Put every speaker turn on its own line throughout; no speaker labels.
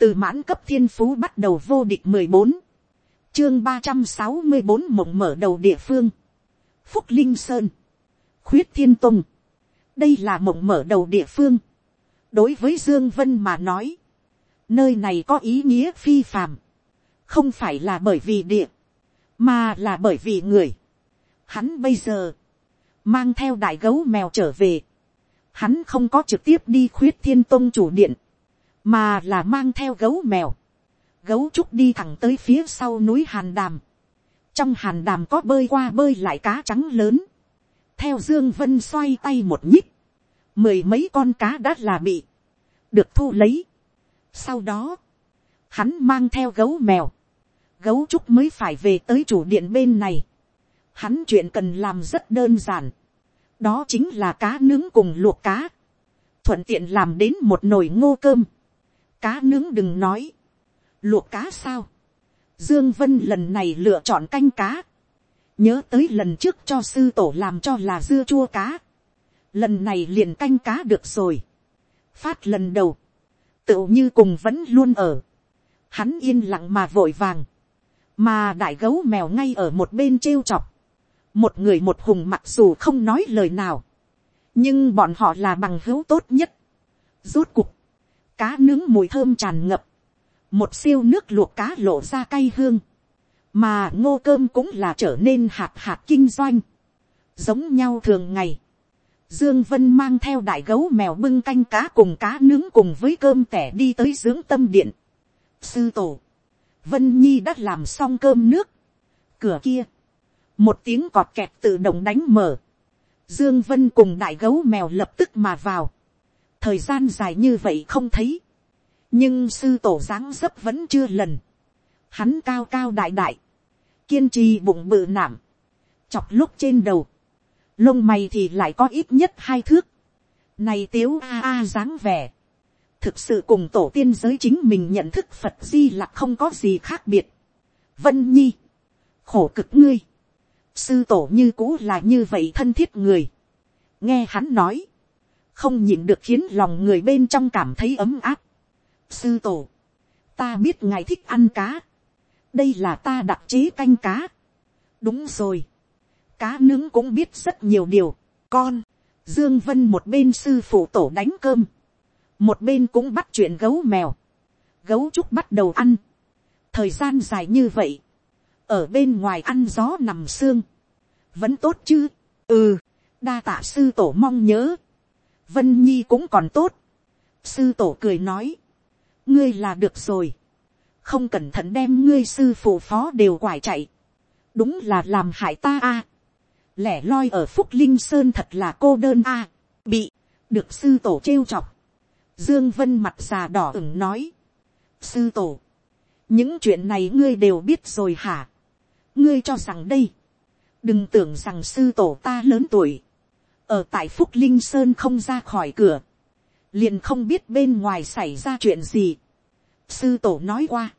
từ mãn cấp thiên phú bắt đầu vô địch mười bốn, chương ba trăm sáu mươi bốn mộng mở đầu địa phương, phúc linh sơn, khuyết thiên tùng, đây là mộng mở đầu địa phương, đối với dương vân mà nói, nơi này có ý nghĩa phi phàm, không phải là bởi vì địa, mà là bởi vì người. Hắn bây giờ, mang theo đại gấu mèo trở về, hắn không có trực tiếp đi khuyết thiên tông chủ điện, mà là mang theo gấu mèo, gấu trúc đi thẳng tới phía sau núi hàn đàm, trong hàn đàm có bơi qua bơi lại cá trắng lớn, theo dương vân xoay tay một nhích, mười mấy con cá đã là bị, được thu lấy. sau đó, hắn mang theo gấu mèo, gấu trúc mới phải về tới chủ điện bên này. Hắn chuyện cần làm rất đơn giản. Đó chính là cá nướng cùng luộc cá. Thuận tiện làm đến một nồi ngô cơm. Cá nướng đừng nói. Luộc cá sao? Dương Vân lần này lựa chọn canh cá. Nhớ tới lần trước cho sư tổ làm cho là dưa chua cá. Lần này liền canh cá được rồi. Phát lần đầu. Tựu như cùng vẫn luôn ở. Hắn yên lặng mà vội vàng mà đại gấu mèo ngay ở một bên trêu chọc, một người một hùng mặc dù không nói lời nào, nhưng bọn họ là bằng hữu tốt nhất. rút cuộc cá nướng mùi thơm tràn ngập, một siêu nước luộc cá lộ ra cay hương, mà ngô cơm cũng là trở nên hạt hạt kinh doanh, giống nhau thường ngày. Dương Vân mang theo đại gấu mèo bưng canh cá cùng cá nướng cùng với cơm tẻ đi tới dưỡng tâm điện. Sư tổ Vân Nhi đã làm xong cơm nước. Cửa kia. Một tiếng cọt kẹt tự động đánh mở. Dương Vân cùng đại gấu mèo lập tức mà vào. Thời gian dài như vậy không thấy. Nhưng sư tổ dáng dấp vẫn chưa lần. Hắn cao cao đại đại. Kiên trì bụng bự nảm. Chọc lúc trên đầu. Lông mày thì lại có ít nhất hai thước. Này tiếu a a dáng vẻ thực sự cùng tổ tiên giới chính mình nhận thức phật di là không có gì khác biệt. vân nhi, khổ cực ngươi, sư tổ như cũ là như vậy thân thiết người. nghe hắn nói, không nhìn được khiến lòng người bên trong cảm thấy ấm áp. sư tổ, ta biết ngài thích ăn cá, đây là ta đặc chế canh cá. đúng rồi, cá nướng cũng biết rất nhiều điều, con, dương vân một bên sư phụ tổ đánh cơm, một bên cũng bắt chuyện gấu mèo, gấu trúc bắt đầu ăn, thời gian dài như vậy, ở bên ngoài ăn gió nằm xương, vẫn tốt chứ, ừ, đa tạ sư tổ mong nhớ, vân nhi cũng còn tốt, sư tổ cười nói, ngươi là được rồi, không cẩn thận đem ngươi sư phụ phó đều quải chạy, đúng là làm hại ta a, lẻ loi ở phúc linh sơn thật là cô đơn a, bị, được sư tổ trêu chọc, Dương Vân mặt già đỏ ửng nói. Sư tổ. Những chuyện này ngươi đều biết rồi hả? Ngươi cho rằng đây. Đừng tưởng rằng sư tổ ta lớn tuổi. Ở tại Phúc Linh Sơn không ra khỏi cửa. Liền không biết bên ngoài xảy ra chuyện gì. Sư tổ nói qua.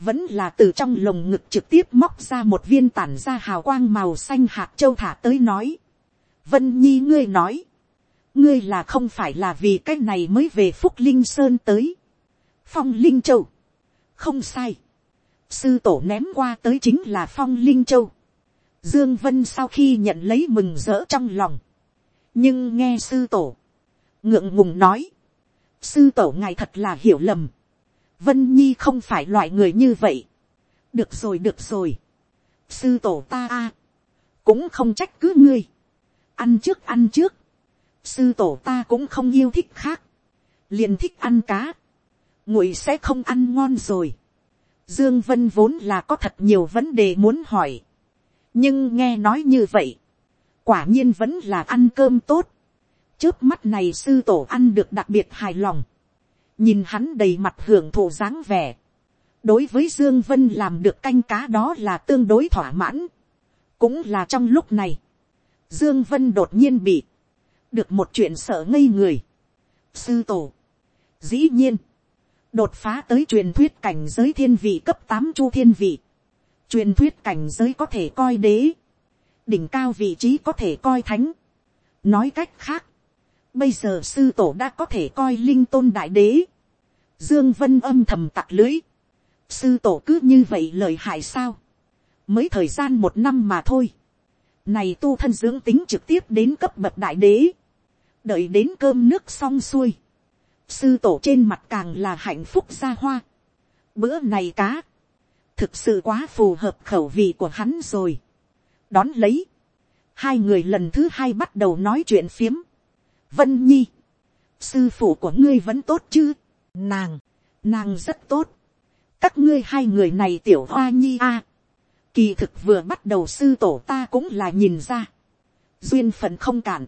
Vẫn là từ trong lồng ngực trực tiếp móc ra một viên tản ra hào quang màu xanh hạt châu thả tới nói. Vân Nhi ngươi nói ngươi là không phải là vì cái này mới về phúc linh sơn tới. phong linh châu. không sai. sư tổ ném qua tới chính là phong linh châu. dương vân sau khi nhận lấy mừng rỡ trong lòng nhưng nghe sư tổ. ngượng ngùng nói. sư tổ ngài thật là hiểu lầm. vân nhi không phải loại người như vậy. được rồi được rồi. sư tổ ta a. cũng không trách cứ ngươi. ăn trước ăn trước sư tổ ta cũng không yêu thích khác, liền thích ăn cá, nguội sẽ không ăn ngon rồi. Dương Vân vốn là có thật nhiều vấn đề muốn hỏi, nhưng nghe nói như vậy, quả nhiên vẫn là ăn cơm tốt. trước mắt này sư tổ ăn được đặc biệt hài lòng, nhìn hắn đầy mặt hưởng thụ dáng vẻ. đối với Dương Vân làm được canh cá đó là tương đối thỏa mãn, cũng là trong lúc này, Dương Vân đột nhiên bị được một chuyện sợ ngây người. sư tổ, dĩ nhiên, đột phá tới truyền thuyết cảnh giới thiên vị cấp tám chu thiên vị, truyền thuyết cảnh giới có thể coi đế, đỉnh cao vị trí có thể coi thánh. nói cách khác, bây giờ sư tổ đã có thể coi linh tôn đại đế, Dương Vân âm thầm tặc lưỡi. Sư tổ cứ như vậy lời hại sao? Mới thời gian một năm mà thôi. Này tu thân dưỡng tính trực tiếp đến cấp bậc đại đế. Đợi đến cơm nước xong xuôi. Sư tổ trên mặt càng là hạnh phúc ra hoa. Bữa này cá. Thực sự quá phù hợp khẩu vị của hắn rồi. Đón lấy. Hai người lần thứ hai bắt đầu nói chuyện phiếm. Vân Nhi. Sư phụ của ngươi vẫn tốt chứ? Nàng. Nàng rất tốt. Các ngươi hai người này tiểu hoa nhi a Kỳ thực vừa bắt đầu sư tổ ta cũng là nhìn ra. Duyên phận không cản.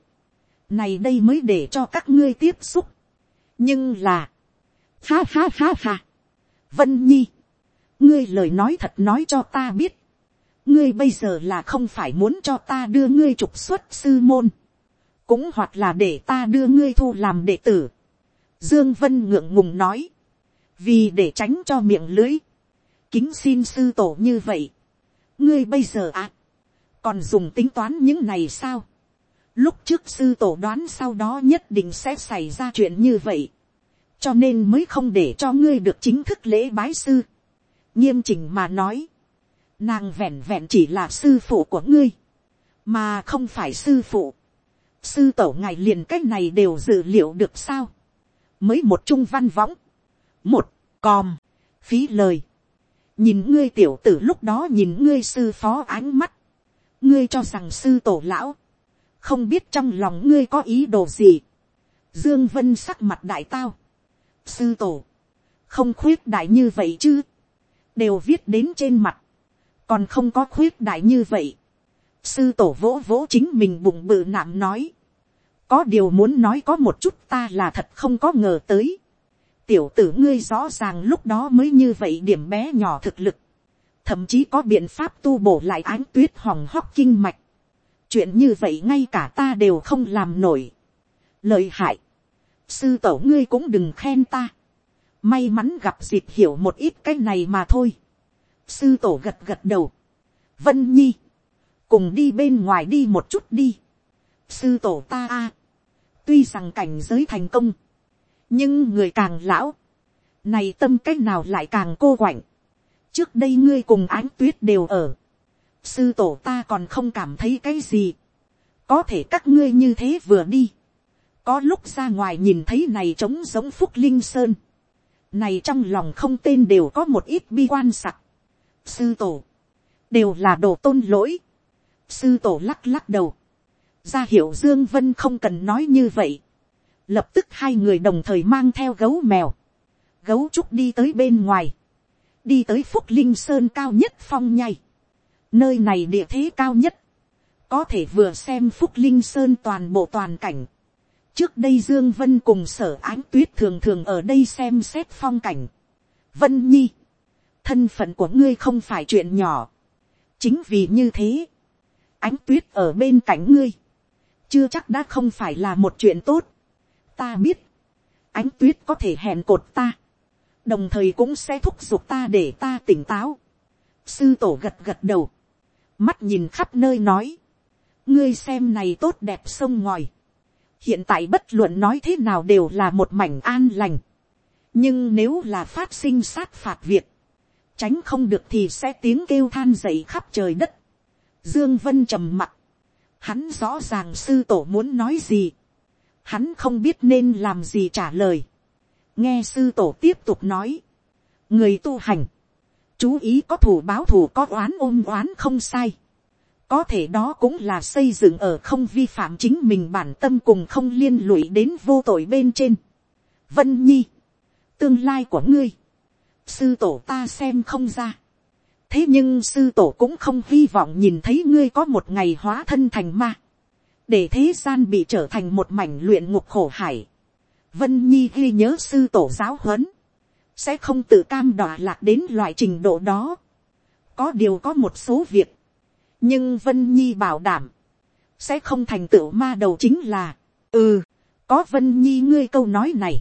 Này đây mới để cho các ngươi tiếp xúc. Nhưng là. Ha ha ha ha. Vân Nhi. Ngươi lời nói thật nói cho ta biết. Ngươi bây giờ là không phải muốn cho ta đưa ngươi trục xuất sư môn. Cũng hoặc là để ta đưa ngươi thu làm đệ tử. Dương Vân ngượng ngùng nói. Vì để tránh cho miệng lưới. Kính xin sư tổ như vậy ngươi bây giờ à, còn dùng tính toán những này sao. lúc trước sư tổ đoán sau đó nhất định sẽ xảy ra chuyện như vậy. cho nên mới không để cho ngươi được chính thức lễ bái sư. nghiêm chỉnh mà nói, nàng vẹn vẹn chỉ là sư phụ của ngươi, mà không phải sư phụ. sư tổ ngài liền cách này đều dự liệu được sao. mới một trung văn võng, một com phí lời nhìn ngươi tiểu tử lúc đó nhìn ngươi sư phó ánh mắt, ngươi cho rằng sư tổ lão, không biết trong lòng ngươi có ý đồ gì. Dương Vân sắc mặt đại tao. Sư tổ, không khuyết đại như vậy chứ. Đều viết đến trên mặt. Còn không có khuyết đại như vậy. Sư tổ vỗ vỗ chính mình bụng bự nạm nói. Có điều muốn nói có một chút ta là thật không có ngờ tới. Tiểu tử ngươi rõ ràng lúc đó mới như vậy điểm bé nhỏ thực lực, thậm chí có biện pháp tu bổ lại ánh tuyết hòng hóc kinh mạch, chuyện như vậy ngay cả ta đều không làm nổi, lợi hại, sư tổ ngươi cũng đừng khen ta, may mắn gặp dịp hiểu một ít cái này mà thôi, sư tổ gật gật đầu, vân nhi, cùng đi bên ngoài đi một chút đi, sư tổ ta a, tuy rằng cảnh giới thành công, nhưng người càng lão, này tâm cách nào lại càng cô quạnh. trước đây ngươi cùng ánh tuyết đều ở, sư tổ ta còn không cảm thấy cái gì, có thể các ngươi như thế vừa đi, có lúc ra ngoài nhìn thấy này trống giống phúc linh sơn, này trong lòng không tên đều có một ít bi quan sặc, sư tổ, đều là đồ tôn lỗi, sư tổ lắc lắc đầu, ra hiệu dương vân không cần nói như vậy, lập tức hai người đồng thời mang theo gấu mèo, gấu trúc đi tới bên ngoài, đi tới phúc linh sơn cao nhất phong nhai, nơi này địa thế cao nhất, có thể vừa xem phúc linh sơn toàn bộ toàn cảnh. trước đây dương vân cùng sở ánh tuyết thường thường ở đây xem xét phong cảnh. vân nhi, thân phận của ngươi không phải chuyện nhỏ, chính vì như thế, ánh tuyết ở bên cạnh ngươi, chưa chắc đã không phải là một chuyện tốt. Ta biết, ánh tuyết có thể hẹn cột ta, đồng thời cũng sẽ thúc giục ta để ta tỉnh táo. sư tổ gật gật đầu, mắt nhìn khắp nơi nói, ngươi xem này tốt đẹp sông ngòi, hiện tại bất luận nói thế nào đều là một mảnh an lành, nhưng nếu là phát sinh sát phạt việc, tránh không được thì sẽ tiếng kêu than dậy khắp trời đất. Dương Vân trầm mặt, hắn rõ ràng sư tổ muốn nói gì, hắn không biết nên làm gì trả lời. nghe sư tổ tiếp tục nói, người tu hành, chú ý có thủ báo thủ có oán ôm oán không sai. có thể đó cũng là xây dựng ở không vi phạm chính mình bản tâm cùng không liên lụy đến vô tội bên trên. vân nhi, tương lai của ngươi, sư tổ ta xem không ra. thế nhưng sư tổ cũng không hy vọng nhìn thấy ngươi có một ngày hóa thân thành ma để thế gian bị trở thành một mảnh luyện ngục khổ hải. Vân Nhi ghi nhớ sư tổ giáo huấn, sẽ không tự cam đọa lạc đến loại trình độ đó. Có điều có một số việc, nhưng Vân Nhi bảo đảm, sẽ không thành tựu ma đầu chính là, ừ, có Vân Nhi ngươi câu nói này.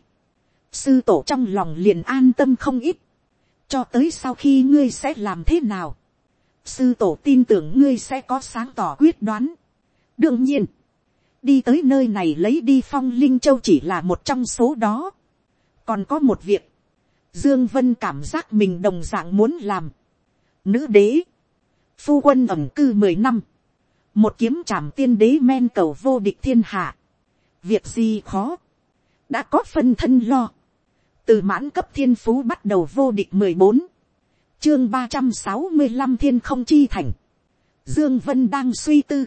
Sư tổ trong lòng liền an tâm không ít, cho tới sau khi ngươi sẽ làm thế nào. Sư tổ tin tưởng ngươi sẽ có sáng tỏ quyết đoán. đương nhiên, đi tới nơi này lấy đi phong linh châu chỉ là một trong số đó. còn có một việc, Dương Vân cảm giác mình đồng dạng muốn làm. Nữ đế. Phu quân ẩm cư mười năm. Một kiếm trảm tiên đế men cầu vô địch thiên hạ. Việc gì khó. Đã có phân thân lo. Từ mãn cấp thiên phú bắt đầu vô địch mười bốn Chương ba trăm sáu mươi năm thiên không chi thành. Dương Vân đang suy tư.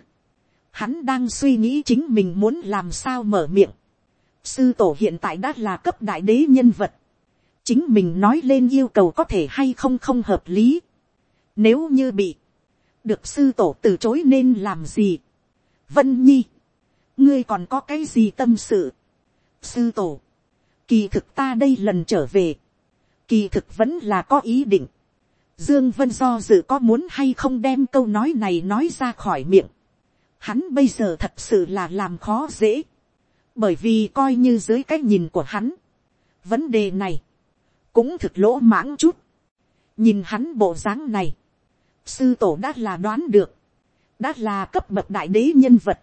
Hắn đang suy nghĩ chính mình muốn làm sao mở miệng. Sư tổ hiện tại đã là cấp đại đế nhân vật chính mình nói lên yêu cầu có thể hay không không hợp lý. Nếu như bị, được sư tổ từ chối nên làm gì. Vân Nhi, ngươi còn có cái gì tâm sự. Sư tổ, kỳ thực ta đây lần trở về, kỳ thực vẫn là có ý định. Dương Vân do dự có muốn hay không đem câu nói này nói ra khỏi miệng. Hắn bây giờ thật sự là làm khó dễ. Bởi vì coi như dưới cái nhìn của hắn. Vấn đề này cũng thực lỗ mãng chút. nhìn hắn bộ dáng này, sư tổ đã là đoán được, đã là cấp bậc đại đế nhân vật,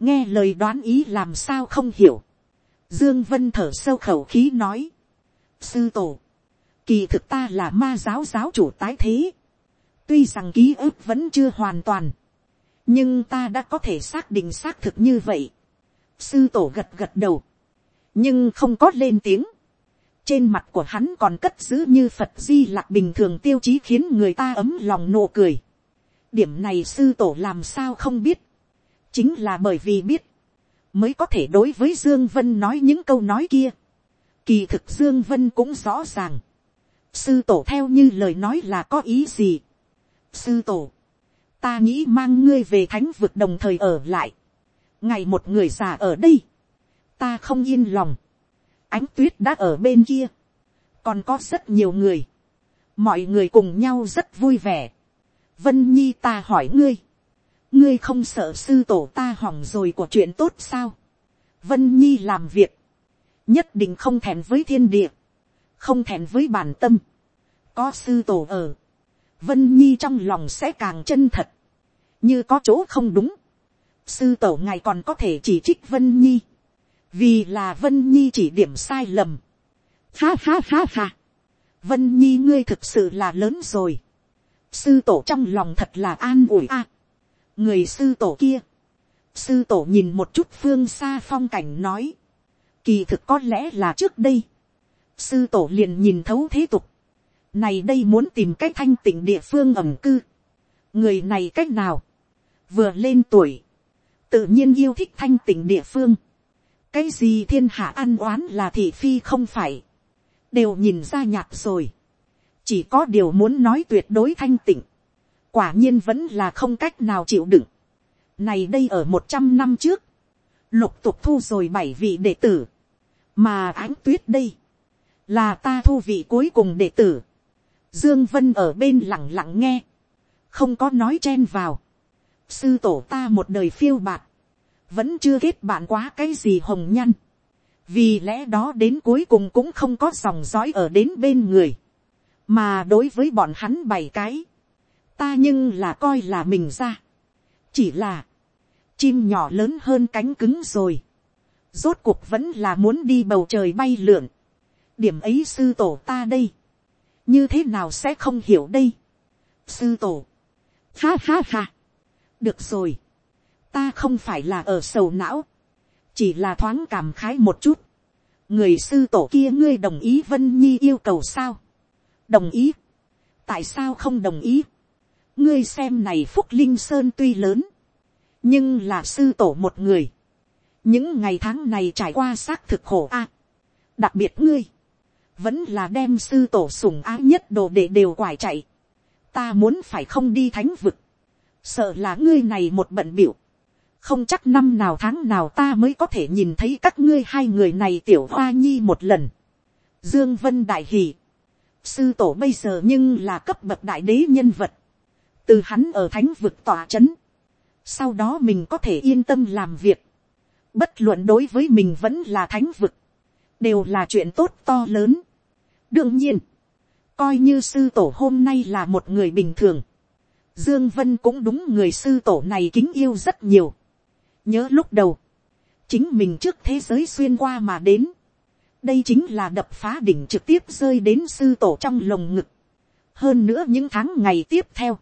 nghe lời đoán ý làm sao không hiểu. Dương Vân thở sâu khẩu khí nói, sư tổ, kỳ thực ta là ma giáo giáo chủ tái thế, tuy rằng ký ức vẫn chưa hoàn toàn, nhưng ta đã có thể xác định xác thực như vậy. sư tổ gật gật đầu, nhưng không có lên tiếng trên mặt của hắn còn cất giữ như phật di lạc bình thường tiêu chí khiến người ta ấm lòng nụ cười. điểm này sư tổ làm sao không biết. chính là bởi vì biết, mới có thể đối với dương vân nói những câu nói kia. kỳ thực dương vân cũng rõ ràng. sư tổ theo như lời nói là có ý gì. sư tổ, ta nghĩ mang ngươi về thánh vực đồng thời ở lại. ngày một người già ở đây, ta không yên lòng ánh tuyết đã ở bên kia, còn có rất nhiều người, mọi người cùng nhau rất vui vẻ. vân nhi ta hỏi ngươi, ngươi không sợ sư tổ ta hỏng rồi của chuyện tốt sao. vân nhi làm việc, nhất định không thèm với thiên địa, không thèm với bản tâm, có sư tổ ở, vân nhi trong lòng sẽ càng chân thật, như có chỗ không đúng, sư tổ ngài còn có thể chỉ trích vân nhi, vì là vân nhi chỉ điểm sai lầm. Ha ha ha ha. vân nhi ngươi thực sự là lớn rồi. sư tổ trong lòng thật là an ủi a người sư tổ kia. sư tổ nhìn một chút phương xa phong cảnh nói. kỳ thực có lẽ là trước đây. sư tổ liền nhìn thấu thế tục. này đây muốn tìm cách thanh tịnh địa phương ẩm cư. người này cách nào. vừa lên tuổi. tự nhiên yêu thích thanh tịnh địa phương cái gì thiên hạ ăn oán là thị phi không phải, đều nhìn ra nhạt rồi, chỉ có điều muốn nói tuyệt đối thanh tịnh, quả nhiên vẫn là không cách nào chịu đựng. này đây ở một trăm năm trước, lục tục thu rồi bảy vị đệ tử, mà ánh tuyết đây, là ta thu vị cuối cùng đệ tử, dương vân ở bên lặng lặng nghe, không có nói chen vào, sư tổ ta một đời phiêu bạc, vẫn chưa kết bạn quá cái gì hồng nhăn. vì lẽ đó đến cuối cùng cũng không có dòng dõi ở đến bên người. mà đối với bọn hắn bảy cái, ta nhưng là coi là mình ra. chỉ là, chim nhỏ lớn hơn cánh cứng rồi. rốt cuộc vẫn là muốn đi bầu trời bay lượn. điểm ấy sư tổ ta đây. như thế nào sẽ không hiểu đây. sư tổ. ha ha ha. được rồi ta không phải là ở sầu não, chỉ là thoáng cảm khái một chút. người sư tổ kia ngươi đồng ý vân nhi yêu cầu sao, đồng ý, tại sao không đồng ý, ngươi xem này phúc linh sơn tuy lớn, nhưng là sư tổ một người, những ngày tháng này trải qua xác thực khổ a, đặc biệt ngươi, vẫn là đem sư tổ sùng ái nhất đồ để đều quải chạy, ta muốn phải không đi thánh vực, sợ là ngươi này một bận biểu, không chắc năm nào tháng nào ta mới có thể nhìn thấy các ngươi hai người này tiểu hoa nhi một lần. Dương Vân đại hỉ. Sư tổ bây giờ nhưng là cấp bậc đại đế nhân vật. Từ hắn ở thánh vực tỏa chấn. Sau đó mình có thể yên tâm làm việc. Bất luận đối với mình vẫn là thánh vực. Đều là chuyện tốt to lớn. Đương nhiên. Coi như sư tổ hôm nay là một người bình thường. Dương Vân cũng đúng người sư tổ này kính yêu rất nhiều nhớ lúc đầu, chính mình trước thế giới xuyên qua mà đến, đây chính là đập phá đỉnh trực tiếp rơi đến sư tổ trong lồng ngực. hơn nữa những tháng ngày tiếp theo,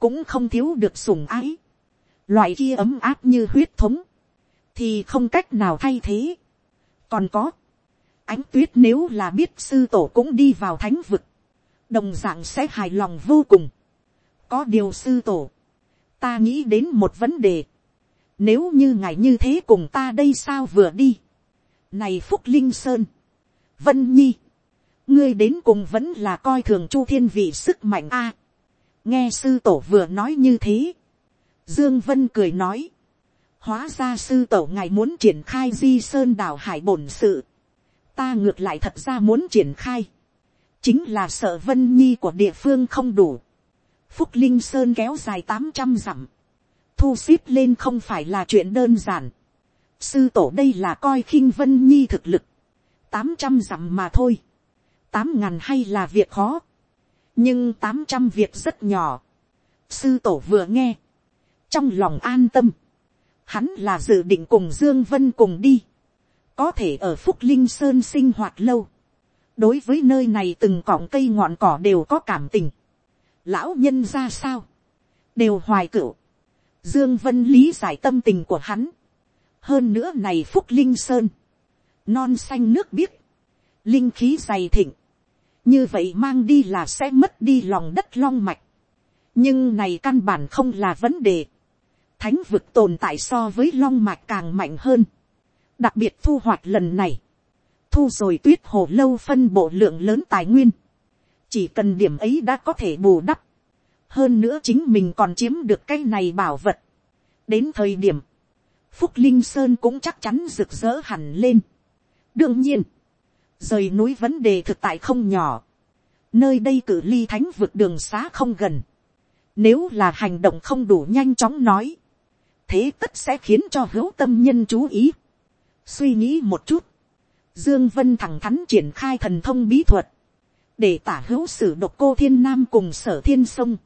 cũng không thiếu được sủng ái. loại kia ấm áp như huyết thống, thì không cách nào thay thế. còn có, ánh tuyết nếu là biết sư tổ cũng đi vào thánh vực, đồng d ạ n g sẽ hài lòng vô cùng. có điều sư tổ, ta nghĩ đến một vấn đề. nếu như ngài như thế cùng ta đây sao vừa đi. này phúc linh sơn, vân nhi, ngươi đến cùng vẫn là coi thường chu thiên vị sức mạnh a nghe sư tổ vừa nói như thế. dương vân cười nói, hóa ra sư tổ ngài muốn triển khai di sơn đảo hải bổn sự. Ta ngược lại thật ra muốn triển khai, chính là sợ vân nhi của địa phương không đủ. Phúc Linh Sơn kéo dài tám trăm dặm, thu xếp lên không phải là chuyện đơn giản. Sư tổ đây là coi khinh vân nhi thực lực, tám trăm dặm mà thôi, tám ngàn hay là việc khó, nhưng tám trăm việc rất nhỏ. Sư tổ vừa nghe, trong lòng an tâm, hắn là dự định cùng Dương Vân cùng đi. Có thể ở phúc linh sơn sinh hoạt lâu, đối với nơi này từng cọng cây ngọn cỏ đều có cảm tình, lão nhân ra sao, đều hoài cựu, dương vân lý giải tâm tình của hắn, hơn nữa này phúc linh sơn, non xanh nước biếc, linh khí dày thịnh, như vậy mang đi là sẽ mất đi lòng đất long mạch, nhưng này căn bản không là vấn đề, thánh vực tồn tại so với long mạch càng mạnh hơn, đặc biệt thu hoạch lần này, thu rồi tuyết hồ lâu phân bộ lượng lớn tài nguyên, chỉ cần điểm ấy đã có thể bù đắp, hơn nữa chính mình còn chiếm được cái này bảo vật. đến thời điểm, phúc linh sơn cũng chắc chắn rực rỡ hẳn lên. đương nhiên, rời núi vấn đề thực tại không nhỏ, nơi đây cử ly thánh vượt đường xá không gần, nếu là hành động không đủ nhanh chóng nói, thế tất sẽ khiến cho hữu tâm nhân chú ý. Suy nghĩ một chút, dương vân thẳng thắn triển khai thần thông bí thuật, để tả hữu sử độc cô thiên nam cùng sở thiên sông,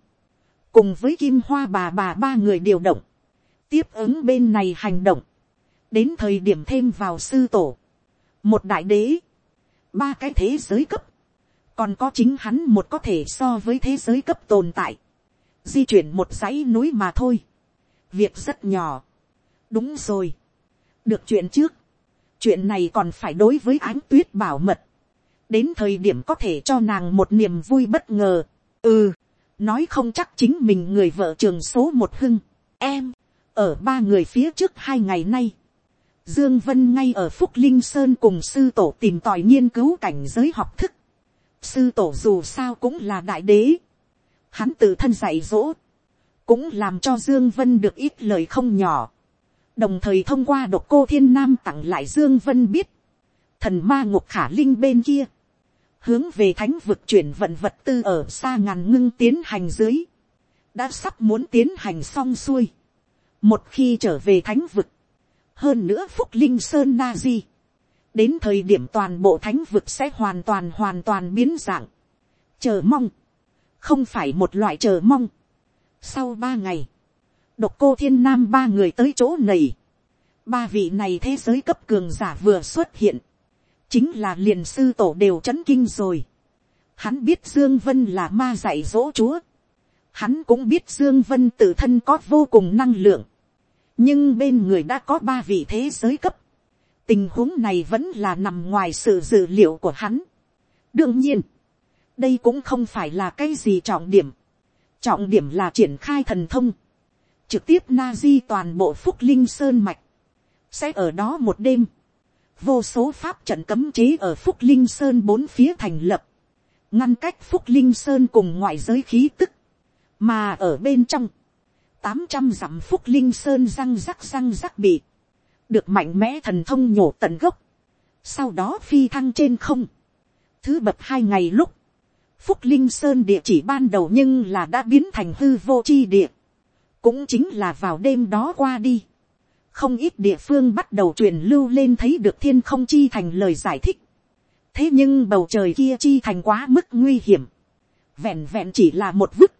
cùng với kim hoa bà bà ba người điều động, tiếp ứng bên này hành động, đến thời điểm thêm vào sư tổ, một đại đế, ba cái thế giới cấp, còn có chính hắn một có thể so với thế giới cấp tồn tại, di chuyển một dãy núi mà thôi, việc rất nhỏ, đúng rồi, được chuyện trước, chuyện này còn phải đối với ánh tuyết bảo mật, đến thời điểm có thể cho nàng một niềm vui bất ngờ, ừ, nói không chắc chính mình người vợ trường số một hưng, em, ở ba người phía trước hai ngày nay, Dương Vân ngay ở Phúc Linh Sơn cùng sư tổ tìm tòi nghiên cứu cảnh giới học thức. Sư tổ dù sao cũng là đại đế. Hắn tự thân dạy dỗ. Cũng làm cho Dương Vân được ít lời không nhỏ đồng thời thông qua độc cô thiên nam tặng lại dương vân biết, thần ma ngục khả linh bên kia, hướng về thánh vực chuyển vận vật tư ở xa ngàn ngưng tiến hành dưới, đã sắp muốn tiến hành xong xuôi, một khi trở về thánh vực, hơn nữa phúc linh sơn na di, đến thời điểm toàn bộ thánh vực sẽ hoàn toàn hoàn toàn biến dạng, chờ mong, không phải một loại chờ mong. Sau ba ngày, độc cô thiên nam ba người tới chỗ này. ba vị này thế giới cấp cường giả vừa xuất hiện. chính là liền sư tổ đều c h ấ n kinh rồi. hắn biết dương vân là ma dạy dỗ chúa. hắn cũng biết dương vân tự thân có vô cùng năng lượng nhưng bên người đã có ba vị thế giới cấp. tình huống này vẫn là nằm ngoài sự dự liệu của hắn. đương nhiên, đây cũng không phải là cái gì trọng điểm. trọng điểm là triển khai thần thông trực tiếp na di toàn bộ phúc linh sơn mạch, sẽ ở đó một đêm, vô số pháp trận cấm chế ở phúc linh sơn bốn phía thành lập, ngăn cách phúc linh sơn cùng ngoại giới khí tức, mà ở bên trong, tám trăm dặm phúc linh sơn răng rắc răng rắc bị, được mạnh mẽ thần thông nhổ tận gốc, sau đó phi thăng trên không, thứ bậc hai ngày lúc, phúc linh sơn địa chỉ ban đầu nhưng là đã biến thành hư vô chi địa, cũng chính là vào đêm đó qua đi, không ít địa phương bắt đầu truyền lưu lên thấy được thiên không chi thành lời giải thích. thế nhưng bầu trời kia chi thành quá mức nguy hiểm, vẹn vẹn chỉ là một vứt,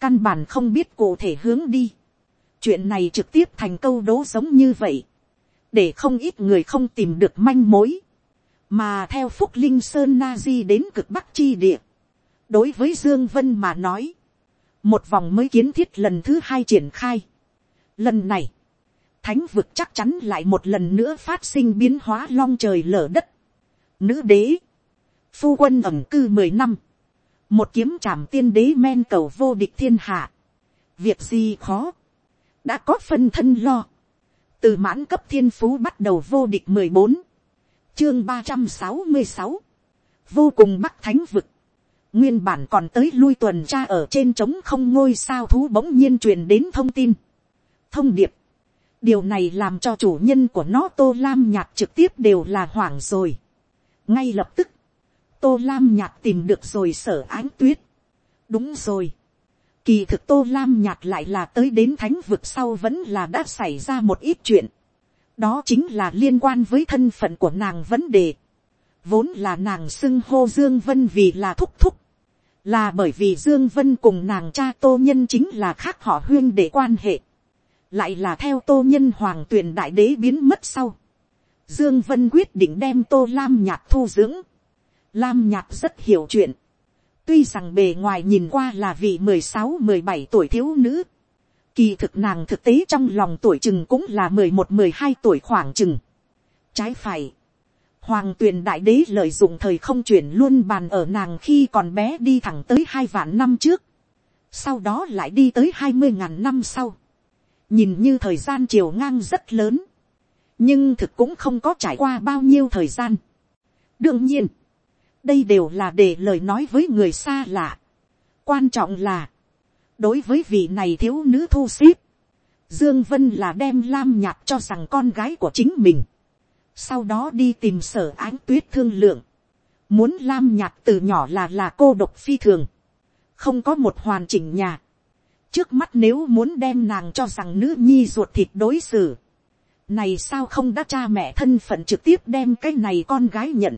căn bản không biết cụ thể hướng đi. chuyện này trực tiếp thành câu đố giống như vậy, để không ít người không tìm được manh mối, mà theo phúc linh sơn na di đến cực bắc chi địa, đối với dương vân mà nói, một vòng mới kiến thiết lần thứ hai triển khai. lần này, thánh vực chắc chắn lại một lần nữa phát sinh biến hóa long trời lở đất. nữ đế, phu quân ẩm cư mười năm, một kiếm trảm tiên đế men cầu vô địch thiên hạ, việc gì khó, đã có phân thân lo, từ mãn cấp thiên phú bắt đầu vô địch mười bốn, chương ba trăm sáu mươi sáu, vô cùng bắc thánh vực, nguyên bản còn tới lui tuần tra ở trên trống không ngôi sao thú bỗng nhiên truyền đến thông tin, thông điệp, điều này làm cho chủ nhân của nó tô lam nhạc trực tiếp đều là hoảng rồi, ngay lập tức, tô lam nhạc tìm được rồi sở ánh tuyết, đúng rồi, Kỳ thực tô lam nhạt lại là tới đến thánh vực sau vẫn là đã xảy ra một ít chuyện. Đó chính là liên quan với thân phận của nàng vấn đề. Vốn là nàng xưng hô Dương Vân vì là thúc thúc. Là bởi vì Dương Vân cùng nàng cha tô nhân chính là khác họ huyên để quan hệ. Lại là theo tô nhân hoàng Tuyền đại đế biến mất sau. Dương Vân quyết định đem tô lam nhạt thu dưỡng. Lam Nhạc rất hiểu chuyện Tuy rằng bề ngoài nhìn qua là vị mười sáu, mười bảy tuổi thiếu nữ. Kỳ thực nàng thực tế trong lòng tuổi chừng cũng là mười một, mười hai tuổi khoảng chừng. Trái phải. Hoàng tuyền đại đế lợi dụng thời không chuyển luôn bàn ở nàng khi còn bé đi thẳng tới hai vạn năm trước. Sau đó lại đi tới hai mươi ngàn năm sau. Nhìn như thời gian chiều ngang rất lớn. Nhưng thực cũng không có trải qua bao nhiêu thời gian. Đương nhiên đây đều là để lời nói với người xa lạ. quan trọng là, đối với vị này thiếu nữ thu xếp dương vân là đem lam nhạt cho rằng con gái của chính mình. sau đó đi tìm sở ánh tuyết thương lượng, muốn lam nhạt từ nhỏ là là cô độc phi thường, không có một hoàn chỉnh nhà. trước mắt nếu muốn đem nàng cho rằng nữ nhi ruột thịt đối xử, này sao không đã cha mẹ thân phận trực tiếp đem cái này con gái nhận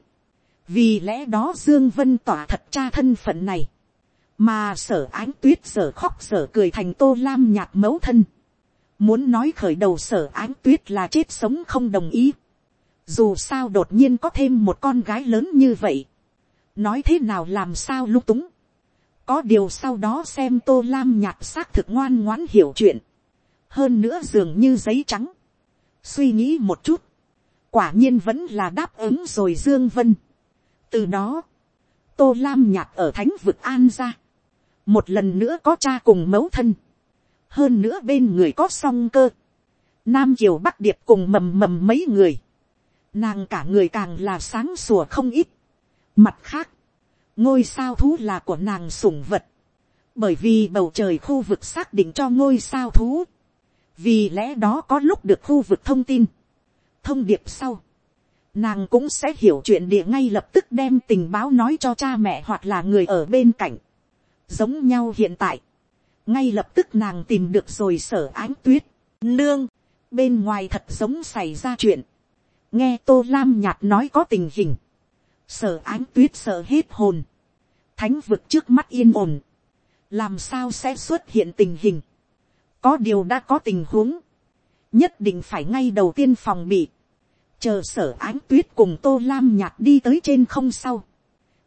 vì lẽ đó dương vân tỏa thật cha thân phận này, mà sở ánh tuyết sở khóc sở cười thành tô lam nhạt mẫu thân, muốn nói khởi đầu sở ánh tuyết là chết sống không đồng ý, dù sao đột nhiên có thêm một con gái lớn như vậy, nói thế nào làm sao lung túng, có điều sau đó xem tô lam nhạt xác thực ngoan ngoãn hiểu chuyện, hơn nữa dường như giấy trắng, suy nghĩ một chút, quả nhiên vẫn là đáp ứng rồi dương vân, từ đó, tô lam nhạc ở thánh vực an ra, một lần nữa có cha cùng mẫu thân, hơn nữa bên người có song cơ, nam kiều bắc điệp cùng mầm mầm mấy người, nàng cả người càng là sáng sủa không ít. mặt khác, ngôi sao thú là của nàng sủng vật, bởi vì bầu trời khu vực xác định cho ngôi sao thú, vì lẽ đó có lúc được khu vực thông tin, thông điệp sau, nàng cũng sẽ hiểu chuyện địa ngay lập tức đem tình báo nói cho cha mẹ hoặc là người ở bên cạnh. giống nhau hiện tại, ngay lập tức nàng tìm được rồi sở ánh tuyết, nương, bên ngoài thật giống xảy ra chuyện, nghe tô lam nhạt nói có tình hình, sở ánh tuyết sợ hết hồn, thánh vực trước mắt yên ổn, làm sao sẽ xuất hiện tình hình, có điều đã có tình huống, nhất định phải ngay đầu tiên phòng bị, chờ sở ánh tuyết cùng tô lam nhạt đi tới trên không sau,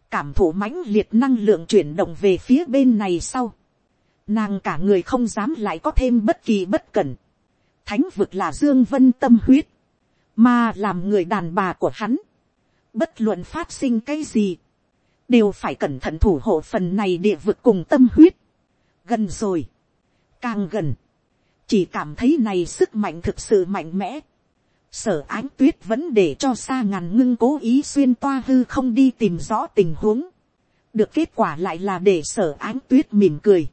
cảm thụ mãnh liệt năng lượng chuyển động về phía bên này sau, nàng cả người không dám lại có thêm bất kỳ bất cẩn, thánh vực là dương vân tâm huyết, mà làm người đàn bà của hắn, bất luận phát sinh cái gì, đều phải cẩn thận thủ hộ phần này địa vực cùng tâm huyết, gần rồi, càng gần, chỉ cảm thấy này sức mạnh thực sự mạnh mẽ, sở ánh tuyết vẫn để cho xa ngàn ngưng cố ý xuyên toa hư không đi tìm rõ tình huống. được kết quả lại là để sở ánh tuyết mỉm cười.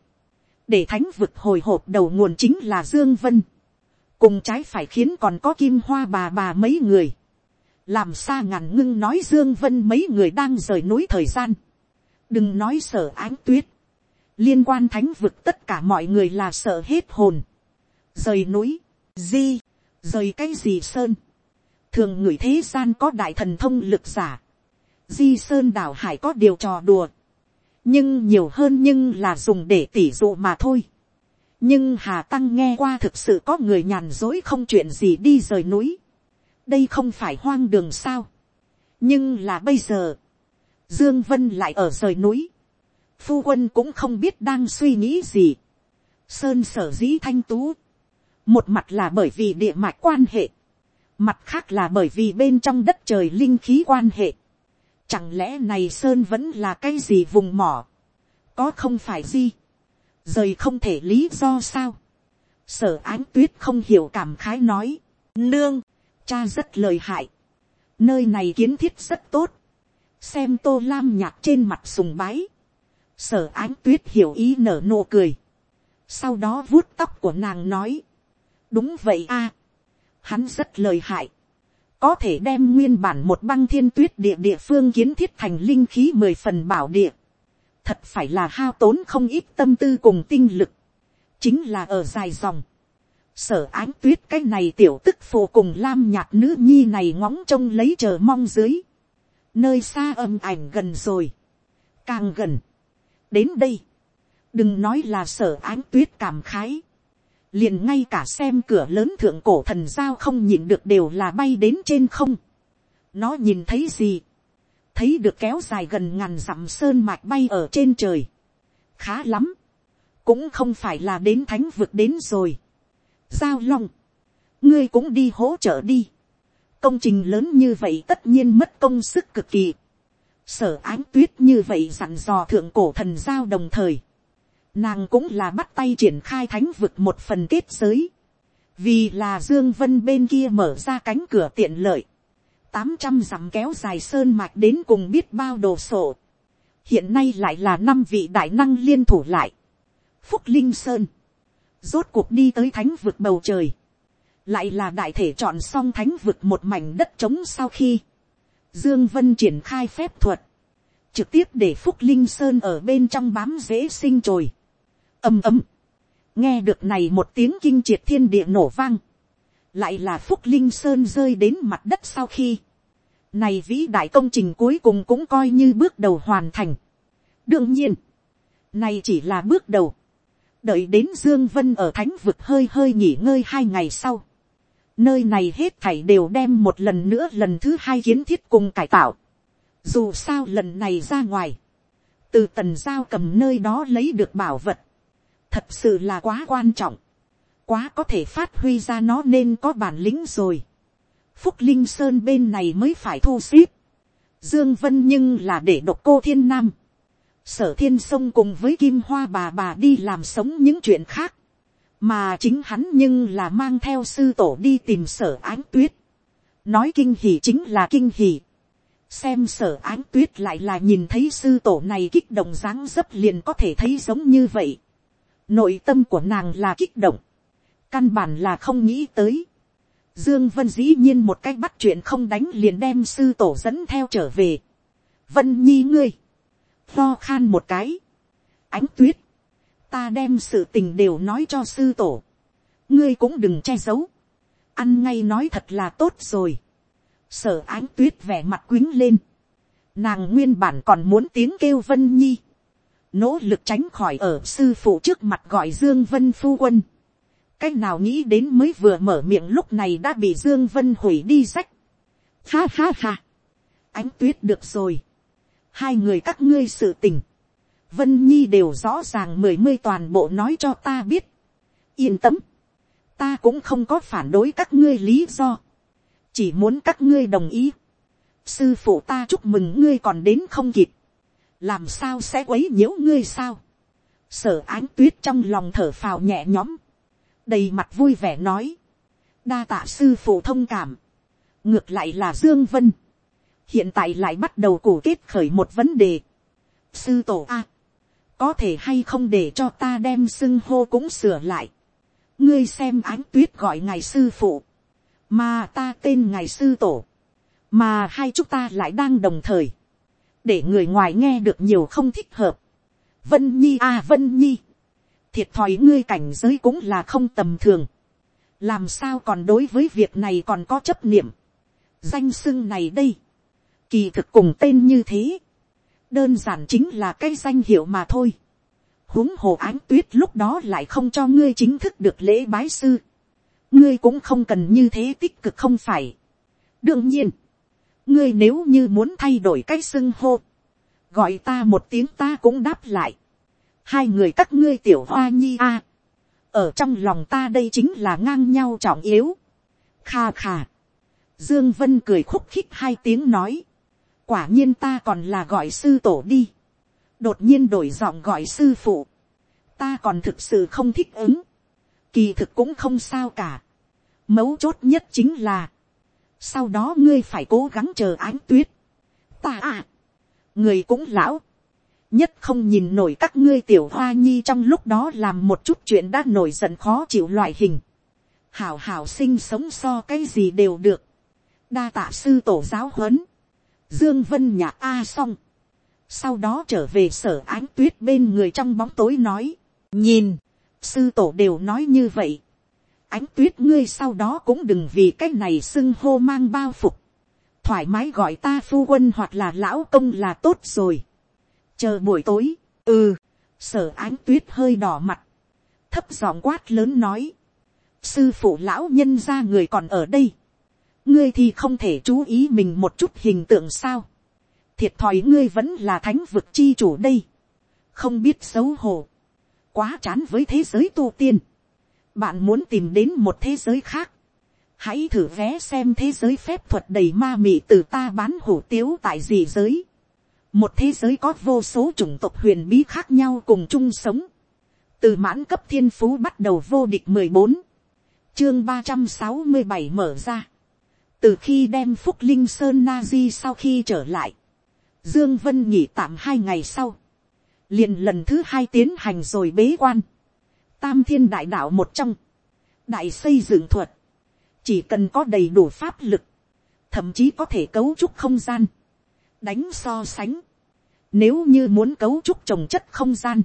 để thánh vực hồi hộp đầu nguồn chính là dương vân. cùng trái phải khiến còn có kim hoa bà bà mấy người. làm xa ngàn ngưng nói dương vân mấy người đang rời núi thời gian. đừng nói sở ánh tuyết. liên quan thánh vực tất cả mọi người là sợ hết hồn. rời núi, di rời cái gì sơn, thường người thế gian có đại thần thông lực giả, di sơn đảo hải có điều trò đùa, nhưng nhiều hơn nhưng là dùng để tỉ dụ mà thôi. nhưng hà tăng nghe qua thực sự có người nhàn dối không chuyện gì đi rời núi, đây không phải hoang đường sao, nhưng là bây giờ, dương vân lại ở rời núi, phu quân cũng không biết đang suy nghĩ gì, sơn sở dĩ thanh tú, một mặt là bởi vì địa mạch quan hệ, mặt khác là bởi vì bên trong đất trời linh khí quan hệ, chẳng lẽ này sơn vẫn là cái gì vùng mỏ, có không phải gì, rời không thể lý do sao, sở ánh tuyết không hiểu cảm khái nói, nương, cha rất lời hại, nơi này kiến thiết rất tốt, xem tô lam nhạc trên mặt sùng bái, sở ánh tuyết hiểu ý nở nụ cười, sau đó vuốt tóc của nàng nói, đúng vậy a, hắn rất lời hại, có thể đem nguyên bản một băng thiên tuyết địa địa phương kiến thiết thành linh khí mười phần bảo địa, thật phải là hao tốn không ít tâm tư cùng tinh lực, chính là ở dài dòng, sở ánh tuyết cái này tiểu tức phù cùng lam nhạt nữ nhi này ngóng trông lấy chờ mong dưới, nơi xa âm ảnh gần rồi, càng gần, đến đây, đừng nói là sở ánh tuyết cảm khái, liền ngay cả xem cửa lớn thượng cổ thần giao không nhìn được đều là bay đến trên không. nó nhìn thấy gì, thấy được kéo dài gần ngàn dặm sơn mạch bay ở trên trời. khá lắm, cũng không phải là đến thánh vực đến rồi. giao long, ngươi cũng đi hỗ trợ đi. công trình lớn như vậy tất nhiên mất công sức cực kỳ. sở ánh tuyết như vậy dặn dò thượng cổ thần giao đồng thời Nàng cũng là bắt tay triển khai thánh vực một phần kết giới. Vì là Dương Vân bên kia mở ra cánh cửa tiện lợi. tám trăm dặm kéo dài sơn mạch đến cùng biết bao đồ sổ. Hiện nay lại là năm vị đại năng liên thủ lại. Phúc Linh Sơn. Rốt cuộc đi tới thánh vực bầu trời. Lại là đại thể chọn xong thánh vực một mảnh đất trống sau khi. Dương Vân triển khai phép thuật trực tiếp để phúc linh sơn ở bên trong bám dễ sinh trồi ầm ầm, nghe được này một tiếng kinh triệt thiên địa nổ vang, lại là phúc linh sơn rơi đến mặt đất sau khi, này vĩ đại công trình cuối cùng cũng coi như bước đầu hoàn thành. đương nhiên, này chỉ là bước đầu, đợi đến dương vân ở thánh vực hơi hơi nghỉ ngơi hai ngày sau, nơi này hết thảy đều đem một lần nữa lần thứ hai kiến thiết cùng cải tạo. Dù sao lần này ra ngoài, từ tần giao cầm nơi đó lấy được bảo vật, thật sự là quá quan trọng, quá có thể phát huy ra nó nên có bản lĩnh rồi. phúc linh sơn bên này mới phải thu xếp, dương vân nhưng là để độc cô thiên nam, sở thiên sông cùng với kim hoa bà bà đi làm sống những chuyện khác, mà chính hắn nhưng là mang theo sư tổ đi tìm sở ánh tuyết, nói kinh hỉ chính là kinh hỉ, xem sở ánh tuyết lại là nhìn thấy sư tổ này kích động dáng dấp liền có thể thấy giống như vậy nội tâm của nàng là kích động, căn bản là không nghĩ tới. Dương Vân dĩ nhiên một cách bắt chuyện không đánh liền đem sư tổ dẫn theo trở về. Vân Nhi ngươi, lo khan một cái, ánh tuyết, ta đem sự tình đều nói cho sư tổ, ngươi cũng đừng che giấu, ăn ngay nói thật là tốt rồi. Sở ánh tuyết vẻ mặt quýnh lên, nàng nguyên bản còn muốn tiếng kêu Vân Nhi nỗ lực tránh khỏi ở sư phụ trước mặt gọi dương vân phu quân. cách nào nghĩ đến mới vừa mở miệng lúc này đã bị dương vân hủy đi rách. ha ha ha. ánh tuyết được rồi. hai người các ngươi sự tình. vân nhi đều rõ ràng mười mươi toàn bộ nói cho ta biết. yên tâm. ta cũng không có phản đối các ngươi lý do. chỉ muốn các ngươi đồng ý. sư phụ ta chúc mừng ngươi còn đến không kịp làm sao sẽ quấy nhiễu ngươi sao. sở ánh tuyết trong lòng thở phào nhẹ nhõm, đầy mặt vui vẻ nói, đa tạ sư phụ thông cảm, ngược lại là dương vân, hiện tại lại bắt đầu cổ kết khởi một vấn đề. sư tổ a, có thể hay không để cho ta đem xưng hô cũng sửa lại. ngươi xem ánh tuyết gọi ngài sư phụ, mà ta tên ngài sư tổ, mà hai chúng ta lại đang đồng thời để người ngoài nghe được nhiều không thích hợp. Vân Nhi à Vân Nhi, thiệt thòi ngươi cảnh giới cũng là không tầm thường. Làm sao còn đối với việc này còn có chấp niệm. Danh xưng này đây, kỳ thực cùng tên như thế. Đơn giản chính là cái danh hiệu mà thôi. huống hồ ánh tuyết lúc đó lại không cho ngươi chính thức được lễ bái sư. Ngươi cũng không cần như thế tích cực không phải. Đương nhiên, ngươi nếu như muốn thay đổi cái xưng hô, gọi ta một tiếng ta cũng đáp lại, hai người các ngươi tiểu hoa nhi a, ở trong lòng ta đây chính là ngang nhau trọng yếu, kha kha, dương vân cười khúc khích hai tiếng nói, quả nhiên ta còn là gọi sư tổ đi, đột nhiên đổi giọng gọi sư phụ, ta còn thực sự không thích ứng, kỳ thực cũng không sao cả, mấu chốt nhất chính là, sau đó ngươi phải cố gắng chờ ánh tuyết, ta à, người cũng lão, nhất không nhìn nổi các ngươi tiểu hoa nhi trong lúc đó làm một chút chuyện đã nổi giận khó chịu loại hình, hảo hảo sinh sống so cái gì đều được, đa tạ sư tổ giáo huấn, dương vân nhà a xong, sau đó trở về sở ánh tuyết bên người trong bóng tối nói, nhìn, sư tổ đều nói như vậy, ánh tuyết ngươi sau đó cũng đừng vì cái này xưng hô mang bao phục, thoải mái gọi ta phu quân hoặc là lão công là tốt rồi, chờ buổi tối, ừ, sở ánh tuyết hơi đỏ mặt, thấp giọng quát lớn nói, sư phụ lão nhân ra người còn ở đây, ngươi thì không thể chú ý mình một chút hình tượng sao, thiệt thòi ngươi vẫn là thánh vực chi chủ đây, không biết xấu hổ, quá chán với thế giới tu tiên, bạn muốn tìm đến một thế giới khác, hãy thử vé xem thế giới phép thuật đầy ma mị từ ta bán hủ tiếu tại gì giới, một thế giới có vô số chủng tộc huyền bí khác nhau cùng chung sống, từ mãn cấp thiên phú bắt đầu vô địch mười bốn, chương ba trăm sáu mươi bảy mở ra, từ khi đem phúc linh sơn na di sau khi trở lại, dương vân nghỉ tạm hai ngày sau, liền lần thứ hai tiến hành rồi bế quan, tam thiên đại đạo một trong, đại xây dựng thuật, chỉ cần có đầy đủ pháp lực, thậm chí có thể cấu trúc không gian, đánh so sánh, nếu như muốn cấu trúc trồng chất không gian,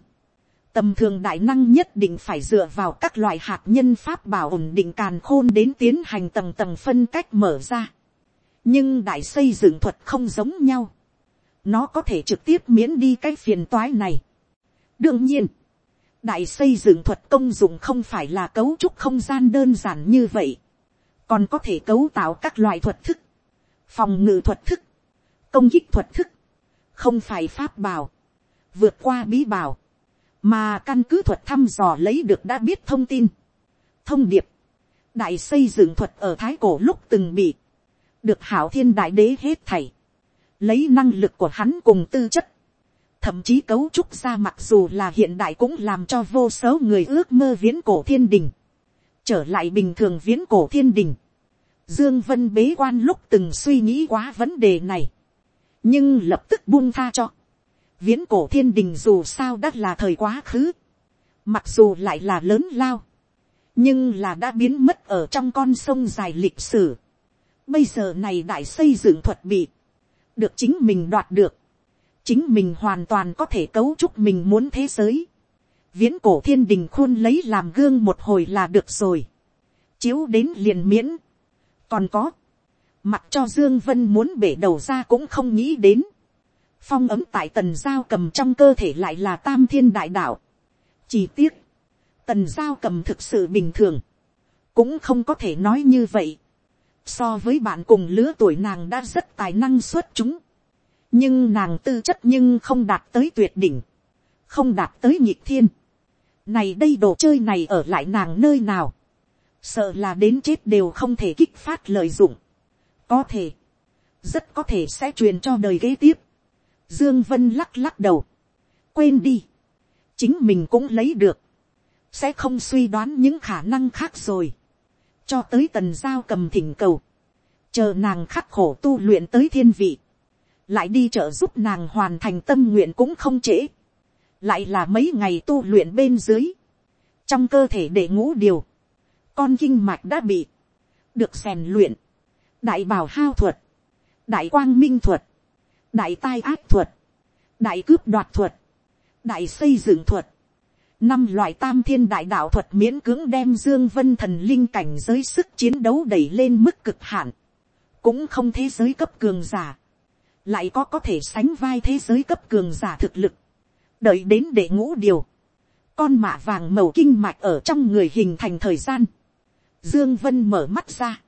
tầm thường đại năng nhất định phải dựa vào các loại hạt nhân pháp bảo ổn định càn khôn đến tiến hành tầng tầng phân cách mở ra. nhưng đại xây dựng thuật không giống nhau. nó có thể trực tiếp miễn đi cái phiền toái này. đương nhiên, đại xây dựng thuật công dụng không phải là cấu trúc không gian đơn giản như vậy, còn có thể cấu tạo các loại thuật thức, phòng ngự thuật thức, công kích thuật thức, không phải pháp bảo, vượt qua bí bảo, mà căn cứ thuật thăm dò lấy được đã biết thông tin, thông điệp, đại xây dựng thuật ở thái cổ lúc từng bị, được hảo thiên đại đế hết thảy, lấy năng lực của hắn cùng tư chất, thậm chí cấu trúc ra mặc dù là hiện đại cũng làm cho vô số người ước mơ viễn cổ thiên đình, trở lại bình thường viễn cổ thiên đình. Dương Vân bế quan lúc từng suy nghĩ quá vấn đề này, nhưng lập tức buông tha cho. Viễn cổ thiên đình dù sao đã là thời quá khứ, mặc dù lại là lớn lao, nhưng là đã biến mất ở trong con sông dài lịch sử. Bây giờ này đại xây dựng thuật bị, được chính mình đoạt được, chính mình hoàn toàn có thể cấu trúc mình muốn thế giới. viễn cổ thiên đình khuôn lấy làm gương một hồi là được rồi. chiếu đến liền miễn. còn có, mặc cho dương vân muốn bể đầu ra cũng không nghĩ đến. phong ấm tại tần giao cầm trong cơ thể lại là tam thiên đại đạo. chỉ tiếc, tần giao cầm thực sự bình thường, cũng không có thể nói như vậy. so với bạn cùng lứa tuổi nàng đã rất tài năng xuất chúng nhưng nàng tư chất nhưng không đạt tới tuyệt đỉnh, không đạt tới nhịp thiên. này đây đồ chơi này ở lại nàng nơi nào, sợ là đến chết đều không thể kích phát lợi dụng, có thể, rất có thể sẽ truyền cho đời kế tiếp. Dương Vân lắc lắc đầu, quên đi, chính mình cũng lấy được, sẽ không suy đoán những khả năng khác rồi, cho tới tần giao cầm thỉnh cầu, chờ nàng khắc khổ tu luyện tới thiên vị, lại đi trợ giúp nàng hoàn thành tâm nguyện cũng không trễ, lại là mấy ngày tu luyện bên dưới, trong cơ thể để ngũ điều, con kinh mạch đã bị, được rèn luyện, đại bảo hao thuật, đại quang minh thuật, đại tai ác thuật, đại cướp đoạt thuật, đại xây dựng thuật, năm loại tam thiên đại đạo thuật miễn cưỡng đem dương vân thần linh cảnh giới sức chiến đấu đẩy lên mức cực hạn, cũng không thế giới cấp cường giả, lại có có thể sánh vai thế giới cấp cường giả thực lực, đợi đến để ngũ điều, con mạ vàng màu kinh mạch ở trong người hình thành thời gian, dương vân mở mắt ra,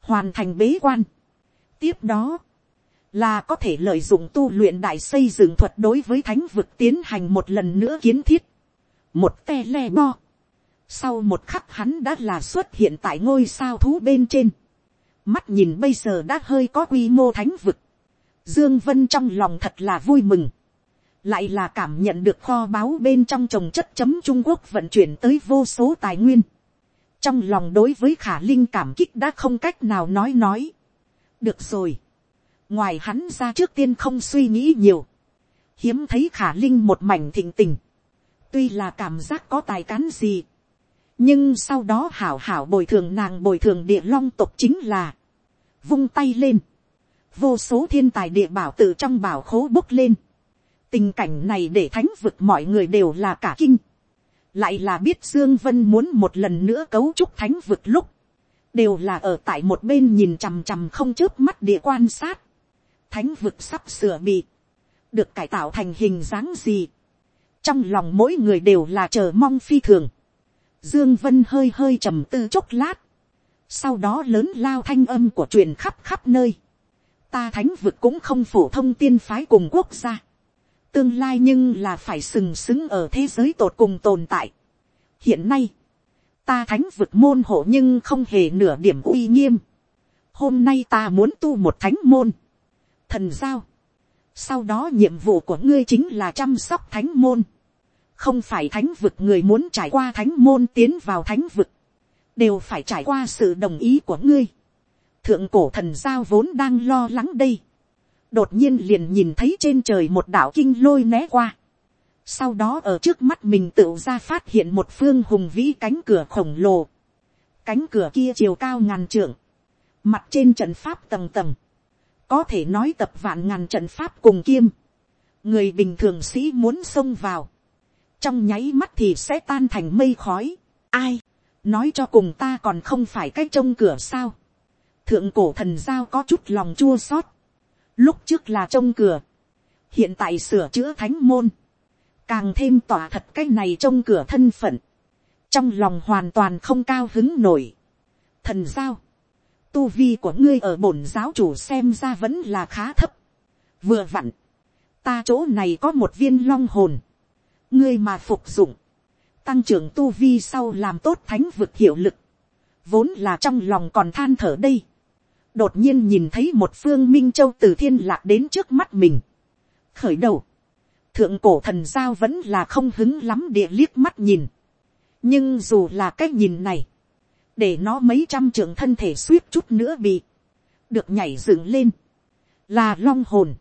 hoàn thành bế quan. tiếp đó, là có thể lợi dụng tu luyện đại xây dựng thuật đối với thánh vực tiến hành một lần nữa kiến thiết, một te le bo, sau một khắc hắn đã là xuất hiện tại ngôi sao thú bên trên, mắt nhìn bây giờ đã hơi có quy mô thánh vực, dương vân trong lòng thật là vui mừng, lại là cảm nhận được kho báu bên trong trồng chất chấm trung quốc vận chuyển tới vô số tài nguyên, trong lòng đối với khả linh cảm kích đã không cách nào nói nói, được rồi, ngoài hắn ra trước tiên không suy nghĩ nhiều, hiếm thấy khả linh một mảnh thịnh tình, tuy là cảm giác có tài cán gì, nhưng sau đó hảo hảo bồi thường nàng bồi thường địa long tộc chính là, vung tay lên, vô số thiên tài địa bảo tự trong bảo khố bốc lên, tình cảnh này để thánh vực mọi người đều là cả kinh, lại là biết dương vân muốn một lần nữa cấu trúc thánh vực lúc, đều là ở tại một bên nhìn chằm chằm không chớp mắt địa quan sát, thánh vực sắp sửa bị, được cải tạo thành hình dáng gì, trong lòng mỗi người đều là chờ mong phi thường, dương vân hơi hơi trầm tư chốc lát, sau đó lớn lao thanh âm của truyền khắp khắp nơi, ta thánh vực cũng không phổ thông tiên phái cùng quốc gia, tương lai nhưng là phải sừng sững ở thế giới tột cùng tồn tại. hiện nay, ta thánh vực môn hộ nhưng không hề nửa điểm uy nghiêm. hôm nay ta muốn tu một thánh môn, thần giao. sau đó nhiệm vụ của ngươi chính là chăm sóc thánh môn. không phải thánh vực người muốn trải qua thánh môn tiến vào thánh vực, đều phải trải qua sự đồng ý của ngươi thượng cổ thần giao vốn đang lo lắng đây đột nhiên liền nhìn thấy trên trời một đạo kinh lôi né qua. sau đó ở trước mắt mình tự ra phát hiện một phương hùng vĩ cánh cửa khổng lồ. cánh cửa kia chiều cao ngàn trượng. mặt trên trận pháp tầng tầng. có thể nói tập vạn ngàn trận pháp cùng kiêm. người bình thường sĩ muốn xông vào. trong nháy mắt thì sẽ tan thành mây khói. ai, nói cho cùng ta còn không phải cái trông cửa sao thượng cổ thần giao có chút lòng chua xót. Lúc trước là trông cửa, hiện tại sửa chữa thánh môn, càng thêm tỏa thật cái này trông cửa thân phận, trong lòng hoàn toàn không cao hứng nổi. thần giao, tu vi của ngươi ở bổn giáo chủ xem ra vẫn là khá thấp, vừa vặn, ta chỗ này có một viên long hồn, ngươi mà phục dụng, tăng trưởng tu vi sau làm tốt thánh vực hiệu lực, vốn là trong lòng còn than thở đây, đột nhiên nhìn thấy một phương minh châu từ thiên lạc đến trước mắt mình. khởi đầu, thượng cổ thần giao vẫn là không hứng lắm địa liếc mắt nhìn. nhưng dù là cái nhìn này, để nó mấy trăm trưởng thân thể suýt chút nữa bị, được nhảy dựng lên, là long hồn,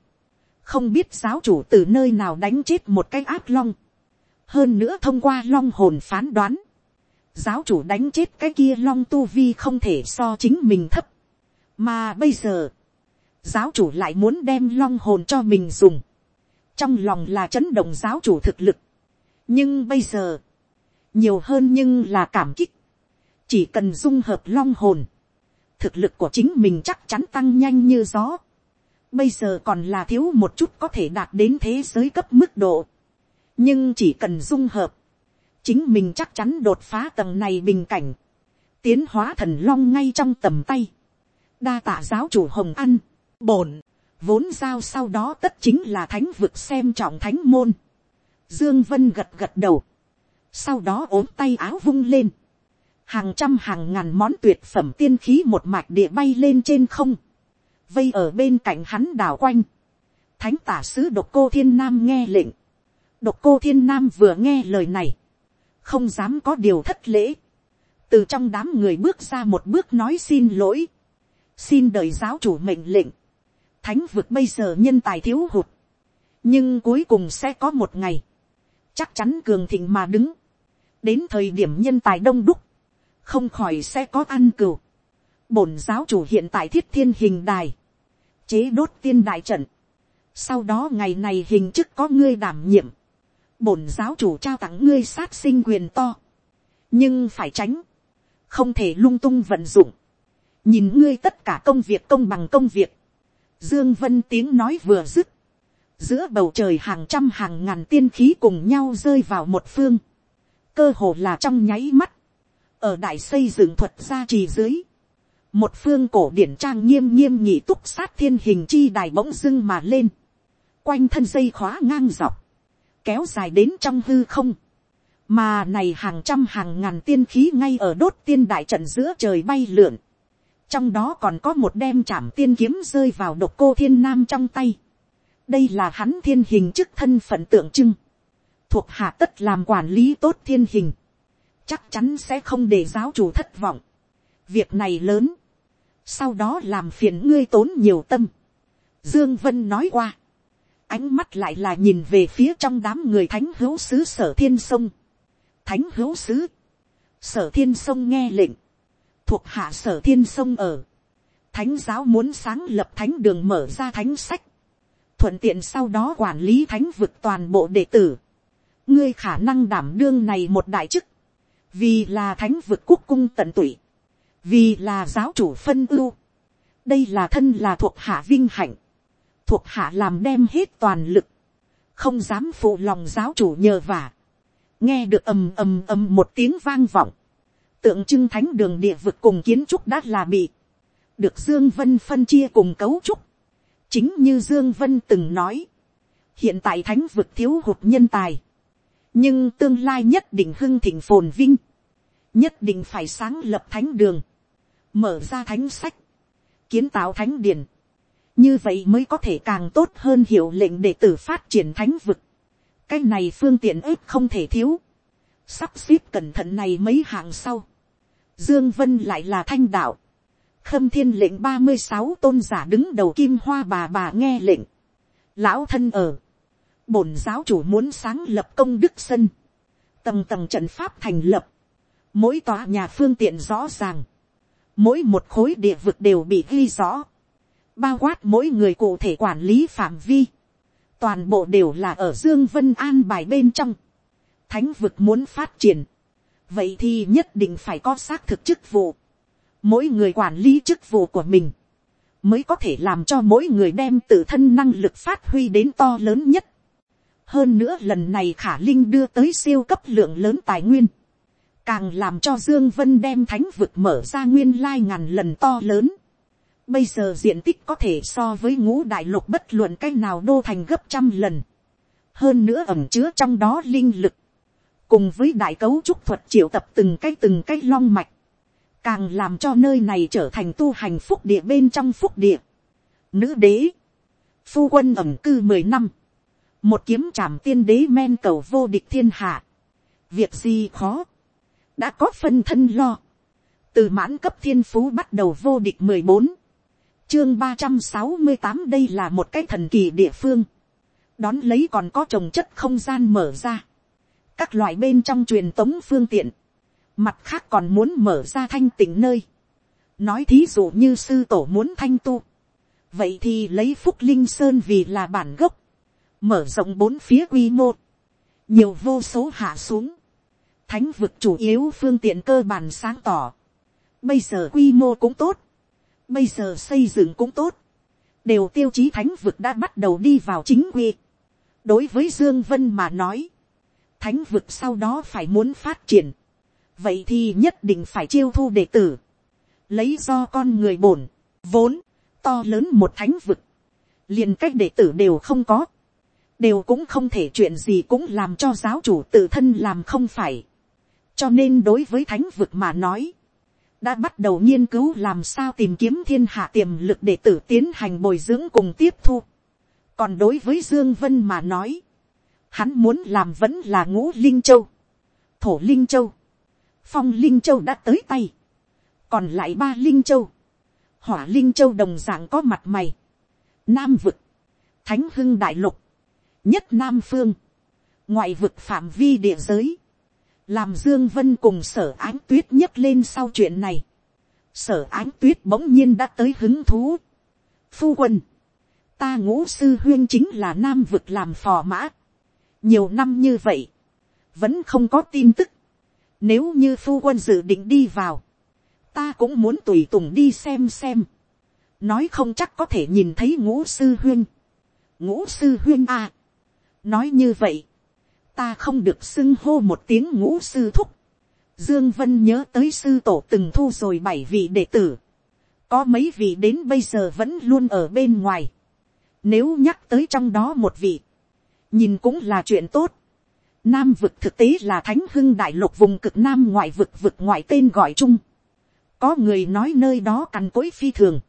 không biết giáo chủ từ nơi nào đánh chết một cái áp long, hơn nữa thông qua long hồn phán đoán, giáo chủ đánh chết cái kia long tu vi không thể so chính mình thấp, mà bây giờ, giáo chủ lại muốn đem long hồn cho mình dùng. Trong lòng là chấn động giáo chủ thực lực. Nhưng bây giờ, nhiều hơn nhưng là cảm kích. Chỉ cần dung hợp long hồn, thực lực của chính mình chắc chắn tăng nhanh như gió. Bây giờ còn là thiếu một chút có thể đạt đến thế giới cấp mức độ. Nhưng chỉ cần dung hợp, chính mình chắc chắn đột phá tầng này bình cảnh. Tiến hóa thần long ngay trong tầm tay đa tạ giáo chủ hồng ăn, bổn, vốn giao sau đó tất chính là thánh vực xem trọng thánh môn. Dương Vân gật gật đầu, sau đó ốm tay áo vung lên, hàng trăm hàng ngàn món tuyệt phẩm tiên khí một mạch địa bay lên trên không, vây ở bên cạnh hắn đảo quanh. Thánh tả sứ độc cô thiên nam nghe lệnh, độc cô thiên nam vừa nghe lời này, không dám có điều thất lễ, từ trong đám người bước ra một bước nói xin lỗi, xin đợi giáo chủ mệnh lệnh, thánh vực bây giờ nhân tài thiếu hụt, nhưng cuối cùng sẽ có một ngày, chắc chắn cường thịnh mà đứng, đến thời điểm nhân tài đông đúc, không khỏi sẽ có ăn cừu. bổn giáo chủ hiện tại thiết thiên hình đài, chế đốt tiên đại trận, sau đó ngày này hình chức có ngươi đảm nhiệm, bổn giáo chủ trao tặng ngươi sát sinh quyền to, nhưng phải tránh, không thể lung tung vận dụng, nhìn ngươi tất cả công việc công bằng công việc, dương vân tiếng nói vừa dứt, giữa bầu trời hàng trăm hàng ngàn tiên khí cùng nhau rơi vào một phương, cơ hồ là trong nháy mắt, ở đại xây dựng thuật gia trì dưới, một phương cổ điển trang nghiêm nghiêm nhị túc sát thiên hình chi đài bỗng dưng mà lên, quanh thân dây khóa ngang dọc, kéo dài đến trong hư không, mà này hàng trăm hàng ngàn tiên khí ngay ở đốt tiên đại trận giữa trời bay lượn, trong đó còn có một đem chạm tiên kiếm rơi vào độc cô thiên nam trong tay, đây là hắn thiên hình chức thân phận tượng trưng, thuộc hạ tất làm quản lý tốt thiên hình, chắc chắn sẽ không để giáo chủ thất vọng. việc này lớn, sau đó làm phiền ngươi tốn nhiều tâm. Dương Vân nói qua, ánh mắt lại là nhìn về phía trong đám người thánh hữu sứ sở thiên sông. thánh hữu sứ, sở thiên sông nghe lệnh, thuộc hạ sở thiên sông ở. thánh giáo muốn sáng lập thánh đường mở ra thánh sách, thuận tiện sau đó quản lý thánh vực toàn bộ đệ tử. ngươi khả năng đảm đương này một đại chức, vì là thánh vực quốc cung tận tụy, vì là giáo chủ phân ưu, đây là thân là thuộc hạ vinh hạnh, thuộc hạ làm đem hết toàn lực, không dám phụ lòng giáo chủ nhờ vả, nghe được ầm ầm ầm một tiếng vang vọng, tượng trưng thánh đường địa vực cùng kiến trúc đã là bị, được dương vân phân chia cùng cấu trúc, chính như dương vân từng nói, hiện tại thánh vực thiếu hụt nhân tài, nhưng tương lai nhất định hưng thịnh phồn vinh, nhất định phải sáng lập thánh đường, mở ra thánh sách, kiến tạo thánh điển, như vậy mới có thể càng tốt hơn hiệu lệnh để tử phát triển thánh vực. cái này phương tiện ếp không thể thiếu, sắp xếp cẩn thận này mấy hàng sau, dương vân lại là thanh đạo, khâm thiên lệnh ba mươi sáu tôn giả đứng đầu kim hoa bà bà nghe lệnh, lão thân ở, bổn giáo chủ muốn sáng lập công đức sân, tầng tầng trận pháp thành lập, mỗi tòa nhà phương tiện rõ ràng, mỗi một khối địa vực đều bị ghi rõ, bao quát mỗi người cụ thể quản lý phạm vi, toàn bộ đều là ở dương vân an bài bên trong, thánh vực muốn phát triển, vậy thì nhất định phải có xác thực chức vụ, mỗi người quản lý chức vụ của mình, mới có thể làm cho mỗi người đem tự thân năng lực phát huy đến to lớn nhất. hơn nữa lần này khả linh đưa tới siêu cấp lượng lớn tài nguyên, càng làm cho dương vân đem thánh vực mở ra nguyên lai ngàn lần to lớn. bây giờ diện tích có thể so với ngũ đại lục bất luận cách nào đô thành gấp trăm lần. hơn nữa ẩm chứa trong đó linh lực, cùng với đại cấu trúc thuật triệu tập từng cái từng cái long mạch, càng làm cho nơi này trở thành tu hành phúc địa bên trong phúc địa. Nữ đế, phu quân ẩm cư mười năm, một kiếm trảm tiên đế men cầu vô địch thiên hạ, việc gì khó, đã có phân thân lo, từ mãn cấp thiên phú bắt đầu vô địch mười bốn, chương ba trăm sáu mươi tám đây là một cái thần kỳ địa phương, đón lấy còn có trồng chất không gian mở ra, các loại bên trong truyền tống phương tiện, mặt khác còn muốn mở ra thanh tỉnh nơi, nói thí dụ như sư tổ muốn thanh tu, vậy thì lấy phúc linh sơn vì là bản gốc, mở rộng bốn phía quy mô, nhiều vô số hạ xuống, thánh vực chủ yếu phương tiện cơ bản sáng tỏ. Bây giờ quy mô cũng tốt. Bây giờ xây dựng cũng tốt. Đều tiêu chí thánh vực đã bắt đầu đi vào chính quy. Đối với Dương Vân mà nói. Thánh vực sau đó phải muốn phát triển. Vậy thì nhất định phải chiêu thu đệ tử. Lấy do con người bổn, vốn, to lớn một thánh vực. liền cách đệ tử đều không có đều cũng không thể chuyện gì cũng làm cho giáo chủ tự thân làm không phải cho nên đối với thánh vực mà nói, đã bắt đầu nghiên cứu làm sao tìm kiếm thiên hạ tiềm lực để tử tiến hành bồi dưỡng cùng tiếp thu. còn đối với dương vân mà nói, hắn muốn làm vẫn là ngũ linh châu, thổ linh châu, phong linh châu đã tới tay, còn lại ba linh châu, hỏa linh châu đồng dạng có mặt mày, nam vực, thánh hưng đại lục, nhất nam phương, ngoại vực phạm vi địa giới, làm dương vân cùng sở ánh tuyết nhấc lên sau chuyện này, sở ánh tuyết bỗng nhiên đã tới hứng thú. phu quân, ta ngũ sư huyên chính là nam vực làm phò mã, nhiều năm như vậy, vẫn không có tin tức, nếu như phu quân dự định đi vào, ta cũng muốn tùy tùng đi xem xem, nói không chắc có thể nhìn thấy ngũ sư huyên, ngũ sư huyên à, nói như vậy, ta không được xưng hô một tiếng ngũ sư thúc. Dương Vân nhớ tới sư tổ từng thu rồi bảy vị đệ tử. có mấy vị đến bây giờ vẫn luôn ở bên ngoài, nếu nhắc tới trong đó một vị, nhìn cũng là chuyện tốt, Nam vực thực tế là thánh hưng đại lục vùng cực nam ngoại vực vực ngoại tên gọi chung. Có người nói nơi đó cằn cối phi thường.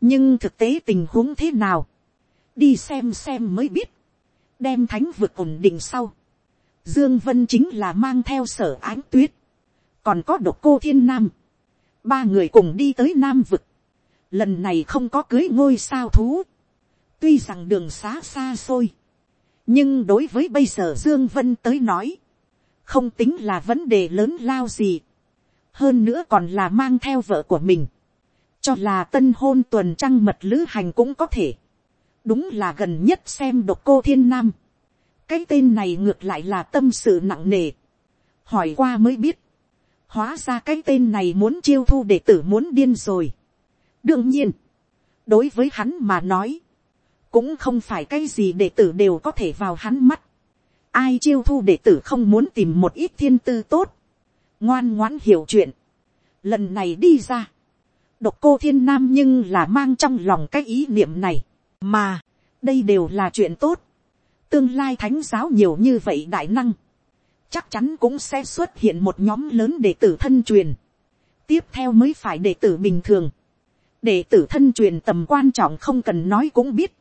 Nhưng thực tế tình huống thế nào? Đi xem xem mới biết. Đem thánh vực ổn định sau. Dương Vân chính là mang theo sở ánh tuyết. Còn có độc cô thiên nam. Ba người cùng đi tới Nam vực. Lần này không có cưới ngôi sao thú. Tuy rằng đường xá xa xôi nhưng đối với bây giờ dương vân tới nói, không tính là vấn đề lớn lao gì. hơn nữa còn là mang theo vợ của mình, cho là tân hôn tuần trăng mật lữ hành cũng có thể. đúng là gần nhất xem độc cô thiên nam. cái tên này ngược lại là tâm sự nặng nề. hỏi qua mới biết, hóa ra cái tên này muốn chiêu thu đệ tử muốn điên rồi. đương nhiên, đối với hắn mà nói, cũng không phải cái gì đệ tử đều có thể vào hắn mắt. ai chiêu thu đệ tử không muốn tìm một ít thiên tư tốt, ngoan ngoãn hiểu chuyện. lần này đi ra, độc cô thiên nam nhưng là mang trong lòng cái ý niệm này, mà đây đều là chuyện tốt. tương lai thánh giáo nhiều như vậy đại năng, chắc chắn cũng sẽ xuất hiện một nhóm lớn đệ tử thân truyền. tiếp theo mới phải đệ tử bình thường. đệ tử thân truyền tầm quan trọng không cần nói cũng biết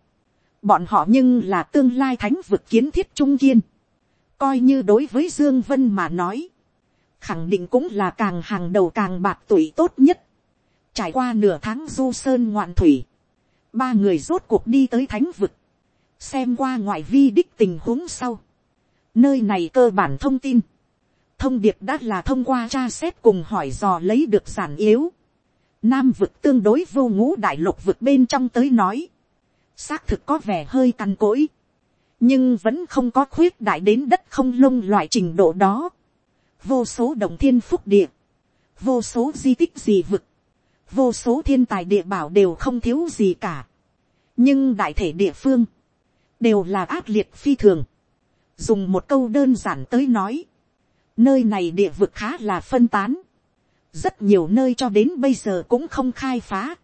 bọn họ nhưng là tương lai thánh vực kiến thiết trung kiên, coi như đối với dương vân mà nói, khẳng định cũng là càng hàng đầu càng bạc tuổi tốt nhất, trải qua nửa tháng du sơn ngoạn thủy, ba người rốt cuộc đi tới thánh vực, xem qua ngoại vi đích tình huống sau, nơi này cơ bản thông tin, thông điệp đã là thông qua tra xét cùng hỏi dò lấy được giản yếu, nam vực tương đối vô ngũ đại lục vực bên trong tới nói, xác thực có vẻ hơi cằn cỗi, nhưng vẫn không có khuyết đại đến đất không lông loại trình độ đó. vô số đồng thiên phúc địa, vô số di tích gì vực, vô số thiên tài địa bảo đều không thiếu gì cả. nhưng đại thể địa phương, đều là ác liệt phi thường. dùng một câu đơn giản tới nói, nơi này địa vực khá là phân tán, rất nhiều nơi cho đến bây giờ cũng không khai phá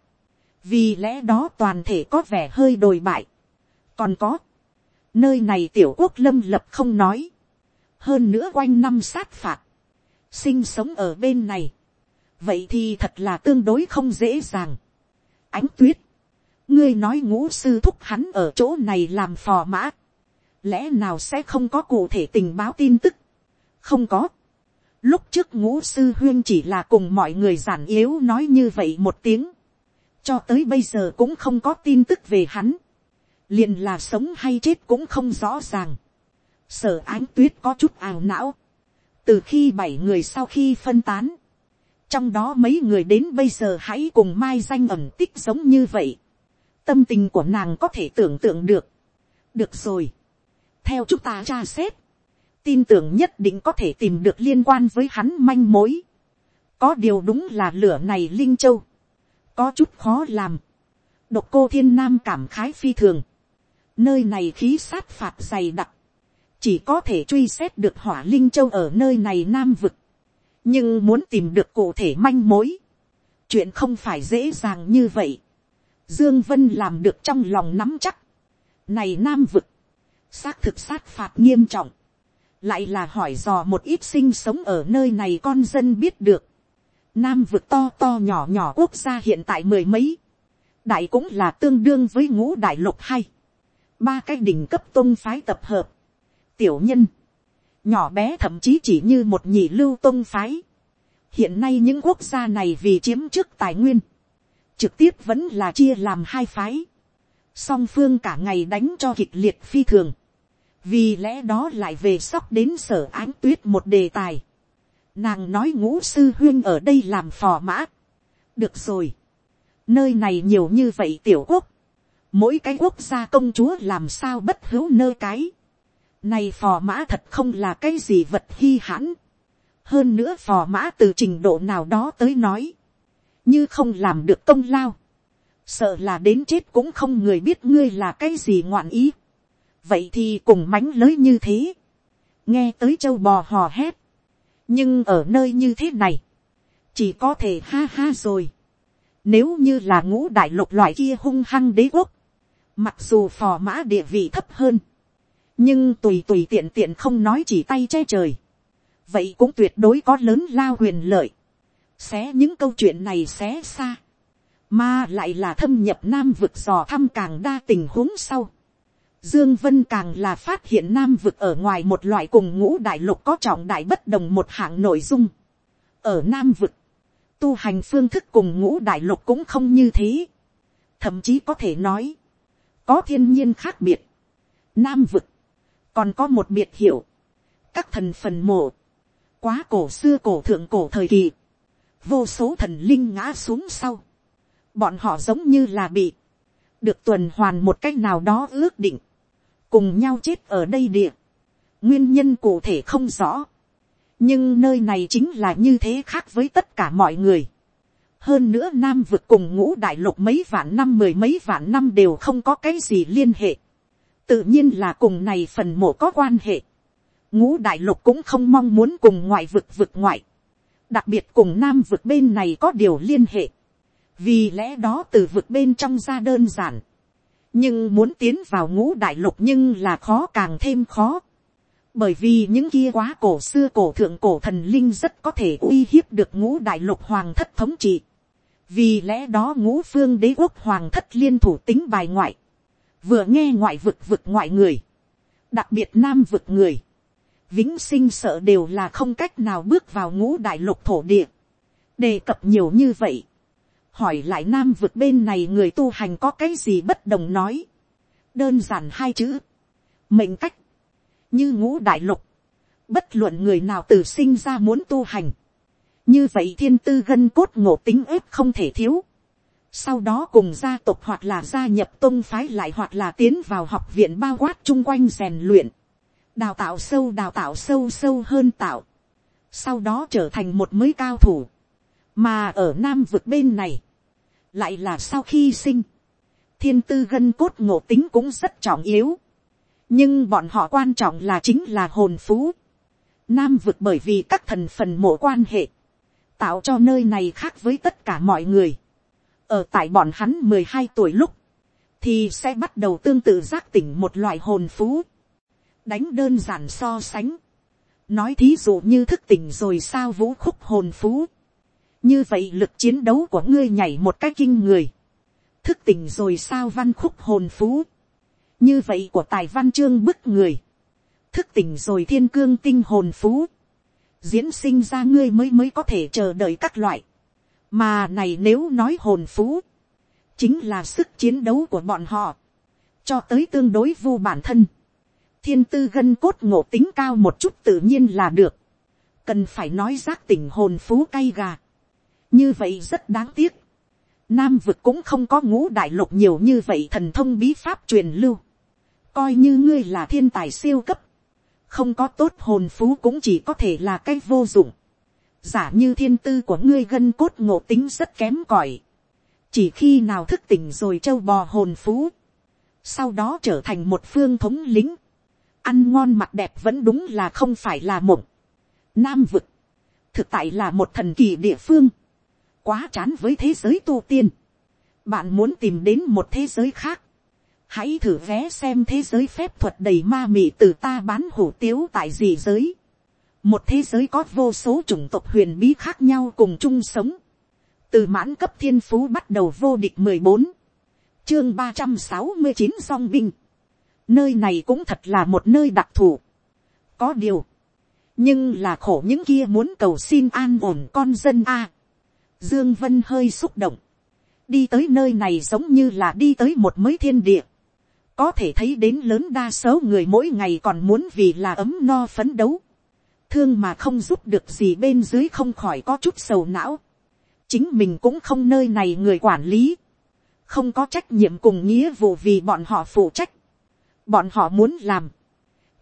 vì lẽ đó toàn thể có vẻ hơi đồi bại. còn có, nơi này tiểu quốc lâm lập không nói, hơn nữa quanh năm sát phạt, sinh sống ở bên này, vậy thì thật là tương đối không dễ dàng. ánh tuyết, ngươi nói ngũ sư thúc hắn ở chỗ này làm phò mã, lẽ nào sẽ không có cụ thể tình báo tin tức, không có. Lúc trước ngũ sư huyên chỉ là cùng mọi người giản yếu nói như vậy một tiếng cho tới bây giờ cũng không có tin tức về hắn, liền là sống hay chết cũng không rõ ràng. sở ánh tuyết có chút ảo não, từ khi bảy người sau khi phân tán, trong đó mấy người đến bây giờ hãy cùng mai danh ẩm tích giống như vậy, tâm tình của nàng có thể tưởng tượng được. được rồi, theo chúng ta tra xét, tin tưởng nhất định có thể tìm được liên quan với hắn manh mối. có điều đúng là lửa này linh châu, có chút khó làm. độc cô thiên nam cảm khái phi thường. nơi này khí sát phạt dày đặc. chỉ có thể truy xét được hỏa linh châu ở nơi này nam vực. nhưng muốn tìm được cụ thể manh mối. chuyện không phải dễ dàng như vậy. dương vân làm được trong lòng nắm chắc. này nam vực. xác thực sát phạt nghiêm trọng. lại là hỏi dò một ít sinh sống ở nơi này con dân biết được Nam vực to to nhỏ nhỏ quốc gia hiện tại mười mấy. Đại cũng là tương đương với ngũ đại lục hay. Ba cái đỉnh cấp tôn phái tập hợp. Tiểu nhân. Nhỏ bé thậm chí chỉ như một nhị lưu tôn phái. Hiện nay những quốc gia này vì chiếm trước tài nguyên. Trực tiếp vẫn là chia làm hai phái. Song phương cả ngày đánh cho kịch liệt phi thường. Vì lẽ đó lại về sóc đến sở ánh tuyết một đề tài Nàng nói ngũ sư huyên ở đây làm phò mã. Được rồi. Nơi này nhiều như vậy tiểu quốc. Mỗi cái quốc gia công chúa làm sao bất hữu nơi cái. Này phò mã thật không là cái gì vật hy hãn. Hơn nữa phò mã từ trình độ nào đó tới nói. Như không làm được công lao. Sợ là đến chết cũng không người biết ngươi là cái gì ngoạn ý. Vậy thì cùng mánh lới như thế. Nghe tới châu bò hò hét nhưng ở nơi như thế này, chỉ có thể ha ha rồi. Nếu như là ngũ đại lục loại kia hung hăng đế quốc. Mặc dù phò mã địa vị thấp hơn. Nhưng tùy tùy tiện tiện không nói chỉ tay che trời. Vậy cũng tuyệt đối có lớn lao huyền lợi. Xé những câu chuyện này xé xa. Mà lại là thâm nhập nam vực dò thăm càng đa tình huống sau. Dương Vân càng là phát hiện nam vực ở ngoài một loại cùng ngũ đại lục có trọng đại bất đồng một hạng nội dung. Ở nam vực, tu hành phương thức cùng ngũ đại lục cũng không như thế. Thậm chí có thể nói, có thiên nhiên khác biệt. Nam vực, còn có một biệt hiệu. Các thần phần mộ, quá cổ xưa cổ thượng cổ thời kỳ. Vô số thần linh ngã xuống sau. Bọn họ giống như là bị được tuần hoàn một cách nào đó ước định cùng nhau chết ở đây địa, nguyên nhân cụ thể không rõ, nhưng nơi này chính là như thế khác với tất cả mọi người. hơn nữa nam vực cùng ngũ đại lục mấy vạn năm mười mấy vạn năm đều không có cái gì liên hệ, tự nhiên là cùng này phần mộ có quan hệ. ngũ đại lục cũng không mong muốn cùng ngoại vực vực ngoại, đặc biệt cùng nam vực bên này có điều liên hệ, vì lẽ đó từ vực bên trong ra đơn giản, nhưng muốn tiến vào ngũ đại lục nhưng là khó càng thêm khó. bởi vì những kia quá cổ xưa cổ thượng cổ thần linh rất có thể uy hiếp được ngũ đại lục hoàng thất thống trị. vì lẽ đó ngũ phương đế quốc hoàng thất liên thủ tính bài ngoại. vừa nghe ngoại vực vực ngoại người. đặc biệt nam vực người. vĩnh sinh sợ đều là không cách nào bước vào ngũ đại lục thổ địa. đề cập nhiều như vậy hỏi lại nam vực bên này người tu hành có cái gì bất đồng nói. đơn giản hai chữ. mệnh cách. như ngũ đại lục. bất luận người nào từ sinh ra muốn tu hành. như vậy thiên tư gân cốt ngộ tính ếp không thể thiếu. sau đó cùng gia tộc hoặc là gia nhập tôn phái lại hoặc là tiến vào học viện bao quát chung quanh rèn luyện. đào tạo sâu đào tạo sâu sâu hơn tạo. sau đó trở thành một mới cao thủ mà ở nam vực bên này, lại là sau khi sinh, thiên tư gân cốt ngộ tính cũng rất trọng yếu, nhưng bọn họ quan trọng là chính là hồn phú, nam vực bởi vì các thần phần mộ quan hệ, tạo cho nơi này khác với tất cả mọi người, ở tại bọn hắn mười hai tuổi lúc, thì sẽ bắt đầu tương tự giác tỉnh một loại hồn phú, đánh đơn giản so sánh, nói thí dụ như thức tỉnh rồi sao vũ khúc hồn phú, như vậy lực chiến đấu của ngươi nhảy một cái kinh người, thức tỉnh rồi sao văn khúc hồn phú, như vậy của tài văn chương bức người, thức tỉnh rồi thiên cương tinh hồn phú, diễn sinh ra ngươi mới mới có thể chờ đợi các loại, mà này nếu nói hồn phú, chính là sức chiến đấu của bọn họ, cho tới tương đối vu bản thân, thiên tư gân cốt ngộ tính cao một chút tự nhiên là được, cần phải nói giác tỉnh hồn phú cay gà, như vậy rất đáng tiếc. Nam vực cũng không có ngũ đại lục nhiều như vậy thần thông bí pháp truyền lưu. Coi như ngươi là thiên tài siêu cấp. Không có tốt hồn phú cũng chỉ có thể là cái vô dụng. Giả như thiên tư của ngươi gân cốt ngộ tính rất kém cỏi Chỉ khi nào thức tỉnh rồi châu bò hồn phú. Sau đó trở thành một phương thống lính. Ăn ngon mặt đẹp vẫn đúng là không phải là mộng. Nam vực. Thực tại là một thần kỳ địa phương quá chán với thế giới tu tiên. Bạn muốn tìm đến một thế giới khác. Hãy thử vé xem thế giới phép thuật đầy ma mị từ ta bán hủ tiếu tại gì giới. Một thế giới có vô số chủng tộc huyền bí khác nhau cùng chung sống. Từ mãn cấp thiên phú bắt đầu vô địch mười bốn Chương ba trăm sáu mươi chín song binh. Nơi này cũng thật là một nơi đặc thù. Có điều. Nhưng là khổ những kia muốn cầu xin an ổn con dân a Dương Vân hơi xúc động. Đi tới nơi này giống như là đi tới một mới thiên địa. Có thể thấy đến lớn đa số người mỗi ngày còn muốn vì là ấm no phấn đấu. Thương mà không giúp được gì bên dưới không khỏi có chút sầu não. Chính mình cũng không nơi này người quản lý. Không có trách nhiệm cùng nghĩa vụ vì bọn họ phụ trách. Bọn họ muốn làm.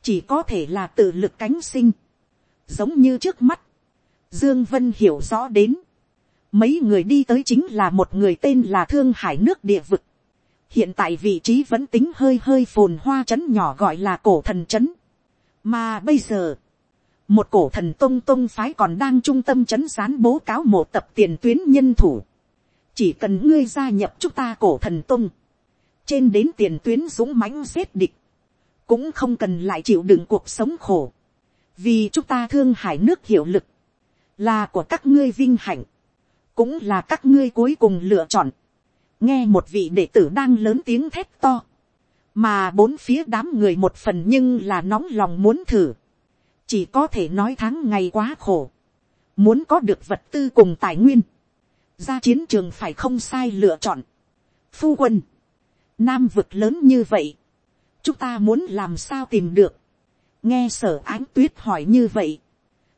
Chỉ có thể là tự lực cánh sinh. Giống như trước mắt. Dương Vân hiểu rõ đến Mấy người đi tới chính là một người tên là Thương Hải nước địa vực. Hiện tại vị trí vẫn tính hơi hơi phồn hoa trấn nhỏ gọi là cổ thần trấn. Mà bây giờ, một cổ thần tông tông phái còn đang trung tâm trấn gián bố cáo một tập tiền tuyến nhân thủ. chỉ cần ngươi gia nhập chúng ta cổ thần tông trên đến tiền tuyến dũng mãnh xếp địch, cũng không cần lại chịu đựng cuộc sống khổ, vì chúng ta thương hải nước hiệu lực, là của các ngươi vinh hạnh, cũng là các ngươi cuối cùng lựa chọn. nghe một vị đệ tử đang lớn tiếng thét to, mà bốn phía đám người một phần nhưng là nóng lòng muốn thử, chỉ có thể nói tháng ngày quá khổ, muốn có được vật tư cùng tài nguyên, ra chiến trường phải không sai lựa chọn. phu quân, nam vực lớn như vậy, chúng ta muốn làm sao tìm được, nghe sở ánh tuyết hỏi như vậy,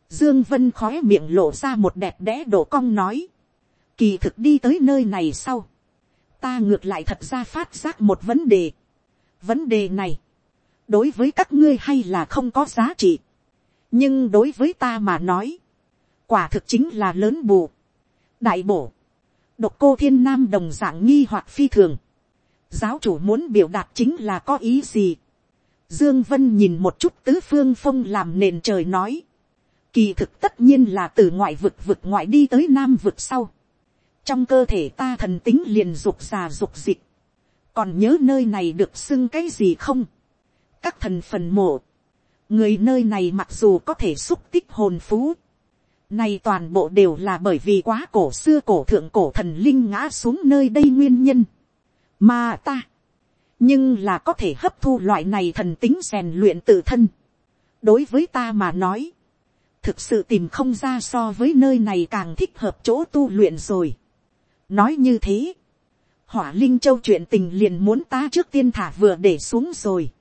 dương vân khói miệng lộ ra một đẹp đẽ đổ cong nói, kỳ thực đi tới nơi này sau, ta ngược lại thật ra phát giác một vấn đề, vấn đề này, đối với các ngươi hay là không có giá trị, nhưng đối với ta mà nói, quả thực chính là lớn bù, đại bổ, độc cô thiên nam đồng dạng nghi hoặc phi thường, giáo chủ muốn biểu đạt chính là có ý gì, dương vân nhìn một chút tứ phương phong làm nền trời nói, kỳ thực tất nhiên là từ ngoại vực vực ngoại đi tới nam vực sau, trong cơ thể ta thần tính liền dục già dục dịch, còn nhớ nơi này được xưng cái gì không, các thần phần mộ, người nơi này mặc dù có thể xúc tích hồn phú, này toàn bộ đều là bởi vì quá cổ xưa cổ thượng cổ thần linh ngã xuống nơi đây nguyên nhân. Mà ta. Nhưng là có thể hấp thu loại này thần tính rèn luyện tự thân. Đối với ta mà nói. Thực sự tìm không ra so với nơi này càng thích hợp chỗ tu luyện rồi. Nói như thế. Hỏa Linh Châu chuyện tình liền muốn ta trước tiên thả vừa để xuống rồi.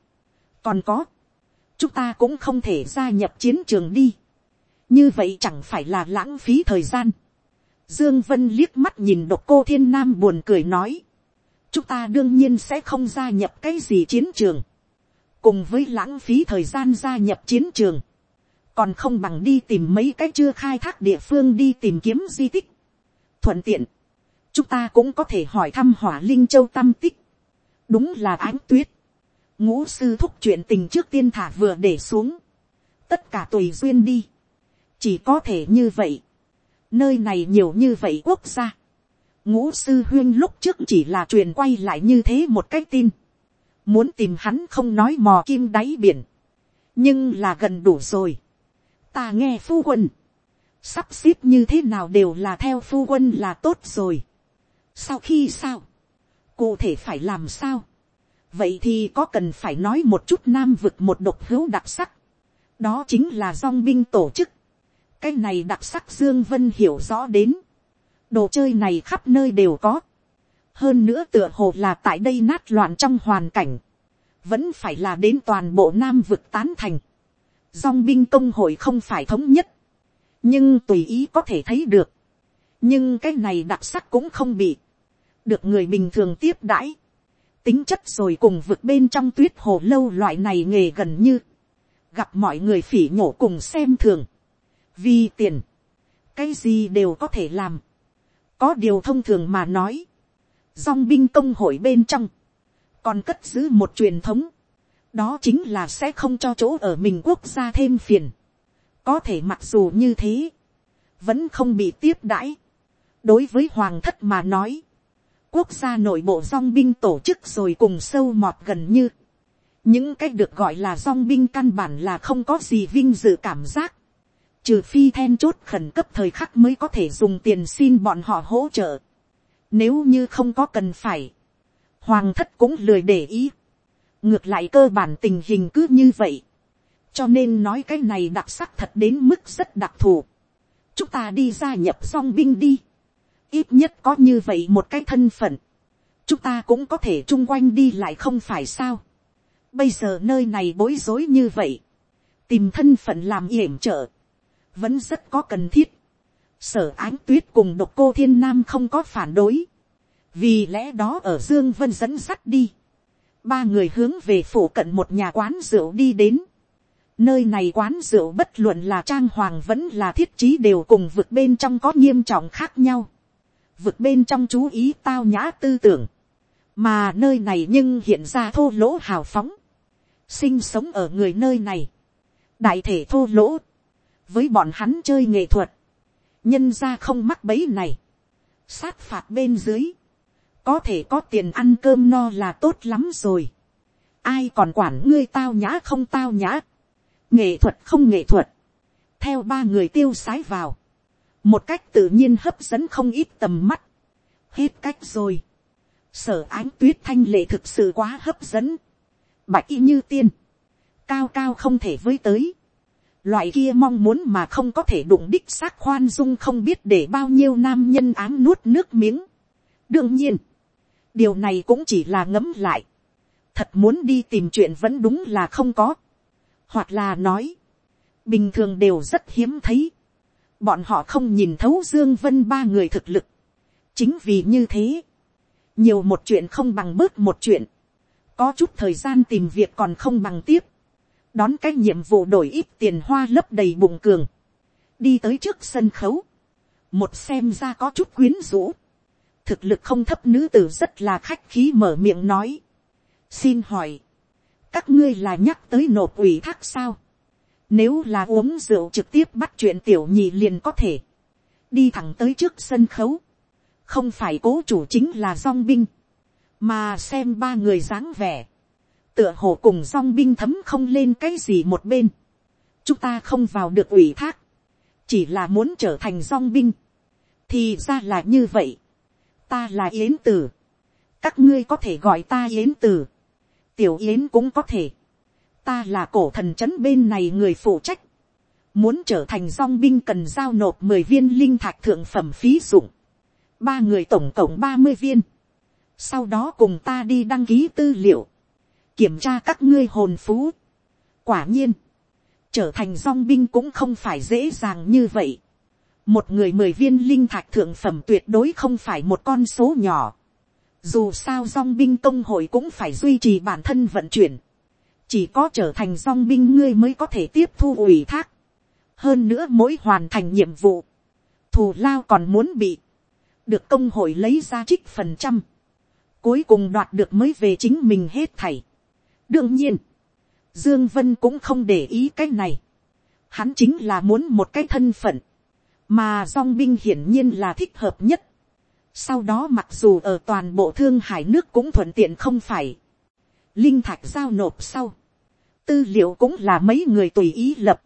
Còn có. Chúng ta cũng không thể gia nhập chiến trường đi như vậy chẳng phải là lãng phí thời gian. Dương Vân liếc mắt nhìn độc cô thiên nam buồn cười nói. Chúng ta đương nhiên sẽ không gia nhập cái gì chiến trường. Cùng với lãng phí thời gian gia nhập chiến trường. Còn không bằng đi tìm mấy cái chưa khai thác địa phương đi tìm kiếm di tích. Thuận tiện. Chúng ta cũng có thể hỏi thăm hỏa linh châu tâm tích. Đúng là ánh tuyết. Ngũ sư thúc chuyện tình trước tiên thả vừa để xuống. Tất cả tùy duyên đi. Chỉ có thể như vậy, nơi này nhiều như vậy quốc gia, ngũ sư huyên lúc trước chỉ là truyền quay lại như thế một cái tin, muốn tìm hắn không nói mò kim đáy biển, nhưng là gần đủ rồi, ta nghe phu quân, sắp xếp như thế nào đều là theo phu quân là tốt rồi, sau khi sao, cụ thể phải làm sao, vậy thì có cần phải nói một chút nam vực một độc hữu đặc sắc, đó chính là dong binh tổ chức, cái này đặc sắc dương vân hiểu rõ đến. Đồ chơi này khắp nơi đều có. Hơn nữa tựa hồ là tại đây nát loạn trong hoàn cảnh. Vẫn phải là đến toàn bộ nam vực tán thành. Dong binh công hội không phải thống nhất. Nhưng tùy ý có thể thấy được. Nhưng cái này đặc sắc cũng không bị được người bình thường tiếp đãi. Tính chất rồi cùng vực bên trong tuyết hồ lâu loại này nghề gần như. Gặp mọi người phỉ nhổ cùng xem thường. Vì tiền, cái gì đều có thể làm. có điều thông thường mà nói, Dòng binh công hội bên trong, còn cất giữ một truyền thống, đó chính là sẽ không cho chỗ ở mình quốc gia thêm phiền. có thể mặc dù như thế, vẫn không bị tiếp đãi. đối với hoàng thất mà nói, quốc gia nội bộ dong binh tổ chức rồi cùng sâu mọt gần như, những cái được gọi là dong binh căn bản là không có gì vinh dự cảm giác trừ phi then chốt khẩn cấp thời khắc mới có thể dùng tiền xin bọn họ hỗ trợ. Nếu như không có cần phải, hoàng thất cũng lười để ý. ngược lại cơ bản tình hình cứ như vậy. cho nên nói cái này đặc sắc thật đến mức rất đặc thù. chúng ta đi gia nhập song binh đi ít nhất có như vậy một cái thân phận. chúng ta cũng có thể chung quanh đi lại không phải sao. bây giờ nơi này bối rối như vậy. tìm thân phận làm yểm trợ vẫn rất có cần thiết. sở ánh tuyết cùng độc cô thiên nam không có phản đối. vì lẽ đó ở dương vân dẫn sắt đi. ba người hướng về phủ cận một nhà quán rượu đi đến. nơi này quán rượu bất luận là trang hoàng vẫn là thiết trí đều cùng vực bên trong có nghiêm trọng khác nhau vực bên trong chú ý tao nhã tư tưởng. mà nơi này nhưng hiện ra thô lỗ hào phóng. sinh sống ở người nơi này. đại thể thô lỗ. Với bọn hắn chơi nghệ thuật, nhân ra không mắc bẫy này, sát phạt bên dưới, có thể có tiền ăn cơm no là tốt lắm rồi, ai còn quản ngươi tao nhã không tao nhã, nghệ thuật không nghệ thuật, theo ba người tiêu sái vào, một cách tự nhiên hấp dẫn không ít tầm mắt, hết cách rồi, sở ánh tuyết thanh lệ thực sự quá hấp dẫn, bạch y như tiên, cao cao không thể với tới, loại kia mong muốn mà không có thể đụng đích xác khoan dung không biết để bao nhiêu nam nhân ám nuốt nước miếng. đương nhiên, điều này cũng chỉ là ngấm lại, thật muốn đi tìm chuyện vẫn đúng là không có, hoặc là nói, bình thường đều rất hiếm thấy, bọn họ không nhìn thấu dương vân ba người thực lực, chính vì như thế, nhiều một chuyện không bằng bớt một chuyện, có chút thời gian tìm việc còn không bằng tiếp, đón cái nhiệm vụ đổi ít tiền hoa lấp đầy bụng cường, đi tới trước sân khấu, một xem ra có chút quyến rũ, thực lực không thấp nữ tử rất là khách khí mở miệng nói, xin hỏi, các ngươi là nhắc tới nộp ủy thác sao, nếu là uống rượu trực tiếp bắt chuyện tiểu nhị liền có thể, đi thẳng tới trước sân khấu, không phải cố chủ chính là song binh, mà xem ba người dáng vẻ, tựa hồ cùng song binh thấm không lên cái gì một bên, chúng ta không vào được ủy thác, chỉ là muốn trở thành song binh, thì ra là như vậy, ta là yến tử, các ngươi có thể gọi ta yến tử, tiểu yến cũng có thể, ta là cổ thần c h ấ n bên này người phụ trách, muốn trở thành dong binh cần giao nộp mười viên linh thạch thượng phẩm phí dụng, ba người tổng cộng ba mươi viên, sau đó cùng ta đi đăng ký tư liệu, kiểm tra các ngươi hồn phú. quả nhiên, trở thành dong binh cũng không phải dễ dàng như vậy. một người mười viên linh thạch thượng phẩm tuyệt đối không phải một con số nhỏ. dù sao dong binh công hội cũng phải duy trì bản thân vận chuyển chỉ có trở thành dong binh ngươi mới có thể tiếp thu ủy thác. hơn nữa mỗi hoàn thành nhiệm vụ, thù lao còn muốn bị, được công hội lấy ra trích phần trăm, cuối cùng đoạt được mới về chính mình hết thảy. đương nhiên, dương vân cũng không để ý cái này, hắn chính là muốn một cái thân phận, mà dong binh hiển nhiên là thích hợp nhất. sau đó mặc dù ở toàn bộ thương hải nước cũng thuận tiện không phải, linh thạch giao nộp sau, tư liệu cũng là mấy người tùy ý lập,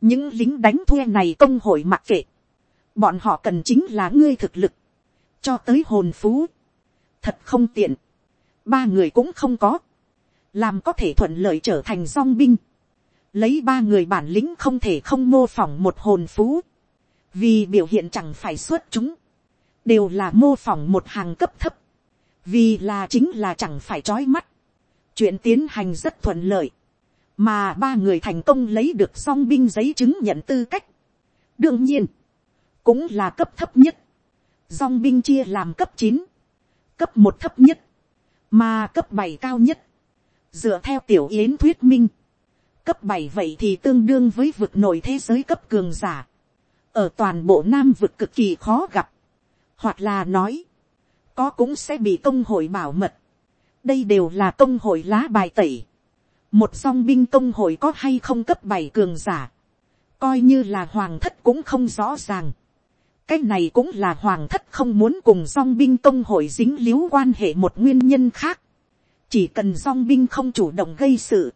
những lính đánh thuê này công hội mặc kệ, bọn họ cần chính là ngươi thực lực, cho tới hồn phú, thật không tiện, ba người cũng không có, làm có thể thuận lợi trở thành dong binh, lấy ba người bản lĩnh không thể không mô phỏng một hồn phú, vì biểu hiện chẳng phải xuất chúng, đều là mô phỏng một hàng cấp thấp, vì là chính là chẳng phải trói mắt, chuyện tiến hành rất thuận lợi, mà ba người thành công lấy được song binh giấy chứng nhận tư cách. đương nhiên, cũng là cấp thấp nhất. song binh chia làm cấp chín, cấp một thấp nhất, mà cấp bảy cao nhất. dựa theo tiểu yến thuyết minh, cấp bảy vậy thì tương đương với vực nổi thế giới cấp cường giả. ở toàn bộ nam vực cực kỳ khó gặp, hoặc là nói, có cũng sẽ bị công hội bảo mật đây đều là công hội lá bài tẩy một song binh công hội có hay không cấp bảy cường giả, coi như là hoàng thất cũng không rõ ràng. cái này cũng là hoàng thất không muốn cùng song binh công hội dính líu quan hệ một nguyên nhân khác. chỉ cần song binh không chủ động gây sự,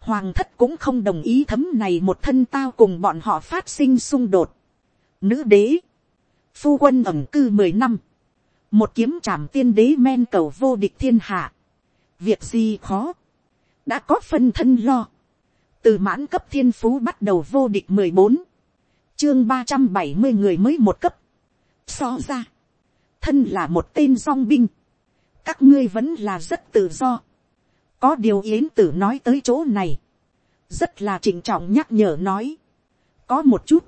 hoàng thất cũng không đồng ý thấm này một thân tao cùng bọn họ phát sinh xung đột. Nữ đế, phu quân ẩm cư mười năm, một kiếm trảm tiên đế men cầu vô địch thiên hạ. việc gì khó, đã có phân thân lo, từ mãn cấp thiên phú bắt đầu vô địch mười bốn, chương ba trăm bảy mươi người mới một cấp, so ra, thân là một tên song binh, các ngươi vẫn là rất tự do, có điều yến tử nói tới chỗ này, rất là trịnh trọng nhắc nhở nói, có một chút,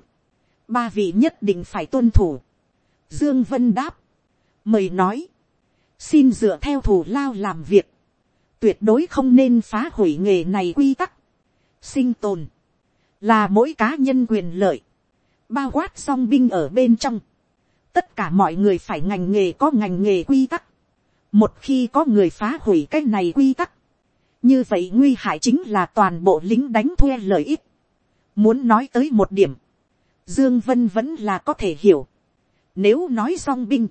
ba vị nhất định phải tuân thủ, dương vân đáp, mời nói, xin dựa theo thủ lao làm việc, tuyệt đối không nên phá hủy nghề này quy tắc, sinh tồn, là mỗi cá nhân quyền lợi, bao quát song binh ở bên trong, tất cả mọi người phải ngành nghề có ngành nghề quy tắc, một khi có người phá hủy cái này quy tắc, như vậy nguy hại chính là toàn bộ lính đánh thuê lợi ích. Muốn nói tới một điểm, Dương Vân vẫn là có thể hiểu. Nếu nói song binh,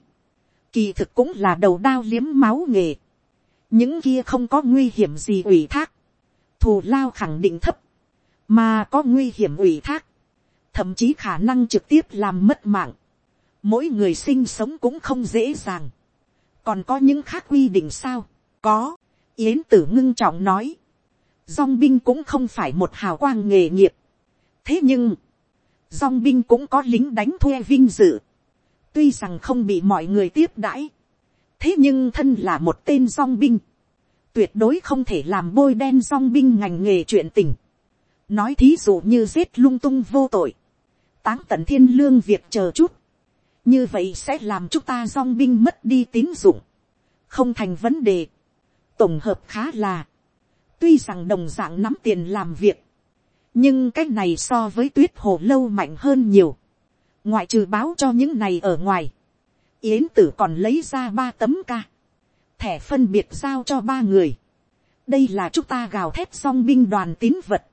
kỳ thực cũng là đầu đao liếm máu nghề. những kia không có nguy hiểm gì ủy thác, thù lao khẳng định thấp, mà có nguy hiểm ủy thác, thậm chí khả năng trực tiếp làm mất mạng. mỗi người sinh sống cũng không dễ dàng. còn có những khác quy định sao, có, yến tử ngưng trọng nói, dong binh cũng không phải một hào quang nghề nghiệp. thế nhưng, dong binh cũng có lính đánh thuê vinh dự tuy rằng không bị mọi người tiếp đãi, thế nhưng thân là một tên song binh, tuyệt đối không thể làm bôi đen song binh ngành nghề chuyện tình. nói thí dụ như giết lung tung vô tội, táng tận thiên lương việc chờ chút, như vậy sẽ làm chúng ta song binh mất đi tín dụng, không thành vấn đề. tổng hợp khá là, tuy rằng đồng d ạ n g nắm tiền làm việc, nhưng cái này so với tuyết hồ lâu mạnh hơn nhiều ngoại trừ báo cho những này ở ngoài, yến tử còn lấy ra ba tấm ca, thẻ phân biệt giao cho ba người. đây là chúng ta gào thét song binh đoàn tín vật,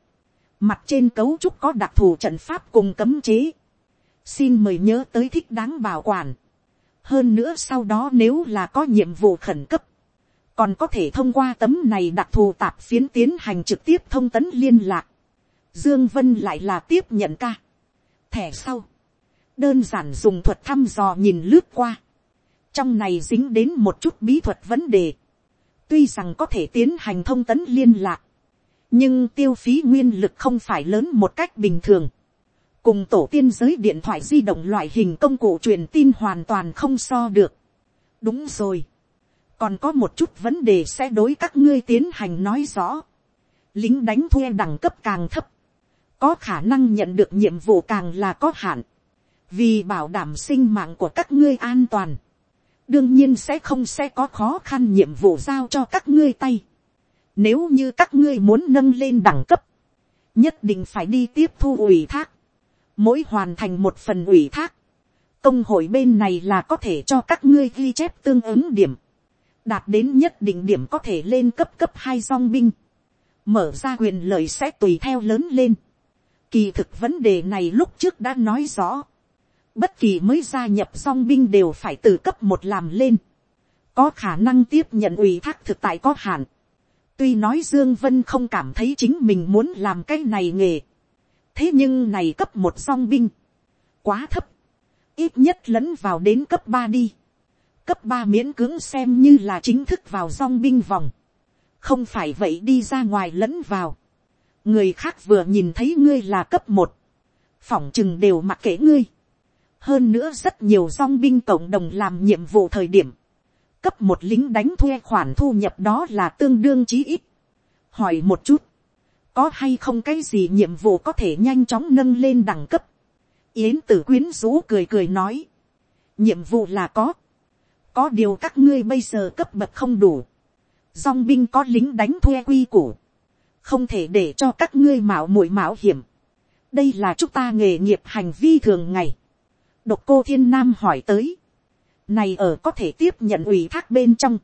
mặt trên cấu trúc có đặc thù trận pháp cùng cấm chế, xin mời nhớ tới thích đáng bảo quản. hơn nữa sau đó nếu là có nhiệm vụ khẩn cấp, còn có thể thông qua tấm này đặc thù tạp phiến tiến hành trực tiếp thông tấn liên lạc. Dương Vân lại là tiếp nhận ca. Thẻ sau đơn giản dùng thuật thăm dò nhìn lướt qua, trong này dính đến một chút bí thuật vấn đề, tuy rằng có thể tiến hành thông tấn liên lạc, nhưng tiêu phí nguyên lực không phải lớn một cách bình thường, cùng tổ tiên giới điện thoại di động loại hình công cụ truyền tin hoàn toàn không so được. đúng rồi, còn có một chút vấn đề sẽ đối các ngươi tiến hành nói rõ, lính đánh thuê đẳng cấp càng thấp, có khả năng nhận được nhiệm vụ càng là có hạn, vì bảo đảm sinh mạng của các ngươi an toàn, đương nhiên sẽ không sẽ có khó khăn nhiệm vụ giao cho các ngươi tay. Nếu như các ngươi muốn nâng lên đẳng cấp, nhất định phải đi tiếp thu ủy thác, mỗi hoàn thành một phần ủy thác, công hội bên này là có thể cho các ngươi ghi chép tương ứng điểm, đạt đến nhất định điểm có thể lên cấp cấp hai dong binh, mở ra quyền lợi sẽ tùy theo lớn lên. Kỳ thực vấn đề này lúc trước đã nói rõ, bất kỳ mới gia nhập song binh đều phải từ cấp một làm lên, có khả năng tiếp nhận ủy thác thực tại có hạn. tuy nói dương vân không cảm thấy chính mình muốn làm cái này nghề, thế nhưng này cấp một song binh, quá thấp, ít nhất lẫn vào đến cấp ba đi, cấp ba miễn cưỡng xem như là chính thức vào song binh vòng, không phải vậy đi ra ngoài lẫn vào, người khác vừa nhìn thấy ngươi là cấp một, phỏng chừng đều mặc kệ ngươi, hơn nữa rất nhiều dong binh cộng đồng làm nhiệm vụ thời điểm, cấp một lính đánh thuê khoản thu nhập đó là tương đương chí ít. hỏi một chút, có hay không cái gì nhiệm vụ có thể nhanh chóng nâng lên đẳng cấp. yến tử quyến rũ cười cười nói, nhiệm vụ là có, có điều các ngươi bây giờ cấp bậc không đủ, dong binh có lính đánh thuê quy củ, không thể để cho các ngươi mạo muội mạo hiểm. đây là chúng ta nghề nghiệp hành vi thường ngày. Độc cô thiên nam hỏi tới. Này ở có thể tiếp nhận ủy thác bên trong.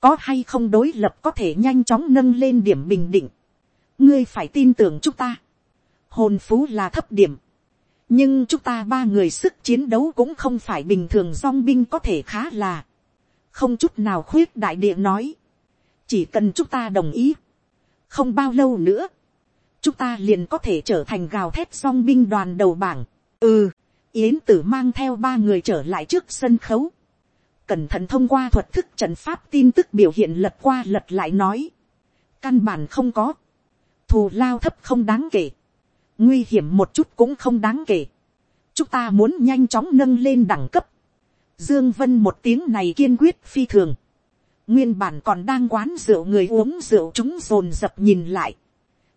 Có hay không đối lập có thể nhanh chóng nâng lên điểm bình định. Ngươi phải tin tưởng chúng ta. Hồn phú là thấp điểm. Nhưng chúng ta ba người sức chiến đấu cũng không phải bình thường song binh có thể khá là. Không chút nào khuyết đại địa nói. Chỉ cần chúng ta đồng ý. Không bao lâu nữa. Chúng ta liền có thể trở thành gào thét song binh đoàn đầu bảng. Ừ Yến tử mang theo ba người trở lại trước sân khấu. Cẩn thận thông qua thuật thức trận pháp tin tức biểu hiện lật qua lật lại nói. Căn bản không có. Thù lao thấp không đáng kể. Nguy hiểm một chút cũng không đáng kể. Chúng ta muốn nhanh chóng nâng lên đẳng cấp. Dương Vân một tiếng này kiên quyết phi thường. Nguyên bản còn đang quán rượu người uống rượu chúng rồn dập nhìn lại.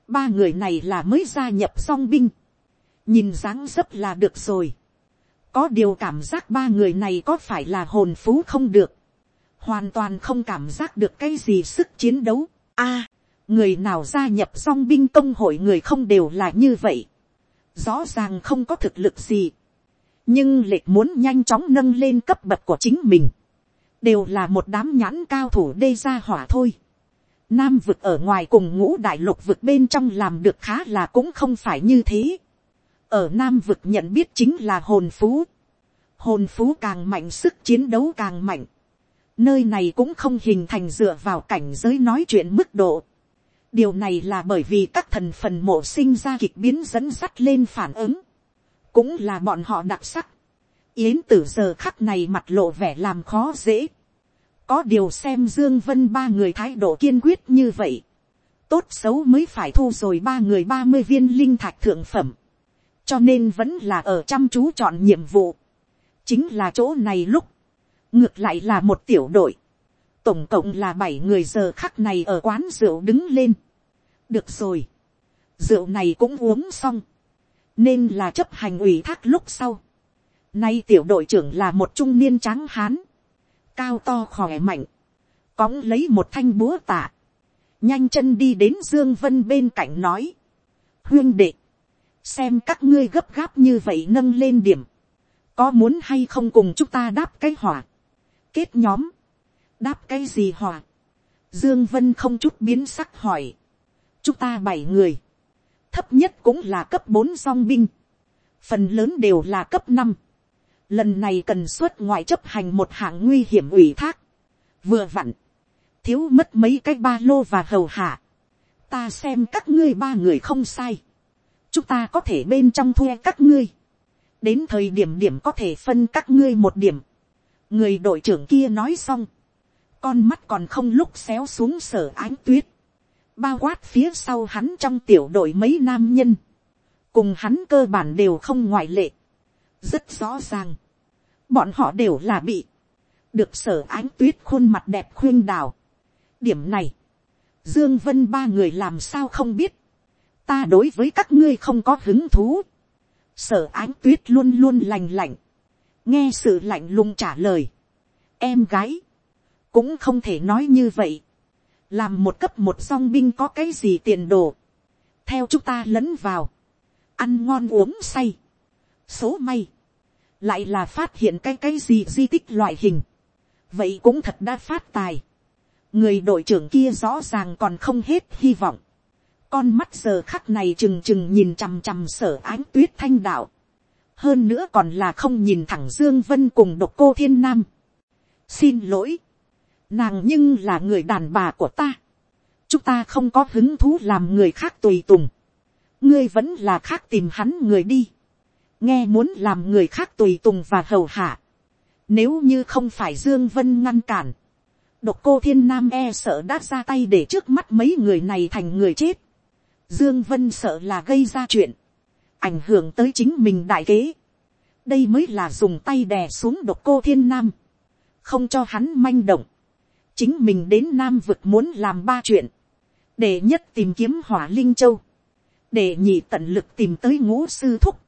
Ba người này là mới gia nhập song binh. Nhìn dáng dấp là được rồi có điều cảm giác ba người này có phải là hồn phú không được, hoàn toàn không cảm giác được cái gì sức chiến đấu. a, người nào gia nhập song binh công hội người không đều là như vậy, rõ ràng không có thực lực gì, nhưng lệch muốn nhanh chóng nâng lên cấp bậc của chính mình, đều là một đám nhãn cao thủ đê ra hỏa thôi. Nam vực ở ngoài cùng ngũ đại lục vực bên trong làm được khá là cũng không phải như thế ở nam vực nhận biết chính là hồn phú. hồn phú càng mạnh sức chiến đấu càng mạnh, nơi này cũng không hình thành dựa vào cảnh giới nói chuyện mức độ. điều này là bởi vì các thần phần mộ sinh ra kịch biến dẫn dắt lên phản ứng, cũng là bọn họ đặc sắc. yến tử giờ khắc này mặt lộ vẻ làm khó dễ. có điều xem dương vân ba người thái độ kiên quyết như vậy. tốt xấu mới phải thu rồi ba người ba mươi viên linh thạch thượng phẩm cho nên vẫn là ở chăm chú chọn nhiệm vụ. chính là chỗ này lúc ngược lại là một tiểu đội, tổng cộng là bảy người giờ khắc này ở quán rượu đứng lên. được rồi, rượu này cũng uống xong, nên là chấp hành ủy thác lúc sau. Nay tiểu đội trưởng là một trung niên trắng hán, cao to khỏe mạnh, cõng lấy một thanh búa tạ, nhanh chân đi đến dương vân bên cạnh nói, huyên đệ, xem các ngươi gấp gáp như vậy nâng lên điểm, có muốn hay không cùng chúng ta đáp cái hỏa, kết nhóm, đáp cái gì hỏa, dương vân không chút biến sắc hỏi, chúng ta bảy người, thấp nhất cũng là cấp bốn song binh, phần lớn đều là cấp năm, lần này cần xuất ngoại chấp hành một hạng nguy hiểm ủy thác, vừa vặn, thiếu mất mấy cái ba lô và hầu hạ, ta xem các ngươi ba người không sai, chúng ta có thể bên trong thuê các ngươi, đến thời điểm điểm có thể phân các ngươi một điểm, người đội trưởng kia nói xong, con mắt còn không lúc xéo xuống sở ánh tuyết, bao quát phía sau hắn trong tiểu đội mấy nam nhân, cùng hắn cơ bản đều không ngoại lệ, rất rõ ràng, bọn họ đều là bị, được sở ánh tuyết khuôn mặt đẹp khuyên đào. điểm này, dương vân ba người làm sao không biết, ta đối với các ngươi không có hứng thú, sở ánh tuyết luôn luôn lành lạnh, nghe sự lạnh lùng trả lời, em gái, cũng không thể nói như vậy, làm một cấp một song binh có cái gì tiền đồ, theo chúng ta lẫn vào, ăn ngon uống say, số may, lại là phát hiện cái cái gì di tích loại hình, vậy cũng thật đã phát tài, người đội trưởng kia rõ ràng còn không hết hy vọng, con mắt giờ khắc này trừng trừng nhìn chằm chằm sở ánh tuyết thanh đạo, hơn nữa còn là không nhìn thẳng dương vân cùng độc cô thiên nam. xin lỗi, nàng nhưng là người đàn bà của ta, chúng ta không có hứng thú làm người khác tùy tùng, ngươi vẫn là khác tìm hắn người đi, nghe muốn làm người khác tùy tùng và hầu hạ, nếu như không phải dương vân ngăn cản, độc cô thiên nam e sợ đã ra tay để trước mắt mấy người này thành người chết, dương vân sợ là gây ra chuyện, ảnh hưởng tới chính mình đại kế. đây mới là dùng tay đè xuống độc cô thiên nam, không cho hắn manh động. chính mình đến nam vực muốn làm ba chuyện, để nhất tìm kiếm hỏa linh châu, để nhị tận lực tìm tới ngũ sư thúc,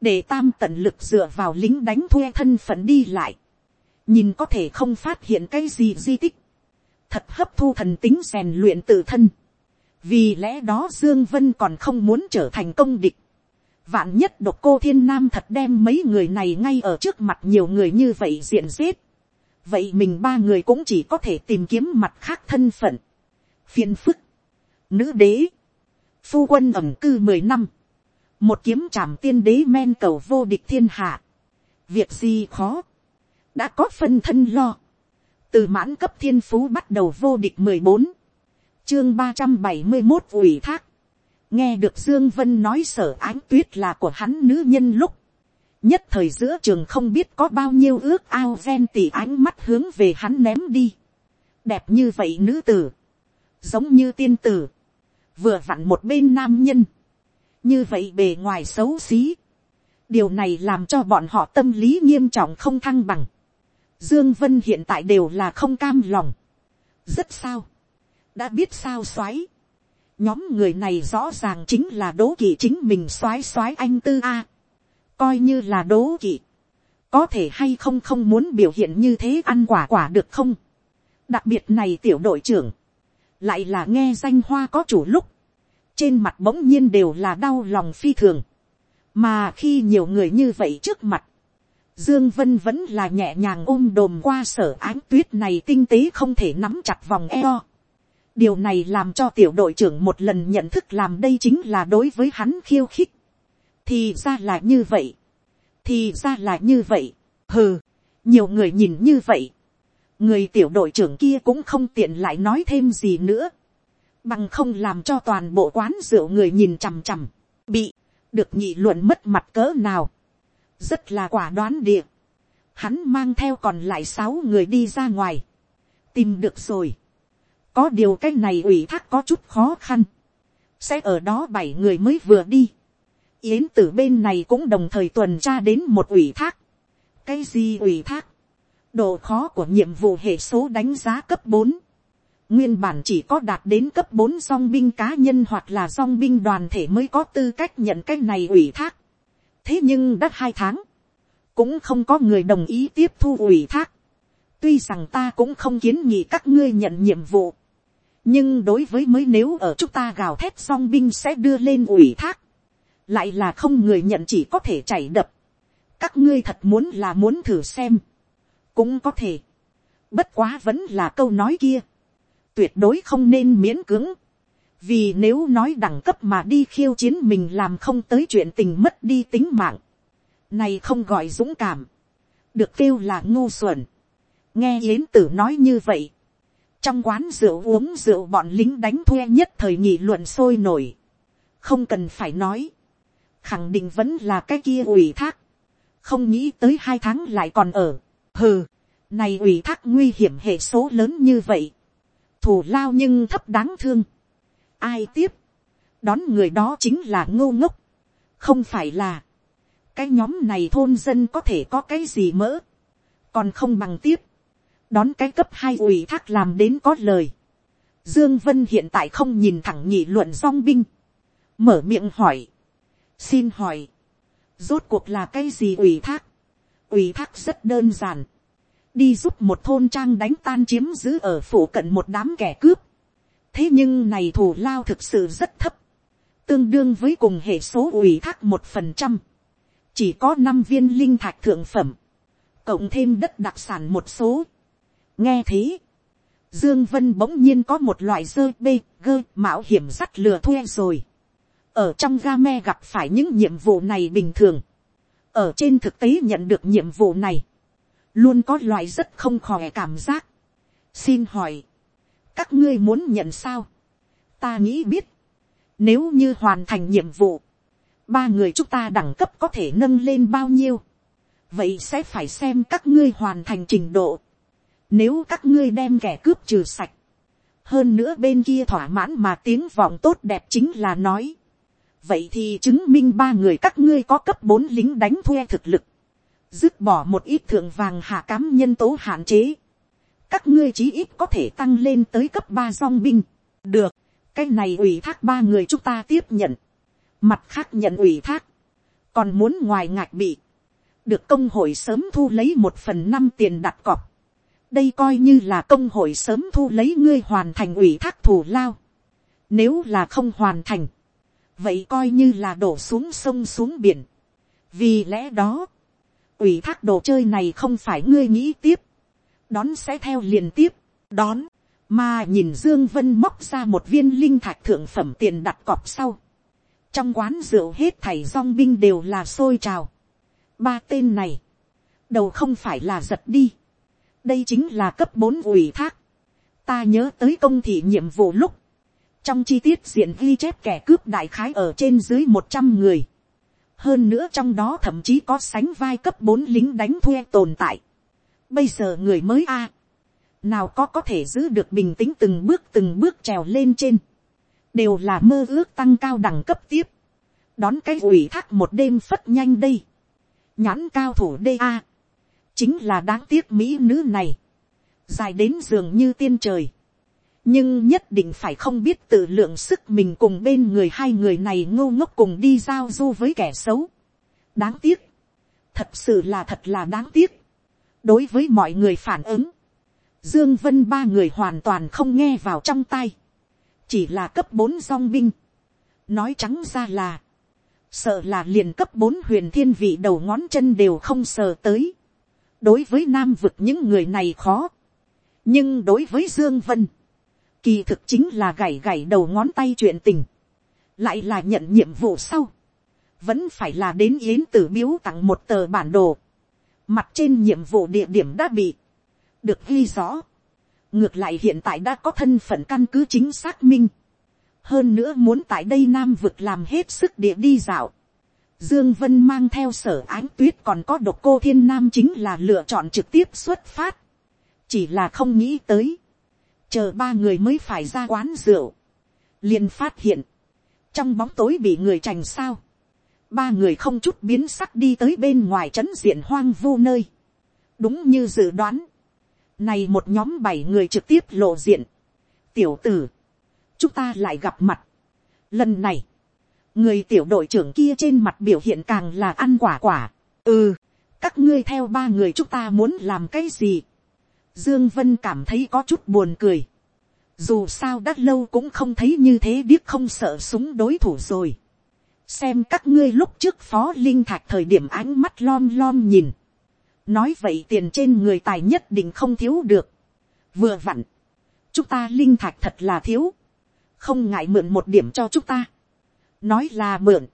để tam tận lực dựa vào lính đánh thuê thân phận đi lại, nhìn có thể không phát hiện cái gì di tích, thật hấp thu thần tính rèn luyện tự thân, vì lẽ đó dương vân còn không muốn trở thành công địch, Vạn nhất độc cô thiên nam thật đem mấy người này ngay ở trước mặt nhiều người như vậy diện giết. Vậy mình ba người cũng chỉ có thể tìm kiếm mặt khác thân phận. Phiên phức. Nữ đế. Phu quân ẩm cư mười năm. Một kiếm trảm tiên đế men cầu vô địch thiên hạ. Việc gì khó. Đã có phân thân lo. Từ mãn cấp thiên phú bắt đầu vô địch mười bốn Chương ba trăm bảy mươi một ủy thác. Nghe được dương vân nói sở ánh tuyết là của hắn nữ nhân lúc. Nhất thời giữa trường không biết có bao nhiêu ước ao ven tỉ ánh mắt hướng về hắn ném đi. Đẹp như vậy nữ tử. Giống như tiên tử. Vừa vặn một bên nam nhân. Như vậy bề ngoài xấu xí. Điều này làm cho bọn họ tâm lý nghiêm trọng không thăng bằng. Dương vân hiện tại đều là không cam lòng. Rất sao? Đã biết sao xoáy nhóm người này rõ ràng chính là đố kỵ chính mình soái soái anh tư a. coi như là đố kỵ. có thể hay không không muốn biểu hiện như thế ăn quả quả được không. đặc biệt này tiểu đội trưởng, lại là nghe danh hoa có chủ lúc, trên mặt bỗng nhiên đều là đau lòng phi thường. mà khi nhiều người như vậy trước mặt, Dương Vân vẫn là nhẹ nhàng ôm đồm qua sở ánh tuyết này tinh tế không thể nắm chặt vòng eo điều này làm cho tiểu đội trưởng một lần nhận thức làm đây chính là đối với hắn khiêu khích. thì ra là như vậy. thì ra là như vậy. hừ, nhiều người nhìn như vậy, người tiểu đội trưởng kia cũng không tiện lại nói thêm gì nữa, bằng không làm cho toàn bộ quán rượu người nhìn chằm chằm, bị, được nhị luận mất mặt cỡ nào, rất là quả đoán địa, hắn mang theo còn lại sáu người đi ra ngoài, tìm được rồi, có điều cái này ủy thác có chút khó khăn, sẽ ở đó bảy người mới vừa đi, yến tử bên này cũng đồng thời tuần tra đến một ủy thác, cái gì ủy thác, độ khó của nhiệm vụ hệ số đánh giá cấp bốn, nguyên bản chỉ có đạt đến cấp bốn song binh cá nhân hoặc là song binh đoàn thể mới có tư cách nhận cái này ủy thác. thế nhưng đã hai tháng, cũng không có người đồng ý tiếp thu ủy thác. tuy rằng ta cũng không kiến nghị các ngươi nhận nhiệm vụ, nhưng đối với mới nếu ở chúng ta gào thét song binh sẽ đưa lên ủy thác, lại là không người nhận chỉ có thể chảy đập. các ngươi thật muốn là muốn thử xem, cũng có thể. bất quá vẫn là câu nói kia, tuyệt đối không nên miễn cưỡng, vì nếu nói đẳng cấp mà đi khiêu chiến mình làm không tới chuyện tình mất đi tính mạng, này không gọi dũng cảm, được kêu là ngu xuẩn, nghe yến tử nói như vậy, trong quán rượu uống rượu bọn lính đánh thuê nhất thời nghị luận sôi nổi, không cần phải nói, khẳng định vẫn là cái kia ủy thác, không nghĩ tới hai tháng lại còn ở, hừ, này ủy thác nguy hiểm hệ số lớn như vậy, thù lao nhưng thấp đáng thương, ai tiếp, đón người đó chính là ngô ngốc, không phải là, cái nhóm này thôn dân có thể có cái gì mỡ, còn không bằng tiếp, đón cái cấp hai ủy thác làm đến có lời. Dương Vân hiện tại không nhìn thẳng nhị luận song binh, mở miệng hỏi, xin hỏi, rốt cuộc là cái gì ủy thác, ủy thác rất đơn giản, đi giúp một thôn trang đánh tan chiếm giữ ở phủ cận một đám kẻ cướp, thế nhưng này thủ lao thực sự rất thấp, tương đương với cùng hệ số ủy thác một phần trăm, chỉ có năm viên linh thạch thượng phẩm, cộng thêm đất đặc sản một số nghe thế, dương vân bỗng nhiên có một loại dơ bê gơ mạo hiểm sắt lừa thuê rồi. ở trong game gặp phải những nhiệm vụ này bình thường, ở trên thực tế nhận được nhiệm vụ này, luôn có loại rất không khỏe cảm giác. xin hỏi, các ngươi muốn nhận sao, ta nghĩ biết, nếu như hoàn thành nhiệm vụ, ba người chúng ta đẳng cấp có thể nâng lên bao nhiêu, vậy sẽ phải xem các ngươi hoàn thành trình độ. Nếu các ngươi đem kẻ cướp trừ sạch, hơn nữa bên kia thỏa mãn mà tiếng vọng tốt đẹp chính là nói. vậy thì chứng minh ba người các ngươi có cấp bốn lính đánh thuê thực lực, dứt bỏ một ít thượng vàng hạ cám nhân tố hạn chế. các ngươi chí ít có thể tăng lên tới cấp ba song binh. được, cái này ủy thác ba người chúng ta tiếp nhận mặt khác nhận ủy thác, còn muốn ngoài ngạch bị, được công hội sớm thu lấy một phần năm tiền đặt cọc đây coi như là công hội sớm thu lấy ngươi hoàn thành ủy thác thù lao. nếu là không hoàn thành, vậy coi như là đổ xuống sông xuống biển. vì lẽ đó, ủy thác đồ chơi này không phải ngươi nghĩ tiếp, đón sẽ theo liền tiếp, đón, mà nhìn dương vân móc ra một viên linh thạch thượng phẩm tiền đặt cọc sau, trong quán rượu hết thảy dòng binh đều là sôi trào. ba tên này, đầu không phải là giật đi đây chính là cấp bốn ủy thác. ta nhớ tới công thị nhiệm vụ lúc, trong chi tiết diện ghi chép kẻ cướp đại khái ở trên dưới một trăm người. hơn nữa trong đó thậm chí có sánh vai cấp bốn lính đánh thuê tồn tại. bây giờ người mới a, nào có có thể giữ được bình tĩnh từng bước từng bước trèo lên trên đều là mơ ước tăng cao đẳng cấp tiếp, đón cái ủy thác một đêm phất nhanh đây, nhãn cao thủ đê a, chính là đáng tiếc mỹ nữ này, dài đến giường như tiên trời, nhưng nhất định phải không biết tự lượng sức mình cùng bên người hai người này ngô ngốc cùng đi giao du với kẻ xấu. đáng tiếc, thật sự là thật là đáng tiếc, đối với mọi người phản ứng, dương vân ba người hoàn toàn không nghe vào trong tay, chỉ là cấp bốn song binh. nói trắng ra là, sợ là liền cấp bốn huyền thiên vị đầu ngón chân đều không sờ tới đối với nam vực những người này khó. nhưng đối với dương vân, kỳ thực chính là gảy gảy đầu ngón tay chuyện tình. lại là nhận nhiệm vụ sau. vẫn phải là đến yến tử biếu tặng một tờ bản đồ. mặt trên nhiệm vụ địa điểm đã bị, được ghi rõ, ngược lại hiện tại đã có thân phận căn cứ chính xác minh, hơn nữa muốn tại đây nam vực làm hết sức địa đi dạo, Dương Vân mang theo sở ánh tuyết còn có độc cô thiên nam chính là lựa chọn trực tiếp xuất phát. Chỉ là không nghĩ tới. Chờ ba người mới phải ra quán rượu. liền phát hiện. Trong bóng tối bị người trành sao. Ba người không chút biến sắc đi tới bên ngoài trấn diện hoang vu nơi. Đúng như dự đoán. Này một nhóm bảy người trực tiếp lộ diện. Tiểu tử. Chúng ta lại gặp mặt. Lần này người tiểu đội trưởng kia trên mặt biểu hiện càng là ăn quả quả. ừ, các ngươi theo ba người chúng ta muốn làm cái gì. dương vân cảm thấy có chút buồn cười. dù sao đã lâu cũng không thấy như thế điếc không sợ súng đối thủ rồi. xem các ngươi lúc trước phó linh thạch thời điểm ánh mắt lom lom nhìn. nói vậy tiền trên người tài nhất định không thiếu được. vừa vặn, chúng ta linh thạch thật là thiếu. không ngại mượn một điểm cho chúng ta nói là mượn,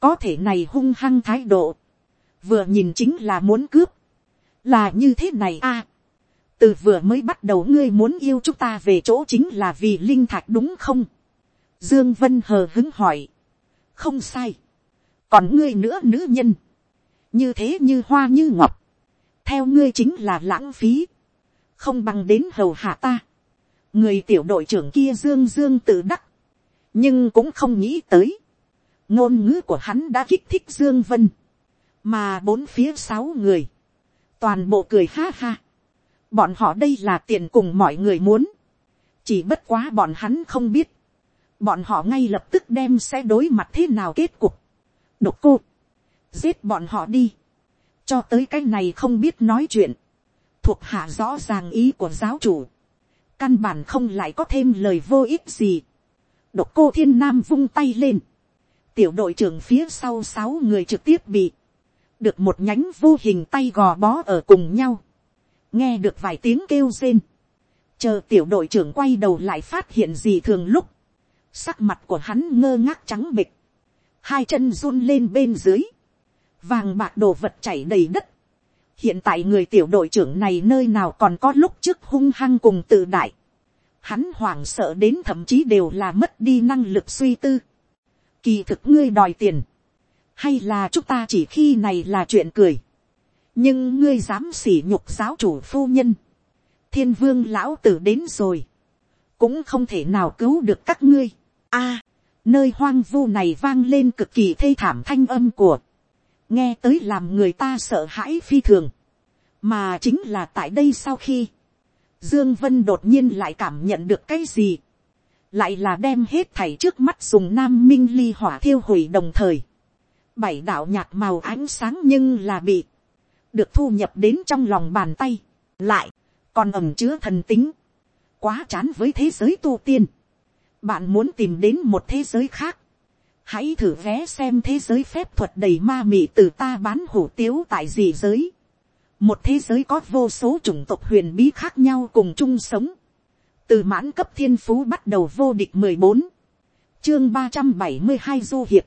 có thể này hung hăng thái độ, vừa nhìn chính là muốn cướp, là như thế này a. À, từ vừa mới bắt đầu ngươi muốn yêu chúng ta về chỗ chính là vì linh thạch đúng không. dương vân hờ hứng hỏi, không sai, còn ngươi nữa nữ nhân, như thế như hoa như ngọc, theo ngươi chính là lãng phí, không bằng đến hầu hạ ta. người tiểu đội trưởng kia dương dương tự đắc, nhưng cũng không nghĩ tới. ngôn ngữ của hắn đã kích thích dương vân, mà bốn phía sáu người, toàn bộ cười ha ha. bọn họ đây là tiền cùng mọi người muốn, chỉ bất quá bọn hắn không biết, bọn họ ngay lập tức đem sẽ đối mặt thế nào kết cục. độc cô, giết bọn họ đi, cho tới cái này không biết nói chuyện, thuộc hạ rõ ràng ý của giáo chủ, căn bản không lại có thêm lời vô ích gì độc cô thiên nam vung tay lên. tiểu đội trưởng phía sau sáu người trực tiếp bị. được một nhánh vô hình tay gò bó ở cùng nhau. nghe được vài tiếng kêu rên. chờ tiểu đội trưởng quay đầu lại phát hiện gì thường lúc. sắc mặt của hắn ngơ ngác trắng bịch. hai chân run lên bên dưới. vàng bạc đồ vật chảy đầy đất. hiện tại người tiểu đội trưởng này nơi nào còn có lúc trước hung hăng cùng tự đại hắn hoảng sợ đến thậm chí đều là mất đi năng lực suy tư. Kỳ thực ngươi đòi tiền, hay là chúng ta chỉ khi này là chuyện cười. nhưng ngươi dám sỉ nhục giáo chủ phu nhân. thiên vương lão tử đến rồi, cũng không thể nào cứu được các ngươi. a, à, nơi hoang vu này vang lên cực kỳ thê thảm thanh âm của, nghe tới làm người ta sợ hãi phi thường, mà chính là tại đây sau khi, Dương Vân đột nhiên lại cảm nhận được cái gì. Lại là đem hết thảy trước mắt dùng nam minh ly hỏa thiêu hủy đồng thời. Bảy đạo nhạt màu ánh sáng nhưng là bị. Được thu nhập đến trong lòng bàn tay. Lại, còn ẩm chứa thần tính. Quá chán với thế giới tu tiên. Bạn muốn tìm đến một thế giới khác. Hãy thử vé xem thế giới phép thuật đầy ma mị từ ta bán hủ tiếu tại gì giới một thế giới có vô số chủng tộc huyền bí khác nhau cùng chung sống, từ mãn cấp thiên phú bắt đầu vô địch mười bốn, chương ba trăm bảy mươi hai du hiệp,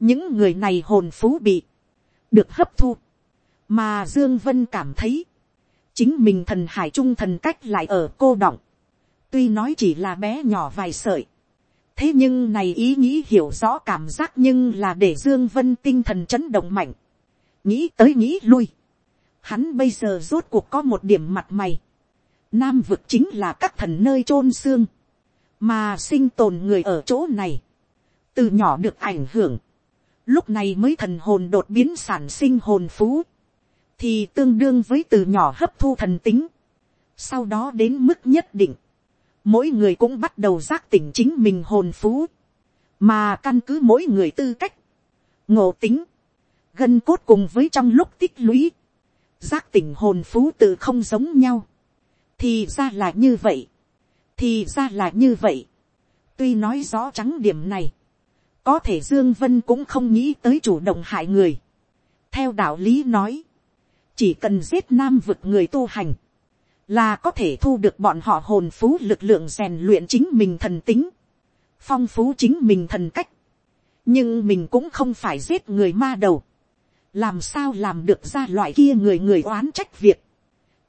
những người này hồn phú bị, được hấp thu, mà dương vân cảm thấy, chính mình thần hải trung thần cách lại ở cô động, tuy nói chỉ là bé nhỏ vài sợi, thế nhưng này ý nghĩ hiểu rõ cảm giác nhưng là để dương vân tinh thần chấn động mạnh, nghĩ tới nghĩ lui, hắn bây giờ rốt cuộc có một điểm mặt mày. Nam vực chính là các thần nơi chôn xương, mà sinh tồn người ở chỗ này, từ nhỏ được ảnh hưởng, lúc này mới thần hồn đột biến sản sinh hồn phú, thì tương đương với từ nhỏ hấp thu thần tính, sau đó đến mức nhất định, mỗi người cũng bắt đầu giác tỉnh chính mình hồn phú, mà căn cứ mỗi người tư cách, ngộ tính, gân cốt cùng với trong lúc tích lũy, giác tỉnh hồn phú tự không giống nhau. thì ra là như vậy. thì ra là như vậy. tuy nói rõ trắng điểm này, có thể dương vân cũng không nghĩ tới chủ động hại người. theo đạo lý nói, chỉ cần giết nam vực người tu hành, là có thể thu được bọn họ hồn phú lực lượng rèn luyện chính mình thần tính, phong phú chính mình thần cách. nhưng mình cũng không phải giết người ma đầu làm sao làm được ra loại kia người người oán trách việc,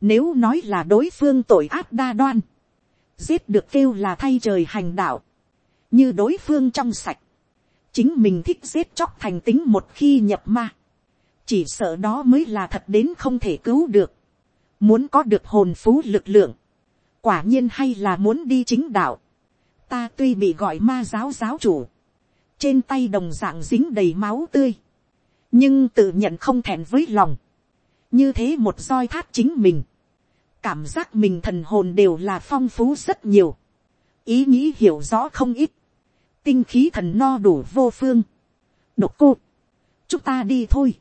nếu nói là đối phương tội ác đa đoan, giết được kêu là thay trời hành đạo, như đối phương trong sạch, chính mình thích giết chóc thành tính một khi nhập ma, chỉ sợ đó mới là thật đến không thể cứu được, muốn có được hồn phú lực lượng, quả nhiên hay là muốn đi chính đạo, ta tuy bị gọi ma giáo giáo chủ, trên tay đồng dạng dính đầy máu tươi, nhưng tự nhận không thẹn với lòng, như thế một roi thát chính mình, cảm giác mình thần hồn đều là phong phú rất nhiều, ý nghĩ hiểu rõ không ít, tinh khí thần no đủ vô phương, độc cô, chúng ta đi thôi,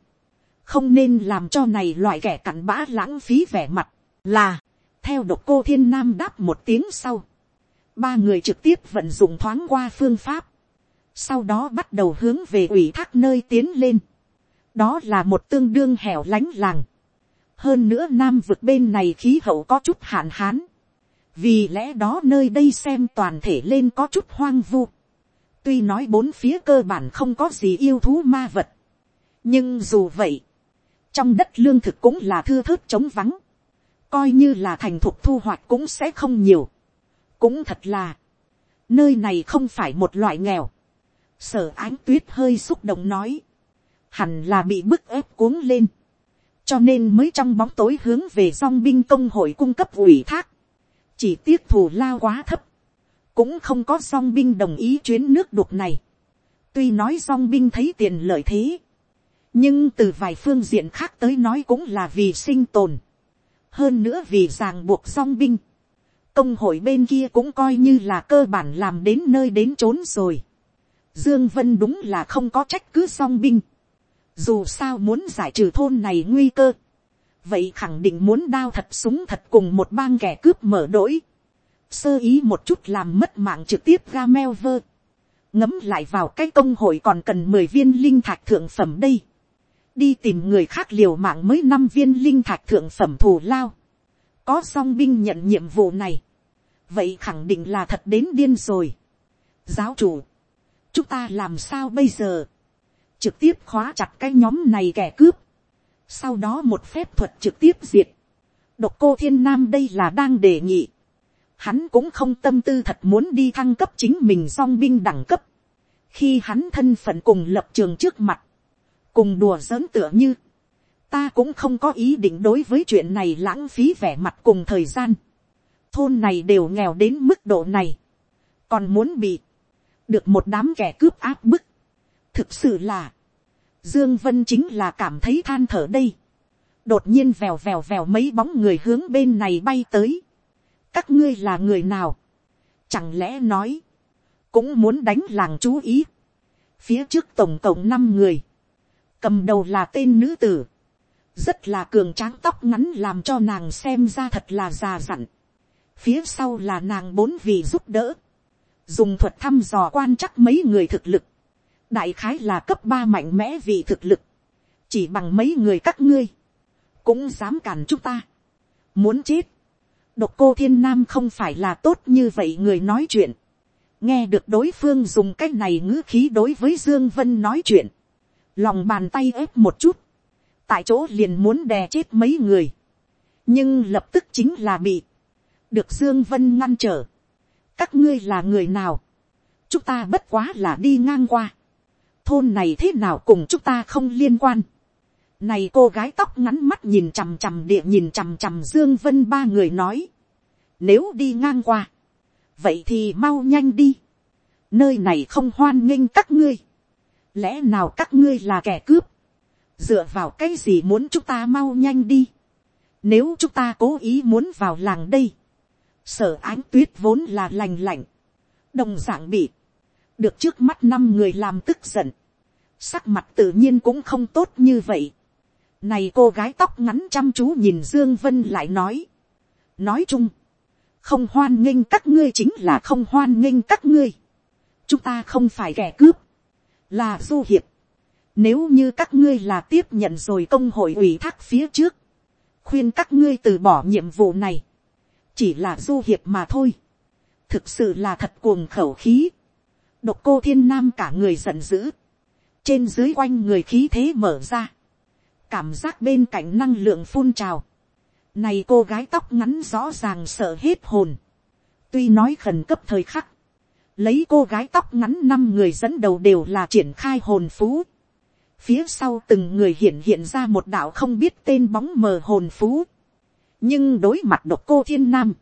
không nên làm cho này loại kẻ cặn bã lãng phí vẻ mặt, là, theo độc cô thiên nam đáp một tiếng sau, ba người trực tiếp vận dụng thoáng qua phương pháp, sau đó bắt đầu hướng về ủy thác nơi tiến lên, đó là một tương đương hẻo lánh làng, hơn nữa nam vực bên này khí hậu có chút hạn hán, vì lẽ đó nơi đây xem toàn thể lên có chút hoang vu, tuy nói bốn phía cơ bản không có gì yêu thú ma vật, nhưng dù vậy, trong đất lương thực cũng là thưa thớt trống vắng, coi như là thành thục thu hoạch cũng sẽ không nhiều, cũng thật là, nơi này không phải một loại nghèo, sở ánh tuyết hơi xúc động nói, hẳn là bị bức ép cuống lên, cho nên mới trong bóng tối hướng về dong binh công hội cung cấp ủy thác, chỉ tiếc thù lao quá thấp, cũng không có dong binh đồng ý chuyến nước đục này, tuy nói dong binh thấy tiền lợi thế, nhưng từ vài phương diện khác tới nói cũng là vì sinh tồn, hơn nữa vì ràng buộc dong binh, công hội bên kia cũng coi như là cơ bản làm đến nơi đến trốn rồi. Dương Vân đúng là không có trách cứ song binh. Dù sao muốn giải trừ thôn này nguy cơ. Vậy khẳng định muốn đao thật súng thật cùng một bang kẻ cướp mở đỗi. Sơ ý một chút làm mất mạng trực tiếp ra meo vơ. Ngấm lại vào cái công hội còn cần 10 viên linh thạch thượng phẩm đây. Đi tìm người khác liều mạng mới 5 viên linh thạch thượng phẩm thù lao. Có song binh nhận nhiệm vụ này. Vậy khẳng định là thật đến điên rồi. Giáo chủ. Chúng ta làm sao bây giờ? Trực tiếp khóa chặt cái nhóm này kẻ cướp, sau đó một phép thuật trực tiếp diệt, độc cô thiên nam đây là đang đề nghị, hắn cũng không tâm tư thật muốn đi thăng cấp chính mình song binh đẳng cấp, khi hắn thân phận cùng lập trường trước mặt, cùng đùa giỡn tựa như, ta cũng không có ý định đối với chuyện này lãng phí vẻ mặt cùng thời gian, thôn này đều nghèo đến mức độ này, còn muốn bị, được một đám kẻ cướp áp bức, thực sự là, Dương Vân chính là cảm thấy than thở đây. Đột nhiên vèo vèo vèo mấy bóng người hướng bên này bay tới. Các ngươi là người nào? Chẳng lẽ nói. Cũng muốn đánh làng chú ý. Phía trước tổng cộng 5 người. Cầm đầu là tên nữ tử. Rất là cường tráng tóc ngắn làm cho nàng xem ra thật là già dặn. Phía sau là nàng bốn vị giúp đỡ. Dùng thuật thăm dò quan chắc mấy người thực lực đại khái là cấp ba mạnh mẽ vì thực lực, chỉ bằng mấy người các ngươi, cũng dám cản chúng ta, muốn chết, độc cô thiên nam không phải là tốt như vậy người nói chuyện, nghe được đối phương dùng cái này ngữ khí đối với dương vân nói chuyện, lòng bàn tay ép một chút, tại chỗ liền muốn đè chết mấy người, nhưng lập tức chính là bị, được dương vân ngăn trở, các ngươi là người nào, chúng ta bất quá là đi ngang qua, thôn này thế nào cùng chúng ta không liên quan. này cô gái tóc ngắn mắt nhìn chằm chằm địa nhìn chằm chằm dương vân ba người nói. nếu đi ngang qua, vậy thì mau nhanh đi. nơi này không hoan nghênh các ngươi. lẽ nào các ngươi là kẻ cướp. dựa vào cái gì muốn chúng ta mau nhanh đi. nếu chúng ta cố ý muốn vào làng đây, sở ánh tuyết vốn là lành lạnh, đồng dạng bị được trước mắt năm người làm tức giận, sắc mặt tự nhiên cũng không tốt như vậy. này cô gái tóc ngắn chăm chú nhìn dương vân lại nói, nói chung, không hoan nghênh các ngươi chính là không hoan nghênh các ngươi, chúng ta không phải kẻ cướp, là du hiệp, nếu như các ngươi là tiếp nhận rồi công hội ủy thác phía trước, khuyên các ngươi từ bỏ nhiệm vụ này, chỉ là du hiệp mà thôi, thực sự là thật cuồng khẩu khí, độc cô thiên nam cả người giận dữ, trên dưới quanh người khí thế mở ra, cảm giác bên cạnh năng lượng phun trào, này cô gái tóc ngắn rõ ràng sợ hết hồn, tuy nói khẩn cấp thời khắc, lấy cô gái tóc ngắn năm người dẫn đầu đều là triển khai hồn phú, phía sau từng người hiện hiện ra một đạo không biết tên bóng mờ hồn phú, nhưng đối mặt độc cô thiên nam,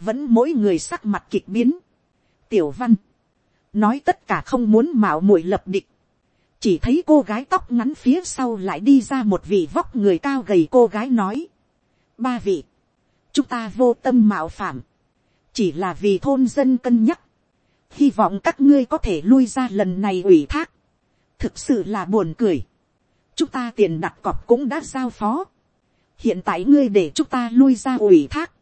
vẫn mỗi người sắc mặt kịch biến. tiểu văn, nói tất cả không muốn mạo muội lập địch, chỉ thấy cô gái tóc ngắn phía sau lại đi ra một vị vóc người cao gầy cô gái nói, ba vị, chúng ta vô tâm mạo phạm, chỉ là vì thôn dân cân nhắc, hy vọng các ngươi có thể lui ra lần này ủy thác, thực sự là buồn cười, chúng ta tiền đặt cọc cũng đã giao phó, hiện tại ngươi để chúng ta lui ra ủy thác,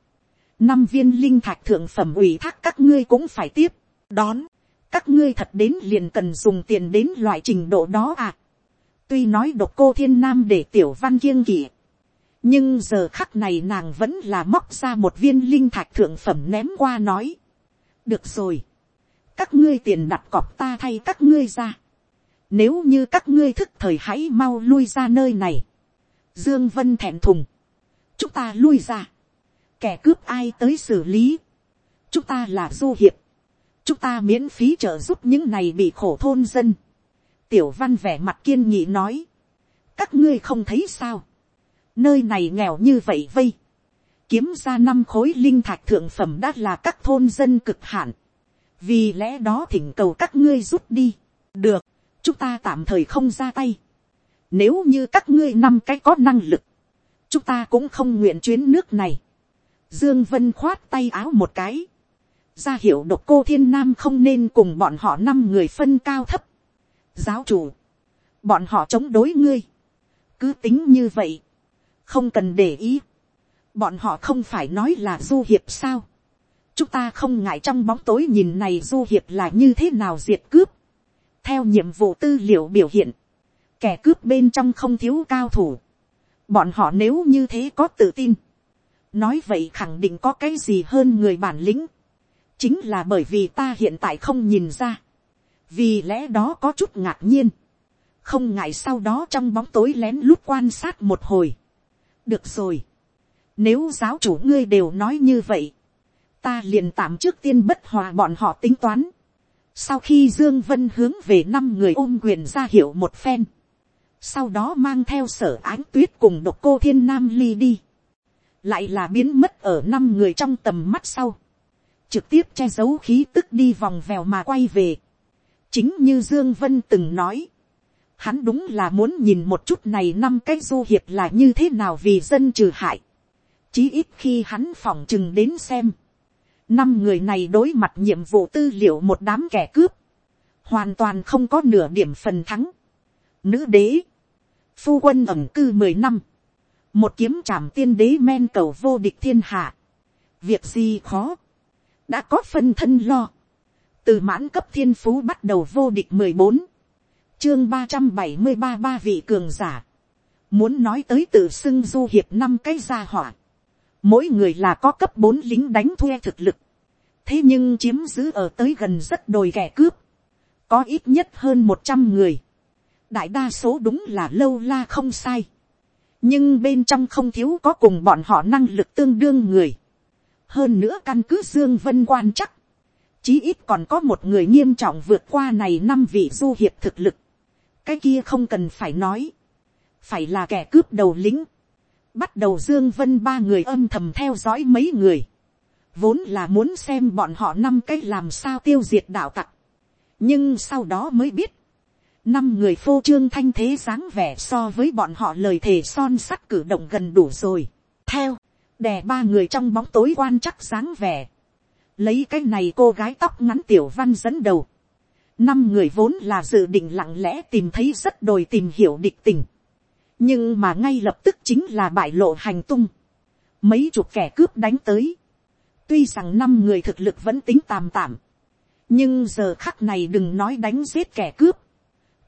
năm viên linh thạch thượng phẩm ủy thác các ngươi cũng phải tiếp, đón, các ngươi thật đến liền cần dùng tiền đến loại trình độ đó à. tuy nói độc cô thiên nam để tiểu văn kiêng kỵ, nhưng giờ khắc này nàng vẫn là móc ra một viên linh thạch thượng phẩm ném qua nói. được rồi, các ngươi tiền đặt cọc ta thay các ngươi ra. nếu như các ngươi thức thời hãy mau lui ra nơi này. dương vân thẹn thùng, chúng ta lui ra kẻ cướp ai tới xử lý, chúng ta là du hiệp, chúng ta miễn phí trợ giúp những này bị khổ thôn dân. tiểu văn vẻ mặt kiên nhị nói, các ngươi không thấy sao, nơi này nghèo như vậy vây, kiếm ra năm khối linh thạch thượng phẩm đã là các thôn dân cực hạn, vì lẽ đó thỉnh cầu các ngươi rút đi, được, chúng ta tạm thời không ra tay, nếu như các ngươi năm cái có năng lực, chúng ta cũng không nguyện chuyến nước này. Dương Vân khoát tay áo một cái. Ra hiệu độc cô thiên nam không nên cùng bọn họ năm người phân cao thấp. Giáo chủ. Bọn họ chống đối ngươi. Cứ tính như vậy. Không cần để ý. Bọn họ không phải nói là du hiệp sao. Chúng ta không ngại trong bóng tối nhìn này du hiệp là như thế nào diệt cướp. Theo nhiệm vụ tư liệu biểu hiện. Kẻ cướp bên trong không thiếu cao thủ. Bọn họ nếu như thế có tự tin nói vậy khẳng định có cái gì hơn người bản lĩnh, chính là bởi vì ta hiện tại không nhìn ra, vì lẽ đó có chút ngạc nhiên, không ngại sau đó trong bóng tối lén lút quan sát một hồi. được rồi, nếu giáo chủ ngươi đều nói như vậy, ta liền tạm trước tiên bất hòa bọn họ tính toán. sau khi dương vân hướng về năm người ôm quyền ra hiệu một phen, sau đó mang theo sở ánh tuyết cùng độc cô thiên nam ly đi. Lại là biến mất ở năm người trong tầm mắt sau, trực tiếp che giấu khí tức đi vòng vèo mà quay về. chính như dương vân từng nói, hắn đúng là muốn nhìn một chút này năm cái du hiệp là như thế nào vì dân trừ hại. chí ít khi hắn phỏng chừng đến xem, năm người này đối mặt nhiệm vụ tư liệu một đám kẻ cướp, hoàn toàn không có nửa điểm phần thắng. Nữ đế, phu quân ẩm cư mười năm, một kiếm trảm tiên đế men cầu vô địch thiên hạ, việc gì khó, đã có phân thân lo, từ mãn cấp thiên phú bắt đầu vô địch mười bốn, chương ba trăm bảy mươi ba ba vị cường giả, muốn nói tới tự xưng du hiệp năm cái gia hỏa, mỗi người là có cấp bốn lính đánh thuê thực lực, thế nhưng chiếm giữ ở tới gần rất đồi kẻ cướp, có ít nhất hơn một trăm người, đại đa số đúng là lâu la không sai, nhưng bên trong không thiếu có cùng bọn họ năng lực tương đương người hơn nữa căn cứ dương vân quan chắc, chí ít còn có một người nghiêm trọng vượt qua này năm vị du hiệp thực lực. cái kia không cần phải nói, phải là kẻ cướp đầu lính. bắt đầu dương vân ba người âm thầm theo dõi mấy người, vốn là muốn xem bọn họ năm cái làm sao tiêu diệt đạo tặc. nhưng sau đó mới biết, năm người phô trương thanh thế dáng vẻ so với bọn họ lời thề son sắt cử động gần đủ rồi. theo, đè ba người trong bóng tối quan chắc dáng vẻ. lấy cái này cô gái tóc ngắn tiểu văn dẫn đầu. năm người vốn là dự định lặng lẽ tìm thấy rất đồi tìm hiểu địch tình. nhưng mà ngay lập tức chính là bại lộ hành tung. mấy chục kẻ cướp đánh tới. tuy rằng năm người thực lực vẫn tính tàm tạm. nhưng giờ khắc này đừng nói đánh giết kẻ cướp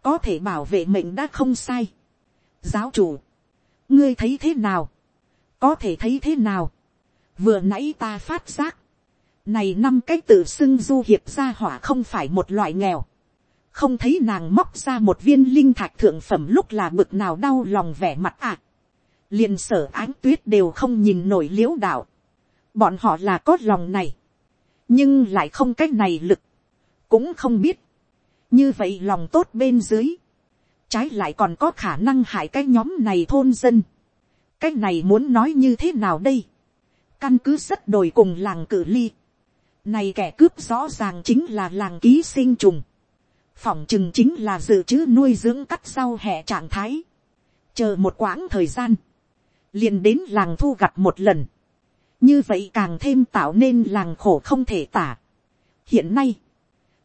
có thể bảo vệ mệnh đã không sai. giáo chủ, ngươi thấy thế nào, có thể thấy thế nào, vừa nãy ta phát giác, này năm cái tự xưng du hiệp gia hỏa không phải một loại nghèo, không thấy nàng móc ra một viên linh thạch thượng phẩm lúc là bực nào đau lòng vẻ mặt ạ. À. liền sở ánh tuyết đều không nhìn nổi l i ễ u đạo. bọn họ là có lòng này, nhưng lại không cái này lực, cũng không biết. như vậy lòng tốt bên dưới, trái lại còn có khả năng hại cái nhóm này thôn dân cái này muốn nói như thế nào đây. căn cứ rất đồi cùng làng cử ly. này kẻ cướp rõ ràng chính là làng ký sinh trùng phỏng chừng chính là dự trữ nuôi dưỡng cắt sau hè trạng thái. chờ một quãng thời gian, liền đến làng thu gặt một lần. như vậy càng thêm tạo nên làng khổ không thể tả. hiện nay,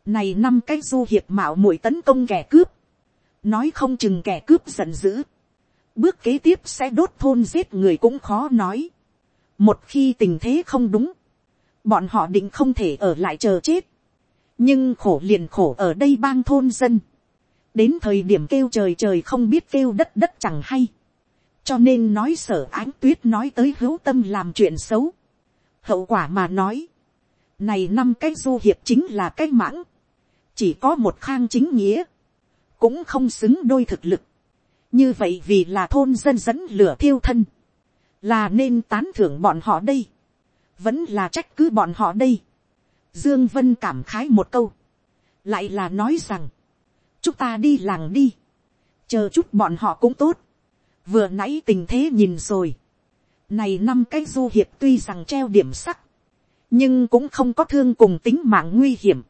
này năm cái du hiệp mạo muội tấn công kẻ cướp, nói không chừng kẻ cướp giận dữ, bước kế tiếp sẽ đốt thôn giết người cũng khó nói. một khi tình thế không đúng, bọn họ định không thể ở lại chờ chết, nhưng khổ liền khổ ở đây bang thôn dân, đến thời điểm kêu trời trời không biết kêu đất đất chẳng hay, cho nên nói sở ánh tuyết nói tới hữu tâm làm chuyện xấu, hậu quả mà nói, này năm cái du hiệp chính là cái mãng, chỉ có một khang chính nghĩa, cũng không xứng đôi thực lực, như vậy vì là thôn dân dẫn lửa thiêu thân, là nên tán thưởng bọn họ đây, vẫn là trách cứ bọn họ đây, Dương Vân cảm khái một câu. Lại là nói rằng. Chúng ta đi làng đi. Chờ chút bọn họ cũng tốt. Vừa nãy tình thế nhìn rồi. Này năm cái du hiệp tuy rằng treo điểm sắc. Nhưng cũng không có thương cùng tính mạng nguy hiểm.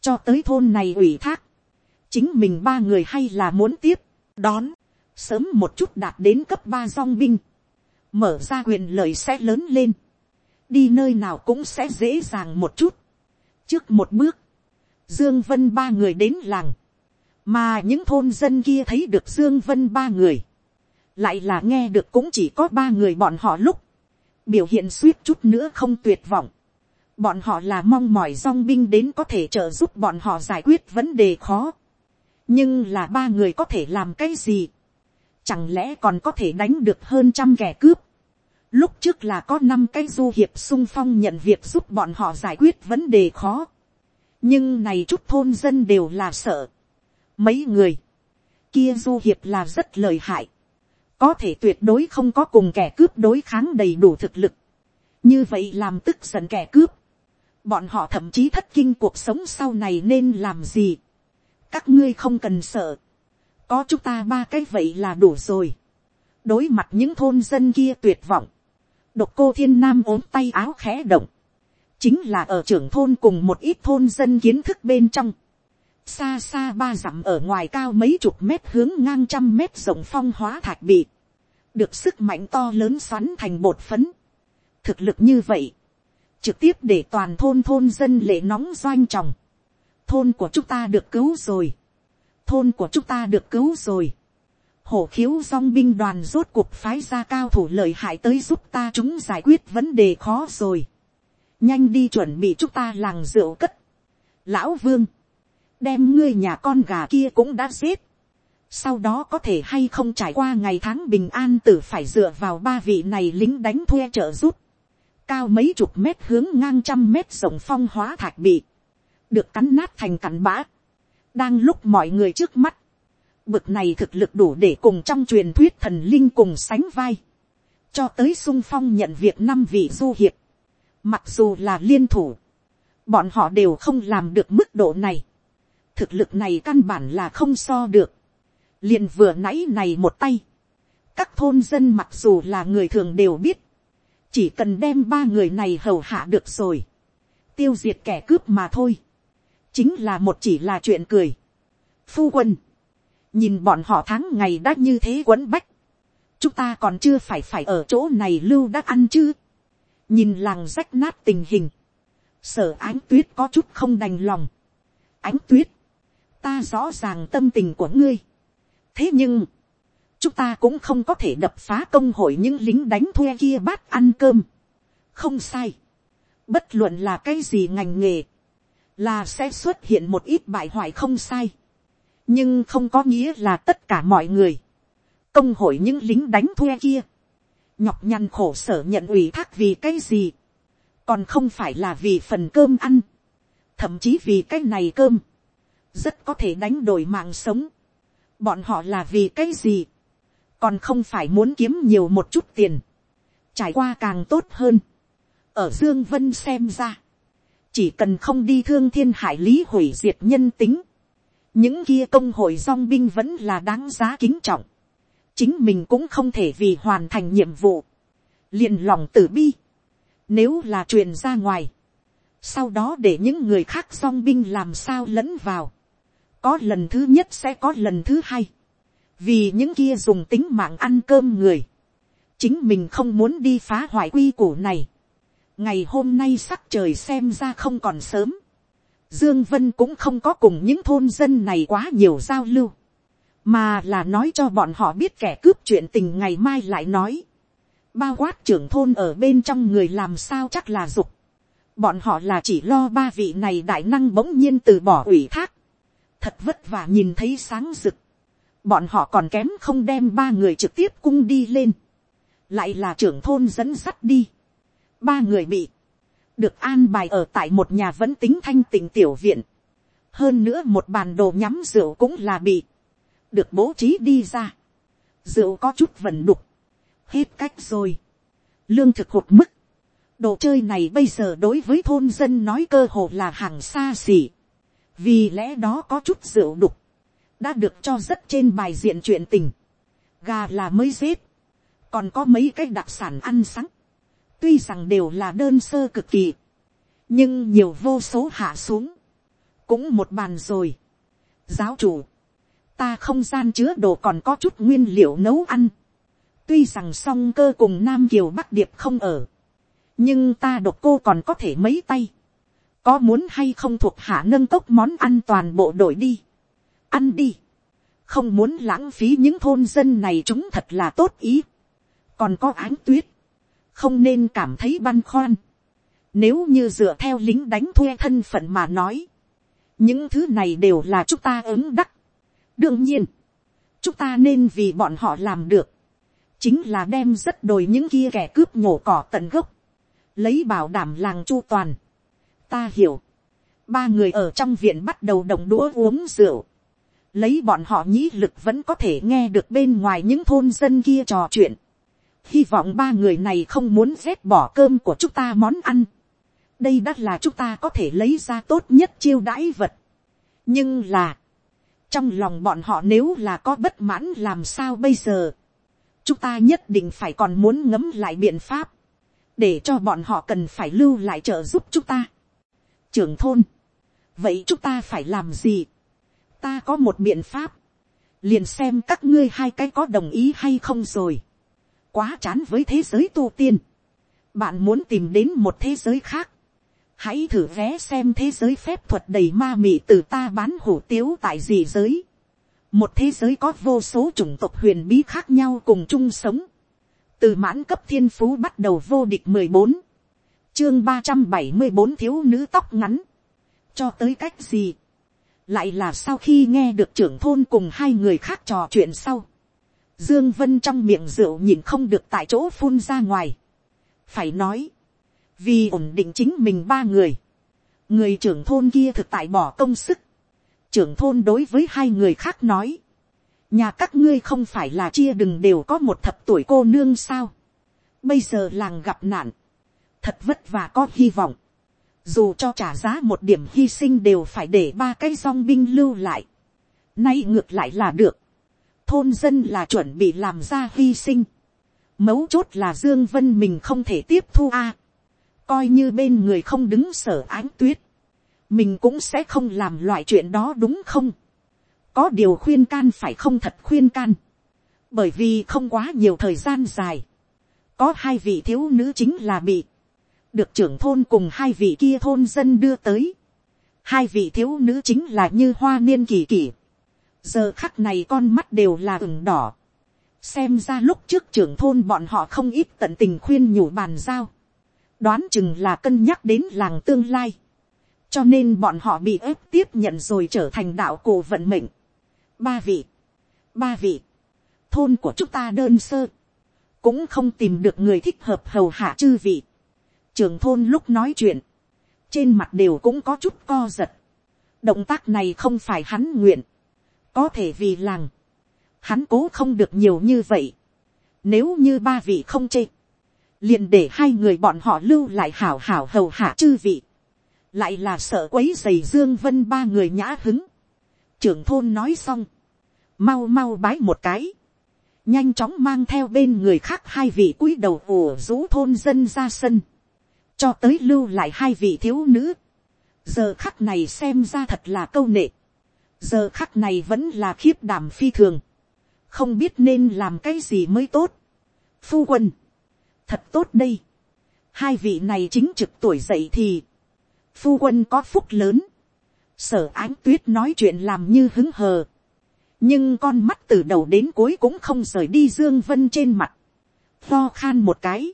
Cho tới thôn này ủy thác. Chính mình ba người hay là muốn tiếp. Đón. Sớm một chút đạt đến cấp ba dong binh. Mở ra quyền lợi sẽ lớn lên đi nơi nào cũng sẽ dễ dàng một chút. Trước một bước, Dương Vân ba người đến làng. Mà những thôn dân kia thấy được Dương Vân ba người. Lại là nghe được cũng chỉ có ba người bọn họ lúc. Biểu hiện suýt chút nữa không tuyệt vọng. Bọn họ là mong mỏi dong binh đến có thể trợ giúp bọn họ giải quyết vấn đề khó. Nhưng là ba người có thể làm cái gì? Chẳng lẽ còn có thể đánh được hơn trăm kẻ cướp? Lúc trước là có năm cái du hiệp sung phong nhận việc giúp bọn họ giải quyết vấn đề khó. Nhưng này chút thôn dân đều là sợ. Mấy người. Kia du hiệp là rất lợi hại. Có thể tuyệt đối không có cùng kẻ cướp đối kháng đầy đủ thực lực. Như vậy làm tức giận kẻ cướp. Bọn họ thậm chí thất kinh cuộc sống sau này nên làm gì. Các ngươi không cần sợ. Có chúng ta ba cái vậy là đủ rồi. Đối mặt những thôn dân kia tuyệt vọng Độc cô thiên nam ốm tay áo khẽ động. Chính là ở trưởng thôn cùng một ít thôn dân kiến thức bên trong. Xa xa ba dặm ở ngoài cao mấy chục mét hướng ngang trăm mét rộng phong hóa thạch bị. Được sức mạnh to lớn xoắn thành bột phấn. Thực lực như vậy. Trực tiếp để toàn thôn thôn dân lệ nóng doanh tròng. Thôn của chúng ta được cứu rồi. Thôn của chúng ta được cứu rồi hổ khiếu song binh đoàn rốt cuộc phái ra cao thủ lợi hại tới giúp ta chúng giải quyết vấn đề khó rồi. nhanh đi chuẩn bị chúng ta làng rượu cất. lão vương, đem ngươi nhà con gà kia cũng đã giết. sau đó có thể hay không trải qua ngày tháng bình an tử phải dựa vào ba vị này lính đánh thuê trợ giúp. cao mấy chục mét hướng ngang trăm mét rộng phong hóa thạch bị. được cắn nát thành cắn bã đang lúc mọi người trước mắt Bực này thực lực đủ để cùng trong truyền thuyết thần linh cùng sánh vai. Cho tới sung phong nhận việc năm vị du hiệp. Mặc dù là liên thủ. Bọn họ đều không làm được mức độ này. Thực lực này căn bản là không so được. liền vừa nãy này một tay. Các thôn dân mặc dù là người thường đều biết. Chỉ cần đem ba người này hầu hạ được rồi. Tiêu diệt kẻ cướp mà thôi. Chính là một chỉ là chuyện cười. Phu quân nhìn bọn họ tháng ngày đã như thế quấn bách, chúng ta còn chưa phải phải ở chỗ này lưu đã ăn chứ, nhìn làng rách nát tình hình, sở ánh tuyết có chút không đành lòng, ánh tuyết, ta rõ ràng tâm tình của ngươi, thế nhưng, chúng ta cũng không có thể đập phá công hội những lính đánh thuê kia bát ăn cơm, không sai, bất luận là cái gì ngành nghề, là sẽ xuất hiện một ít bại hoại không sai. Nhưng không có nghĩa là tất cả mọi người, công hội những lính đánh thuê kia, nhọc nhằn khổ sở nhận ủy thác vì cái gì, còn không phải là vì phần cơm ăn, thậm chí vì cái này cơm, rất có thể đánh đổi mạng sống, bọn họ là vì cái gì, còn không phải muốn kiếm nhiều một chút tiền, trải qua càng tốt hơn, ở dương vân xem ra, chỉ cần không đi thương thiên hải lý hủy diệt nhân tính, những kia công hội dong binh vẫn là đáng giá kính trọng, chính mình cũng không thể vì hoàn thành nhiệm vụ, liền lòng tử bi, nếu là truyền ra ngoài, sau đó để những người khác dong binh làm sao lẫn vào, có lần thứ nhất sẽ có lần thứ hai, vì những kia dùng tính mạng ăn cơm người, chính mình không muốn đi phá hoại quy củ này, ngày hôm nay sắc trời xem ra không còn sớm, dương vân cũng không có cùng những thôn dân này quá nhiều giao lưu, mà là nói cho bọn họ biết kẻ cướp chuyện tình ngày mai lại nói, bao quát trưởng thôn ở bên trong người làm sao chắc là dục, bọn họ là chỉ lo ba vị này đại năng bỗng nhiên từ bỏ ủy thác, thật vất vả nhìn thấy sáng rực, bọn họ còn kém không đem ba người trực tiếp cung đi lên, lại là trưởng thôn dẫn sắt đi, ba người bị, được an bài ở tại một nhà vẫn tính thanh tình tiểu viện, hơn nữa một bàn đồ nhắm rượu cũng là bị, được bố trí đi ra, rượu có chút vần đục, hết cách rồi, lương thực hụt mức, đồ chơi này bây giờ đối với thôn dân nói cơ hồ là hàng xa xỉ, vì lẽ đó có chút rượu đục, đã được cho rất trên bài diện chuyện tình, gà là mới giết, còn có mấy cái đặc sản ăn sáng, tuy rằng đều là đơn sơ cực kỳ, nhưng nhiều vô số hạ xuống, cũng một bàn rồi. giáo chủ, ta không gian chứa đồ còn có chút nguyên liệu nấu ăn, tuy rằng song cơ cùng nam kiều bắc điệp không ở, nhưng ta độc cô còn có thể mấy tay, có muốn hay không thuộc hạ nâng cốc món ăn toàn bộ đội đi, ăn đi, không muốn lãng phí những thôn dân này chúng thật là tốt ý, còn có ánh tuyết, không nên cảm thấy băn khoăn, nếu như dựa theo lính đánh thuê thân phận mà nói, những thứ này đều là chúng ta ứng đắc. đương nhiên, chúng ta nên vì bọn họ làm được, chính là đem rất đồi những kia kẻ cướp nhổ cỏ tận gốc, lấy bảo đảm làng chu toàn. ta hiểu, ba người ở trong viện bắt đầu đồng đũa uống rượu, lấy bọn họ nhĩ lực vẫn có thể nghe được bên ngoài những thôn dân kia trò chuyện hy vọng ba người này không muốn rét bỏ cơm của chúng ta món ăn. đây đã là chúng ta có thể lấy ra tốt nhất chiêu đãi vật. nhưng là, trong lòng bọn họ nếu là có bất mãn làm sao bây giờ, chúng ta nhất định phải còn muốn ngấm lại biện pháp, để cho bọn họ cần phải lưu lại trợ giúp chúng ta. trưởng thôn, vậy chúng ta phải làm gì, ta có một biện pháp, liền xem các ngươi hai cái có đồng ý hay không rồi, quá chán với thế giới tu tiên, bạn muốn tìm đến một thế giới khác, hãy thử vé xem thế giới phép thuật đầy ma mị từ ta bán hủ tiếu tại gì giới, một thế giới có vô số chủng tộc huyền bí khác nhau cùng chung sống, từ mãn cấp thiên phú bắt đầu vô địch mười bốn, chương ba trăm bảy mươi bốn thiếu nữ tóc ngắn, cho tới cách gì, lại là sau khi nghe được trưởng thôn cùng hai người khác trò chuyện sau, dương vân trong miệng rượu nhìn không được tại chỗ phun ra ngoài, phải nói, vì ổn định chính mình ba người, người trưởng thôn kia thực tại bỏ công sức, trưởng thôn đối với hai người khác nói, nhà các ngươi không phải là chia đừng đều có một thập tuổi cô nương sao, bây giờ làng gặp nạn, thật vất vả có hy vọng, dù cho trả giá một điểm hy sinh đều phải để ba cái song binh lưu lại, nay ngược lại là được, thôn dân là chuẩn bị làm ra hy sinh, mấu chốt là dương vân mình không thể tiếp thu a, coi như bên người không đứng sở ánh tuyết, mình cũng sẽ không làm loại chuyện đó đúng không, có điều khuyên can phải không thật khuyên can, bởi vì không quá nhiều thời gian dài, có hai vị thiếu nữ chính là bị được trưởng thôn cùng hai vị kia thôn dân đưa tới. hai vị thiếu nữ chính là như hoa niên kỳ kỳ giờ khắc này con mắt đều là ửng đỏ. xem ra lúc trước trưởng thôn bọn họ không ít tận tình khuyên nhủ bàn giao. đoán chừng là cân nhắc đến làng tương lai. cho nên bọn họ bị ép tiếp nhận rồi trở thành đạo cổ vận mệnh. ba vị, ba vị, thôn của chúng ta đơn sơ, cũng không tìm được người thích hợp hầu hạ chư vị trưởng thôn lúc nói chuyện, trên mặt đều cũng có chút co giật. động tác này không phải hắn nguyện, có thể vì làng, hắn cố không được nhiều như vậy, nếu như ba vị không chê, liền để hai người bọn họ lưu lại hảo hảo hầu hạ chư vị, lại là sợ quấy dày dương vân ba người nhã hứng, trưởng thôn nói xong, mau mau bái một cái, nhanh chóng mang theo bên người khác hai vị cúi đầu ùa rú thôn dân ra sân, cho tới lưu lại hai vị thiếu nữ, giờ khắc này xem ra thật là câu nệ, giờ khắc này vẫn là khiếp đảm phi thường, không biết nên làm cái gì mới tốt. phu quân, thật tốt đây, hai vị này chính trực tuổi dậy thì, phu quân có phúc lớn, sở ánh tuyết nói chuyện làm như hứng hờ, nhưng con mắt từ đầu đến cuối cũng không rời đi dương vân trên mặt, lo khan một cái,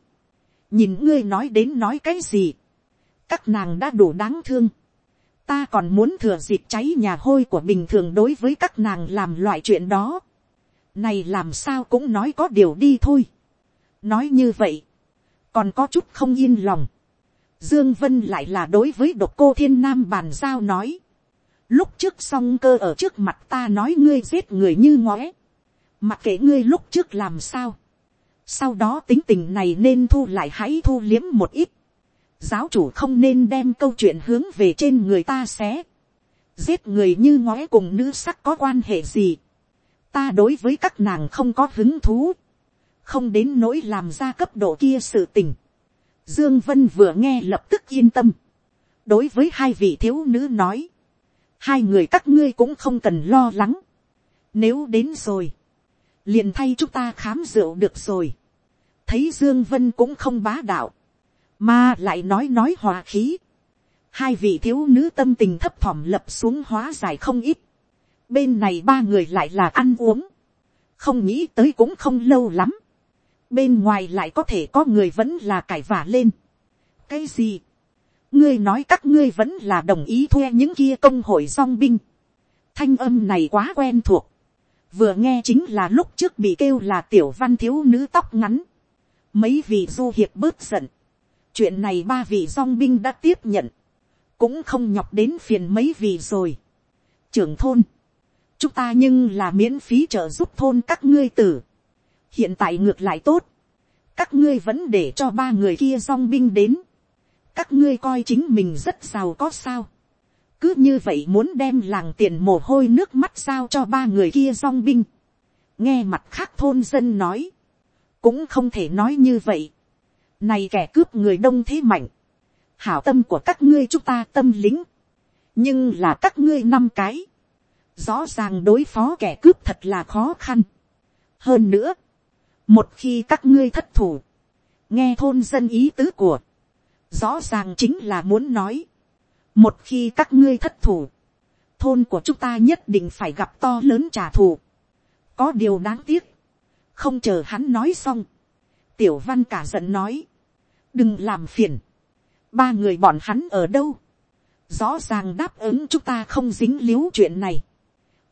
nhìn ngươi nói đến nói cái gì, các nàng đã đủ đáng thương, ta còn muốn thừa dịp cháy nhà hôi của bình thường đối với các nàng làm loại chuyện đó, này làm sao cũng nói có điều đi thôi, nói như vậy, còn có chút không yên lòng, Dương Vân lại là đối với độc cô thiên nam bàn giao nói. Lúc trước song cơ ở trước mặt ta nói ngươi giết người như ngóe. Mặc kệ ngươi lúc trước làm sao. Sau đó tính tình này nên thu lại hãy thu liếm một ít. Giáo chủ không nên đem câu chuyện hướng về trên người ta xé. Giết người như ngói cùng nữ sắc có quan hệ gì. Ta đối với các nàng không có hứng thú. Không đến nỗi làm ra cấp độ kia sự tình Dương Vân vừa nghe lập tức yên tâm. Đối với hai vị thiếu nữ nói. Hai người các ngươi cũng không cần lo lắng. Nếu đến rồi. Liền thay chúng ta khám rượu được rồi. Thấy Dương Vân cũng không bá đạo. Mà lại nói nói hòa khí. Hai vị thiếu nữ tâm tình thấp thỏm lập xuống hóa giải không ít. Bên này ba người lại là ăn uống. Không nghĩ tới cũng không lâu lắm bên ngoài lại có thể có người vẫn là cải vả lên. cái gì, ngươi nói các ngươi vẫn là đồng ý thuê những kia công hội song binh. thanh âm này quá quen thuộc. vừa nghe chính là lúc trước bị kêu là tiểu văn thiếu nữ tóc ngắn. mấy vị du hiệp bớt giận chuyện này ba vị song binh đã tiếp nhận. cũng không nhọc đến phiền mấy vị rồi. trưởng thôn, chúng ta nhưng là miễn phí trợ giúp thôn các ngươi tử. Hiện tại ngược lại tốt, các ngươi vẫn để cho ba người kia dong binh đến, các ngươi coi chính mình rất giàu có sao, cứ như vậy muốn đem làng tiền mồ hôi nước mắt sao cho ba người kia dong binh, nghe mặt khác thôn dân nói, cũng không thể nói như vậy, này kẻ cướp người đông thế mạnh, hảo tâm của các ngươi chúng ta tâm lính, nhưng là các ngươi năm cái, rõ ràng đối phó kẻ cướp thật là khó khăn. hơn nữa, một khi các ngươi thất thủ, nghe thôn dân ý tứ của, rõ ràng chính là muốn nói, một khi các ngươi thất thủ, thôn của chúng ta nhất định phải gặp to lớn trả thù. có điều đáng tiếc, không chờ hắn nói xong, tiểu văn cả giận nói, đừng làm phiền, ba người bọn hắn ở đâu, rõ ràng đáp ứng chúng ta không dính l i u chuyện này,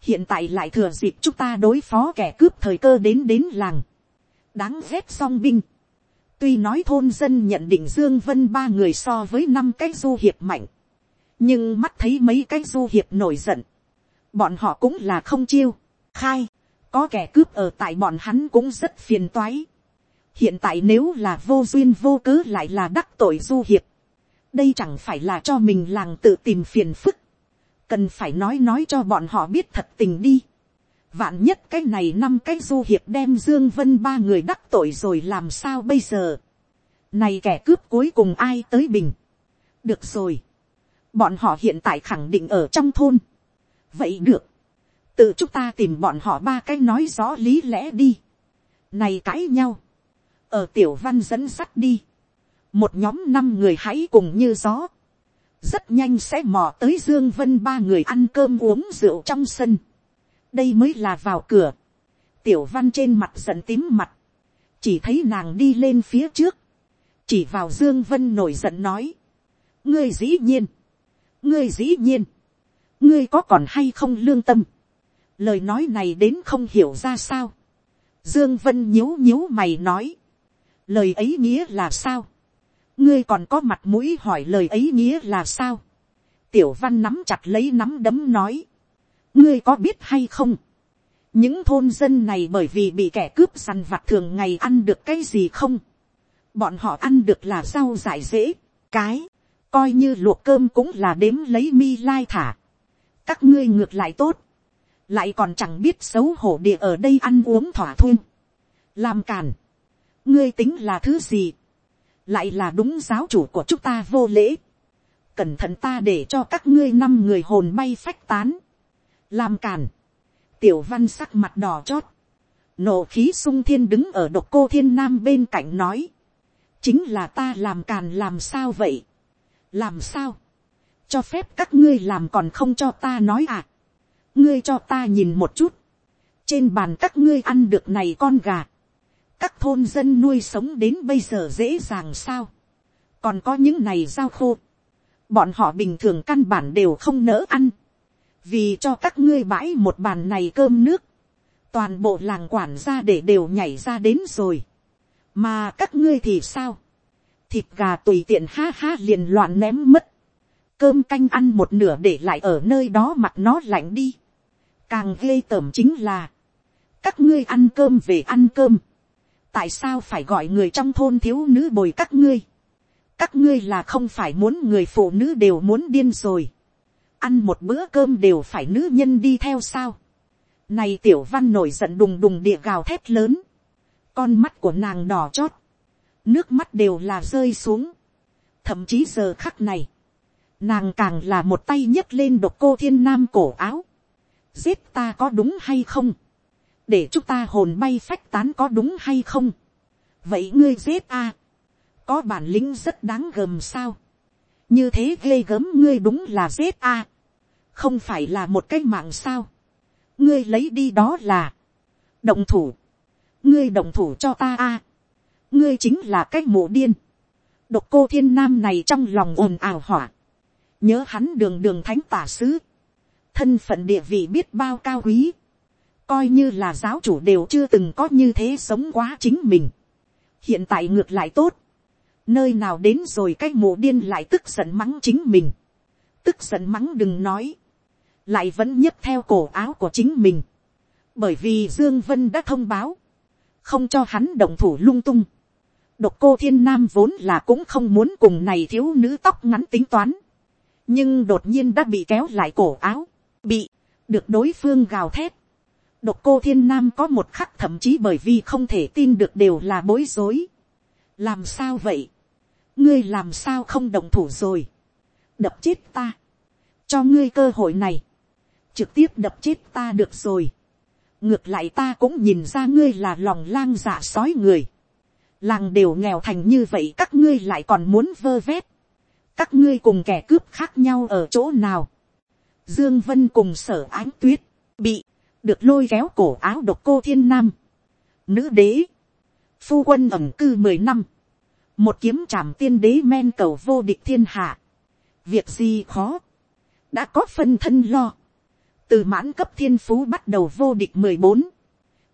hiện tại lại thừa dịp chúng ta đối phó kẻ cướp thời cơ đến đến làng, đáng ghét song binh. tuy nói thôn dân nhận định dương vân ba người so với năm cái du hiệp mạnh, nhưng mắt thấy mấy cái du hiệp nổi giận, bọn họ cũng là không chiêu, khai, có kẻ cướp ở tại bọn hắn cũng rất phiền toái hiện tại nếu là vô duyên vô cớ lại là đắc tội du hiệp, đây chẳng phải là cho mình làng tự tìm phiền phức, cần phải nói nói cho bọn họ biết thật tình đi. Vạn nhất cái này năm cái du hiệp đem Dương Vân ba người đắc tội rồi làm sao bây giờ. Này kẻ cướp cuối cùng ai tới bình. Được rồi. Bọn họ hiện tại khẳng định ở trong thôn. Vậy được. Tự chúng ta tìm bọn họ ba cái nói rõ lý lẽ đi. Này cãi nhau. Ở tiểu văn dẫn sắt đi. Một nhóm năm người hãy cùng như gió. Rất nhanh sẽ mò tới Dương Vân ba người ăn cơm uống rượu trong sân. Đây mới là vào cửa. tiểu văn trên mặt giận tím mặt, chỉ thấy nàng đi lên phía trước, chỉ vào dương vân nổi giận nói, ngươi dĩ nhiên, ngươi dĩ nhiên, ngươi có còn hay không lương tâm, lời nói này đến không hiểu ra sao, dương vân nhíu nhíu mày nói, lời ấy nghĩa là sao, ngươi còn có mặt mũi hỏi lời ấy nghĩa là sao, tiểu văn nắm chặt lấy nắm đấm nói, ngươi có biết hay không, những thôn dân này bởi vì bị kẻ cướp săn vặt thường ngày ăn được cái gì không, bọn họ ăn được là rau dại dễ, cái, coi như luộc cơm cũng là đếm lấy mi lai thả, các ngươi ngược lại tốt, lại còn chẳng biết xấu hổ địa ở đây ăn uống thỏa thuê, làm càn, ngươi tính là thứ gì, lại là đúng giáo chủ của chúng ta vô lễ, cẩn thận ta để cho các ngươi năm người hồn bay phách tán, làm càn, tiểu văn sắc mặt đỏ chót, nổ khí sung thiên đứng ở độc cô thiên nam bên cạnh nói, chính là ta làm càn làm sao vậy, làm sao, cho phép các ngươi làm còn không cho ta nói à, ngươi cho ta nhìn một chút, trên bàn các ngươi ăn được này con gà, các thôn dân nuôi sống đến bây giờ dễ dàng sao, còn có những này giao khô, bọn họ bình thường căn bản đều không nỡ ăn, vì cho các ngươi bãi một bàn này cơm nước, toàn bộ làng quản ra để đều nhảy ra đến rồi, mà các ngươi thì sao, thịt gà tùy tiện ha ha liền loạn ném mất, cơm canh ăn một nửa để lại ở nơi đó mặt nó lạnh đi, càng ghê tởm chính là, các ngươi ăn cơm về ăn cơm, tại sao phải gọi người trong thôn thiếu nữ bồi các ngươi, các ngươi là không phải muốn người phụ nữ đều muốn điên rồi, ăn một bữa cơm đều phải nữ nhân đi theo sao, này tiểu văn nổi giận đùng đùng địa gào thét lớn, con mắt của nàng đỏ chót, nước mắt đều là rơi xuống, thậm chí giờ khắc này, nàng càng là một tay nhấc lên độc cô thiên nam cổ áo, giết ta có đúng hay không, để chúng ta hồn bay phách tán có đúng hay không, vậy ngươi giết a, có bản lĩnh rất đáng gờm sao, như thế ghê gớm ngươi đúng là giết a, không phải là một cái mạng sao, ngươi lấy đi đó là, động thủ, ngươi động thủ cho ta a, ngươi chính là cái mộ điên, độc cô thiên nam này trong lòng ồn ào hỏa, nhớ hắn đường đường thánh tả sứ, thân phận địa vị biết bao cao quý, coi như là giáo chủ đều chưa từng có như thế sống quá chính mình. hiện tại ngược lại tốt, nơi nào đến rồi cái mộ điên lại tức giận mắng chính mình, tức giận mắng đừng nói, lại vẫn nhấc theo cổ áo của chính mình, bởi vì dương vân đã thông báo, không cho hắn động thủ lung tung. độc cô thiên nam vốn là cũng không muốn cùng này thiếu nữ tóc ngắn tính toán, nhưng đột nhiên đã bị kéo lại cổ áo, bị, được đối phương gào thét. Độc cô thiên nam có một khắc thậm chí bởi vì không thể tin được đều là bối rối. làm sao vậy, ngươi làm sao không đồng thủ rồi, đập chết ta, cho ngươi cơ hội này, trực tiếp đập chết ta được rồi. ngược lại ta cũng nhìn ra ngươi là lòng lang dạ sói người. làng đều nghèo thành như vậy các ngươi lại còn muốn vơ vét. các ngươi cùng kẻ cướp khác nhau ở chỗ nào. dương vân cùng sở ánh tuyết, bị, được lôi kéo cổ áo độc cô thiên nam. nữ đế, phu quân ẩm cư mười năm, một kiếm trảm tiên đế men cầu vô địch thiên hạ. việc gì khó, đã có phân thân lo. Từ mãn cấp thiên phú bắt đầu vô địch mười bốn,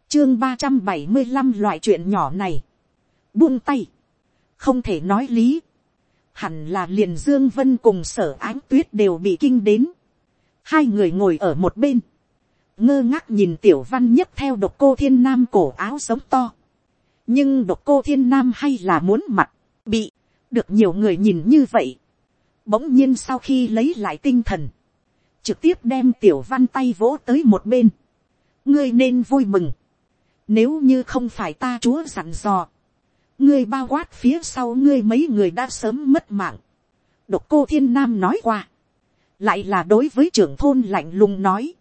chương ba trăm bảy mươi năm loại chuyện nhỏ này, buông tay, không thể nói lý, hẳn là liền dương vân cùng sở ánh tuyết đều bị kinh đến, hai người ngồi ở một bên, ngơ ngác nhìn tiểu văn nhất theo độc cô thiên nam cổ áo sống to, nhưng độc cô thiên nam hay là muốn mặt, bị, được nhiều người nhìn như vậy, bỗng nhiên sau khi lấy lại tinh thần, trực tiếp đem tiểu văn tay vỗ tới một bên. ngươi nên vui mừng. nếu như không phải ta chúa dặn dò, ngươi bao quát phía sau ngươi mấy người đã sớm mất mạng. độc cô thiên nam nói qua, lại là đối với trưởng thôn lạnh lùng nói,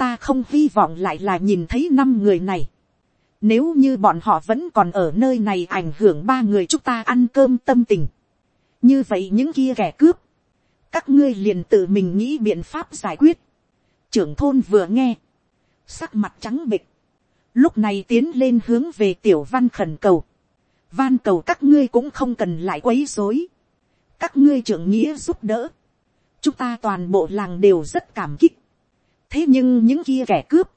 ta không hy vọng lại là nhìn thấy năm người này. Nếu như bọn họ vẫn còn ở nơi này ảnh hưởng ba người chúng ta ăn cơm tâm tình. Như vậy những kia kẻ cướp. Các ngươi liền tự mình nghĩ biện pháp giải quyết. trưởng thôn vừa nghe, sắc mặt trắng bịch, lúc này tiến lên hướng về tiểu văn khẩn cầu, van cầu các ngươi cũng không cần lại quấy rối, các ngươi trưởng nghĩa giúp đỡ, chúng ta toàn bộ làng đều rất cảm kích, thế nhưng những kia kẻ cướp,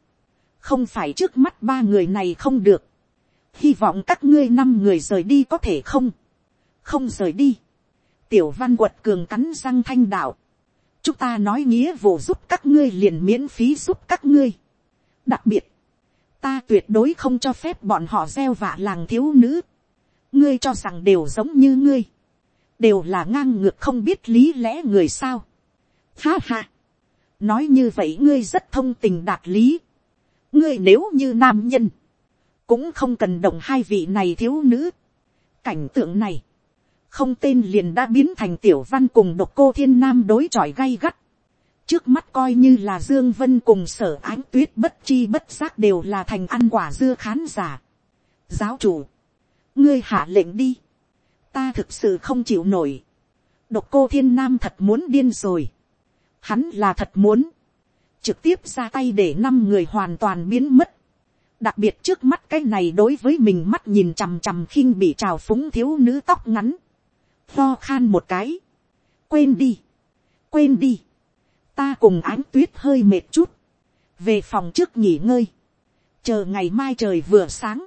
không phải trước mắt ba người này không được, hy vọng các ngươi năm người rời đi có thể không, không rời đi, tiểu văn quật cường cắn răng thanh đạo, chúng ta nói nghĩa vụ giúp các ngươi liền miễn phí giúp các ngươi. đặc biệt, ta tuyệt đối không cho phép bọn họ gieo vạ làng thiếu nữ. ngươi cho rằng đều giống như ngươi, đều là ngang ngược không biết lý lẽ người sao. ha ha, nói như vậy ngươi rất thông tình đạt lý. ngươi nếu như nam nhân, cũng không cần đồng hai vị này thiếu nữ. cảnh tượng này, không tên liền đã biến thành tiểu văn cùng độc cô thiên nam đối chọi gay gắt. trước mắt coi như là dương vân cùng sở ánh tuyết bất chi bất giác đều là thành ăn quả dưa khán giả. giáo chủ, ngươi hạ lệnh đi. ta thực sự không chịu nổi. độc cô thiên nam thật muốn điên rồi hắn là thật muốn. trực tiếp ra tay để năm người hoàn toàn biến mất. Đặc biệt trước mắt cái này đối với mình mắt nhìn chằm chằm khinh bị trào phúng thiếu nữ tóc ngắn, lo khan một cái, quên đi, quên đi, ta cùng ánh tuyết hơi mệt chút, về phòng trước nghỉ ngơi, chờ ngày mai trời vừa sáng,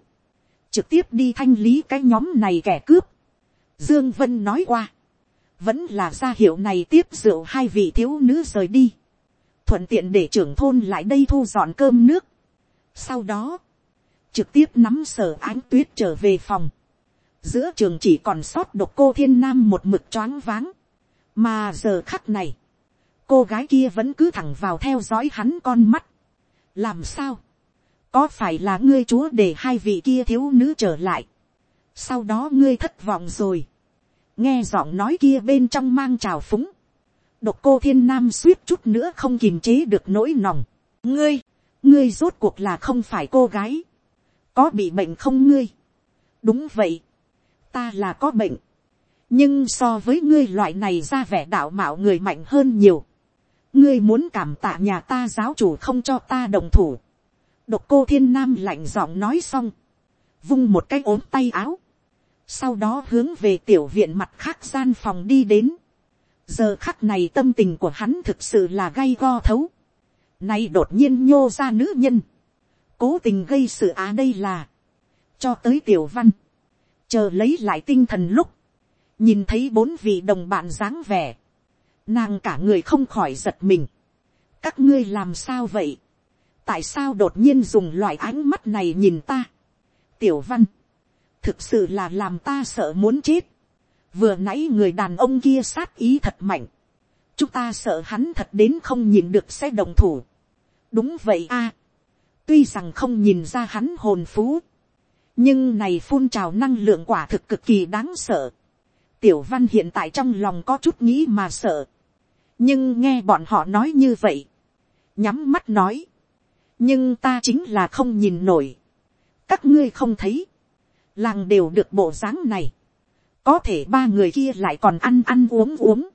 trực tiếp đi thanh lý cái nhóm này kẻ cướp. Dương Vân nói qua, vẫn là ra hiệu này tiếp rượu hai vị thiếu nữ rời đi, thuận tiện để trưởng thôn lại đây thu dọn cơm nước. Sau đó, trực tiếp nắm sở ánh tuyết trở về phòng, giữa trường chỉ còn sót độc cô thiên nam một mực choáng váng, mà giờ khắc này, cô gái kia vẫn cứ thẳng vào theo dõi hắn con mắt, làm sao, có phải là ngươi chúa để hai vị kia thiếu nữ trở lại, sau đó ngươi thất vọng rồi, nghe giọng nói kia bên trong mang trào phúng, độc cô thiên nam suýt chút nữa không kìm chế được nỗi nòng. ngươi, ngươi rốt cuộc là không phải cô gái, có bị bệnh không ngươi, đúng vậy, ta là có bệnh, nhưng so với ngươi loại này ra vẻ đạo mạo người mạnh hơn nhiều, ngươi muốn cảm tạ nhà ta giáo chủ không cho ta đồng thủ, độc cô thiên nam lạnh giọng nói xong, vung một cái ốm tay áo, sau đó hướng về tiểu viện mặt khác gian phòng đi đến, giờ khắc này tâm tình của hắn thực sự là gay go thấu, nay đột nhiên nhô ra nữ nhân, cố tình gây sự á đây là, cho tới tiểu văn, chờ lấy lại tinh thần lúc, nhìn thấy bốn vị đồng bạn dáng vẻ, nàng cả người không khỏi giật mình. các ngươi làm sao vậy, tại sao đột nhiên dùng loại ánh mắt này nhìn ta. tiểu văn, thực sự là làm ta sợ muốn chết. vừa nãy người đàn ông kia sát ý thật mạnh. chúng ta sợ hắn thật đến không nhìn được sẽ đồng thủ. đúng vậy a. tuy rằng không nhìn ra hắn hồn phú, nhưng này phun trào năng lượng quả thực cực kỳ đáng sợ. tiểu văn hiện tại trong lòng có chút nghĩ mà sợ. nhưng nghe bọn họ nói như vậy. nhắm mắt nói. nhưng ta chính là không nhìn nổi. các ngươi không thấy làng đều được bộ dáng này. có thể ba người kia lại còn ăn ăn uống uống.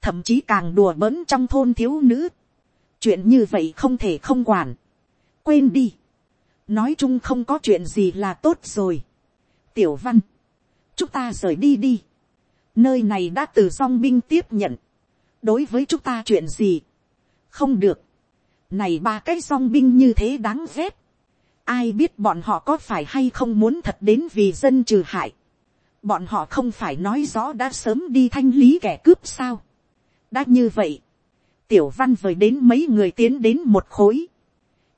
thậm chí càng đùa bỡn trong thôn thiếu nữ. chuyện như vậy không thể không quản. quên đi nói chung không có chuyện gì là tốt rồi. tiểu văn, chúng ta rời đi đi. nơi này đã từ song binh tiếp nhận. đối với chúng ta chuyện gì, không được. này ba cái song binh như thế đáng ghét ai biết bọn họ có phải hay không muốn thật đến vì dân trừ hại. bọn họ không phải nói rõ đã sớm đi thanh lý kẻ cướp sao. đã như vậy, tiểu văn vời đến mấy người tiến đến một khối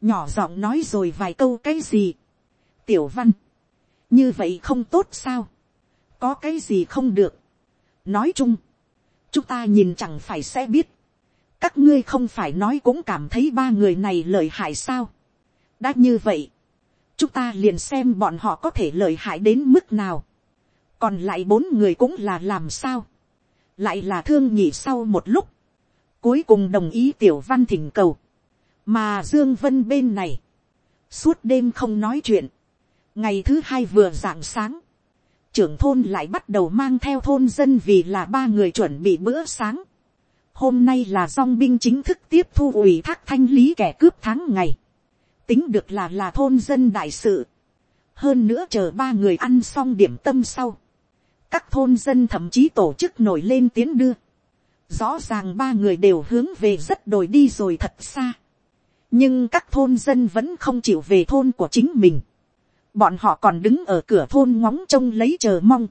nhỏ giọng nói rồi vài câu cái gì. tiểu văn, như vậy không tốt sao, có cái gì không được. nói chung, chúng ta nhìn chẳng phải sẽ biết, các ngươi không phải nói cũng cảm thấy ba người này lợi hại sao. đã như vậy, chúng ta liền xem bọn họ có thể lợi hại đến mức nào. còn lại bốn người cũng là làm sao. lại là thương nhị sau một lúc, cuối cùng đồng ý tiểu văn thỉnh cầu mà dương vân bên này, suốt đêm không nói chuyện, ngày thứ hai vừa rạng sáng, trưởng thôn lại bắt đầu mang theo thôn dân vì là ba người chuẩn bị bữa sáng. Hôm nay là dòng binh chính thức tiếp thu ủy thác thanh lý kẻ cướp tháng ngày. Tính được là là thôn dân đại sự. Hơn nữa chờ ba người ăn xong điểm tâm sau. Các thôn dân thậm chí tổ chức nổi lên tiến đưa. Rõ ràng ba người đều hướng về rất đồi đi rồi thật xa nhưng các thôn dân vẫn không chịu về thôn của chính mình. bọn họ còn đứng ở cửa thôn ngóng trông lấy chờ mong.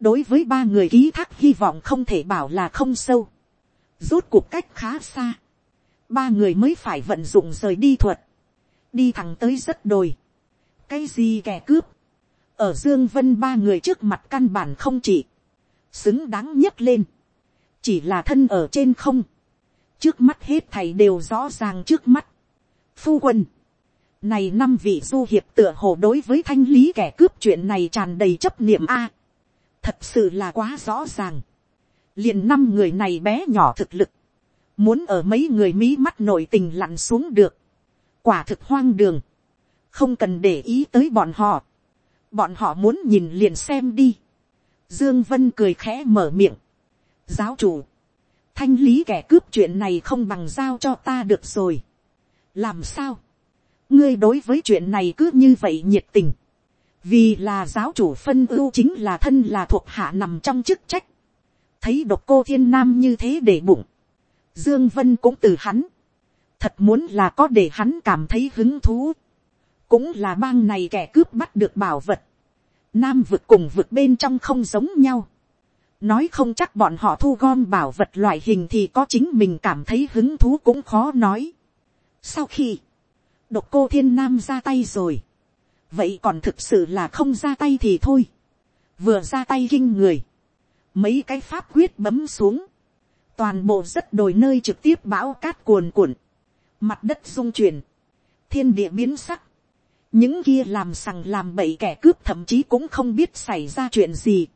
đối với ba người ký thác hy vọng không thể bảo là không sâu. rút cuộc cách khá xa, ba người mới phải vận dụng rời đi thuật, đi thẳng tới rất đồi, cái gì kẻ cướp, ở dương vân ba người trước mặt căn bản không chỉ, xứng đáng nhất lên, chỉ là thân ở trên không, trước mắt hết thầy đều rõ ràng trước mắt, phu quân, này năm vị du hiệp tựa hồ đối với thanh lý kẻ cướp chuyện này tràn đầy chấp niệm a, thật sự là quá rõ ràng, liền năm người này bé nhỏ thực lực, muốn ở mấy người mỹ mắt nội tình lặn xuống được, quả thực hoang đường, không cần để ý tới bọn họ, bọn họ muốn nhìn liền xem đi, dương vân cười khẽ mở miệng, giáo chủ, thanh lý kẻ cướp chuyện này không bằng giao cho ta được rồi, làm sao, ngươi đối với chuyện này cứ như vậy nhiệt tình, vì là giáo chủ phân ưu chính là thân là thuộc hạ nằm trong chức trách, thấy độc cô thiên nam như thế để bụng, dương vân cũng từ hắn, thật muốn là có để hắn cảm thấy hứng thú, cũng là bang này kẻ cướp bắt được bảo vật, nam vực cùng vực bên trong không giống nhau, nói không chắc bọn họ thu gom bảo vật loại hình thì có chính mình cảm thấy hứng thú cũng khó nói. sau khi, độc cô thiên nam ra tay rồi, vậy còn thực sự là không ra tay thì thôi, vừa ra tay kinh người, mấy cái pháp quyết bấm xuống, toàn bộ rất đồi nơi trực tiếp bão cát cuồn cuộn, mặt đất rung chuyển, thiên địa biến sắc, những kia làm sằng làm bậy kẻ cướp thậm chí cũng không biết xảy ra chuyện gì.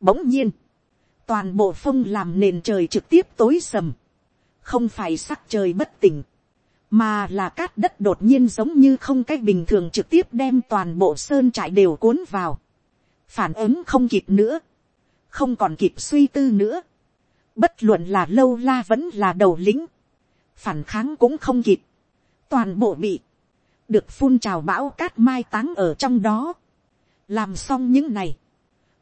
Bỗng nhiên, toàn bộ phong làm nền trời trực tiếp tối sầm, không phải sắc trời bất tỉnh, mà là cát đất đột nhiên giống như không cách bình thường trực tiếp đem toàn bộ sơn trại đều cuốn vào, phản ứng không kịp nữa, không còn kịp suy tư nữa, bất luận là lâu la vẫn là đầu lĩnh phản kháng cũng không kịp, toàn bộ bị, được phun trào bão cát mai táng ở trong đó, làm xong những này,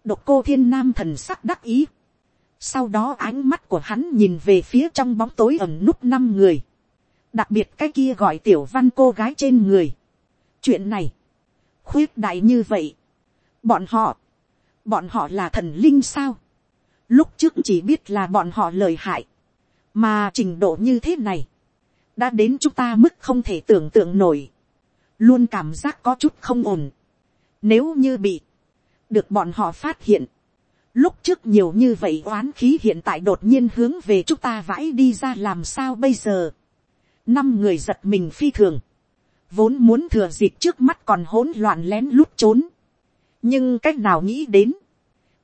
độc cô thiên nam thần sắc đắc ý, sau đó ánh mắt của hắn nhìn về phía trong bóng tối ẩm núp năm người, đặc biệt cái kia gọi tiểu văn cô gái trên người. chuyện này, khuyết đại như vậy, bọn họ, bọn họ là thần linh sao, lúc trước chỉ biết là bọn họ lời hại, mà trình độ như thế này, đã đến chúng ta mức không thể tưởng tượng nổi, luôn cảm giác có chút không ổn. Nếu như bị, được bọn họ phát hiện, lúc trước nhiều như vậy oán khí hiện tại đột nhiên hướng về chúng ta vãi đi ra làm sao bây giờ. năm người giật mình phi thường, vốn muốn thừa dịp trước mắt còn hỗn loạn lén lút trốn. nhưng cách nào nghĩ đến,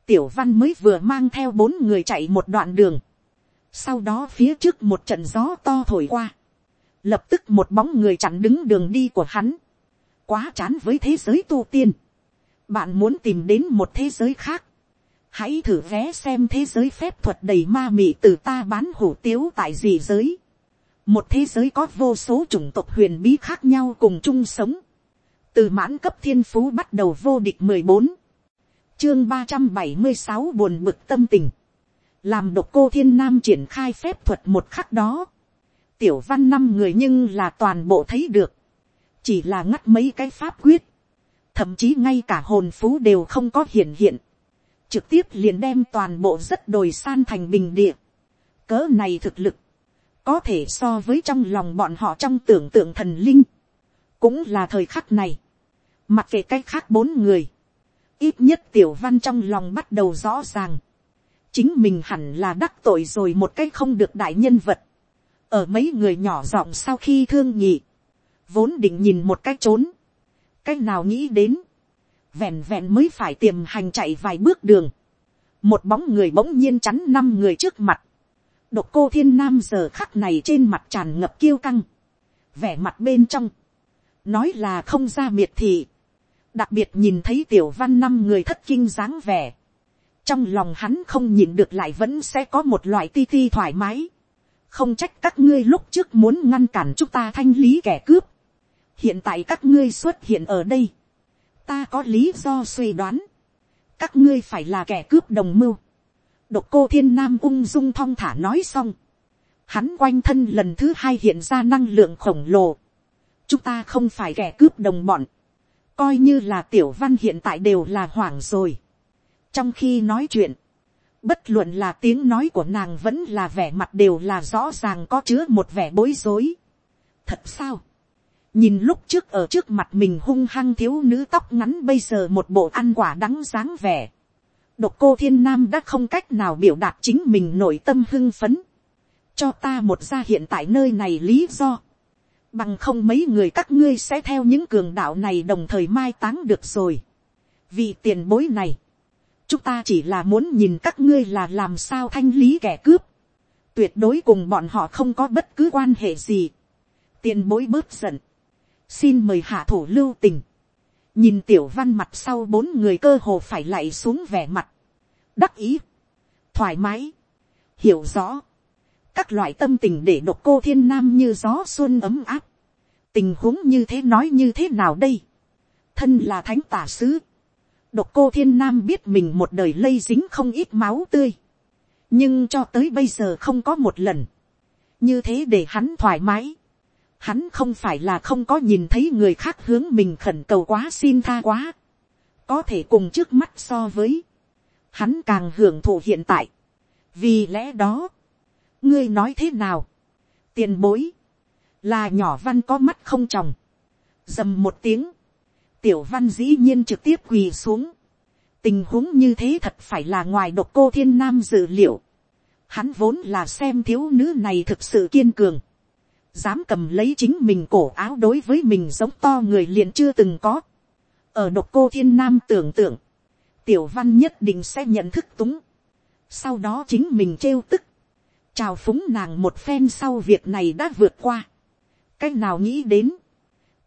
tiểu văn mới vừa mang theo bốn người chạy một đoạn đường sau đó phía trước một trận gió to thổi qua. Lập tức một bóng người chặn đứng đường đi của hắn, quá chán với thế giới tu tiên, bạn muốn tìm đến một thế giới khác, hãy thử vé xem thế giới phép thuật đầy ma mị từ ta bán hủ tiếu tại gì giới, một thế giới có vô số chủng tộc huyền bí khác nhau cùng chung sống, từ mãn cấp thiên phú bắt đầu vô địch mười bốn, chương ba trăm bảy mươi sáu buồn bực tâm tình, làm độc cô thiên nam triển khai phép thuật một khắc đó, tiểu văn năm người nhưng là toàn bộ thấy được. Chỉ là ngắt mấy cái pháp quyết. Thậm chí ngay cả hồn phú đều không có hiện hiện. Trực tiếp liền đem toàn bộ rất đồi san thành bình địa. Cỡ này thực lực. Có thể so với trong lòng bọn họ trong tưởng tượng thần linh. Cũng là thời khắc này. Mặc kệ cái khác bốn người. Ít nhất tiểu văn trong lòng bắt đầu rõ ràng. Chính mình hẳn là đắc tội rồi một cái không được đại nhân vật. Ở mấy người nhỏ giọng sau khi thương nhị, vốn định nhìn một cách trốn, cách nào nghĩ đến, vẹn vẹn mới phải tiềm hành chạy vài bước đường, một bóng người bỗng nhiên chắn năm người trước mặt, độc cô thiên nam giờ khắc này trên mặt tràn ngập kiêu căng, vẻ mặt bên trong, nói là không ra miệt thị, đặc biệt nhìn thấy tiểu văn năm người thất kinh dáng vẻ, trong lòng hắn không nhìn được lại vẫn sẽ có một loại ti ti thoải mái, không trách các ngươi lúc trước muốn ngăn cản chúng ta thanh lý kẻ cướp. hiện tại các ngươi xuất hiện ở đây. ta có lý do suy đoán. các ngươi phải là kẻ cướp đồng mưu. độc cô thiên nam ung dung thong thả nói xong. hắn quanh thân lần thứ hai hiện ra năng lượng khổng lồ. chúng ta không phải kẻ cướp đồng bọn. coi như là tiểu văn hiện tại đều là hoảng rồi trong khi nói chuyện, Bất luận là tiếng nói của nàng vẫn là vẻ mặt đều là rõ ràng có chứa một vẻ bối rối. Thật sao? Nhìn lúc trước ở trước mặt mình hung hăng thiếu nữ tóc ngắn bây giờ một bộ ăn quả đắng dáng vẻ. Độc cô thiên nam đã không cách nào biểu đạt chính mình nội tâm hưng phấn. Cho ta một ra hiện tại nơi này lý do. Bằng không mấy người các ngươi sẽ theo những cường đạo này đồng thời mai táng được rồi. Vì tiền bối này chúng ta chỉ là muốn nhìn các ngươi là làm sao thanh lý kẻ cướp, tuyệt đối cùng bọn họ không có bất cứ quan hệ gì, tiền bối bớt giận, xin mời hạ thủ lưu tình, nhìn tiểu văn mặt sau bốn người cơ hồ phải lạy xuống vẻ mặt, đắc ý, thoải mái, hiểu rõ, các loại tâm tình để độc cô thiên nam như gió xuân ấm áp, tình huống như thế nói như thế nào đây, thân là thánh tả sứ, Độc cô thiên nam biết mình một đời lây dính không ít máu tươi. Nhưng cho tới bây giờ không có một lần. Như thế để hắn thoải mái. Hắn không phải là không có nhìn thấy người khác hướng mình khẩn cầu quá xin tha quá. Có thể cùng trước mắt so với. Hắn càng hưởng thụ hiện tại. Vì lẽ đó. Ngươi nói thế nào? Tiền bối. Là nhỏ văn có mắt không tròng. Dầm một tiếng tiểu văn dĩ nhiên trực tiếp quỳ xuống. tình huống như thế thật phải là ngoài độc cô thiên nam dự liệu. hắn vốn là xem thiếu nữ này thực sự kiên cường. dám cầm lấy chính mình cổ áo đối với mình giống to người liền chưa từng có. ở độc cô thiên nam tưởng tượng, tiểu văn nhất định sẽ nhận thức túng. sau đó chính mình trêu tức. chào phúng nàng một phen sau việc này đã vượt qua. cái nào nghĩ đến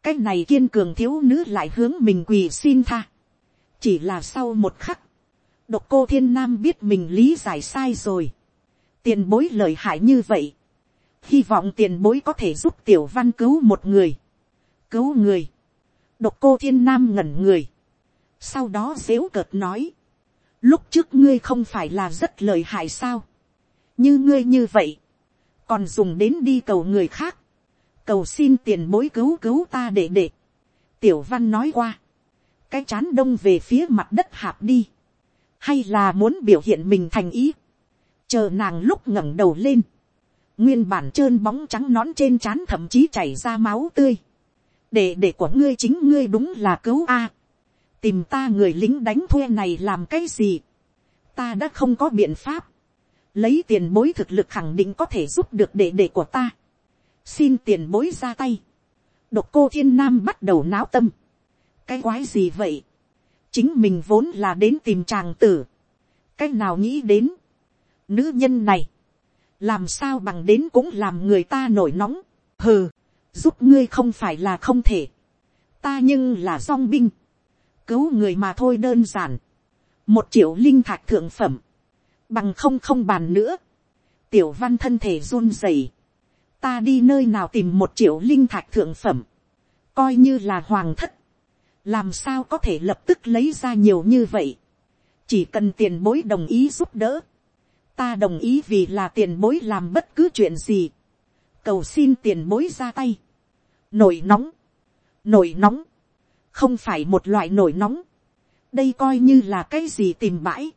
cái này kiên cường thiếu nữ lại hướng mình quỳ xin tha. chỉ là sau một khắc, độc cô thiên nam biết mình lý giải sai rồi. tiền bối lời hại như vậy. hy vọng tiền bối có thể giúp tiểu văn cứu một người. cứu người. độc cô thiên nam ngẩn người. sau đó dếu cợt nói. lúc trước ngươi không phải là rất lời hại sao. như ngươi như vậy. còn dùng đến đi cầu người khác cầu xin tiền bối cứu cứu ta để để. tiểu văn nói qua, cái chán đông về phía mặt đất hạp đi, hay là muốn biểu hiện mình thành ý, chờ nàng lúc ngẩng đầu lên, nguyên bản trơn bóng trắng nón trên trán thậm chí chảy ra máu tươi, để để của ngươi chính ngươi đúng là cứu a, tìm ta người lính đánh thuê này làm cái gì, ta đã không có biện pháp, lấy tiền bối thực lực khẳng định có thể giúp được đệ đệ của ta, xin tiền bối ra tay, độc cô thiên nam bắt đầu náo tâm, cái quái gì vậy, chính mình vốn là đến tìm chàng tử, cái nào nghĩ đến, nữ nhân này, làm sao bằng đến cũng làm người ta nổi nóng, hừ, giúp ngươi không phải là không thể, ta nhưng là song binh, cứu người mà thôi đơn giản, một triệu linh thạch thượng phẩm, bằng không không bàn nữa, tiểu văn thân thể run rẩy, ta đi nơi nào tìm một triệu linh thạch thượng phẩm, coi như là hoàng thất, làm sao có thể lập tức lấy ra nhiều như vậy, chỉ cần tiền bối đồng ý giúp đỡ, ta đồng ý vì là tiền bối làm bất cứ chuyện gì, cầu xin tiền bối ra tay, nổi nóng, nổi nóng, không phải một loại nổi nóng, đây coi như là cái gì tìm bãi,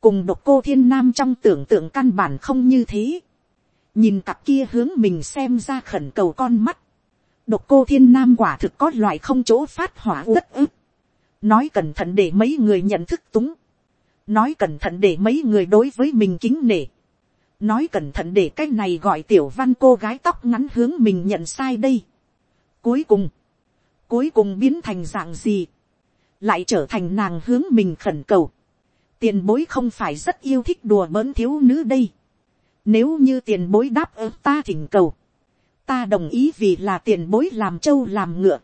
cùng độc cô thiên nam trong tưởng tượng căn bản không như thế, nhìn cặp kia hướng mình xem ra khẩn cầu con mắt, độc cô thiên nam quả thực có loại không chỗ phát hỏa đất ức, nói cẩn thận để mấy người nhận thức túng, nói cẩn thận để mấy người đối với mình kính nể, nói cẩn thận để cái này gọi tiểu văn cô gái tóc ngắn hướng mình nhận sai đây. Cuối cùng, cuối cùng biến thành dạng gì, lại trở thành nàng hướng mình khẩn cầu. tiền bối không phải rất yêu thích đùa bỡn thiếu nữ đây. Nếu như tiền bối đáp ứng ta thỉnh cầu. Ta đồng ý vì là tiền bối làm trâu làm ngựa.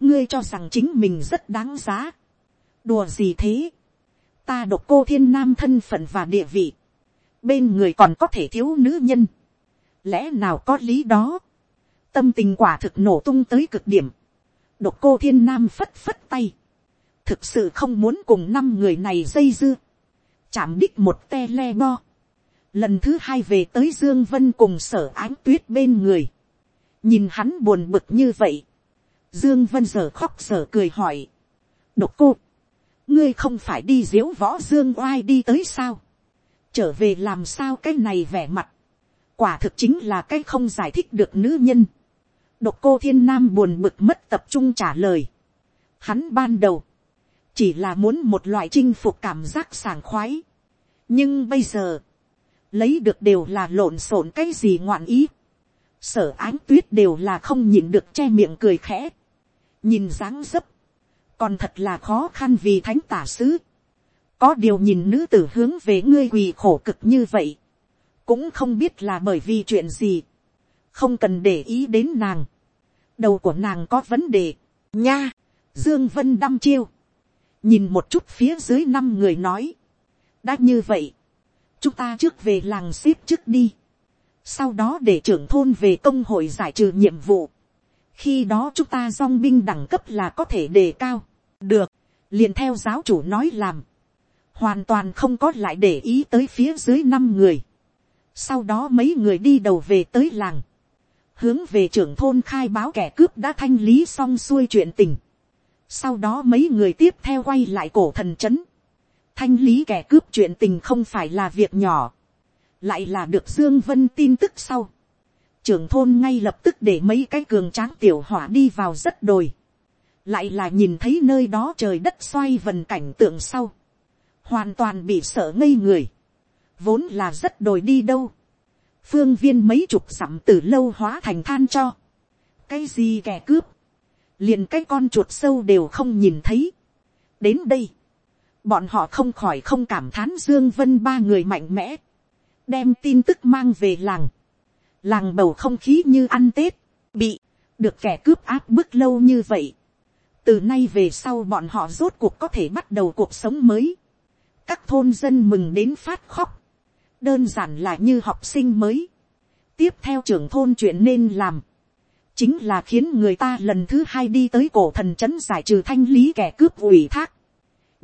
Ngươi cho rằng chính mình rất đáng giá. Đùa gì thế? Ta độc cô thiên nam thân phận và địa vị. Bên người còn có thể thiếu nữ nhân. Lẽ nào có lý đó? Tâm tình quả thực nổ tung tới cực điểm. Độc cô thiên nam phất phất tay. Thực sự không muốn cùng năm người này dây dưa. Chạm đích một te le bo lần thứ hai về tới dương vân cùng sở ánh tuyết bên người, nhìn hắn buồn bực như vậy, dương vân giờ khóc giờ cười hỏi, độc cô, ngươi không phải đi diếu võ dương oai đi tới sao, trở về làm sao cái này vẻ mặt, quả thực chính là cái không giải thích được nữ nhân. độc cô thiên nam buồn bực mất tập trung trả lời. hắn ban đầu, chỉ là muốn một loại chinh phục cảm giác sảng khoái. nhưng bây giờ, lấy được đều là lộn xộn cái gì ngoạn ý. sở ánh tuyết đều là không nhìn được che miệng cười khẽ. nhìn dáng dấp, còn thật là khó khăn vì thánh tả sứ. có điều nhìn nữ tử hướng về ngươi quỳ khổ cực như vậy, cũng không biết là bởi vì chuyện gì, không cần để ý đến nàng, đầu của nàng có vấn đề, nha, dương vân đăm chiêu, nhìn một chút phía dưới năm người nói, đã như vậy, chúng ta trước về làng xếp trước đi, sau đó để trưởng thôn về công hội giải trừ nhiệm vụ, khi đó chúng ta dong binh đẳng cấp là có thể đề cao, được, liền theo giáo chủ nói làm, hoàn toàn không có lại để ý tới phía dưới năm người, sau đó mấy người đi đầu về tới làng, hướng về trưởng thôn khai báo kẻ cướp đã thanh lý xong xuôi chuyện tình, sau đó mấy người tiếp theo quay lại cổ thần trấn thanh lý kẻ cướp chuyện tình không phải là việc nhỏ, lại là được dương vân tin tức sau, trưởng thôn ngay lập tức để mấy cái cường tráng tiểu hỏa đi vào rất đồi, lại là nhìn thấy nơi đó trời đất xoay vần cảnh tượng sau, hoàn toàn bị sợ ngây người, vốn là rất đồi đi đâu, phương viên mấy chục dặm từ lâu hóa thành than cho, cái gì kẻ cướp, liền cái con chuột sâu đều không nhìn thấy. đến đây, bọn họ không khỏi không cảm thán dương vân ba người mạnh mẽ, đem tin tức mang về làng, làng bầu không khí như ăn tết, bị, được kẻ cướp áp bức lâu như vậy. từ nay về sau bọn họ rốt cuộc có thể bắt đầu cuộc sống mới. các thôn dân mừng đến phát khóc, đơn giản là như học sinh mới. tiếp theo trưởng thôn chuyện nên làm, chính là khiến người ta lần thứ hai đi tới cổ thần trấn giải trừ thanh lý kẻ cướp ủy thác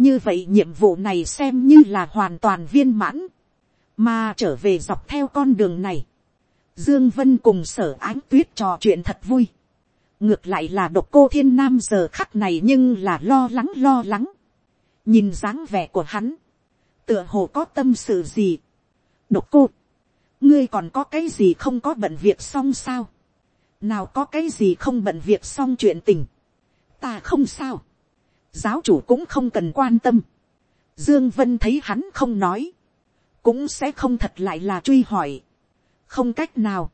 như vậy nhiệm vụ này xem như là hoàn toàn viên mãn, mà trở về dọc theo con đường này. Dương Vân cùng sở ánh tuyết trò chuyện thật vui. Ngược lại là độc cô thiên nam giờ khắc này nhưng là lo lắng lo lắng. Nhìn dáng vẻ của hắn. Tựa hồ có tâm sự gì. Độc cô. Ngươi còn có cái gì không có bận việc xong sao nào có cái gì không bận việc xong chuyện tình, ta không sao, giáo chủ cũng không cần quan tâm, dương vân thấy hắn không nói, cũng sẽ không thật lại là truy hỏi, không cách nào,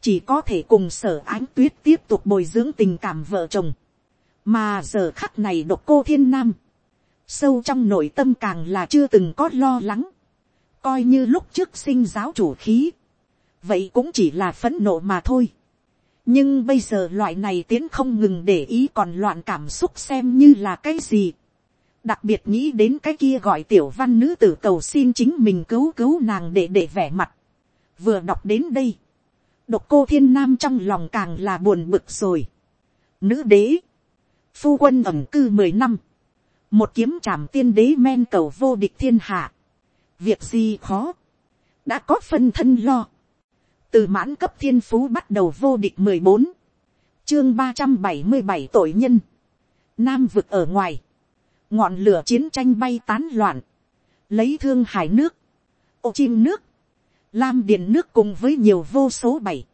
chỉ có thể cùng sở ánh tuyết tiếp tục bồi dưỡng tình cảm vợ chồng, mà giờ khắc này độc cô thiên nam, sâu trong nội tâm càng là chưa từng có lo lắng, coi như lúc trước sinh giáo chủ khí, vậy cũng chỉ là phẫn nộ mà thôi nhưng bây giờ loại này tiến không ngừng để ý còn loạn cảm xúc xem như là cái gì. đặc biệt nghĩ đến cái kia gọi tiểu văn nữ tử cầu xin chính mình cứu cứu nàng để để vẻ mặt. vừa đọc đến đây, độc cô thiên nam trong lòng càng là buồn bực rồi. nữ đế, phu quân ẩm cư mười năm, một kiếm trảm tiên đế men cầu vô địch thiên hạ. việc gì khó, đã có phân thân lo từ mãn cấp thiên phú bắt đầu vô địch mười bốn, chương ba trăm bảy mươi bảy tội nhân, nam vực ở ngoài, ngọn lửa chiến tranh bay tán loạn, lấy thương hải nước, ô chim nước, lam điền nước cùng với nhiều vô số bảy,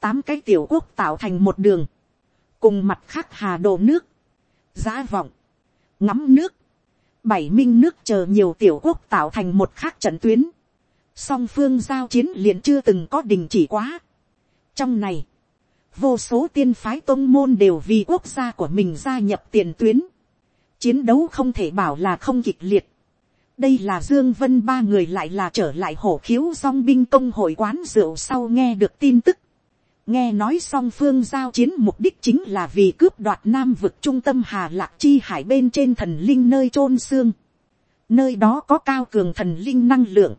tám cái tiểu quốc tạo thành một đường, cùng mặt khác hà đồ nước, giá vọng, ngắm nước, bảy minh nước chờ nhiều tiểu quốc tạo thành một khác trận tuyến, song phương giao chiến liền chưa từng có đình chỉ quá. trong này, vô số tiên phái tôn môn đều vì quốc gia của mình gia nhập tiền tuyến. chiến đấu không thể bảo là không kịch liệt. đây là dương vân ba người lại là trở lại hổ khiếu song binh công hội quán rượu sau nghe được tin tức. nghe nói song phương giao chiến mục đích chính là vì cướp đoạt nam vực trung tâm hà lạc chi hải bên trên thần linh nơi chôn xương. nơi đó có cao cường thần linh năng lượng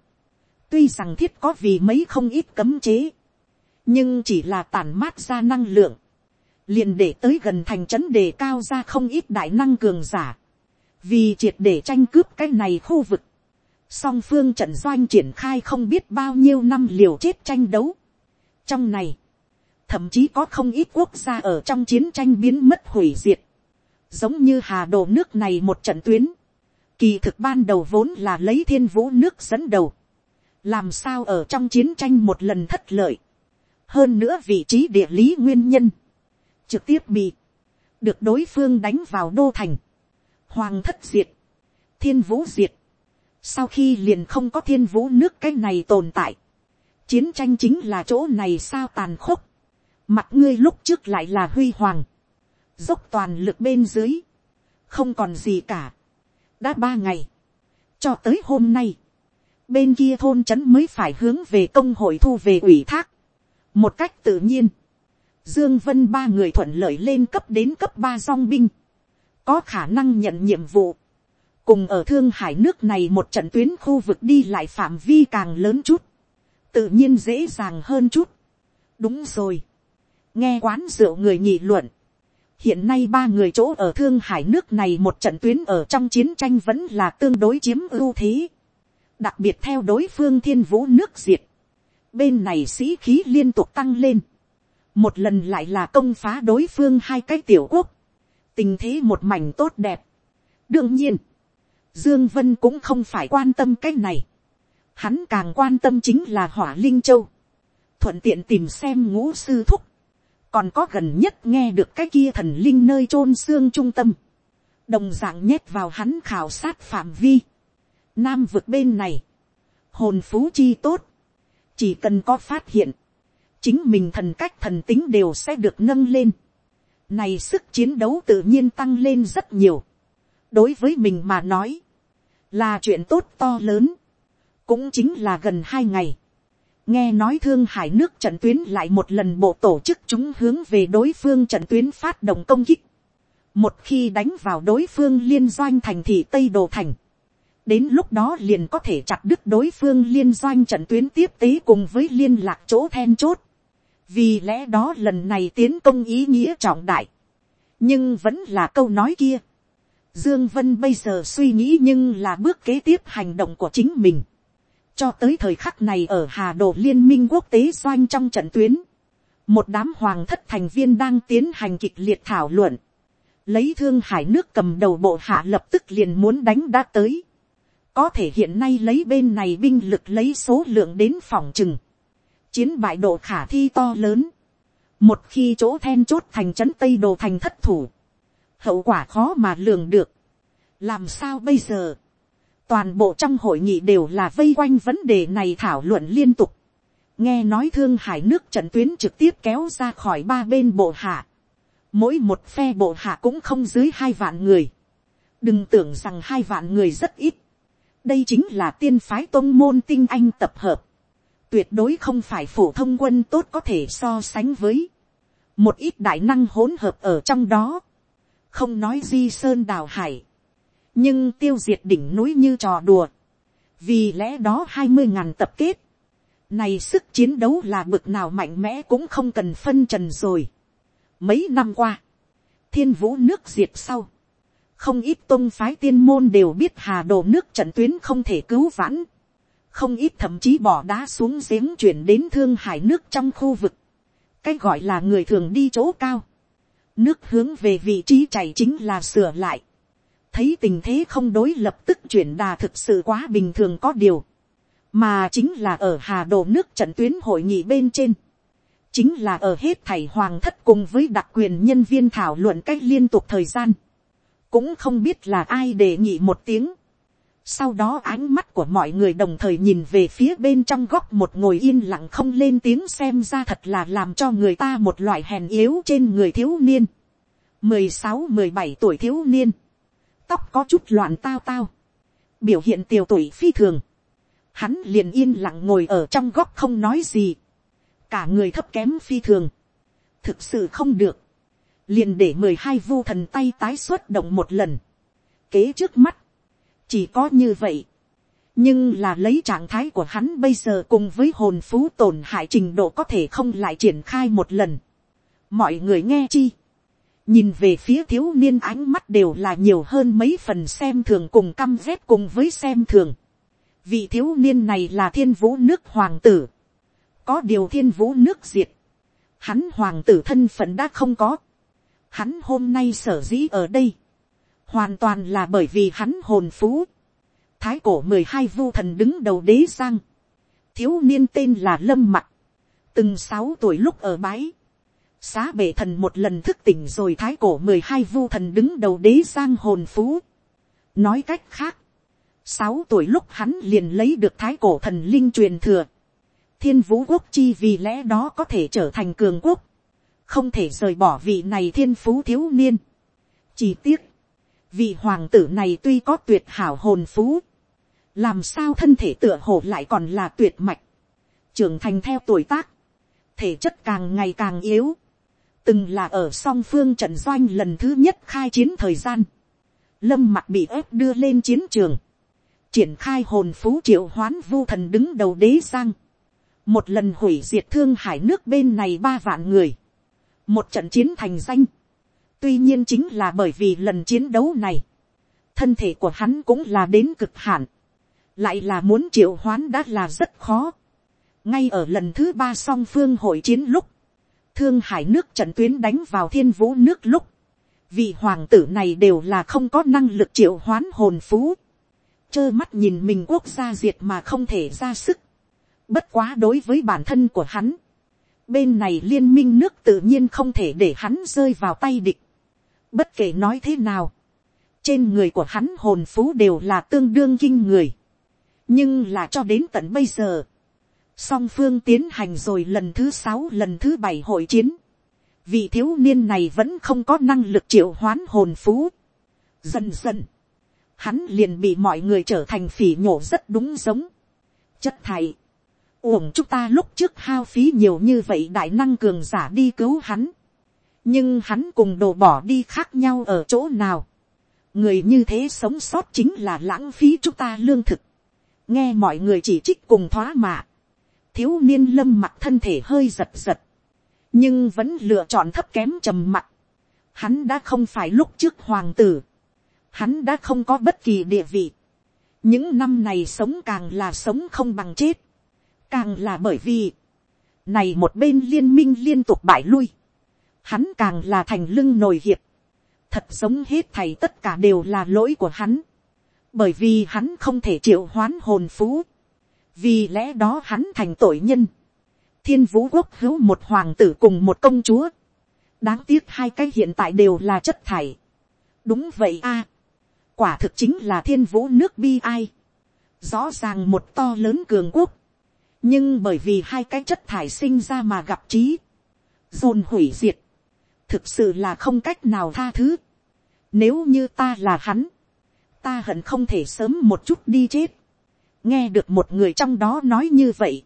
Tuy rằng thiết có vì mấy không ít cấm chế. Nhưng chỉ là tản mát ra năng lượng. Liền để tới gần thành trấn đề cao ra không ít đại năng cường giả. Vì triệt để tranh cướp cái này khu vực. Song phương trận doanh triển khai không biết bao nhiêu năm liều chết tranh đấu. Trong này, thậm chí có không ít quốc gia ở trong chiến tranh biến mất hủy diệt. Giống như hà đồ nước này một trận tuyến. Kỳ thực ban đầu vốn là lấy thiên vũ nước dẫn đầu làm sao ở trong chiến tranh một lần thất lợi, hơn nữa vị trí địa lý nguyên nhân, trực tiếp bị, được đối phương đánh vào đô thành, hoàng thất diệt, thiên vũ diệt, sau khi liền không có thiên vũ nước cái này tồn tại, chiến tranh chính là chỗ này sao tàn khốc, mặt ngươi lúc trước lại là huy hoàng, dốc toàn lực bên dưới, không còn gì cả, đã ba ngày, cho tới hôm nay, bên kia thôn trấn mới phải hướng về công hội thu về ủy thác, một cách tự nhiên, dương vân ba người thuận lợi lên cấp đến cấp ba song binh, có khả năng nhận nhiệm vụ, cùng ở thương hải nước này một trận tuyến khu vực đi lại phạm vi càng lớn chút, tự nhiên dễ dàng hơn chút. đúng rồi, nghe quán rượu người nhị luận, hiện nay ba người chỗ ở thương hải nước này một trận tuyến ở trong chiến tranh vẫn là tương đối chiếm ưu thế, đặc biệt theo đối phương thiên vũ nước diệt, bên này sĩ khí liên tục tăng lên, một lần lại là công phá đối phương hai cái tiểu quốc, tình thế một mảnh tốt đẹp. đương nhiên, Dương Vân cũng không phải quan tâm cái này. Hắn càng quan tâm chính là hỏa linh châu. Thuận tiện tìm xem ngũ sư thúc. Còn có gần nhất nghe được cái kia thần linh nơi chôn xương trung tâm. Đồng dạng nhét vào hắn khảo sát phạm vi. Nam vực bên này. Hồn phú chi tốt. Chỉ cần có phát hiện. Chính mình thần cách thần tính đều sẽ được nâng lên. Này sức chiến đấu tự nhiên tăng lên rất nhiều. Đối với mình mà nói là chuyện tốt to lớn, cũng chính là gần hai ngày, nghe nói thương hải nước trận tuyến lại một lần bộ tổ chức chúng hướng về đối phương trận tuyến phát động công kích, một khi đánh vào đối phương liên doanh thành thị tây đồ thành, đến lúc đó liền có thể chặt đứt đối phương liên doanh trận tuyến tiếp tế cùng với liên lạc chỗ then chốt, vì lẽ đó lần này tiến công ý nghĩa trọng đại, nhưng vẫn là câu nói kia, Dương Vân bây giờ suy nghĩ nhưng là bước kế tiếp hành động của chính mình. Cho tới thời khắc này ở Hà Đồ Liên minh quốc tế doanh trong trận tuyến. Một đám hoàng thất thành viên đang tiến hành kịch liệt thảo luận. Lấy thương hải nước cầm đầu bộ hạ lập tức liền muốn đánh đã tới. Có thể hiện nay lấy bên này binh lực lấy số lượng đến phòng chừng Chiến bại độ khả thi to lớn. Một khi chỗ then chốt thành trấn Tây Đồ thành thất thủ hậu quả khó mà lường được. làm sao bây giờ, toàn bộ trong hội nghị đều là vây quanh vấn đề này thảo luận liên tục. nghe nói thương hải nước trận tuyến trực tiếp kéo ra khỏi ba bên bộ hạ. mỗi một phe bộ hạ cũng không dưới hai vạn người. đừng tưởng rằng hai vạn người rất ít đây chính là tiên phái tôn môn tinh anh tập hợp. tuyệt đối không phải phổ thông quân tốt có thể so sánh với. một ít đại năng hỗn hợp ở trong đó không nói di sơn đào hải, nhưng tiêu diệt đỉnh núi như trò đùa, vì lẽ đó hai mươi ngàn tập kết, này sức chiến đấu là bực nào mạnh mẽ cũng không cần phân trần rồi. Mấy năm qua, thiên vũ nước diệt sau, không ít tôn phái tiên môn đều biết hà đồ nước trận tuyến không thể cứu vãn, không ít thậm chí bỏ đá xuống giếng chuyển đến thương hải nước trong khu vực, cái gọi là người thường đi chỗ cao, nước hướng về vị trí chảy chính là sửa lại. thấy tình thế không đối lập tức chuyển đà thực sự quá bình thường có điều, mà chính là ở hà đồ nước trận tuyến hội nghị bên trên, chính là ở hết thảy hoàng thất cùng với đặc quyền nhân viên thảo luận cách liên tục thời gian, cũng không biết là ai đề nghị một tiếng. Sau đó ánh mắt của mọi người đồng thời nhìn về phía bên trong góc một ngồi yên lặng không lên tiếng xem ra thật là làm cho người ta một loại hèn yếu trên người thiếu niên. mười sáu, mười bảy tuổi thiếu niên. Tóc có chút loạn tao tao. Biểu hiện tiều tuổi phi thường. Hắn liền yên lặng ngồi ở trong góc không nói gì. Cả người thấp kém phi thường. Thực sự không được. Liền để mười hai vu thần tay tái xuất động một lần. Kế trước mắt, chỉ có như vậy. nhưng là lấy trạng thái của hắn bây giờ cùng với hồn phú tổn hại trình độ có thể không lại triển khai một lần. mọi người nghe chi. nhìn về phía thiếu niên ánh mắt đều là nhiều hơn mấy phần xem thường cùng căm rét cùng với xem thường. vị thiếu niên này là thiên vũ nước hoàng tử. có điều thiên vũ nước diệt. hắn hoàng tử thân phận đã không có hắn hôm nay sở dĩ ở đây. Hoàn toàn là bởi vì hắn hồn phú. thái cổ mười hai vu thần đứng đầu đế giang, thiếu niên tên là lâm mặc, từng sáu tuổi lúc ở bái, xá bệ thần một lần thức tỉnh rồi thái cổ mười hai vu thần đứng đầu đế giang hồn phú. nói cách khác, sáu tuổi lúc hắn liền lấy được thái cổ thần linh truyền thừa, thiên vũ quốc chi vì lẽ đó có thể trở thành cường quốc, không thể rời bỏ vị này thiên phú thiếu niên. chỉ tiếc vị hoàng tử này tuy có tuyệt hảo hồn phú, làm sao thân thể tựa hồ lại còn là tuyệt mạch, trưởng thành theo tuổi tác, thể chất càng ngày càng yếu, từng là ở song phương trận doanh lần thứ nhất khai chiến thời gian, lâm mặt bị ép đưa lên chiến trường, triển khai hồn phú triệu hoán vu thần đứng đầu đế giang, một lần hủy diệt thương hải nước bên này ba vạn người, một trận chiến thành danh, tuy nhiên chính là bởi vì lần chiến đấu này, thân thể của hắn cũng là đến cực hạn, lại là muốn triệu hoán đã là rất khó. ngay ở lần thứ ba song phương hội chiến lúc, thương hải nước trận tuyến đánh vào thiên vũ nước lúc, vị hoàng tử này đều là không có năng lực triệu hoán hồn phú, trơ mắt nhìn mình quốc gia diệt mà không thể ra sức, bất quá đối với bản thân của hắn, bên này liên minh nước tự nhiên không thể để hắn rơi vào tay địch, bất kể nói thế nào, trên người của hắn hồn phú đều là tương đương kinh người, nhưng là cho đến tận bây giờ, song phương tiến hành rồi lần thứ sáu lần thứ bảy hội chiến, vị thiếu niên này vẫn không có năng lực triệu hoán hồn phú. dần dần, hắn liền bị mọi người trở thành phỉ nhổ rất đúng giống. chất thầy, uổng chúng ta lúc trước hao phí nhiều như vậy đại năng cường giả đi cứu hắn. nhưng hắn cùng đồ bỏ đi khác nhau ở chỗ nào. người như thế sống sót chính là lãng phí chúng ta lương thực. nghe mọi người chỉ trích cùng thoá mạ thiếu niên lâm mặt thân thể hơi giật giật, nhưng vẫn lựa chọn thấp kém trầm mặt. Hắn đã không phải lúc trước hoàng tử, hắn đã không có bất kỳ địa vị. những năm này sống càng là sống không bằng chết, càng là bởi vì, này một bên liên minh liên tục bại lui, hắn càng là thành lưng nồi hiệp, thật giống hết thầy tất cả đều là lỗi của hắn, bởi vì hắn không thể triệu hoán hồn phú, vì lẽ đó hắn thành tội nhân. thiên vũ quốc hữu một hoàng tử cùng một công chúa. đáng tiếc hai cái hiện tại đều là chất thải. đúng vậy a. quả thực chính là thiên vũ nước bi ai. rõ ràng một to lớn cường quốc nhưng bởi vì hai cái chất thải sinh ra mà gặp trí. dồn hủy diệt. thực sự là không cách nào tha thứ. nếu như ta là hắn, ta hận không thể sớm một chút đi chết nghe được một người trong đó nói như vậy,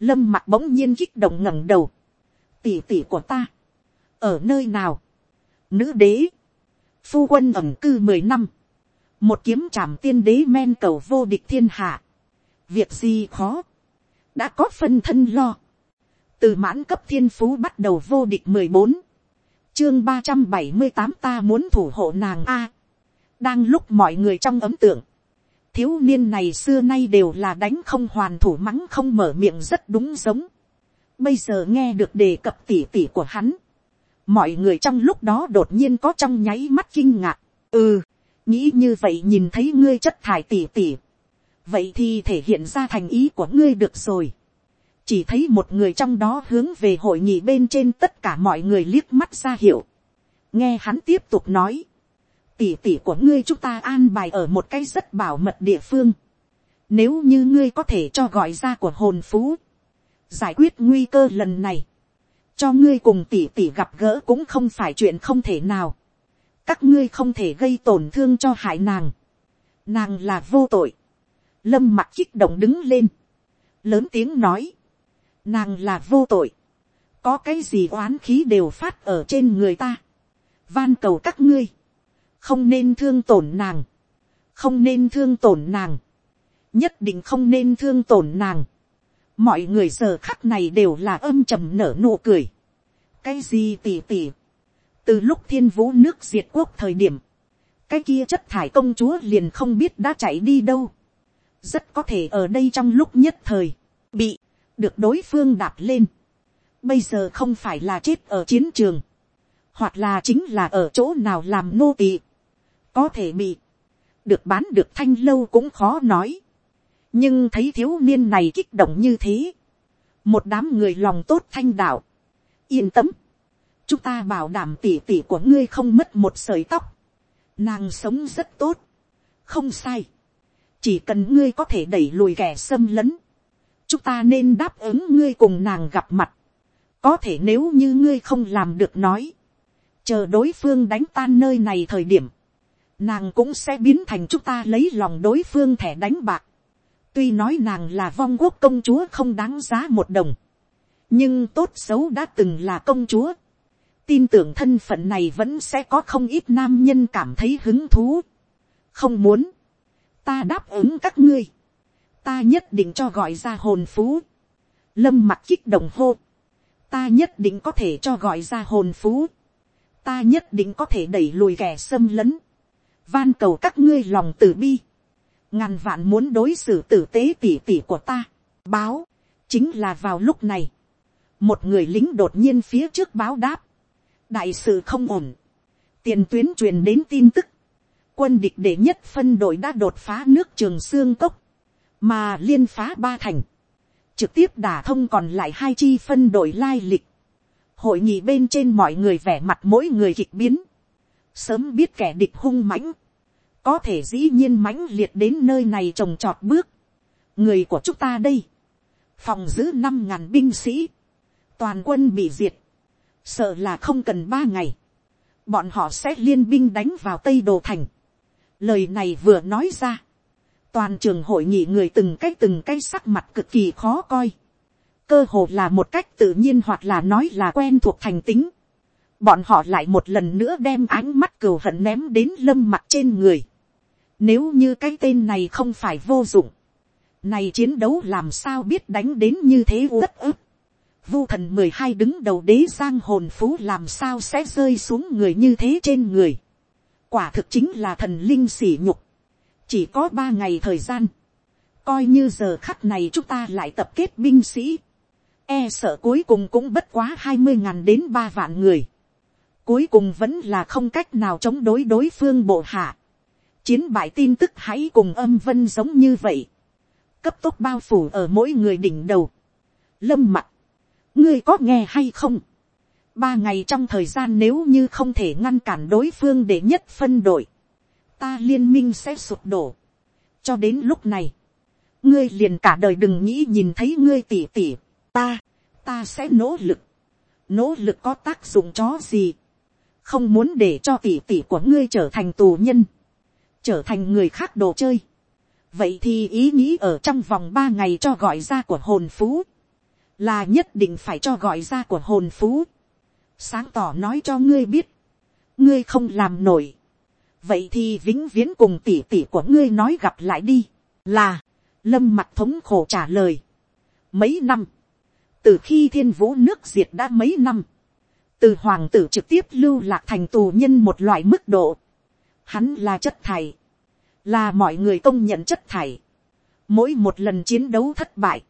lâm mặt bỗng nhiên kích động ngẩng đầu, tỉ tỉ của ta, ở nơi nào, nữ đế, phu quân ẩm cư mười năm, một kiếm trảm tiên đế men cầu vô địch thiên hạ, việc gì khó, đã có phân thân lo, từ mãn cấp thiên phú bắt đầu vô địch mười bốn, chương ba trăm bảy mươi tám ta muốn thủ hộ nàng a, đang lúc mọi người trong ấm tượng, thiếu niên này xưa nay đều là đánh không hoàn thủ mắng không mở miệng rất đúng giống. Bây giờ nghe được đề cập tỉ tỉ của hắn. Mọi người trong lúc đó đột nhiên có trong nháy mắt kinh ngạc. Ừ, nghĩ như vậy nhìn thấy ngươi chất thải tỉ tỉ. Vậy thì thể hiện ra thành ý của ngươi được rồi. Chỉ thấy một người trong đó hướng về hội nghị bên trên tất cả mọi người liếc mắt ra hiệu. Nghe hắn tiếp tục nói tỉ tỉ của ngươi chúng ta an bài ở một cái rất bảo mật địa phương. Nếu như ngươi có thể cho gọi ra của hồn phú, giải quyết nguy cơ lần này, cho ngươi cùng tỉ tỉ gặp gỡ cũng không phải chuyện không thể nào. Các ngươi không thể gây tổn thương cho hại nàng. Nàng là vô tội. Lâm mặt kích động đứng lên. Lớn tiếng nói. Nàng là vô tội. Có cái gì oán khí đều phát ở trên người ta. Van cầu các ngươi không nên thương tổn nàng, không nên thương tổn nàng, nhất định không nên thương tổn nàng. mọi người giờ khắc này đều là âm trầm nở nụ cười. cái gì tỉ tỉ, từ lúc thiên vũ nước diệt quốc thời điểm, cái kia chất thải công chúa liền không biết đã chạy đi đâu rất có thể ở đây trong lúc nhất thời, bị, được đối phương đạp lên. bây giờ không phải là chết ở chiến trường, hoặc là chính là ở chỗ nào làm nô tỳ có thể bị, được bán được thanh lâu cũng khó nói. nhưng thấy thiếu niên này kích động như thế, một đám người lòng tốt thanh đạo, yên tâm, chúng ta bảo đảm tỉ tỉ của ngươi không mất một sợi tóc, nàng sống rất tốt, không sai, chỉ cần ngươi có thể đẩy lùi kẻ xâm lấn, chúng ta nên đáp ứng ngươi cùng nàng gặp mặt, có thể nếu như ngươi không làm được nói, chờ đối phương đánh tan nơi này thời điểm, nàng cũng sẽ biến thành chúng ta lấy lòng đối phương thẻ đánh bạc. tuy nói nàng là vong quốc công chúa không đáng giá một đồng, nhưng tốt xấu đã từng là công chúa. tin tưởng thân phận này vẫn sẽ có không ít nam nhân cảm thấy hứng thú. không muốn, ta đáp ứng các ngươi, ta nhất định cho gọi ra hồn phú. lâm mặt kích động hô, ta nhất định có thể cho gọi ra hồn phú. ta nhất định có thể đẩy lùi kẻ xâm lấn. Van cầu các ngươi lòng từ bi, ngàn vạn muốn đối xử tử tế tỉ tỉ của ta, báo, chính là vào lúc này, một người lính đột nhiên phía trước báo đáp, đại sự không ổn, tiền tuyến truyền đến tin tức, quân địch đệ nhất phân đội đã đột phá nước trường xương cốc, mà liên phá ba thành, trực tiếp đả thông còn lại hai chi phân đội lai lịch, hội nghị bên trên mọi người vẻ mặt mỗi người kịch biến, sớm biết kẻ địch hung mãnh, có thể dĩ nhiên mãnh liệt đến nơi này trồng trọt bước, người của chúng ta đây, phòng giữ năm ngàn binh sĩ, toàn quân bị diệt, sợ là không cần ba ngày, bọn họ sẽ liên binh đánh vào tây đồ thành lời này vừa nói ra, toàn trường hội nghị người từng cái từng cái sắc mặt cực kỳ khó coi, cơ hồ là một cách tự nhiên hoặc là nói là quen thuộc thành tính, bọn họ lại một lần nữa đem ánh mắt cừu hận ném đến lâm mặt trên người. Nếu như cái tên này không phải vô dụng, này chiến đấu làm sao biết đánh đến như thế uất ức. Vu thần mười hai đứng đầu đế giang hồn phú làm sao sẽ rơi xuống người như thế trên người. Quả thực chính là thần linh sỉ nhục. Chỉ có ba ngày thời gian. Coi như giờ khắc này chúng ta lại tập kết binh sĩ. E sợ cuối cùng cũng bất quá hai mươi ngàn đến ba vạn người cuối cùng vẫn là không cách nào chống đối đối phương bộ hạ. chiến bại tin tức hãy cùng âm vân giống như vậy, cấp tốc bao phủ ở mỗi người đỉnh đầu. lâm mặt, ngươi có nghe hay không, ba ngày trong thời gian nếu như không thể ngăn cản đối phương để nhất phân đội, ta liên minh sẽ sụp đổ. cho đến lúc này, ngươi liền cả đời đừng nghĩ nhìn thấy ngươi tỉ tỉ, ta, ta sẽ nỗ lực, nỗ lực có tác dụng chó gì, không muốn để cho tỷ tỷ của ngươi trở thành tù nhân, trở thành người khác đồ chơi. vậy thì ý nghĩ ở trong vòng ba ngày cho gọi ra của hồn phú, là nhất định phải cho gọi ra của hồn phú sáng tỏ nói cho ngươi biết, ngươi không làm nổi. vậy thì vĩnh viễn cùng tỷ tỷ của ngươi nói gặp lại đi, là, lâm mặt thống khổ trả lời. mấy năm, từ khi thiên vũ nước diệt đã mấy năm, từ hoàng tử trực tiếp lưu lạc thành tù nhân một loại mức độ. Hắn là chất thải, là mọi người công nhận chất thải. Mỗi một lần chiến đấu thất bại,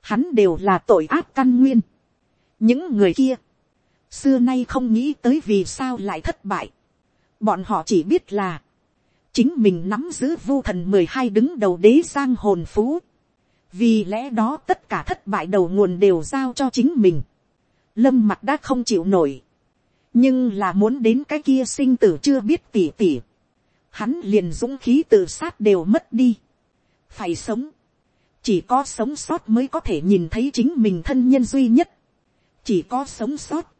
hắn đều là tội ác căn nguyên. Những người kia, xưa nay không nghĩ tới vì sao lại thất bại. Bọn họ chỉ biết là, chính mình nắm giữ vu thần mười hai đứng đầu đế sang hồn phú. Vì lẽ đó tất cả thất bại đầu nguồn đều giao cho chính mình. Lâm mặt đã không chịu nổi, nhưng là muốn đến cái kia sinh tử chưa biết tỉ tỉ, hắn liền dũng khí tự sát đều mất đi, phải sống, chỉ có sống sót mới có thể nhìn thấy chính mình thân nhân duy nhất, chỉ có sống sót,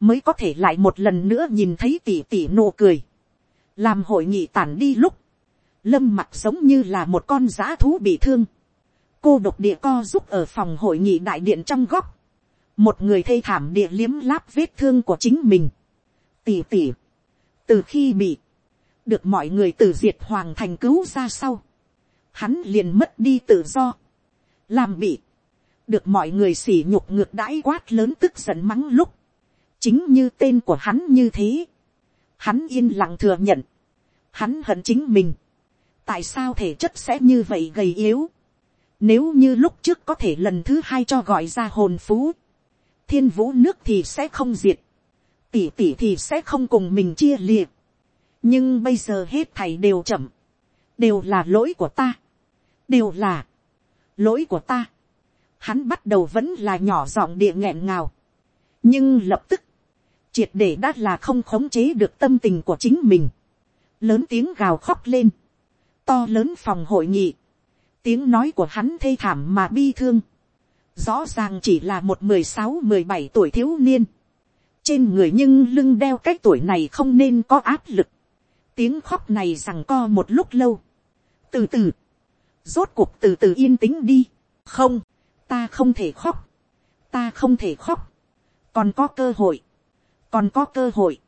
mới có thể lại một lần nữa nhìn thấy tỉ tỉ nụ cười, làm hội nghị tản đi lúc, lâm mặt giống như là một con g thú bị thương, cô độc địa co giúp ở phòng hội nghị đại điện trong góc, một người thê thảm địa liếm láp vết thương của chính mình, tỉ tỉ, từ khi bị, được mọi người từ diệt hoàng thành cứu ra sau, hắn liền mất đi tự do, làm bị, được mọi người xỉ nhục ngược đãi quát lớn tức giận mắng lúc, chính như tên của hắn như thế, hắn yên lặng thừa nhận, hắn hận chính mình, tại sao thể chất sẽ như vậy gầy yếu, nếu như lúc trước có thể lần thứ hai cho gọi ra hồn phú, thiên vũ nước thì sẽ không diệt, tỷ tỷ thì sẽ không cùng mình chia liệt. nhưng bây giờ hết thầy đều chậm, đều là lỗi của ta, đều là, lỗi của ta, hắn bắt đầu vẫn là nhỏ giọng địa nghẹn ngào, nhưng lập tức, triệt để đã là không khống chế được tâm tình của chính mình, lớn tiếng gào khóc lên, to lớn phòng hội nghị, tiếng nói của hắn thê thảm mà bi thương, rõ ràng chỉ là một mười sáu mười bảy tuổi thiếu niên, trên người nhưng lưng đeo cái tuổi này không nên có áp lực, tiếng khóc này rằng co một lúc lâu, từ từ, rốt cuộc từ từ yên tĩnh đi, không, ta không thể khóc, ta không thể khóc, còn có cơ hội, còn có cơ hội,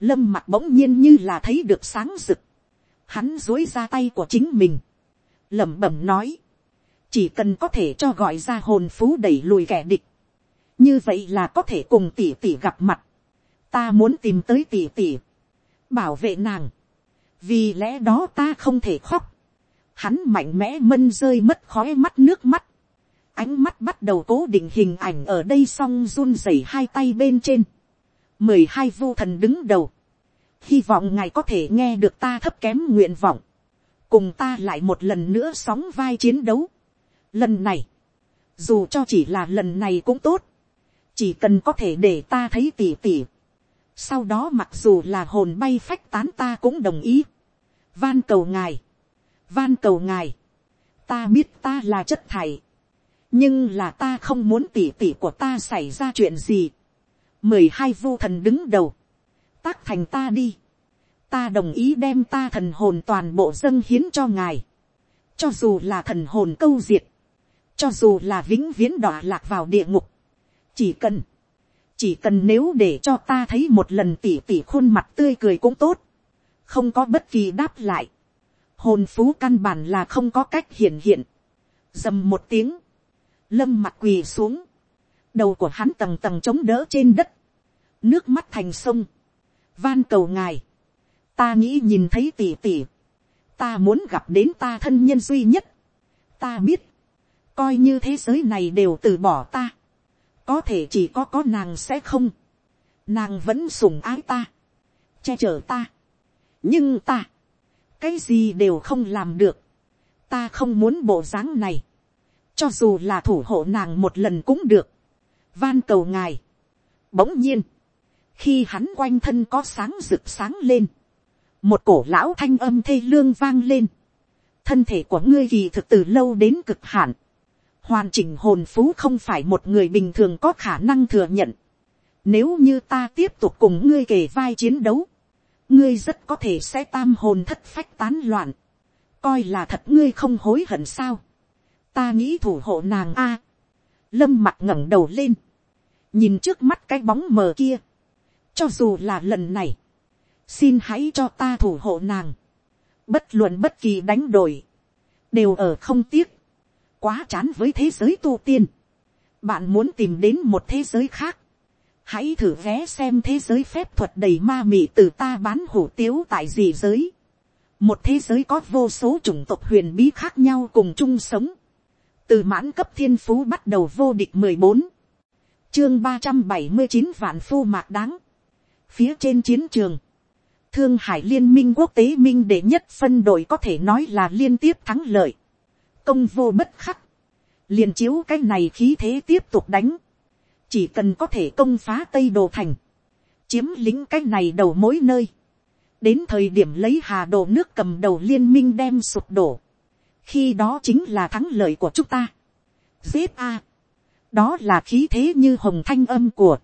lâm mặt bỗng nhiên như là thấy được sáng rực, hắn dối ra tay của chính mình, lẩm bẩm nói, chỉ cần có thể cho gọi ra hồn phú đẩy lùi kẻ địch, như vậy là có thể cùng tỷ tỷ gặp mặt, ta muốn tìm tới tỷ tỷ, bảo vệ nàng, vì lẽ đó ta không thể khóc, hắn mạnh mẽ mân rơi mất khói mắt nước mắt, ánh mắt bắt đầu cố định hình ảnh ở đây xong run rẩy hai tay bên trên, mười hai vu thần đứng đầu, hy vọng ngài có thể nghe được ta thấp kém nguyện vọng, cùng ta lại một lần nữa sóng vai chiến đấu. Lần này, dù cho chỉ là lần này cũng tốt, chỉ cần có thể để ta thấy tỉ tỉ. Sau đó mặc dù là hồn bay phách tán ta cũng đồng ý. Van cầu ngài, van cầu ngài, ta biết ta là chất thải, nhưng là ta không muốn tỉ tỉ của ta xảy ra chuyện gì mười hai vô thần đứng đầu, tác thành ta đi. Ta đồng ý đem ta thần hồn toàn bộ dâng hiến cho ngài, cho dù là thần hồn câu diệt, cho dù là vĩnh viễn đọa lạc vào địa ngục, chỉ cần, chỉ cần nếu để cho ta thấy một lần tỉ tỉ khuôn mặt tươi cười cũng tốt, không có bất kỳ đáp lại, hồn phú căn bản là không có cách hiện hiện, dầm một tiếng, lâm mặt quỳ xuống, đầu của hắn tầng tầng chống đỡ trên đất, nước mắt thành sông, van cầu ngài, ta nghĩ nhìn thấy tỉ tỉ, ta muốn gặp đến ta thân nhân duy nhất, ta biết, coi như thế giới này đều từ bỏ ta, có thể chỉ có có nàng sẽ không, nàng vẫn sủng ái ta, che chở ta, nhưng ta, cái gì đều không làm được, ta không muốn bộ dáng này, cho dù là thủ hộ nàng một lần cũng được, van cầu ngài. Bỗng nhiên, khi hắn quanh thân có sáng rực sáng lên, một cổ lão thanh âm thê lương vang lên, thân thể của ngươi kỳ thực từ lâu đến cực hạn, hoàn chỉnh hồn phú không phải một người bình thường có khả năng thừa nhận. Nếu như ta tiếp tục cùng ngươi kề vai chiến đấu, ngươi rất có thể sẽ tam hồn thất phách tán loạn, coi là thật ngươi không hối hận sao. ta nghĩ thủ hộ nàng a lâm mặt ngẩng đầu lên, nhìn trước mắt cái bóng mờ kia, cho dù là lần này, xin hãy cho ta thủ hộ nàng, bất luận bất kỳ đánh đổi, đều ở không tiếc, quá chán với thế giới tu tiên, bạn muốn tìm đến một thế giới khác, hãy thử vé xem thế giới phép thuật đầy ma mị từ ta bán hủ tiếu tại gì giới, một thế giới có vô số chủng tộc huyền bí khác nhau cùng chung sống, từ mãn cấp thiên phú bắt đầu vô địch mười bốn, chương ba trăm bảy mươi chín vạn phu mạc đáng, phía trên chiến trường, Thương Hải Liên minh quốc tế minh đệ nhất phân đội có thể nói là liên tiếp thắng lợi. Công vô bất khắc. liền chiếu cái này khí thế tiếp tục đánh. Chỉ cần có thể công phá Tây Đồ Thành. Chiếm lính cái này đầu mỗi nơi. Đến thời điểm lấy hà đồ nước cầm đầu liên minh đem sụp đổ. Khi đó chính là thắng lợi của chúng ta. Giết A. Đó là khí thế như hồng thanh âm của.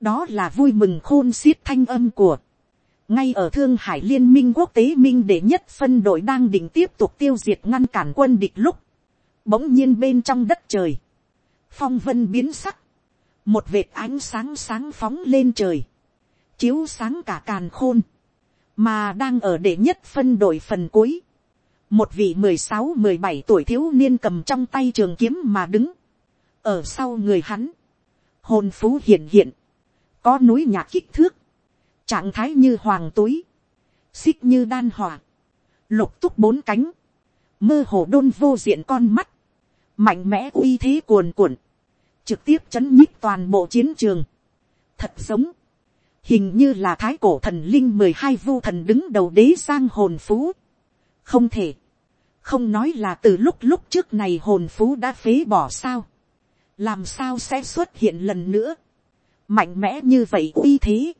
Đó là vui mừng khôn xiết thanh âm của. Ngay ở thương hải liên minh quốc tế minh đệ nhất phân đội đang định tiếp tục tiêu diệt ngăn cản quân địch lúc, bỗng nhiên bên trong đất trời, phong vân biến sắc, một vệt ánh sáng sáng phóng lên trời, chiếu sáng cả càn khôn, mà đang ở đệ nhất phân đội phần cuối, một vị mười sáu mười bảy tuổi thiếu niên cầm trong tay trường kiếm mà đứng, ở sau người hắn, hồn phú hiện hiện, có núi nhạc kích thước, trạng thái như hoàng túi, xích như đan hòa, lục túc bốn cánh, mơ hồ đôn vô diện con mắt, mạnh mẽ uy thế cuồn cuộn, trực tiếp chấn nhích toàn bộ chiến trường, thật giống, hình như là thái cổ thần linh mười hai vu thần đứng đầu đế sang hồn phú, không thể, không nói là từ lúc lúc trước này hồn phú đã phế bỏ sao, làm sao sẽ xuất hiện lần nữa, mạnh mẽ như vậy uy thế,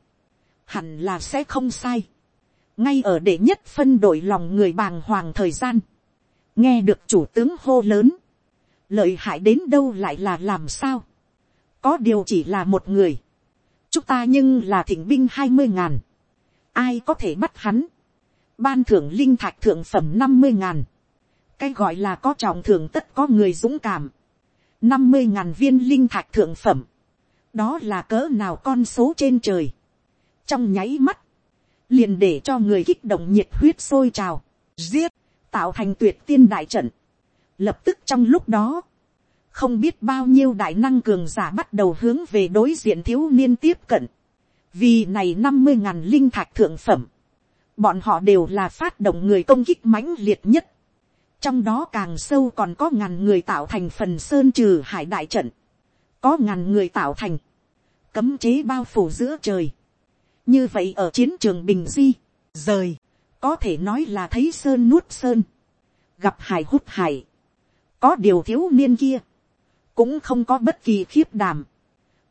hẳn là sẽ không sai, ngay ở đệ nhất phân đội lòng người bàng hoàng thời gian, nghe được chủ tướng hô lớn, lợi hại đến đâu lại là làm sao, có điều chỉ là một người, chúng ta nhưng là thỉnh binh hai mươi ngàn, ai có thể bắt hắn, ban thưởng linh thạch thượng phẩm năm mươi ngàn, cái gọi là có trọng thưởng tất có người dũng cảm, năm mươi ngàn viên linh thạch thượng phẩm, đó là cỡ nào con số trên trời, trong nháy mắt, liền để cho người kích động nhiệt huyết sôi trào, giết, tạo thành tuyệt tiên đại trận. Lập tức trong lúc đó, không biết bao nhiêu đại năng cường giả bắt đầu hướng về đối diện thiếu niên tiếp cận. Vì này năm mươi ngàn linh thạch thượng phẩm, bọn họ đều là phát động người công kích mãnh liệt nhất. Trong đó càng sâu còn có ngàn người tạo thành phần sơn trừ hải đại trận. Có ngàn người tạo thành. Cấm chế bao phủ giữa trời như vậy ở chiến trường bình di, rời, có thể nói là thấy sơn nuốt sơn, gặp hải hút hải, có điều thiếu niên kia, cũng không có bất kỳ khiếp đảm.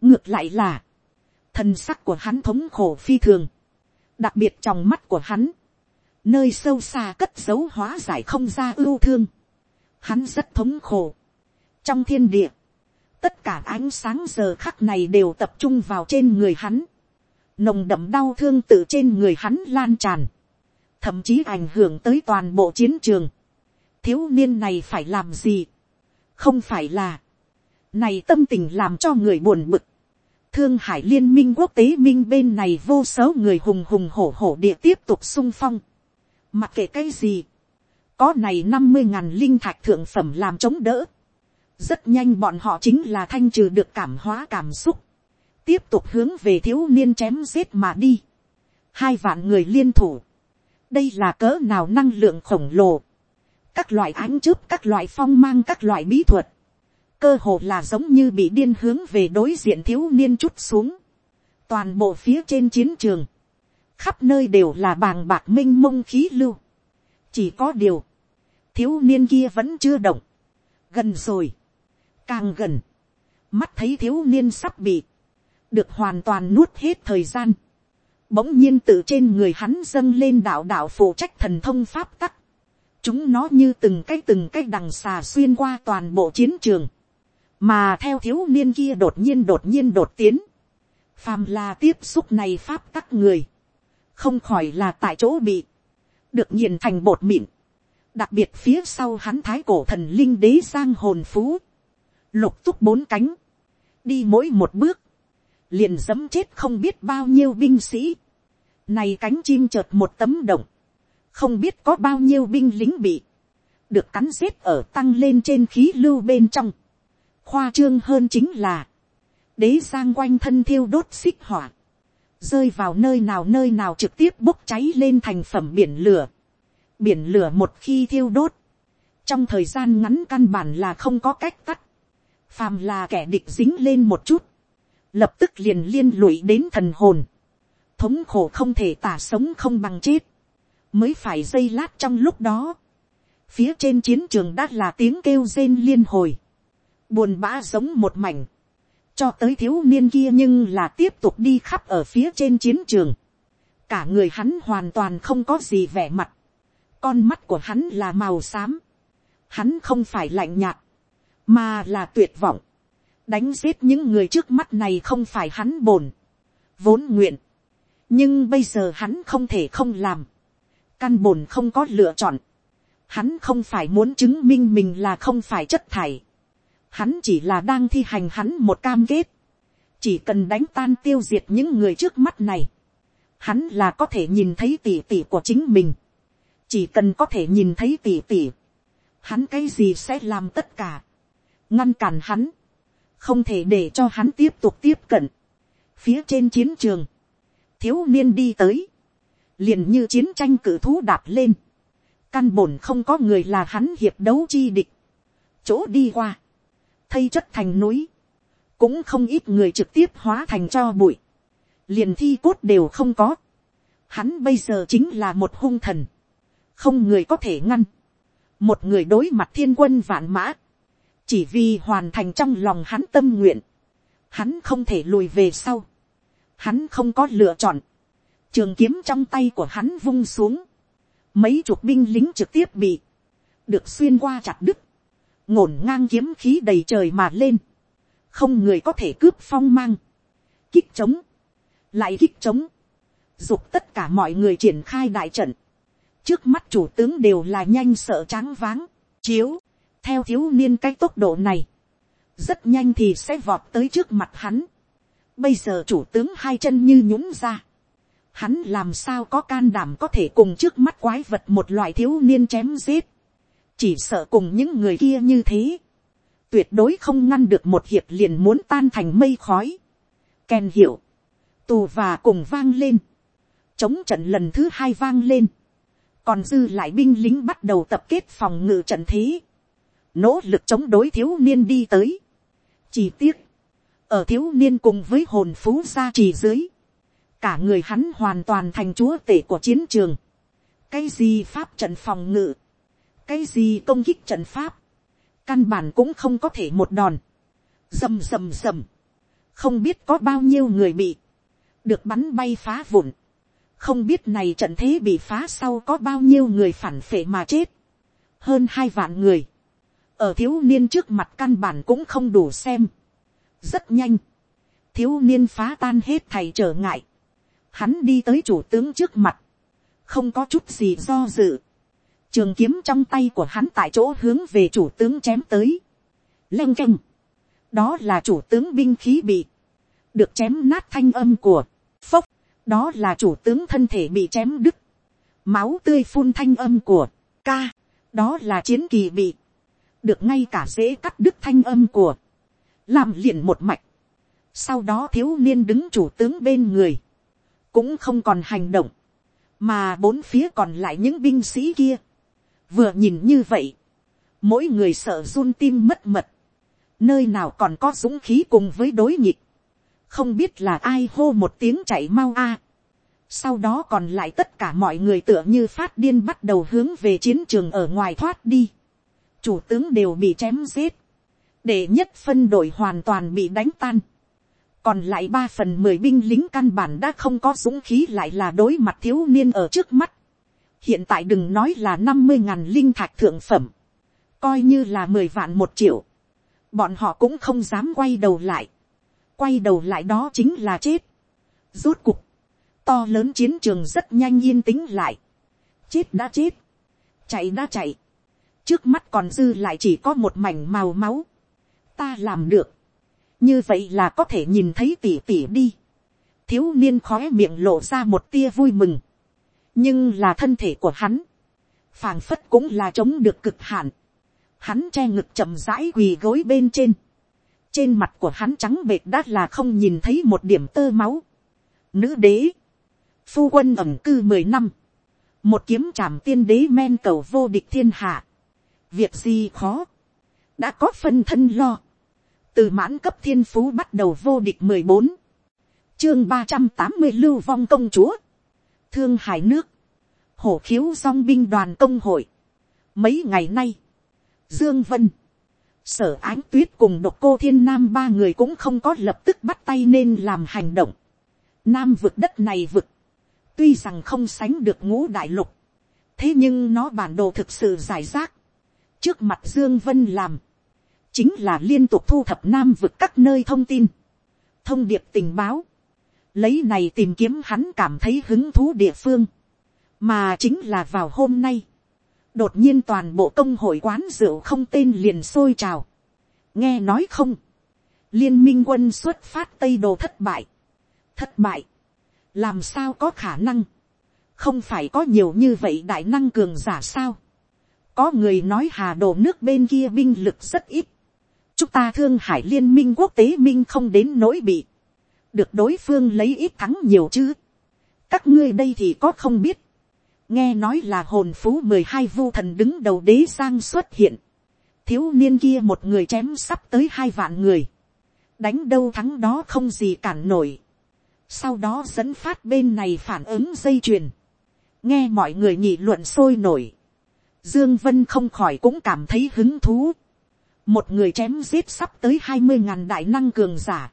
ngược lại là, thân sắc của hắn thống khổ phi thường, đặc biệt trong mắt của hắn, nơi sâu xa cất dấu hóa giải không ra ưu thương, hắn rất thống khổ, trong thiên địa, tất cả ánh sáng giờ khắc này đều tập trung vào trên người hắn, nồng đậm đau thương tự trên người hắn lan tràn, thậm chí ảnh hưởng tới toàn bộ chiến trường. thiếu niên này phải làm gì, không phải là, này tâm tình làm cho người buồn bực thương hải liên minh quốc tế minh bên này vô số người hùng hùng hổ hổ địa tiếp tục sung phong. mặc kệ cái gì, có này năm mươi ngàn linh thạch thượng phẩm làm chống đỡ. rất nhanh bọn họ chính là thanh trừ được cảm hóa cảm xúc tiếp tục hướng về thiếu niên chém giết mà đi. hai vạn người liên thủ. đây là cỡ nào năng lượng khổng lồ. các loại ánh chớp các loại phong mang các loại bí thuật cơ hồ là giống như bị điên hướng về đối diện thiếu niên chút xuống. toàn bộ phía trên chiến trường. khắp nơi đều là bàng bạc m i n h mông khí lưu. chỉ có điều, thiếu niên kia vẫn chưa động. gần rồi. càng gần. mắt thấy thiếu niên sắp bị được hoàn toàn nuốt hết thời gian. Bỗng nhiên từ trên người hắn dâng lên đạo đạo phụ trách thần thông pháp tắc. Chúng nó như từng cái từng cái đằng xà xuyên qua toàn bộ chiến trường. Mà theo thiếu niên kia đột nhiên đột nhiên đột tiến. Phàm là tiếp xúc này pháp các người. Không khỏi là tại chỗ bị. Được nhìn thành bột mịn. Đặc biệt phía sau hắn thái cổ thần linh đế giang hồn phú. Lục túc bốn cánh. Đi mỗi một bước liền dẫm chết không biết bao nhiêu binh sĩ. Này cánh chim chợt một tấm động, không biết có bao nhiêu binh lính bị, được cắn xếp ở tăng lên trên khí lưu bên trong. Khoa trương hơn chính là, đế giang quanh thân thiêu đốt xích hỏa, rơi vào nơi nào nơi nào trực tiếp bốc cháy lên thành phẩm biển lửa. Biển lửa một khi thiêu đốt, trong thời gian ngắn căn bản là không có cách tắt. Phàm là kẻ địch dính lên một chút, lập tức liền liên lụy đến thần hồn, thống khổ không thể tả sống không bằng chết, mới phải giây lát trong lúc đó, phía trên chiến trường đã là tiếng kêu rên liên hồi, buồn bã giống một mảnh, cho tới thiếu niên kia nhưng là tiếp tục đi khắp ở phía trên chiến trường, cả người hắn hoàn toàn không có gì vẻ mặt, con mắt của hắn là màu xám, hắn không phải lạnh nhạt, mà là tuyệt vọng, đánh giết những người trước mắt này không phải hắn bồn vốn nguyện, nhưng bây giờ hắn không thể không làm, căn bồn không có lựa chọn, hắn không phải muốn chứng minh mình là không phải chất thải, hắn chỉ là đang thi hành hắn một cam kết, chỉ cần đánh tan tiêu diệt những người trước mắt này, hắn là có thể nhìn thấy tỉ tỉ của chính mình, chỉ cần có thể nhìn thấy tỉ tỉ, hắn cái gì sẽ làm tất cả, ngăn cản hắn, không thể để cho hắn tiếp tục tiếp cận. phía trên chiến trường, thiếu niên đi tới, liền như chiến tranh cử thú đạp lên, căn bổn không có người là hắn hiệp đấu chi địch, chỗ đi qua, thây chất thành núi, cũng không ít người trực tiếp hóa thành cho bụi, liền thi cốt đều không có, hắn bây giờ chính là một hung thần, không người có thể ngăn, một người đối mặt thiên quân vạn mã, chỉ vì hoàn thành trong lòng hắn tâm nguyện, hắn không thể lùi về sau, hắn không có lựa chọn, trường kiếm trong tay của hắn vung xuống, mấy chục binh lính trực tiếp bị, được xuyên qua chặt đứt, ngổn ngang kiếm khí đầy trời mà lên, không người có thể cướp phong mang, kích trống, lại kích trống, dục tất cả mọi người triển khai đại trận, trước mắt chủ tướng đều là nhanh sợ tráng váng, chiếu, theo thiếu niên cái tốc độ này, rất nhanh thì sẽ vọt tới trước mặt hắn. Bây giờ chủ tướng hai chân như nhũng ra, hắn làm sao có can đảm có thể cùng trước mắt quái vật một loại thiếu niên chém giết, chỉ sợ cùng những người kia như thế, tuyệt đối không ngăn được một hiệp liền muốn tan thành mây khói, kèn hiểu, tù và cùng vang lên, chống trận lần thứ hai vang lên, còn dư lại binh lính bắt đầu tập kết phòng ngự trận thế, nỗ lực chống đối thiếu niên đi tới. chỉ tiếc, ở thiếu niên cùng với hồn phú gia trì dưới, cả người hắn hoàn toàn thành chúa tể của chiến trường. cái gì pháp trận phòng ngự, cái gì công kích trận pháp, căn bản cũng không có thể một đòn, rầm rầm rầm, không biết có bao nhiêu người bị, được bắn bay phá vụn, không biết này trận thế bị phá sau có bao nhiêu người phản phệ mà chết, hơn hai vạn người, ở thiếu niên trước mặt căn bản cũng không đủ xem, rất nhanh, thiếu niên phá tan hết thầy trở ngại, hắn đi tới chủ tướng trước mặt, không có chút gì do dự, trường kiếm trong tay của hắn tại chỗ hướng về chủ tướng chém tới, leng keng, đó là chủ tướng binh khí bị, được chém nát thanh âm của, phốc, đó là chủ tướng thân thể bị chém đứt, máu tươi phun thanh âm của, ca, đó là chiến kỳ bị, được ngay cả dễ cắt đứt thanh âm của, làm liền một mạch, sau đó thiếu niên đứng chủ tướng bên người, cũng không còn hành động, mà bốn phía còn lại những binh sĩ kia, vừa nhìn như vậy, mỗi người sợ run tim mất mật, nơi nào còn có dũng khí cùng với đối nhịp, không biết là ai hô một tiếng chạy mau a. sau đó còn lại tất cả mọi người tựa như phát điên bắt đầu hướng về chiến trường ở ngoài thoát đi. chủ tướng đều bị chém giết, để nhất phân đội hoàn toàn bị đánh tan. còn lại ba phần mười binh lính căn bản đã không có dũng khí lại là đối mặt thiếu niên ở trước mắt hiện tại đừng nói là năm mươi ngàn linh thạch thượng phẩm, coi như là mười vạn một triệu, bọn họ cũng không dám quay đầu lại quay đầu lại đó chính là chết. Rốt cục, to lớn chiến trường rất nhanh yên tĩnh lại. Chết đã chết, chạy đã chạy. Trước mắt còn dư lại chỉ có một mảnh màu máu. Ta làm được. Như vậy là có thể nhìn thấy tỉ tỉ đi. Thiếu niên khóe miệng lộ ra một tia vui mừng. Nhưng là thân thể của hắn. phảng phất cũng là chống được cực hạn. Hắn che ngực chậm rãi quỳ gối bên trên trên mặt của hắn trắng bệt đã là không nhìn thấy một điểm tơ máu. Nữ đế, phu quân ẩm cư mười năm, một kiếm trảm tiên đế men cầu vô địch thiên hạ. Việc gì khó, đã có phân thân lo. Từ mãn cấp thiên phú bắt đầu vô địch mười bốn chương ba trăm tám mươi lưu vong công chúa. Thương hải nước, hổ khiếu song binh đoàn công hội. Mấy ngày nay, Dương Vân, sở ánh tuyết cùng độc cô thiên nam ba người cũng không có lập tức bắt tay nên làm hành động. Nam vực đất này vực, tuy rằng không sánh được ngũ đại lục, thế nhưng nó bản đồ thực sự giải rác. trước mặt dương vân làm, chính là liên tục thu thập nam vực các nơi thông tin, thông điệp tình báo, lấy này tìm kiếm hắn cảm thấy hứng thú địa phương, mà chính là vào hôm nay, đột nhiên toàn bộ công hội quán rượu không tên liền sôi trào. nghe nói không, liên minh quân xuất phát tây đồ thất bại. thất bại, làm sao có khả năng, không phải có nhiều như vậy đại năng cường giả sao. có người nói hà đồ nước bên kia binh lực rất ít. chúng ta thương hải liên minh quốc tế minh không đến nỗi bị, được đối phương lấy ít thắng nhiều chứ. các ngươi đây thì có không biết nghe nói là hồn phú mười hai vu thần đứng đầu đế giang xuất hiện, thiếu niên kia một người chém sắp tới hai vạn người, đánh đâu thắng đó không gì cản nổi, sau đó dẫn phát bên này phản ứng dây chuyền, nghe mọi người nhị luận sôi nổi, Dương Vân không khỏi cũng cảm thấy hứng thú. Một người chém giết sắp tới hai mươi ngàn đại năng cường giả.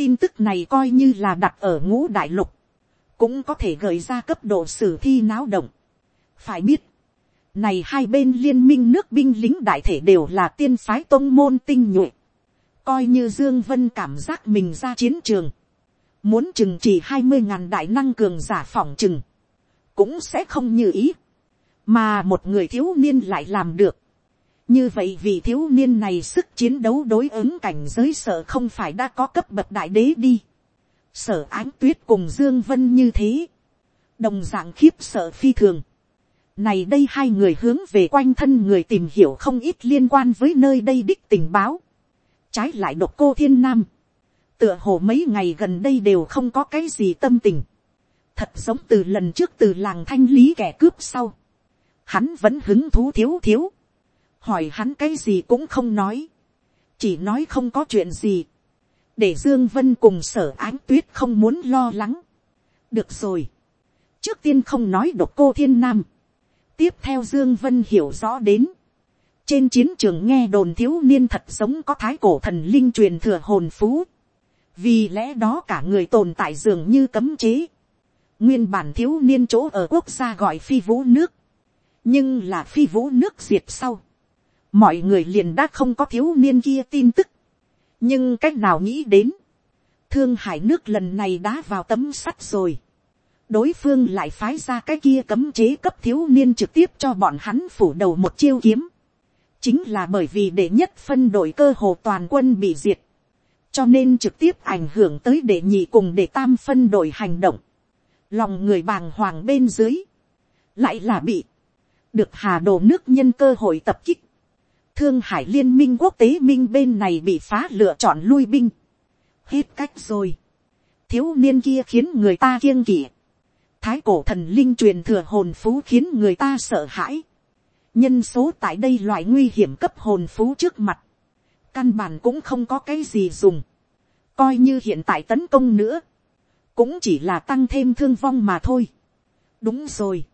Tin tức này coi như là đặt ở ngũ đại lục. Cũng có thể gợi ra cấp độ sử thi náo động. Phải biết. Này hai bên liên minh nước binh lính đại thể đều là tiên phái tôn môn tinh nhuệ. Coi như Dương Vân cảm giác mình ra chiến trường. Muốn chừng chỉ hai mươi ngàn đại năng cường giả phỏng chừng. Cũng sẽ không như ý. Mà một người thiếu niên lại làm được. Như vậy vì thiếu niên này sức chiến đấu đối ứng cảnh giới sở không phải đã có cấp bậc đại đế đi. Sở ánh tuyết cùng Dương Vân như thế. Đồng dạng khiếp sợ phi thường này đây hai người hướng về quanh thân người tìm hiểu không ít liên quan với nơi đây đích tình báo. Trái lại độc cô thiên nam. Tựa hồ mấy ngày gần đây đều không có cái gì tâm tình. Thật giống từ lần trước từ làng thanh lý kẻ cướp sau. Hắn vẫn hứng thú thiếu thiếu. Hỏi hắn cái gì cũng không nói. Chỉ nói không có chuyện gì. Để Dương Vân cùng sở ánh tuyết không muốn lo lắng. Được rồi. Trước tiên không nói độc cô thiên nam tiếp theo dương vân hiểu rõ đến trên chiến trường nghe đồn thiếu niên thật sống có thái cổ thần linh truyền thừa hồn phú vì lẽ đó cả người tồn tại dường như cấm chế nguyên bản thiếu niên chỗ ở quốc gia gọi phi vũ nước nhưng là phi vũ nước diệt sau mọi người liền đã không có thiếu niên kia tin tức nhưng cách nào nghĩ đến thương hải nước lần này đã vào tấm sắt rồi đối phương lại phái ra cái kia cấm chế cấp thiếu niên trực tiếp cho bọn hắn phủ đầu một chiêu kiếm. chính là bởi vì đệ nhất phân đội cơ hồ toàn quân bị diệt. cho nên trực tiếp ảnh hưởng tới đệ nhị cùng đệ tam phân đội hành động. lòng người bàng hoàng bên dưới. lại là bị. được hà đồ nước nhân cơ hội tập kích thương hải liên minh quốc tế minh bên này bị phá lựa chọn lui binh. hết cách rồi. thiếu niên kia khiến người ta kiêng kỵ thái cổ thần linh truyền thừa hồn phú khiến người ta sợ hãi. nhân số tại đây loại nguy hiểm cấp hồn phú trước mặt, căn bản cũng không có cái gì dùng. coi như hiện tại tấn công nữa, cũng chỉ là tăng thêm thương vong mà thôi. đúng rồi.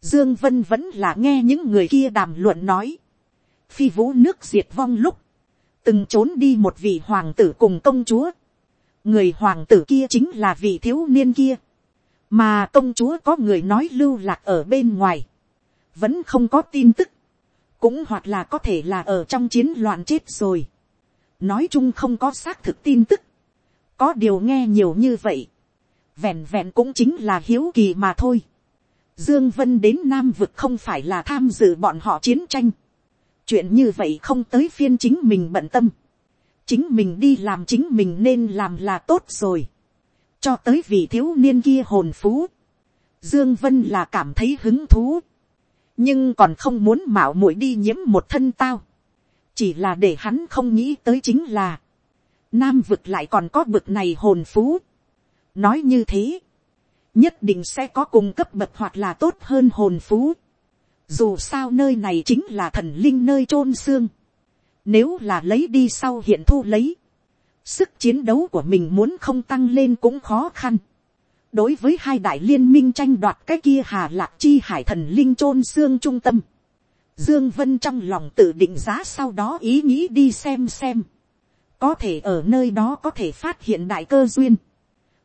dương vân vẫn là nghe những người kia đàm luận nói phi vũ nước diệt vong lúc, từng trốn đi một vị hoàng tử cùng công chúa. người hoàng tử kia chính là vị thiếu niên kia. Mà công chúa có người nói lưu lạc ở bên ngoài, vẫn không có tin tức, cũng hoặc là có thể là ở trong chiến loạn chết rồi, nói chung không có xác thực tin tức, có điều nghe nhiều như vậy, vẹn vẹn cũng chính là hiếu kỳ mà thôi. Dương Vân đến Nam vực không phải là tham dự bọn họ chiến tranh. Chuyện như vậy không tới phiên chính mình bận tâm. Chính mình đi làm chính mình nên làm là tốt rồi. Cho tới vị thiếu niên kia hồn phú, dương vân là cảm thấy hứng thú, nhưng còn không muốn mạo muội đi nhiễm một thân tao, chỉ là để hắn không nghĩ tới chính là, nam vực lại còn có bực này hồn phú, nói như thế, nhất định sẽ có cùng cấp bậc hoặc là tốt hơn hồn phú, dù sao nơi này chính là thần linh nơi chôn xương, nếu là lấy đi sau hiện thu lấy, sức chiến đấu của mình muốn không tăng lên cũng khó khăn. đối với hai đại liên minh tranh đoạt cái kia hà lạc chi hải thần linh chôn xương trung tâm. dương vân trong lòng tự định giá sau đó ý nghĩ đi xem xem. có thể ở nơi đó có thể phát hiện đại cơ duyên.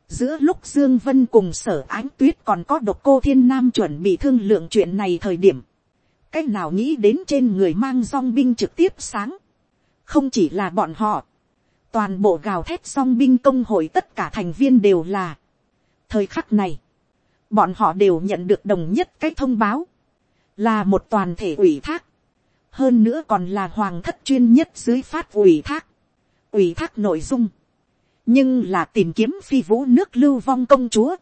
giữa lúc dương vân cùng sở ánh tuyết còn có độc cô thiên nam chuẩn bị thương lượng chuyện này thời điểm cách nào nghĩ đến trên người mang dong binh trực tiếp sáng. không chỉ là bọn họ toàn bộ gào thét song binh công hội tất cả thành viên đều là. thời khắc này, bọn họ đều nhận được đồng nhất cái thông báo, là một toàn thể ủy thác, hơn nữa còn là hoàng thất chuyên nhất dưới phát ủy thác, ủy thác nội dung, nhưng là tìm kiếm phi vũ nước lưu vong công chúa,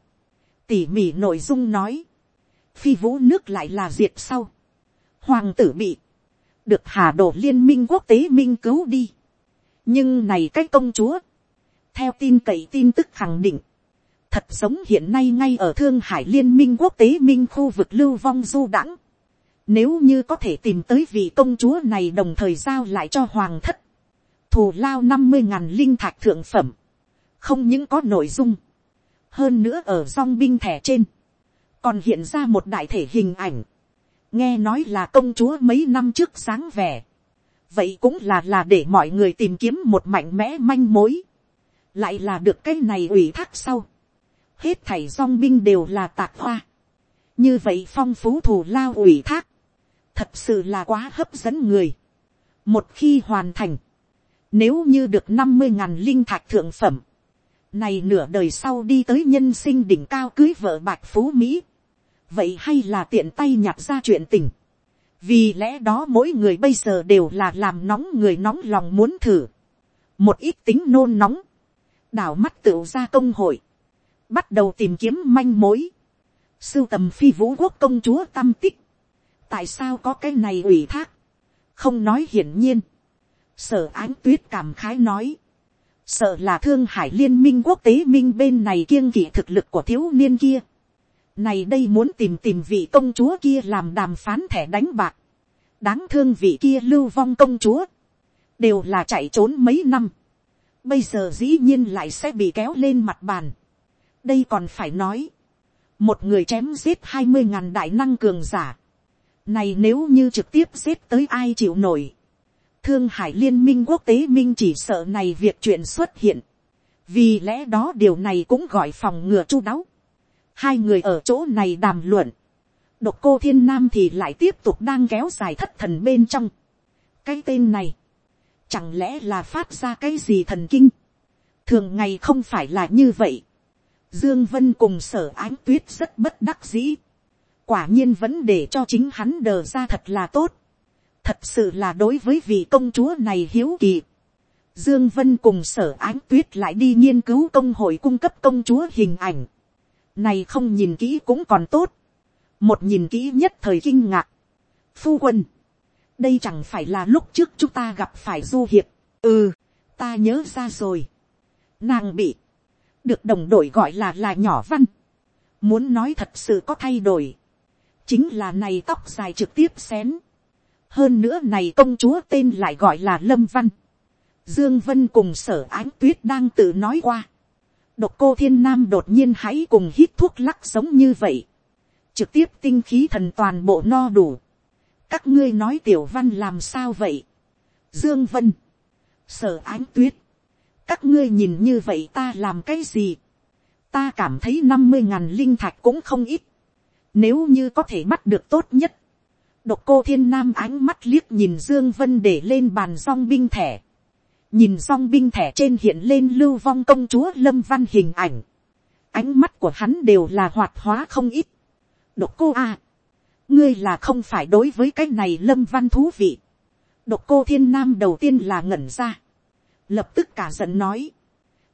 tỉ mỉ nội dung nói, phi vũ nước lại là diệt sau, hoàng tử bị, được hà đồ liên minh quốc tế minh cứu đi, nhưng này cái công chúa, theo tin cậy tin tức khẳng định, thật sống hiện nay ngay ở thương hải liên minh quốc tế minh khu vực lưu vong du đãng. Nếu như có thể tìm tới vị công chúa này đồng thời giao lại cho hoàng thất, thù lao năm mươi ngàn linh thạch thượng phẩm, không những có nội dung, hơn nữa ở song binh thẻ trên, còn hiện ra một đại thể hình ảnh, nghe nói là công chúa mấy năm trước sáng vẻ, vậy cũng là là để mọi người tìm kiếm một mạnh mẽ manh mối, lại là được cái này ủy thác sau, hết thảy dong binh đều là tạc hoa, như vậy phong phú thù lao ủy thác, thật sự là quá hấp dẫn người. một khi hoàn thành, nếu như được năm mươi ngàn linh thạch thượng phẩm, này nửa đời sau đi tới nhân sinh đỉnh cao cưới vợ bạch phú mỹ, vậy hay là tiện tay nhặt ra chuyện tình. vì lẽ đó mỗi người bây giờ đều là làm nóng người nóng lòng muốn thử. một ít tính nôn nóng, đảo mắt tựu ra công hội, bắt đầu tìm kiếm manh mối, sưu tầm phi vũ quốc công chúa tam tích, tại sao có cái này ủy thác, không nói hiển nhiên, sở ánh tuyết cảm khái nói, sợ là thương hải liên minh quốc tế minh bên này kiêng kỵ thực lực của thiếu niên kia, này đây muốn tìm tìm vị công chúa kia làm đàm phán thẻ đánh bạc, đáng thương vị kia lưu vong công chúa, đều là chạy trốn mấy năm, bây giờ dĩ nhiên lại sẽ bị kéo lên mặt bàn, đây còn phải nói, một người chém giết hai mươi ngàn đại năng cường giả, này nếu như trực tiếp giết tới ai chịu nổi, thương hải liên minh quốc tế minh chỉ sợ này việc chuyện xuất hiện, vì lẽ đó điều này cũng gọi phòng ngừa chu đáo, hai người ở chỗ này đàm luận, độc cô thiên nam thì lại tiếp tục đang kéo dài thất thần bên trong, cái tên này, chẳng lẽ là phát ra cái gì thần kinh, thường ngày không phải là như vậy, Dương Vân cùng sở ánh tuyết rất bất đắc dĩ. Quả nhiên vẫn để cho chính hắn đờ ra thật là tốt. Thật sự là đối với vị công chúa này hiếu kỳ. Dương Vân cùng sở ánh tuyết lại đi nghiên cứu công hội cung cấp công chúa hình ảnh. Này không nhìn kỹ cũng còn tốt. Một nhìn kỹ nhất thời kinh ngạc. Phu quân. Đây chẳng phải là lúc trước chúng ta gặp phải du hiệp. Ừ, ta nhớ ra rồi. Nàng bị được đồng đội gọi là là nhỏ văn. Muốn nói thật sự có thay đổi. Chính là này tóc dài trực tiếp xén. Hơn nữa này công chúa tên lại gọi là Lâm Văn. Dương Vân cùng sở ánh tuyết đang tự nói qua. Độc cô thiên nam đột nhiên hãy cùng hít thuốc lắc giống như vậy. Trực tiếp tinh khí thần toàn bộ no đủ. Các ngươi nói tiểu văn làm sao vậy? Dương Vân. Sở ánh tuyết các ngươi nhìn như vậy ta làm cái gì, ta cảm thấy năm mươi ngàn linh thạch cũng không ít, nếu như có thể bắt được tốt nhất, độc cô thiên nam ánh mắt liếc nhìn dương vân để lên bàn song binh thẻ, nhìn song binh thẻ trên hiện lên lưu vong công chúa lâm văn hình ảnh, ánh mắt của hắn đều là hoạt hóa không ít, độc cô a, à, ngươi là không phải đối với cái này lâm văn thú vị, độc cô thiên nam đầu tiên là ngẩn ra, lập tức cả giận nói,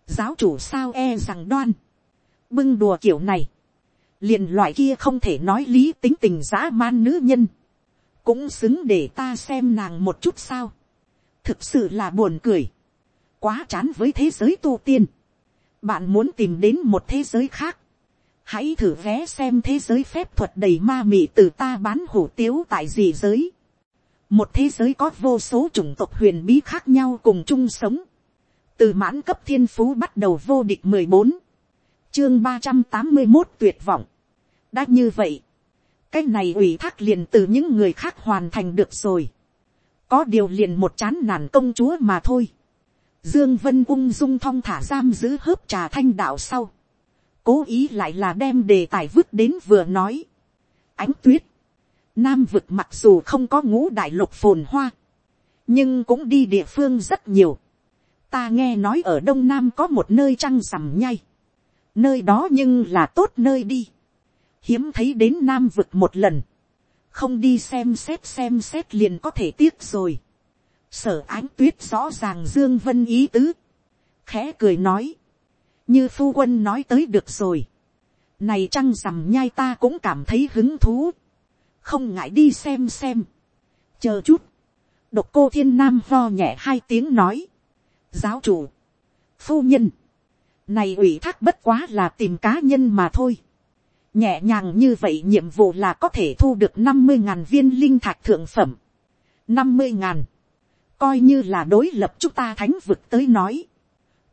giáo chủ sao e rằng đoan, bưng đùa kiểu này, liền loại kia không thể nói lý tính tình dã man nữ nhân, cũng xứng để ta xem nàng một chút sao, thực sự là buồn cười, quá chán với thế giới tu tiên, bạn muốn tìm đến một thế giới khác, hãy thử vé xem thế giới phép thuật đầy ma mị từ ta bán hủ tiếu tại gì giới, một thế giới có vô số chủng tộc huyền bí khác nhau cùng chung sống, từ mãn cấp thiên phú bắt đầu vô địch mười bốn, chương ba trăm tám mươi một tuyệt vọng, đã như vậy, cái này ủy thác liền từ những người khác hoàn thành được rồi, có điều liền một chán nản công chúa mà thôi, dương vân ung dung thong thả giam giữ hớp trà thanh đạo sau, cố ý lại là đem đề tài vứt đến vừa nói, ánh tuyết, Nam vực mặc dù không có ngũ đại lục phồn hoa. Nhưng cũng đi địa phương rất nhiều. Ta nghe nói ở Đông Nam có một nơi trăng rằm nhay, Nơi đó nhưng là tốt nơi đi. Hiếm thấy đến Nam vực một lần. Không đi xem xét xem xét liền có thể tiếc rồi. Sở ánh tuyết rõ ràng Dương Vân ý tứ. Khẽ cười nói. Như phu quân nói tới được rồi. Này trăng rằm nhai ta cũng cảm thấy hứng thú không ngại đi xem xem. chờ chút, độc cô thiên nam lo nhẹ hai tiếng nói. giáo chủ, phu nhân, này ủy thác bất quá là tìm cá nhân mà thôi nhẹ nhàng như vậy nhiệm vụ là có thể thu được năm mươi ngàn viên linh thạch thượng phẩm. năm mươi ngàn, coi như là đối lập chúng ta thánh vực tới nói,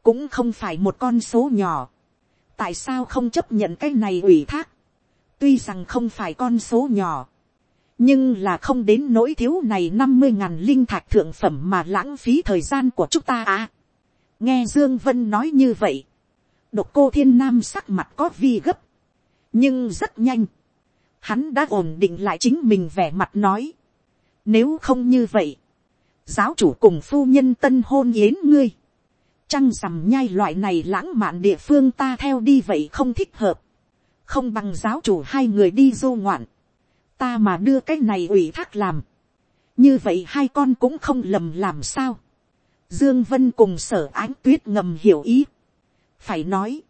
cũng không phải một con số nhỏ. tại sao không chấp nhận cái này ủy thác, tuy rằng không phải con số nhỏ, nhưng là không đến nỗi thiếu này năm mươi ngàn linh thạch thượng phẩm mà lãng phí thời gian của chúng ta à. nghe dương vân nói như vậy, độc cô thiên nam sắc mặt có vi gấp, nhưng rất nhanh, hắn đã ổn định lại chính mình vẻ mặt nói, nếu không như vậy, giáo chủ cùng phu nhân tân hôn yến ngươi, trăng rằm nhai loại này lãng mạn địa phương ta theo đi vậy không thích hợp, không bằng giáo chủ hai người đi du ngoạn, ta mà đưa cái này ủy thác làm, như vậy hai con cũng không lầm làm sao. Dương Vân cùng sở ánh tuyết ngầm hiểu ý. Phải nói,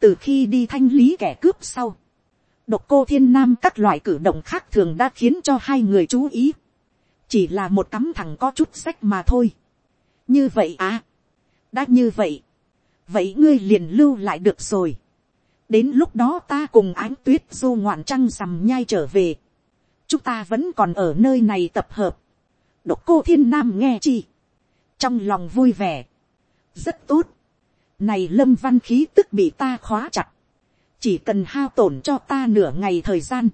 từ khi đi thanh lý kẻ cướp sau, độc cô thiên nam các loại cử động khác thường đã khiến cho hai người chú ý. Chỉ là một cắm thẳng có chút sách mà thôi. Như vậy à, đã như vậy, vậy ngươi liền lưu lại được rồi. đến lúc đó ta cùng ánh tuyết du ngoạn trăng rằm nhai trở về chúng ta vẫn còn ở nơi này tập hợp. độc cô thiên nam nghe chi, trong lòng vui vẻ, rất tốt, này lâm văn khí tức bị ta khóa chặt, chỉ cần hao tổn cho ta nửa ngày thời gian,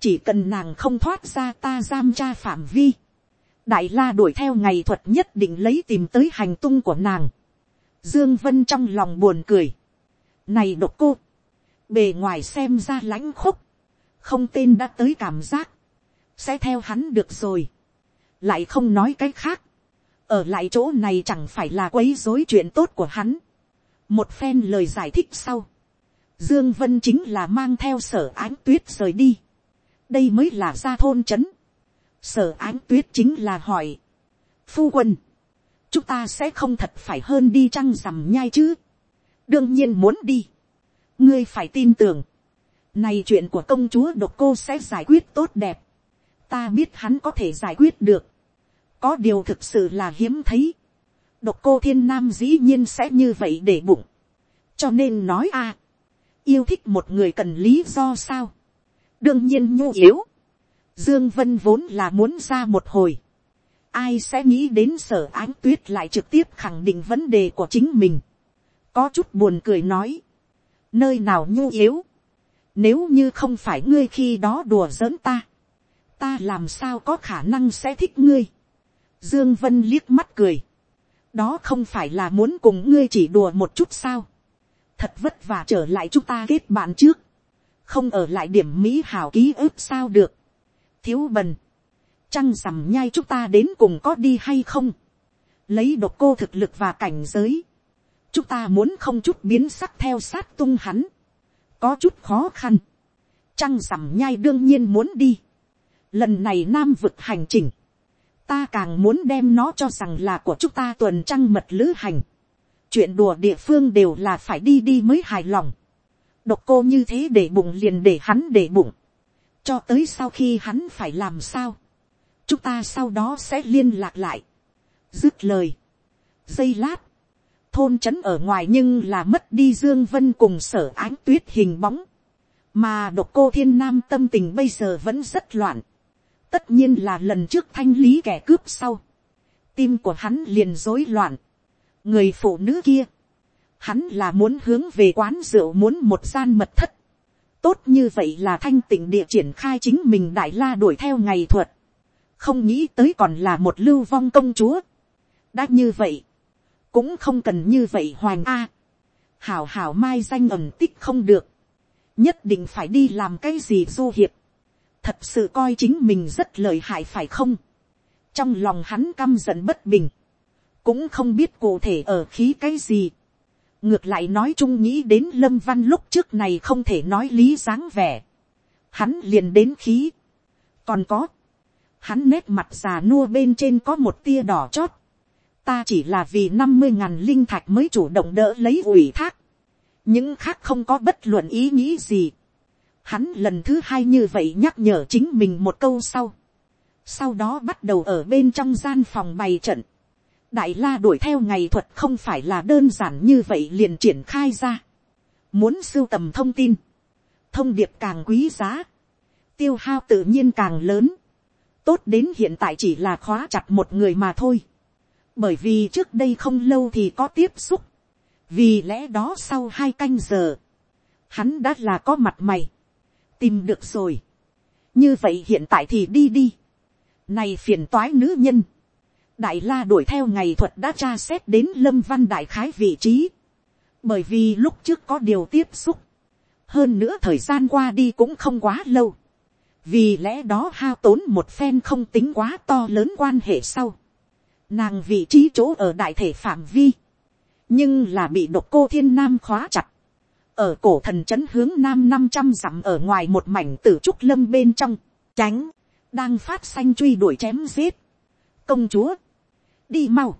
chỉ cần nàng không thoát ra ta giam tra phạm vi, đại la đuổi theo ngày thuật nhất định lấy tìm tới hành tung của nàng, dương vân trong lòng buồn cười, này độc cô, bề ngoài xem ra lãnh khúc, không tên đã tới cảm giác, sẽ theo hắn được rồi, lại không nói cái khác, ở lại chỗ này chẳng phải là quấy rối chuyện tốt của hắn, một phen lời giải thích sau, dương vân chính là mang theo sở ánh tuyết rời đi, đây mới là ra thôn trấn, sở ánh tuyết chính là hỏi, phu quân, chúng ta sẽ không thật phải hơn đi trăng rằm nhai chứ, đương nhiên muốn đi, ngươi phải tin tưởng, này chuyện của công chúa độc cô sẽ giải quyết tốt đẹp. Ta biết hắn có thể giải quyết được. Có điều thực sự là hiếm thấy. Độc cô thiên nam dĩ nhiên sẽ như vậy để bụng. Cho nên nói a, Yêu thích một người cần lý do sao. Đương nhiên nhu yếu. Dương Vân vốn là muốn ra một hồi. Ai sẽ nghĩ đến sở ánh tuyết lại trực tiếp khẳng định vấn đề của chính mình. Có chút buồn cười nói. Nơi nào nhu yếu nếu như không phải ngươi khi đó đùa giỡn ta. Ta làm sao có khả năng sẽ thích ngươi. Dương Vân liếc mắt cười. Đó không phải là muốn cùng ngươi chỉ đùa một chút sao. Thật vất vả trở lại chúng ta kết bạn trước. Không ở lại điểm Mỹ hảo ký ức sao được. Thiếu bần. Trăng rằm nhai chúng ta đến cùng có đi hay không. Lấy độc cô thực lực và cảnh giới. Chúng ta muốn không chút biến sắc theo sát tung hắn có chút khó khăn. Trăng rằm nhai đương nhiên muốn đi. Lần này nam vực hành trình. Ta càng muốn đem nó cho rằng là của chúng ta tuần trăng mật lữ hành. Chuyện đùa địa phương đều là phải đi đi mới hài lòng. Độc cô như thế để bụng liền để hắn để bụng. Cho tới sau khi hắn phải làm sao. Chúng ta sau đó sẽ liên lạc lại. Dứt lời. Giây lát thôn trấn ở ngoài nhưng là mất đi dương vân cùng sở ánh tuyết hình bóng mà độc cô thiên nam tâm tình bây giờ vẫn rất loạn tất nhiên là lần trước thanh lý kẻ cướp sau. Tim của hắn liền rối loạn. Người phụ nữ kia. Hắn là muốn hướng về quán rượu muốn một gian mật thất. Tốt như vậy là thanh tịnh địa triển khai chính mình đại la đuổi theo ngày thuật. Không nghĩ tới còn là một lưu vong công chúa. Đã như vậy. Cũng không cần như vậy hoàng a. hảo hảo mai danh ẩm tích không được, nhất định phải đi làm cái gì du hiệp, thật sự coi chính mình rất lợi hại phải không, trong lòng hắn căm giận bất bình, cũng không biết cụ thể ở khí cái gì, ngược lại nói chung nghĩ đến lâm văn lúc trước này không thể nói lý dáng vẻ, hắn liền đến khí, còn có, hắn nét mặt già nua bên trên có một tia đỏ chót, ta chỉ là vì năm mươi ngàn linh thạch mới chủ động đỡ lấy ủy thác. những khác không có bất luận ý nghĩ gì hắn lần thứ hai như vậy nhắc nhở chính mình một câu sau. sau đó bắt đầu ở bên trong gian phòng bày trận. đại la đuổi theo ngày thuật không phải là đơn giản như vậy liền triển khai ra. muốn sưu tầm thông tin. thông điệp càng quý giá. tiêu hao tự nhiên càng lớn. tốt đến hiện tại chỉ là khóa chặt một người mà thôi bởi vì trước đây không lâu thì có tiếp xúc, vì lẽ đó sau hai canh giờ, hắn đã là có mặt mày, tìm được rồi. như vậy hiện tại thì đi đi, này phiền toái nữ nhân, đại la đuổi theo ngày thuật đã tra xét đến lâm văn đại khái vị trí, bởi vì lúc trước có điều tiếp xúc, hơn nữa thời gian qua đi cũng không quá lâu, vì lẽ đó hao tốn một phen không tính quá to lớn quan hệ sau, nàng vị trí chỗ ở đại thể phạm vi, nhưng là bị độc cô thiên nam khóa chặt, ở cổ thần c h ấ n hướng nam năm trăm dặm ở ngoài một mảnh t ử trúc lâm bên trong, tránh, đang phát xanh truy đuổi chém giết, công chúa, đi mau,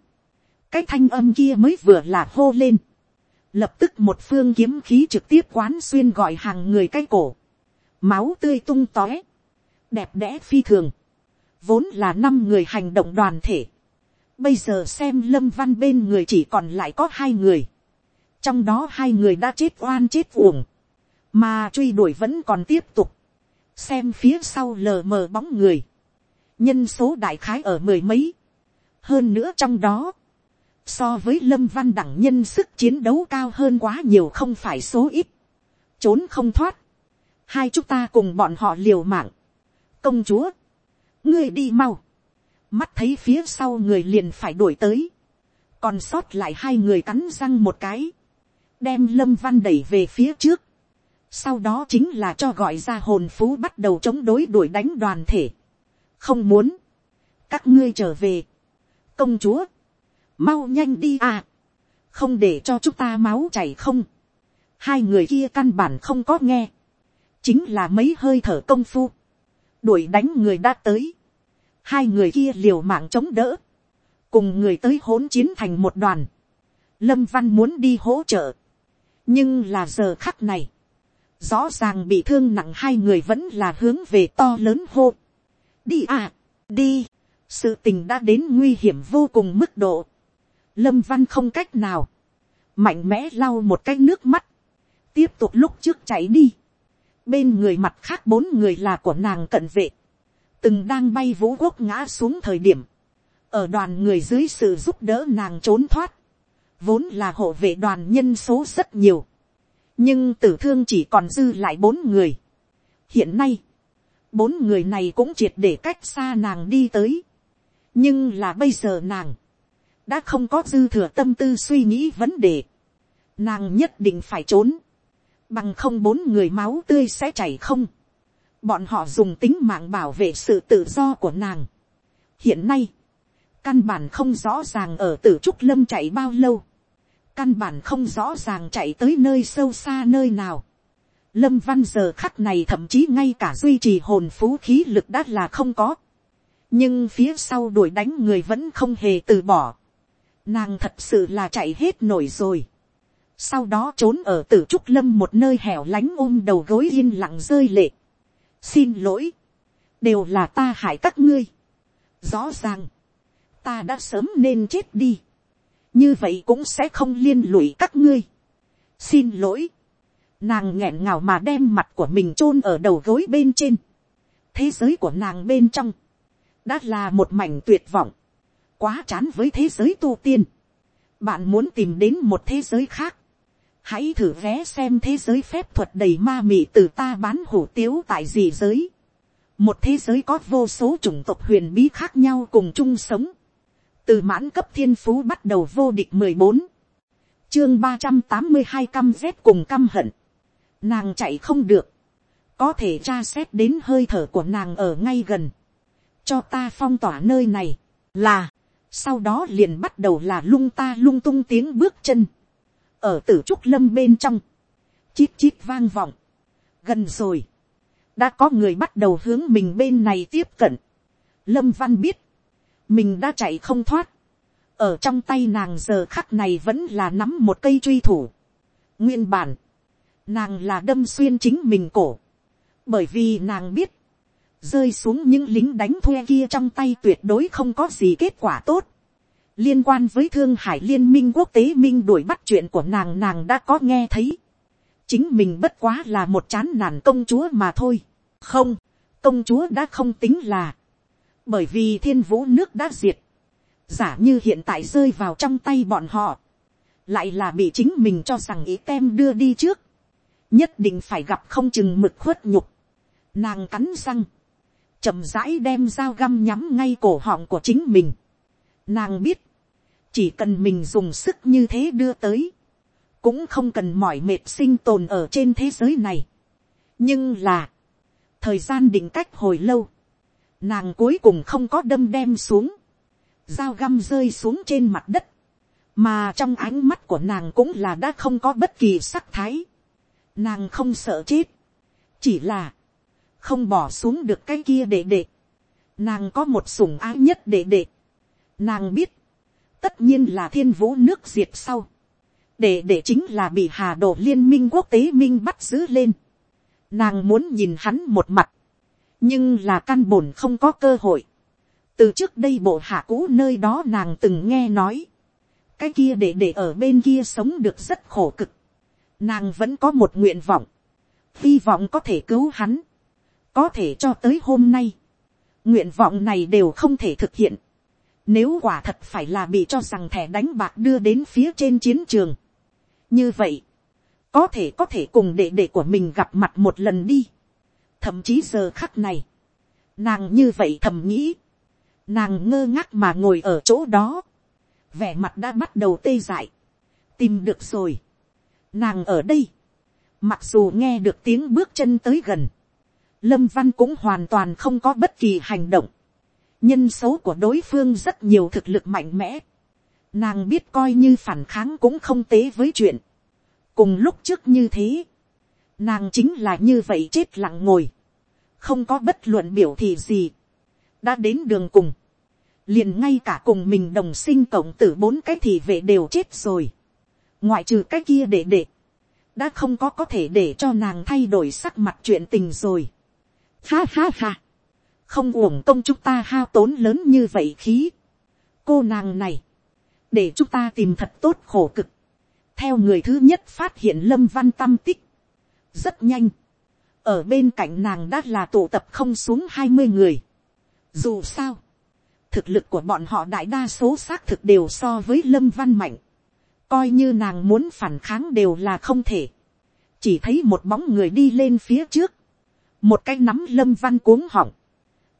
cái thanh âm kia mới vừa là hô lên, lập tức một phương kiếm khí trực tiếp quán xuyên gọi hàng người cái cổ, máu tươi tung tóe, đẹp đẽ phi thường, vốn là năm người hành động đoàn thể, bây giờ xem lâm văn bên người chỉ còn lại có hai người, trong đó hai người đã chết oan chết uổng, mà truy đuổi vẫn còn tiếp tục, xem phía sau lờ mờ bóng người, nhân số đại khái ở mười mấy, hơn nữa trong đó, so với lâm văn đẳng nhân sức chiến đấu cao hơn quá nhiều không phải số ít, trốn không thoát, hai chúng ta cùng bọn họ liều mạng, công chúa, ngươi đi mau, mắt thấy phía sau người liền phải đuổi tới, còn sót lại hai người cắn răng một cái, đem lâm văn đẩy về phía trước, sau đó chính là cho gọi ra hồn phú bắt đầu chống đối đuổi đánh đoàn thể. không muốn, các ngươi trở về, công chúa, mau nhanh đi à, không để cho chúng ta máu chảy không, hai người kia căn bản không có nghe, chính là mấy hơi thở công phu, đuổi đánh người đã tới, hai người kia liều mạng chống đỡ, cùng người tới hỗn chiến thành một đoàn, lâm văn muốn đi hỗ trợ, nhưng là giờ khắc này, rõ ràng bị thương nặng hai người vẫn là hướng về to lớn hô. đi à, đi, sự tình đã đến nguy hiểm vô cùng mức độ. lâm văn không cách nào, mạnh mẽ lau một cái nước mắt, tiếp tục lúc trước chạy đi. bên người mặt khác bốn người là của nàng cận vệ, từng đang bay vũ quốc ngã xuống thời điểm, ở đoàn người dưới sự giúp đỡ nàng trốn thoát, vốn là hộ vệ đoàn nhân số rất nhiều, nhưng tử thương chỉ còn dư lại bốn người. hiện nay, bốn người này cũng triệt để cách xa nàng đi tới. nhưng là bây giờ nàng, đã không có dư thừa tâm tư suy nghĩ vấn đề. nàng nhất định phải trốn, bằng không bốn người máu tươi sẽ chảy không. bọn họ dùng tính mạng bảo vệ sự tự do của nàng. hiện nay, căn bản không rõ ràng ở tử trúc lâm chạy bao lâu căn bản không rõ ràng chạy tới nơi sâu xa nơi nào. Lâm văn giờ khắc này thậm chí ngay cả duy trì hồn phú khí lực đã là không có. nhưng phía sau đuổi đánh người vẫn không hề từ bỏ. nàng thật sự là chạy hết nổi rồi. sau đó trốn ở tử trúc lâm một nơi hẻo lánh ôm đầu gối yên lặng rơi lệ. xin lỗi, đều là ta hại các ngươi. rõ ràng, ta đã sớm nên chết đi như vậy cũng sẽ không liên lụy các ngươi. xin lỗi, nàng nghẹn ngào mà đem mặt của mình chôn ở đầu gối bên trên. thế giới của nàng bên trong, đã là một mảnh tuyệt vọng, quá chán với thế giới tu tiên. bạn muốn tìm đến một thế giới khác, hãy thử vé xem thế giới phép thuật đầy ma mị từ ta bán hủ tiếu tại gì giới. một thế giới có vô số chủng tộc huyền bí khác nhau cùng chung sống từ mãn cấp thiên phú bắt đầu vô địch mười bốn, chương ba trăm tám mươi hai căm rét cùng căm hận, nàng chạy không được, có thể tra xét đến hơi thở của nàng ở ngay gần, cho ta phong tỏa nơi này, là, sau đó liền bắt đầu là lung ta lung tung tiếng bước chân, ở tử trúc lâm bên trong, chít chít vang vọng, gần rồi, đã có người bắt đầu hướng mình bên này tiếp cận, lâm văn biết, mình đã chạy không thoát, ở trong tay nàng giờ khắc này vẫn là nắm một cây truy thủ. nguyên bản, nàng là đâm xuyên chính mình cổ, bởi vì nàng biết, rơi xuống những lính đánh thuê kia trong tay tuyệt đối không có gì kết quả tốt. liên quan với thương hải liên minh quốc tế minh đuổi bắt chuyện của nàng nàng đã có nghe thấy. chính mình bất quá là một chán nản công chúa mà thôi. không, công chúa đã không tính là, bởi vì thiên vũ nước đã diệt, giả như hiện tại rơi vào trong tay bọn họ, lại là bị chính mình cho rằng ý tem đưa đi trước, nhất định phải gặp không chừng mực khuất nhục, nàng cắn răng, chậm rãi đem dao găm nhắm ngay cổ họng của chính mình. Nàng biết, chỉ cần mình dùng sức như thế đưa tới, cũng không cần mỏi mệt sinh tồn ở trên thế giới này. nhưng là, thời gian định cách hồi lâu, nàng cuối cùng không có đâm đem xuống, dao găm rơi xuống trên mặt đất, mà trong ánh mắt của nàng cũng là đã không có bất kỳ sắc thái, nàng không sợ chết, chỉ là, không bỏ xuống được cái kia để để, nàng có một sủng ái nhất để để, nàng biết, tất nhiên là thiên vũ nước diệt sau, để để chính là bị hà đồ liên minh quốc tế minh bắt giữ lên, nàng muốn nhìn hắn một mặt, nhưng là căn bổn không có cơ hội, từ trước đây bộ hạ cũ nơi đó nàng từng nghe nói, cái kia để để ở bên kia sống được rất khổ cực, nàng vẫn có một nguyện vọng, hy vọng có thể cứu hắn, có thể cho tới hôm nay, nguyện vọng này đều không thể thực hiện, nếu quả thật phải là bị cho rằng thẻ đánh bạc đưa đến phía trên chiến trường, như vậy, có thể có thể cùng đệ đệ của mình gặp mặt một lần đi, thậm chí giờ khắc này, nàng như vậy thầm nghĩ, nàng ngơ ngác mà ngồi ở chỗ đó, vẻ mặt đã bắt đầu tê dại, tìm được rồi, nàng ở đây, mặc dù nghe được tiếng bước chân tới gần, lâm văn cũng hoàn toàn không có bất kỳ hành động, nhân xấu của đối phương rất nhiều thực lực mạnh mẽ, nàng biết coi như phản kháng cũng không tế với chuyện, cùng lúc trước như thế, nàng chính là như vậy chết lặng ngồi, không có bất luận biểu thị gì, đã đến đường cùng, liền ngay cả cùng mình đồng sinh cộng tử bốn cái thì vệ đều chết rồi, ngoại trừ cái kia để để, đã không có có thể để cho nàng thay đổi sắc mặt chuyện tình rồi. Ha ha ha, không uổng công chúng ta hao tốn lớn như vậy khí. cô nàng này, để chúng ta tìm thật tốt khổ cực. theo người thứ nhất phát hiện lâm văn tâm tích, rất nhanh, ở bên cạnh nàng đã là tụ tập không xuống hai mươi người. dù sao, thực lực của bọn họ đại đa số xác thực đều so với lâm văn mạnh, coi như nàng muốn phản kháng đều là không thể, chỉ thấy một bóng người đi lên phía trước, một cái nắm lâm văn cuống họng,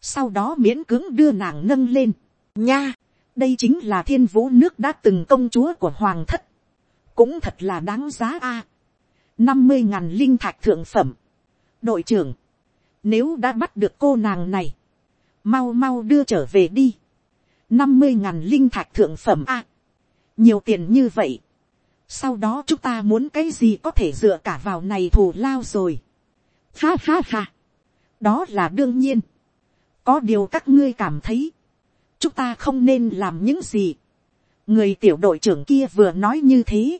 sau đó miễn cưỡng đưa nàng nâng lên, nha, đây chính là thiên vũ nước đã từng công chúa của hoàng thất, cũng thật là đáng giá a, năm mươi ngàn linh thạch thượng phẩm, đội trưởng, nếu đã bắt được cô nàng này, mau mau đưa trở về đi, năm mươi ngàn linh thạch thượng phẩm a, nhiều tiền như vậy, sau đó chúng ta muốn cái gì có thể dựa cả vào này thù lao rồi. Ha ha ha, đó là đương nhiên, có điều các ngươi cảm thấy, chúng ta không nên làm những gì. người tiểu đội trưởng kia vừa nói như thế,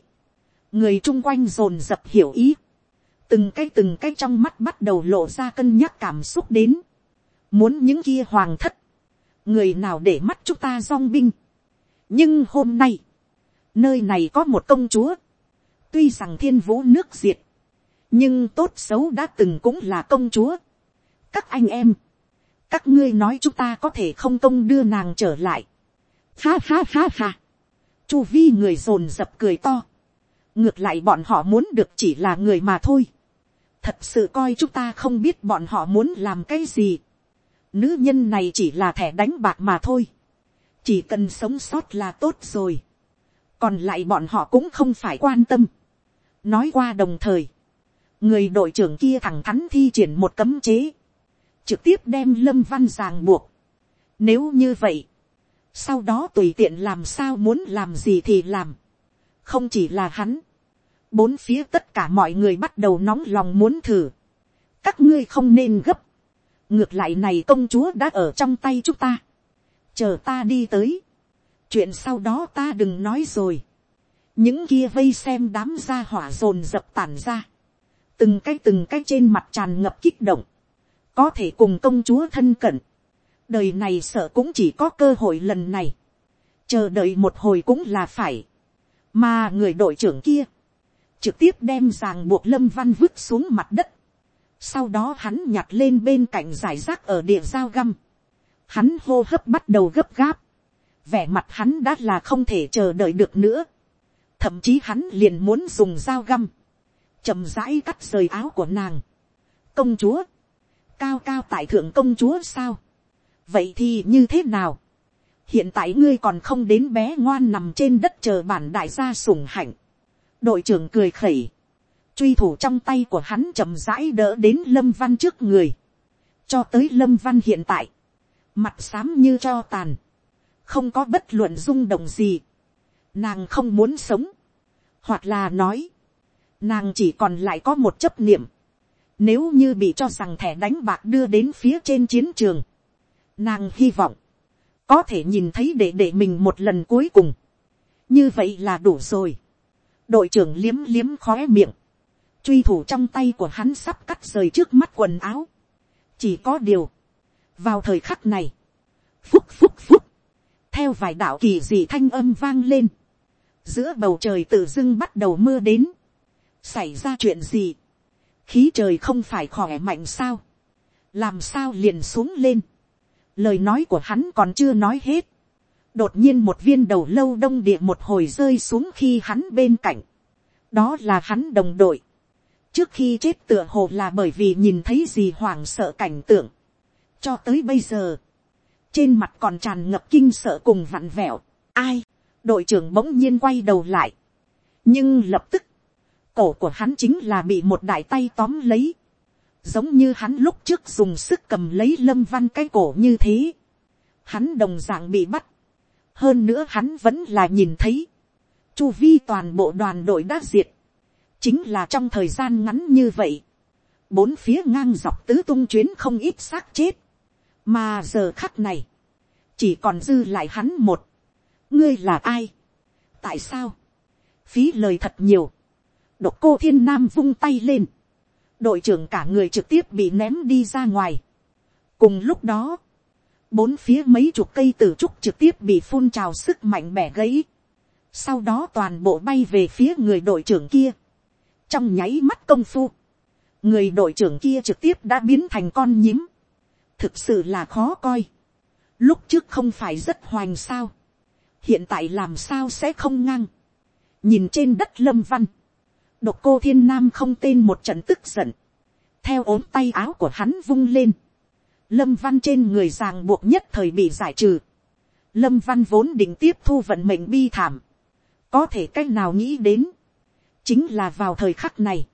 người chung quanh dồn dập hiểu ý, từng cái từng cái trong mắt bắt đầu lộ ra cân nhắc cảm xúc đến, muốn những kia hoàng thất, người nào để mắt chúng ta dong binh. nhưng hôm nay, nơi này có một công chúa, tuy rằng thiên vũ nước diệt, nhưng tốt xấu đã từng cũng là công chúa. các anh em, các ngươi nói chúng ta có thể không công đưa nàng trở lại. ha ha ha ha. chu vi người rồn dập cười to ngược lại bọn họ muốn được chỉ là người mà thôi. thật sự coi chúng ta không biết bọn họ muốn làm cái gì. nữ nhân này chỉ là thẻ đánh bạc mà thôi. chỉ cần sống sót là tốt rồi. còn lại bọn họ cũng không phải quan tâm. nói qua đồng thời, người đội trưởng kia thẳng thắn thi triển một cấm chế trực tiếp đem lâm văn ràng buộc. Nếu như vậy, sau đó tùy tiện làm sao muốn làm gì thì làm. Không chỉ là hắn, bốn phía tất cả mọi người bắt đầu nóng lòng muốn thử. Các ngươi không nên gấp. Ngược lại này công chúa đã ở trong tay chúng ta. Chờ ta đi tới. Chuyện sau đó ta đừng nói rồi. Những kia vây xem đám gia hỏa dồn dập tàn ra. Từng cái từng cái trên mặt tràn ngập kích động có thể cùng công chúa thân cận, đời này sợ cũng chỉ có cơ hội lần này, chờ đợi một hồi cũng là phải, mà người đội trưởng kia, trực tiếp đem ràng buộc lâm văn vứt xuống mặt đất, sau đó hắn nhặt lên bên cạnh giải rác ở địa dao găm, hắn hô hấp bắt đầu gấp gáp, vẻ mặt hắn đã là không thể chờ đợi được nữa, thậm chí hắn liền muốn dùng dao găm, chầm rãi cắt rời áo của nàng. công chúa, cao cao tại thượng công chúa sao, vậy thì như thế nào, hiện tại ngươi còn không đến bé ngoan nằm trên đất chờ bản đại gia sủng hạnh, đội trưởng cười khẩy, truy thủ trong tay của hắn chậm rãi đỡ đến lâm văn trước người, cho tới lâm văn hiện tại, mặt xám như cho tàn, không có bất luận rung động gì, nàng không muốn sống, hoặc là nói, nàng chỉ còn lại có một chấp niệm, nếu như bị cho rằng thẻ đánh bạc đưa đến phía trên chiến trường, nàng hy vọng, có thể nhìn thấy để để mình một lần cuối cùng, như vậy là đủ rồi đội trưởng liếm liếm khóe miệng, truy thủ trong tay của hắn sắp cắt rời trước mắt quần áo. chỉ có điều, vào thời khắc này, phúc phúc phúc, theo vài đạo kỳ dị thanh âm vang lên, giữa bầu trời tự dưng bắt đầu mưa đến, xảy ra chuyện gì, khí trời không phải khỏe mạnh sao, làm sao liền xuống lên, lời nói của hắn còn chưa nói hết, đột nhiên một viên đầu lâu đông địa một hồi rơi xuống khi hắn bên cạnh, đó là hắn đồng đội, trước khi chết tựa hồ là bởi vì nhìn thấy gì hoảng sợ cảnh tượng, cho tới bây giờ, trên mặt còn tràn ngập kinh sợ cùng vặn vẹo, ai, đội trưởng bỗng nhiên quay đầu lại, nhưng lập tức, cổ của hắn chính là bị một đại tay tóm lấy, giống như hắn lúc trước dùng sức cầm lấy lâm văn cái cổ như thế, hắn đồng d ạ n g bị bắt, hơn nữa hắn vẫn là nhìn thấy, chu vi toàn bộ đoàn đội đã diệt, chính là trong thời gian ngắn như vậy, bốn phía ngang dọc tứ tung chuyến không ít xác chết, mà giờ khắc này, chỉ còn dư lại hắn một, ngươi là ai, tại sao, phí lời thật nhiều, độc cô thiên nam vung tay lên, đội trưởng cả người trực tiếp bị ném đi ra ngoài. cùng lúc đó, bốn phía mấy chục cây tử trúc trực tiếp bị phun trào sức mạnh bẻ gãy. sau đó toàn bộ bay về phía người đội trưởng kia. trong nháy mắt công phu, người đội trưởng kia trực tiếp đã biến thành con nhím. thực sự là khó coi. lúc trước không phải rất hoành sao. hiện tại làm sao sẽ không ngang. nhìn trên đất lâm văn Độc cô thiên nam không tên một trận tức giận. Theo ốm tay áo của hắn vung lên. Lâm văn trên người ràng buộc nhất thời bị giải trừ. Lâm văn vốn định tiếp thu vận mệnh bi thảm. Có thể cách nào nghĩ đến. Chính là vào thời khắc này.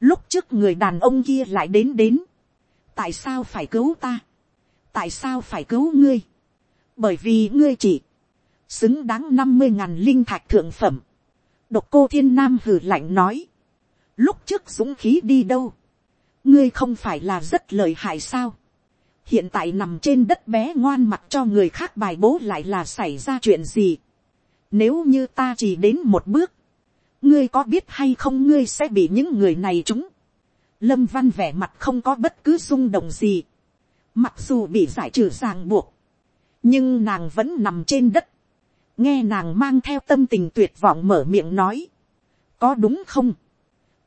Lúc trước người đàn ông kia lại đến đến. Tại sao phải cứu ta? Tại sao phải cứu ngươi? Bởi vì ngươi chỉ xứng đáng năm mươi ngàn linh thạch thượng phẩm độc cô thiên nam hử lạnh nói. Lúc trước dũng khí đi đâu? Ngươi không phải là rất lợi hại sao? Hiện tại nằm trên đất bé ngoan mặt cho người khác bài bố lại là xảy ra chuyện gì? Nếu như ta chỉ đến một bước. Ngươi có biết hay không ngươi sẽ bị những người này trúng? Lâm văn vẻ mặt không có bất cứ rung động gì. Mặc dù bị giải trừ ràng buộc. Nhưng nàng vẫn nằm trên đất nghe nàng mang theo tâm tình tuyệt vọng mở miệng nói, có đúng không,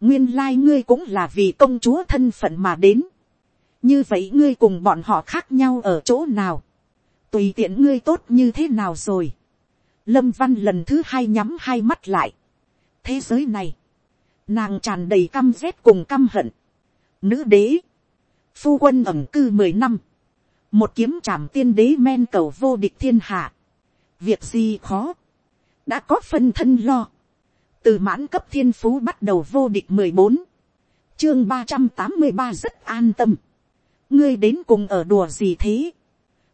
nguyên lai ngươi cũng là vì công chúa thân phận mà đến, như vậy ngươi cùng bọn họ khác nhau ở chỗ nào, tùy tiện ngươi tốt như thế nào rồi, lâm văn lần thứ hai nhắm hai mắt lại, thế giới này, nàng tràn đầy căm rét cùng căm hận, nữ đế, phu quân ẩm cư mười năm, một kiếm trảm tiên đế men cầu vô địch thiên hạ, việc gì khó, đã có phân thân lo, từ mãn cấp thiên phú bắt đầu vô địch mười bốn, chương ba trăm tám mươi ba rất an tâm, ngươi đến cùng ở đùa gì thế,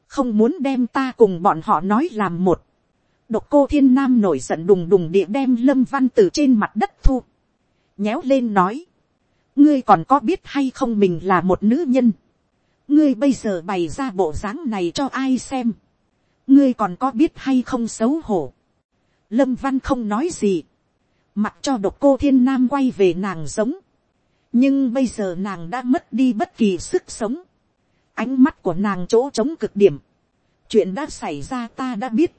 không muốn đem ta cùng bọn họ nói làm một, độc cô thiên nam nổi giận đùng đùng địa đem lâm văn từ trên mặt đất thu, nhéo lên nói, ngươi còn có biết hay không mình là một nữ nhân, ngươi bây giờ bày ra bộ dáng này cho ai xem, ngươi còn có biết hay không xấu hổ. lâm văn không nói gì, mặc cho độc cô thiên nam quay về nàng giống, nhưng bây giờ nàng đã mất đi bất kỳ sức sống, ánh mắt của nàng chỗ trống cực điểm, chuyện đã xảy ra ta đã biết,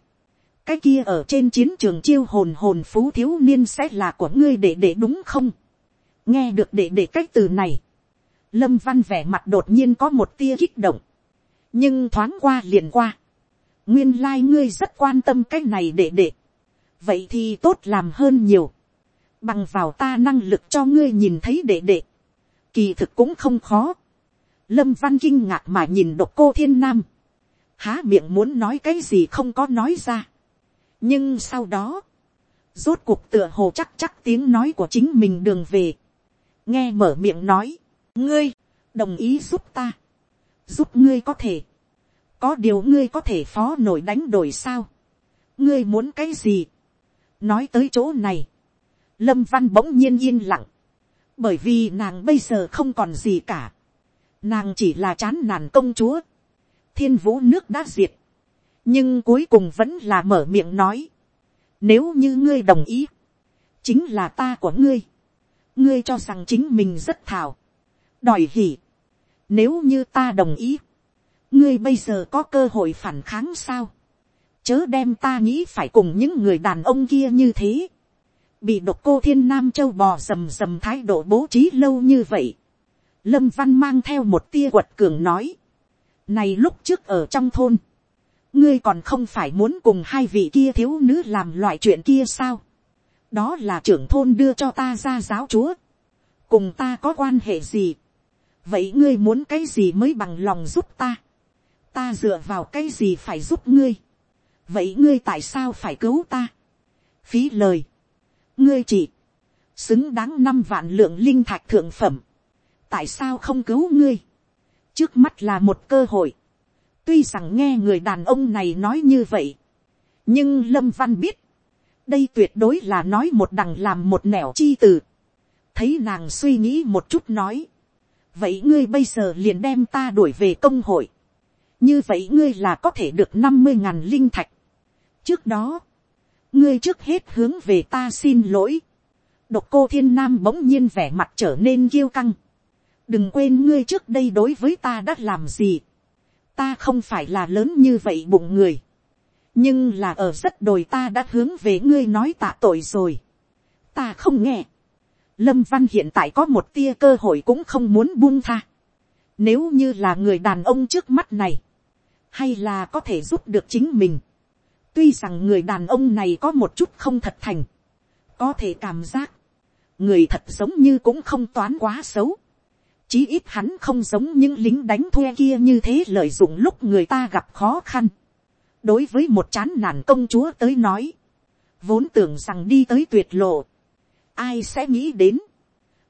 cái kia ở trên chiến trường chiêu hồn hồn phú thiếu niên sẽ là của ngươi để để đúng không, nghe được để để cách từ này, lâm văn vẻ mặt đột nhiên có một tia kích động, nhưng thoáng qua liền qua, nguyên lai、like、ngươi rất quan tâm cái này để để. vậy thì tốt làm hơn nhiều bằng vào ta năng lực cho ngươi nhìn thấy đệ đệ. Kỳ thực cũng không khó. lâm văn kinh ngạc mà nhìn độc cô thiên nam, há miệng muốn nói cái gì không có nói ra, nhưng sau đó, rốt cuộc tựa hồ chắc chắc tiếng nói của chính mình đường về, nghe mở miệng nói, ngươi, đồng ý giúp ta, giúp ngươi có thể, có điều ngươi có thể phó nổi đánh đổi sao, ngươi muốn cái gì, nói tới chỗ này, lâm văn bỗng nhiên yên lặng, bởi vì nàng bây giờ không còn gì cả, nàng chỉ là chán nản công chúa, thiên vũ nước đã diệt, nhưng cuối cùng vẫn là mở miệng nói, nếu như ngươi đồng ý, chính là ta của ngươi, ngươi cho rằng chính mình rất thảo, đòi hỉ, nếu như ta đồng ý, ngươi bây giờ có cơ hội phản kháng sao, chớ đem ta nghĩ phải cùng những người đàn ông kia như thế, bị độc cô thiên nam châu bò rầm rầm thái độ bố trí lâu như vậy, lâm văn mang theo một tia quật cường nói, này lúc trước ở trong thôn, ngươi còn không phải muốn cùng hai vị kia thiếu nữ làm loại chuyện kia sao, đó là trưởng thôn đưa cho ta ra giáo chúa, cùng ta có quan hệ gì, vậy ngươi muốn cái gì mới bằng lòng giúp ta, ta dựa vào cái gì phải giúp ngươi, vậy ngươi tại sao phải cứu ta, phí lời, ngươi chỉ, xứng đáng năm vạn lượng linh thạch thượng phẩm, tại sao không cứu ngươi, trước mắt là một cơ hội, tuy rằng nghe người đàn ông này nói như vậy, nhưng lâm văn biết, đây tuyệt đối là nói một đằng làm một nẻo chi từ, thấy nàng suy nghĩ một chút nói, vậy ngươi bây giờ liền đem ta đuổi về công hội, như vậy ngươi là có thể được năm mươi ngàn linh thạch. trước đó, ngươi trước hết hướng về ta xin lỗi. độc cô thiên nam bỗng nhiên vẻ mặt trở nên kiêu căng. đừng quên ngươi trước đây đối với ta đã làm gì. ta không phải là lớn như vậy bụng người. nhưng là ở rất đồi ta đã hướng về ngươi nói tạ tội rồi. ta không nghe. lâm văn hiện tại có một tia cơ hội cũng không muốn buông tha. nếu như là người đàn ông trước mắt này, hay là có thể giúp được chính mình Tuy rằng người đàn ông này có một chút không thật thành. Có thể cảm giác. Người thật giống như cũng không toán quá xấu. Chí ít hắn không giống những lính đánh thuê kia như thế lợi dụng lúc người ta gặp khó khăn. Đối với một chán nản công chúa tới nói. Vốn tưởng rằng đi tới tuyệt lộ. Ai sẽ nghĩ đến.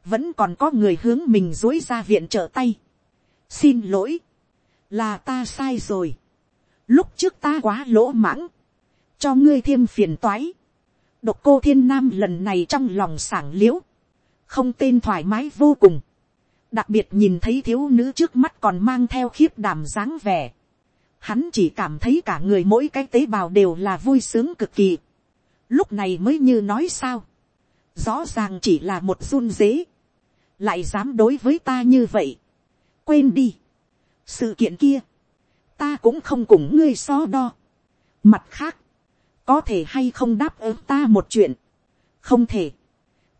Vẫn còn có người hướng mình dối ra viện trợ tay. Xin lỗi. Là ta sai rồi. Lúc trước ta quá lỗ mãng cho ngươi thêm phiền toái. độc cô thiên nam lần này trong lòng sảng liễu, không tên thoải mái vô cùng. đặc biệt nhìn thấy thiếu nữ trước mắt còn mang theo khiếp đảm dáng vẻ. hắn chỉ cảm thấy cả người mỗi cái tế bào đều là vui sướng cực kỳ. lúc này mới như nói sao. rõ ràng chỉ là một run dế. lại dám đối với ta như vậy. quên đi. sự kiện kia, ta cũng không cùng ngươi so đo. mặt khác, có thể hay không đáp ứng ta một chuyện, không thể,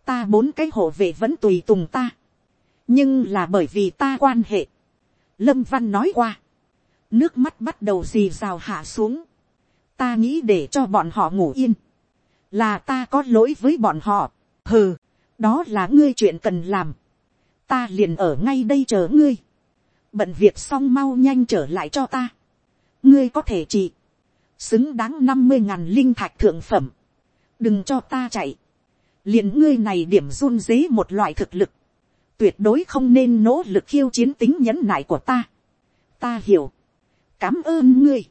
ta bốn cái hộ vệ vẫn tùy tùng ta, nhưng là bởi vì ta quan hệ, lâm văn nói qua, nước mắt bắt đầu dì rào hạ xuống, ta nghĩ để cho bọn họ ngủ yên, là ta có lỗi với bọn họ, hừ, đó là ngươi chuyện cần làm, ta liền ở ngay đây chờ ngươi, bận việc xong mau nhanh trở lại cho ta, ngươi có thể chỉ xứng đáng năm mươi ngàn linh thạch thượng phẩm, đừng cho ta chạy, liền ngươi này điểm run dế một loại thực lực, tuyệt đối không nên nỗ lực khiêu chiến tính nhẫn nại của ta. ta hiểu, cảm ơn ngươi.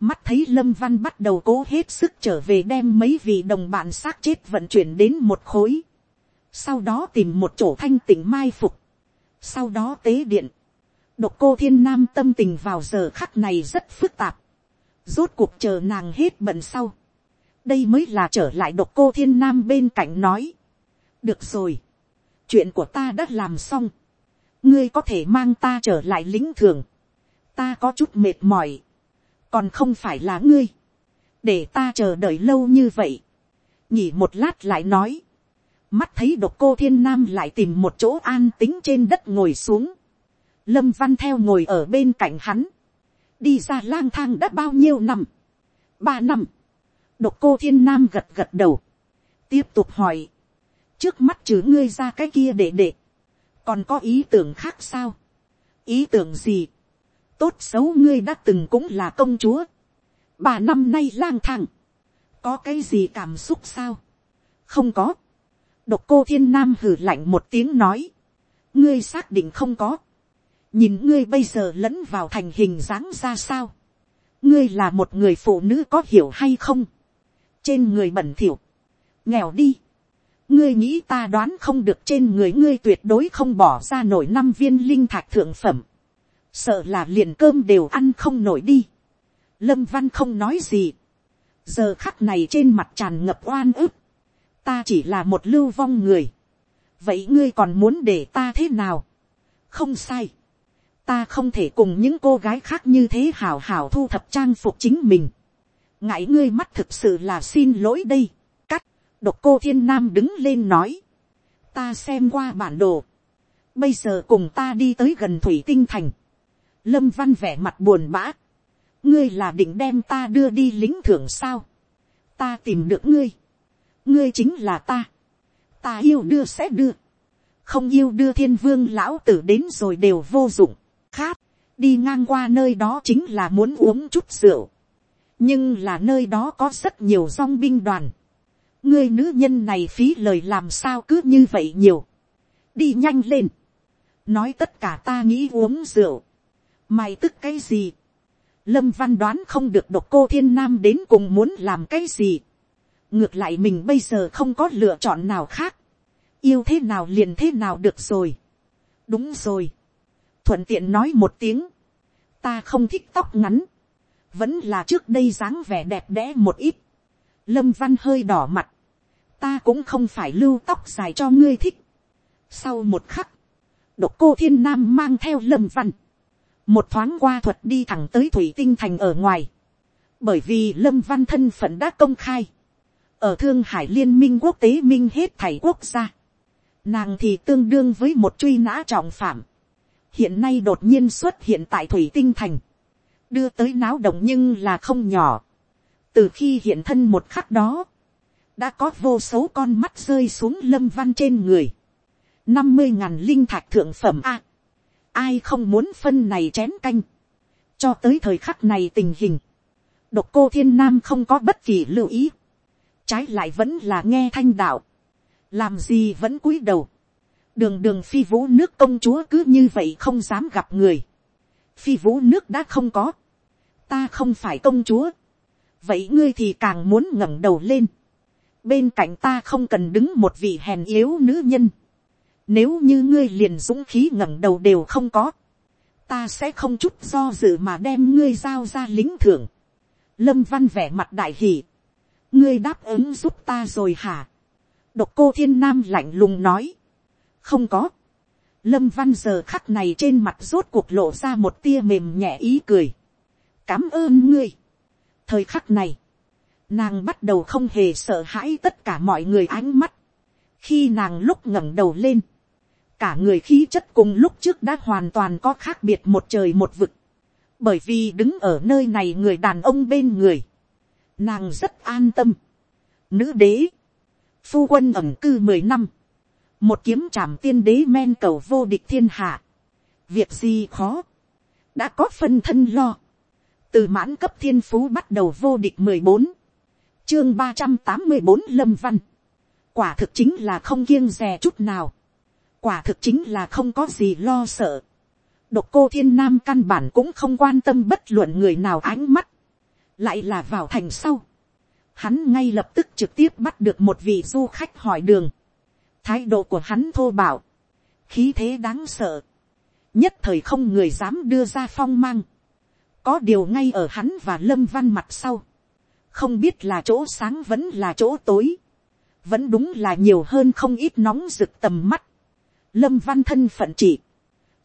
mắt thấy lâm văn bắt đầu cố hết sức trở về đem mấy vị đồng bạn xác chết vận chuyển đến một khối, sau đó tìm một chỗ thanh tỉnh mai phục, sau đó tế điện, độc cô thiên nam tâm tình vào giờ khắc này rất phức tạp, Rốt cuộc chờ nàng hết bận sau. Đây mới là trở lại độc cô thiên nam bên cạnh nói. Được rồi. Chuyện của ta đã làm xong. Ngươi có thể mang ta trở lại lính thường. Ta có chút mệt mỏi. Còn không phải là ngươi. Để ta chờ đợi lâu như vậy. Nhỉ một lát lại nói. Mắt thấy độc cô thiên nam lại tìm một chỗ an tính trên đất ngồi xuống. Lâm văn theo ngồi ở bên cạnh hắn đi ra lang thang đã bao nhiêu năm, ba năm, độc cô thiên nam gật gật đầu, tiếp tục hỏi, trước mắt chứ ngươi ra cái kia để để, còn có ý tưởng khác sao, ý tưởng gì, tốt xấu ngươi đã từng cũng là công chúa, bà năm nay lang thang, có cái gì cảm xúc sao, không có, độc cô thiên nam hử lạnh một tiếng nói, ngươi xác định không có, nhìn ngươi bây giờ lẫn vào thành hình dáng ra sao, ngươi là một người phụ nữ có hiểu hay không, trên người bẩn thỉu, nghèo đi, ngươi nghĩ ta đoán không được trên người ngươi tuyệt đối không bỏ ra nổi năm viên linh thạch thượng phẩm, sợ là liền cơm đều ăn không nổi đi, lâm văn không nói gì, giờ khắc này trên mặt tràn ngập oan ức, ta chỉ là một lưu vong người, vậy ngươi còn muốn để ta thế nào, không sai, ta không thể cùng những cô gái khác như thế hào hào thu thập trang phục chính mình, ngại ngươi mắt thực sự là xin lỗi đây, cắt, độc cô thiên nam đứng lên nói, ta xem qua bản đồ, bây giờ cùng ta đi tới gần thủy tinh thành, lâm văn vẻ mặt buồn bã, ngươi là định đem ta đưa đi lính thưởng sao, ta tìm được ngươi, ngươi chính là ta, ta yêu đưa sẽ đưa, không yêu đưa thiên vương lão tử đến rồi đều vô dụng, khát, đi ngang qua nơi đó chính là muốn uống chút rượu, nhưng là nơi đó có rất nhiều dong binh đoàn, ngươi nữ nhân này phí lời làm sao cứ như vậy nhiều, đi nhanh lên, nói tất cả ta nghĩ uống rượu, mày tức cái gì, lâm văn đoán không được độc cô thiên nam đến cùng muốn làm cái gì, ngược lại mình bây giờ không có lựa chọn nào khác, yêu thế nào liền thế nào được rồi. đúng rồi, thuận tiện nói một tiếng, ta không thích tóc ngắn, vẫn là trước đây dáng vẻ đẹp đẽ một ít, lâm văn hơi đỏ mặt, ta cũng không phải lưu tóc dài cho ngươi thích. sau một khắc, độc cô thiên nam mang theo lâm văn, một thoáng qua thuật đi thẳng tới thủy tinh thành ở ngoài, bởi vì lâm văn thân phận đã công khai, ở thương hải liên minh quốc tế minh hết thảy quốc gia, nàng thì tương đương với một truy nã trọng phạm, hiện nay đột nhiên xuất hiện tại thủy tinh thành, đưa tới náo động nhưng là không nhỏ, từ khi hiện thân một khắc đó, đã có vô số con mắt rơi xuống lâm văn trên người, năm mươi ngàn linh thạch thượng phẩm a, ai không muốn phân này chén canh, cho tới thời khắc này tình hình, độc cô thiên nam không có bất kỳ lưu ý, trái lại vẫn là nghe thanh đạo, làm gì vẫn cúi đầu, đường đường phi vũ nước công chúa cứ như vậy không dám gặp người, phi vũ nước đã không có, ta không phải công chúa, vậy ngươi thì càng muốn ngẩng đầu lên, bên cạnh ta không cần đứng một vị hèn yếu nữ nhân, nếu như ngươi liền dũng khí ngẩng đầu đều không có, ta sẽ không chút do dự mà đem ngươi giao ra lính thưởng. Lâm văn vẻ mặt đại hỉ ngươi đáp ứng giúp ta rồi hả. độc cô thiên nam lạnh lùng nói không có. lâm văn giờ khắc này trên mặt rốt cuộc lộ ra một tia mềm nhẹ ý cười. cảm ơn ngươi. thời khắc này, nàng bắt đầu không hề sợ hãi tất cả mọi người ánh mắt. khi nàng lúc ngẩng đầu lên, cả người khí chất cùng lúc trước đã hoàn toàn có khác biệt một trời một vực. bởi vì đứng ở nơi này người đàn ông bên người nàng rất an tâm. Nữ đế, phu quân ẩm cư mười năm, một kiếm trảm tiên đế men cầu vô địch thiên hạ. Việc gì khó, đã có phân thân lo. Từ mãn cấp thiên phú bắt đầu vô địch mười bốn chương ba trăm tám mươi bốn lâm văn. Quả thực chính là không kiêng rè chút nào. Quả thực chính là không có gì lo sợ. Độc cô thiên nam căn bản cũng không quan tâm bất luận người nào ánh mắt lại là vào thành sau, hắn ngay lập tức trực tiếp bắt được một vị du khách hỏi đường, thái độ của hắn thô bảo, khí thế đáng sợ, nhất thời không người dám đưa ra phong mang, có điều ngay ở hắn và lâm văn mặt sau, không biết là chỗ sáng vẫn là chỗ tối, vẫn đúng là nhiều hơn không ít nóng rực tầm mắt, lâm văn thân phận chỉ,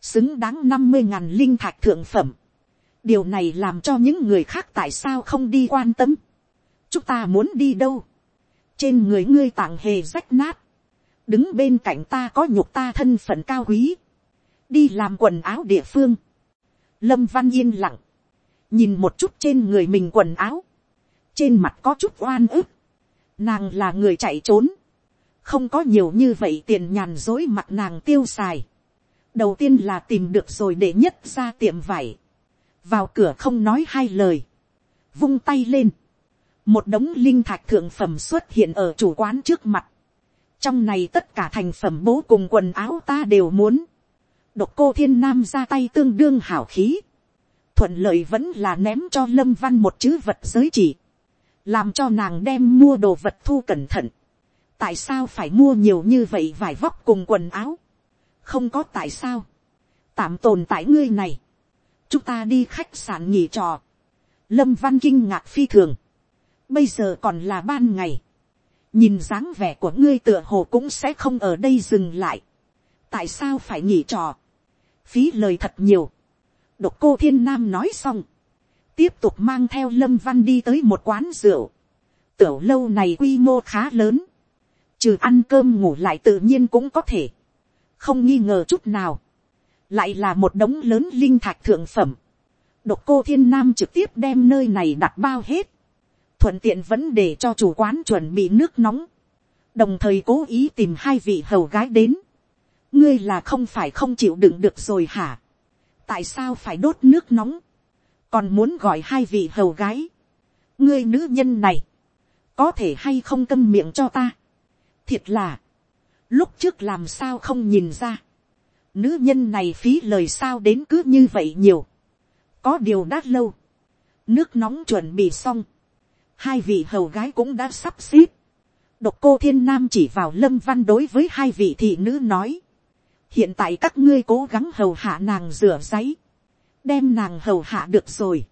xứng đáng năm mươi ngàn linh thạch thượng phẩm, điều này làm cho những người khác tại sao không đi quan tâm. chúng ta muốn đi đâu. trên người ngươi tảng hề rách nát đứng bên cạnh ta có nhục ta thân phận cao quý. đi làm quần áo địa phương. lâm văn yên lặng. nhìn một chút trên người mình quần áo. trên mặt có chút oan ức. nàng là người chạy trốn. không có nhiều như vậy tiền nhàn dối mặt nàng tiêu xài. đầu tiên là tìm được rồi để nhất ra tiệm vải, vào cửa không nói hai lời, vung tay lên, một đống linh thạch thượng phẩm xuất hiện ở chủ quán trước mặt, trong này tất cả thành phẩm bố cùng quần áo ta đều muốn, độc cô thiên nam ra tay tương đương hảo khí, thuận lợi vẫn là ném cho lâm văn một chữ vật giới chỉ, làm cho nàng đem mua đồ vật thu cẩn thận, tại sao phải mua nhiều như vậy vải vóc cùng quần áo, không có tại sao, tạm tồn tại ngươi này, chúng ta đi khách sạn nghỉ trò, lâm văn kinh ngạc phi thường, bây giờ còn là ban ngày, nhìn dáng vẻ của ngươi tựa hồ cũng sẽ không ở đây dừng lại, tại sao phải nghỉ trò, phí lời thật nhiều, độc cô thiên nam nói xong, tiếp tục mang theo lâm văn đi tới một quán rượu, tiểu lâu này quy mô khá lớn, trừ ăn cơm ngủ lại tự nhiên cũng có thể, không nghi ngờ chút nào, lại là một đống lớn linh thạch thượng phẩm, độc cô thiên nam trực tiếp đem nơi này đặt bao hết, thuận tiện vẫn để cho chủ quán chuẩn bị nước nóng, đồng thời cố ý tìm hai vị hầu gái đến, ngươi là không phải không chịu đựng được rồi hả, tại sao phải đốt nước nóng, còn muốn gọi hai vị hầu gái, ngươi nữ nhân này, có thể hay không câm miệng cho ta, thiệt là, lúc trước làm sao không nhìn ra, nữ nhân này phí lời sao đến cứ như vậy nhiều, có điều đã lâu, nước nóng chuẩn bị xong, hai vị hầu gái cũng đã sắp xếp, độc cô thiên nam chỉ vào lâm văn đối với hai vị thị nữ nói, hiện tại các ngươi cố gắng hầu hạ nàng rửa giấy, đem nàng hầu hạ được rồi,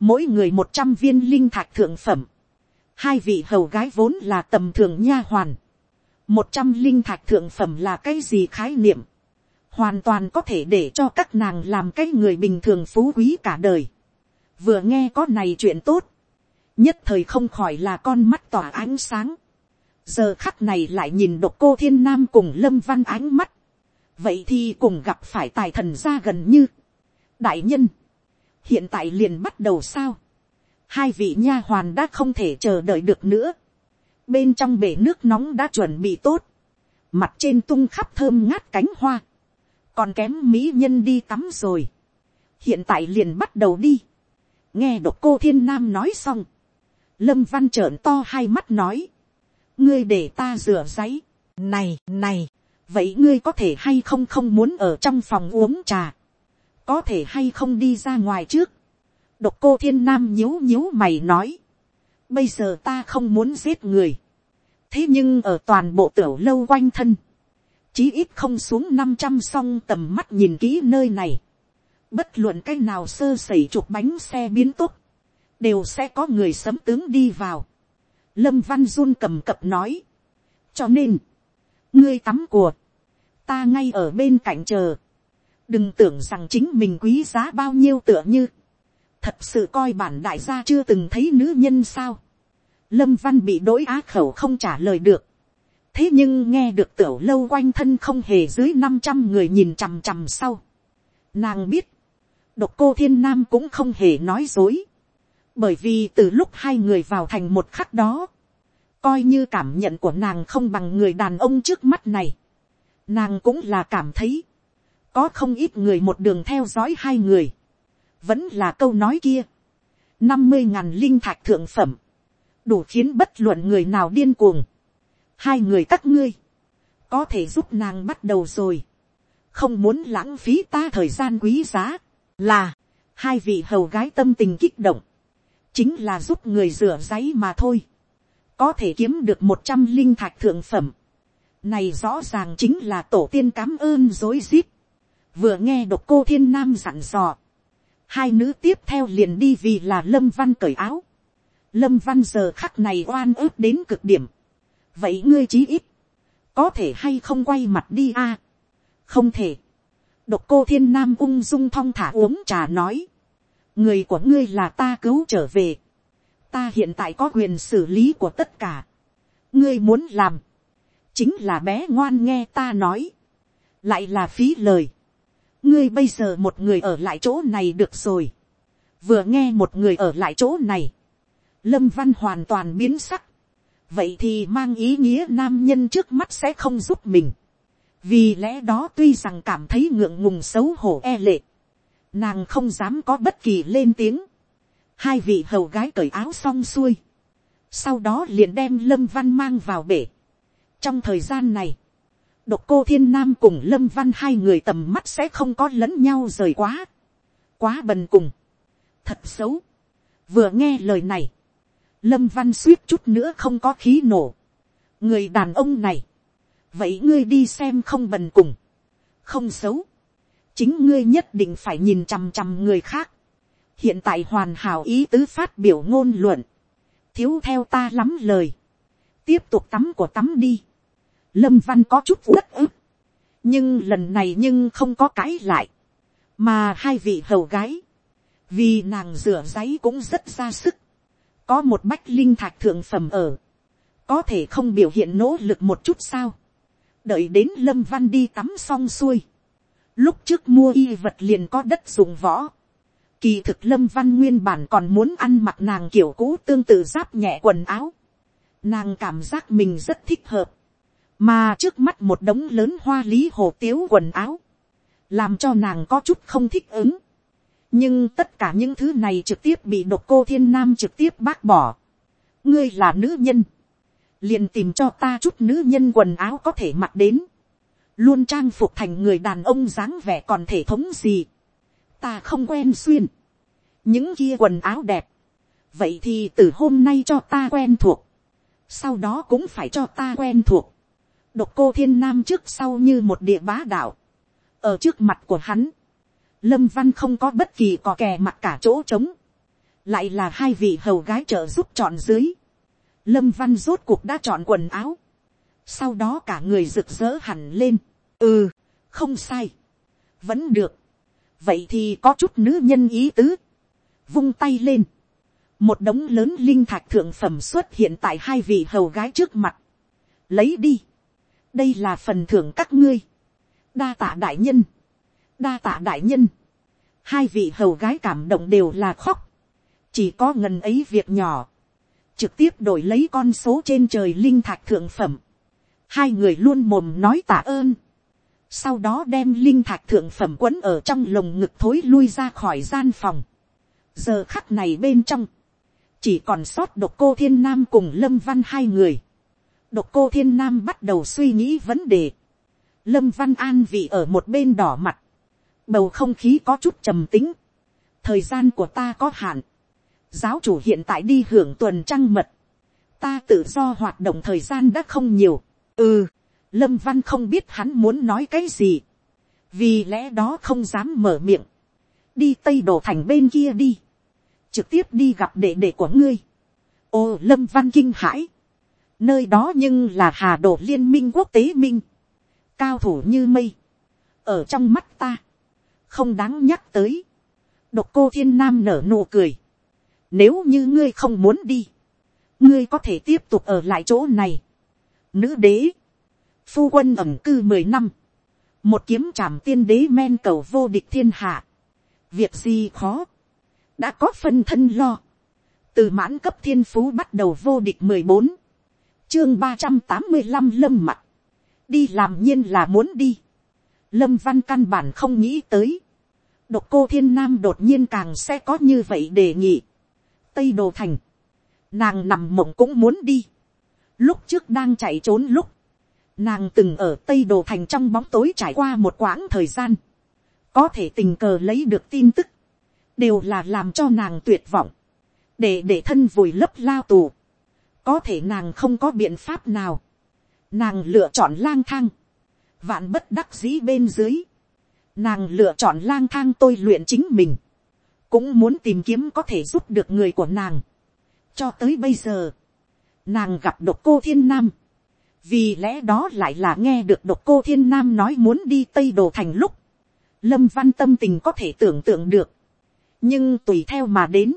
mỗi người một trăm viên linh thạch thượng phẩm, hai vị hầu gái vốn là tầm thường nha hoàn, một trăm linh thạch thượng phẩm là cái gì khái niệm, hoàn toàn có thể để cho các nàng làm cái người bình thường phú quý cả đời. vừa nghe có này chuyện tốt, nhất thời không khỏi là con mắt tỏa ánh sáng. giờ khắc này lại nhìn độc cô thiên nam cùng lâm văn ánh mắt. vậy thì cùng gặp phải tài thần ra gần như. đại nhân, hiện tại liền bắt đầu sao. hai vị nha hoàn đã không thể chờ đợi được nữa. bên trong bể nước nóng đã chuẩn bị tốt. mặt trên tung khắp thơm ngát cánh hoa. còn kém mỹ nhân đi tắm rồi. hiện tại liền bắt đầu đi. nghe độc cô thiên nam nói xong lâm văn trợn to hai mắt nói, ngươi để ta rửa giấy, này này, vậy ngươi có thể hay không không muốn ở trong phòng uống trà, có thể hay không đi ra ngoài trước, độc cô thiên nam nhíu nhíu mày nói, bây giờ ta không muốn giết người, thế nhưng ở toàn bộ tiểu lâu quanh thân, chí ít không xuống năm trăm song tầm mắt nhìn kỹ nơi này, bất luận cái nào sơ sẩy chụp bánh xe biến tốt, đều sẽ có người sấm tướng đi vào. Lâm Văn run cầm cập nói. cho nên, ngươi tắm của, ta ngay ở bên cạnh chờ. đừng tưởng rằng chính mình quý giá bao nhiêu tựa như. thật sự coi bản đại gia chưa từng thấy nữ nhân sao. Lâm Văn bị đối á khẩu không trả lời được. thế nhưng nghe được tiểu lâu quanh thân không hề dưới năm trăm người nhìn chằm chằm sau. Nàng biết, độc cô thiên nam cũng không hề nói dối bởi vì từ lúc hai người vào thành một khắc đó, coi như cảm nhận của nàng không bằng người đàn ông trước mắt này, nàng cũng là cảm thấy, có không ít người một đường theo dõi hai người, vẫn là câu nói kia, năm mươi ngàn linh thạch thượng phẩm, đủ khiến bất luận người nào điên cuồng, hai người các ngươi, có thể giúp nàng bắt đầu rồi, không muốn lãng phí ta thời gian quý giá, là, hai vị hầu gái tâm tình kích động, chính là giúp người rửa giấy mà thôi, có thể kiếm được một trăm linh thạch thượng phẩm, này rõ ràng chính là tổ tiên cám ơn dối rít, vừa nghe độc cô thiên nam dặn dò, hai nữ tiếp theo liền đi vì là lâm văn cởi áo, lâm văn giờ khắc này oan ức đến cực điểm, vậy ngươi chí ít, có thể hay không quay mặt đi a, không thể, độc cô thiên nam ung dung thong thả uống trà nói, người của ngươi là ta cứu trở về, ta hiện tại có quyền xử lý của tất cả, ngươi muốn làm, chính là bé ngoan nghe ta nói, lại là phí lời, ngươi bây giờ một người ở lại chỗ này được rồi, vừa nghe một người ở lại chỗ này, lâm văn hoàn toàn biến sắc, vậy thì mang ý nghĩa nam nhân trước mắt sẽ không giúp mình, vì lẽ đó tuy rằng cảm thấy ngượng ngùng xấu hổ e lệ, nàng không dám có bất kỳ lên tiếng, hai vị hầu gái cởi áo xong xuôi, sau đó liền đem lâm văn mang vào bể. trong thời gian này, độc cô thiên nam cùng lâm văn hai người tầm mắt sẽ không có lẫn nhau rời quá, quá bần cùng, thật xấu, vừa nghe lời này, lâm văn suýt chút nữa không có khí nổ, người đàn ông này, vậy ngươi đi xem không bần cùng, không xấu, chính ngươi nhất định phải nhìn chằm chằm người khác, hiện tại hoàn hảo ý tứ phát biểu ngôn luận, thiếu theo ta lắm lời, tiếp tục tắm của tắm đi, lâm văn có chút uất ức, nhưng lần này nhưng không có cãi lại, mà hai vị hầu gái, vì nàng rửa giấy cũng rất ra sức, có một bách linh thạch thượng phẩm ở, có thể không biểu hiện nỗ lực một chút sao, đợi đến lâm văn đi tắm xong xuôi, lúc trước mua y vật liền có đất dùng võ, kỳ thực lâm văn nguyên bản còn muốn ăn mặc nàng kiểu cũ tương tự giáp nhẹ quần áo, nàng cảm giác mình rất thích hợp, mà trước mắt một đống lớn hoa lý hồ tiếu quần áo, làm cho nàng có chút không thích ứng, nhưng tất cả những thứ này trực tiếp bị độc cô thiên nam trực tiếp bác bỏ. ngươi là nữ nhân, liền tìm cho ta chút nữ nhân quần áo có thể mặc đến, luôn trang phục thành người đàn ông dáng vẻ còn thể thống gì, ta không quen xuyên, những kia quần áo đẹp, vậy thì từ hôm nay cho ta quen thuộc, sau đó cũng phải cho ta quen thuộc, độc cô thiên nam trước sau như một địa bá đạo, ở trước mặt của hắn, lâm văn không có bất kỳ cò kè mặt cả chỗ trống, lại là hai vị hầu gái trợ giúp chọn dưới, lâm văn rốt cuộc đã chọn quần áo, sau đó cả người rực rỡ hẳn lên, ừ, không sai, vẫn được, vậy thì có chút nữ nhân ý tứ, vung tay lên, một đống lớn linh thạch thượng phẩm xuất hiện tại hai vị hầu gái trước mặt, lấy đi, đây là phần thưởng các ngươi, đa tạ đại nhân, đa tạ đại nhân, hai vị hầu gái cảm động đều là khóc, chỉ có ngần ấy việc nhỏ, trực tiếp đổi lấy con số trên trời linh thạch thượng phẩm, hai người luôn mồm nói tạ ơn, sau đó đem linh thạch thượng phẩm quấn ở trong lồng ngực thối lui ra khỏi gian phòng. giờ khắc này bên trong, chỉ còn sót độc cô thiên nam cùng lâm văn hai người. độc cô thiên nam bắt đầu suy nghĩ vấn đề. lâm văn an vị ở một bên đỏ mặt. bầu không khí có chút trầm tính. thời gian của ta có hạn. giáo chủ hiện tại đi hưởng tuần trăng mật. ta tự do hoạt động thời gian đã không nhiều. ừ lâm văn không biết hắn muốn nói cái gì, vì lẽ đó không dám mở miệng, đi tây đồ thành bên kia đi, trực tiếp đi gặp đệ đệ của ngươi. ô lâm văn kinh hãi, nơi đó nhưng là hà đồ liên minh quốc tế minh, cao thủ như mây, ở trong mắt ta, không đáng nhắc tới, độc cô thiên nam nở nụ cười, nếu như ngươi không muốn đi, ngươi có thể tiếp tục ở lại chỗ này. Nữ đế, phu quân ẩm cư mười năm, một kiếm trảm tiên đế men cầu vô địch thiên hạ, việc gì khó, đã có phân thân lo, từ mãn cấp thiên phú bắt đầu vô địch mười bốn, chương ba trăm tám mươi năm lâm mặt, đi làm nhiên là muốn đi, lâm văn căn bản không nghĩ tới, độc cô thiên nam đột nhiên càng sẽ có như vậy đề nghị, tây đồ thành, nàng nằm mộng cũng muốn đi, lúc trước đang chạy trốn lúc, Nàng từng ở Tây Đồ Thành trong bóng tối trải qua một quãng thời gian. Có thể tình cờ lấy được tin tức. Đều là làm cho nàng tuyệt vọng. Để để thân vùi lấp lao tù. Có thể nàng không có biện pháp nào. Nàng lựa chọn lang thang. Vạn bất đắc dĩ bên dưới. Nàng lựa chọn lang thang tôi luyện chính mình. Cũng muốn tìm kiếm có thể giúp được người của nàng. Cho tới bây giờ. Nàng gặp độc cô thiên nam vì lẽ đó lại là nghe được độc cô thiên nam nói muốn đi tây đồ thành lúc, lâm văn tâm tình có thể tưởng tượng được, nhưng tùy theo mà đến,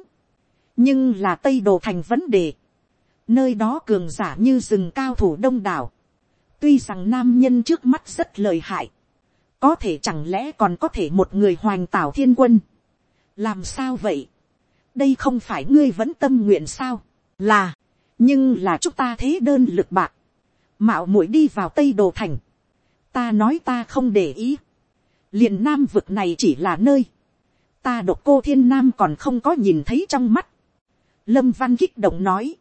nhưng là tây đồ thành vấn đề, nơi đó cường giả như rừng cao thủ đông đảo, tuy rằng nam nhân trước mắt rất lời hại, có thể chẳng lẽ còn có thể một người hoành tảo thiên quân, làm sao vậy, đây không phải ngươi vẫn tâm nguyện sao, là, nhưng là chúng ta thế đơn lực bạc, mạo muội đi vào tây đồ thành, ta nói ta không để ý, liền nam vực này chỉ là nơi, ta độc cô thiên nam còn không có nhìn thấy trong mắt, lâm văn kích động nói,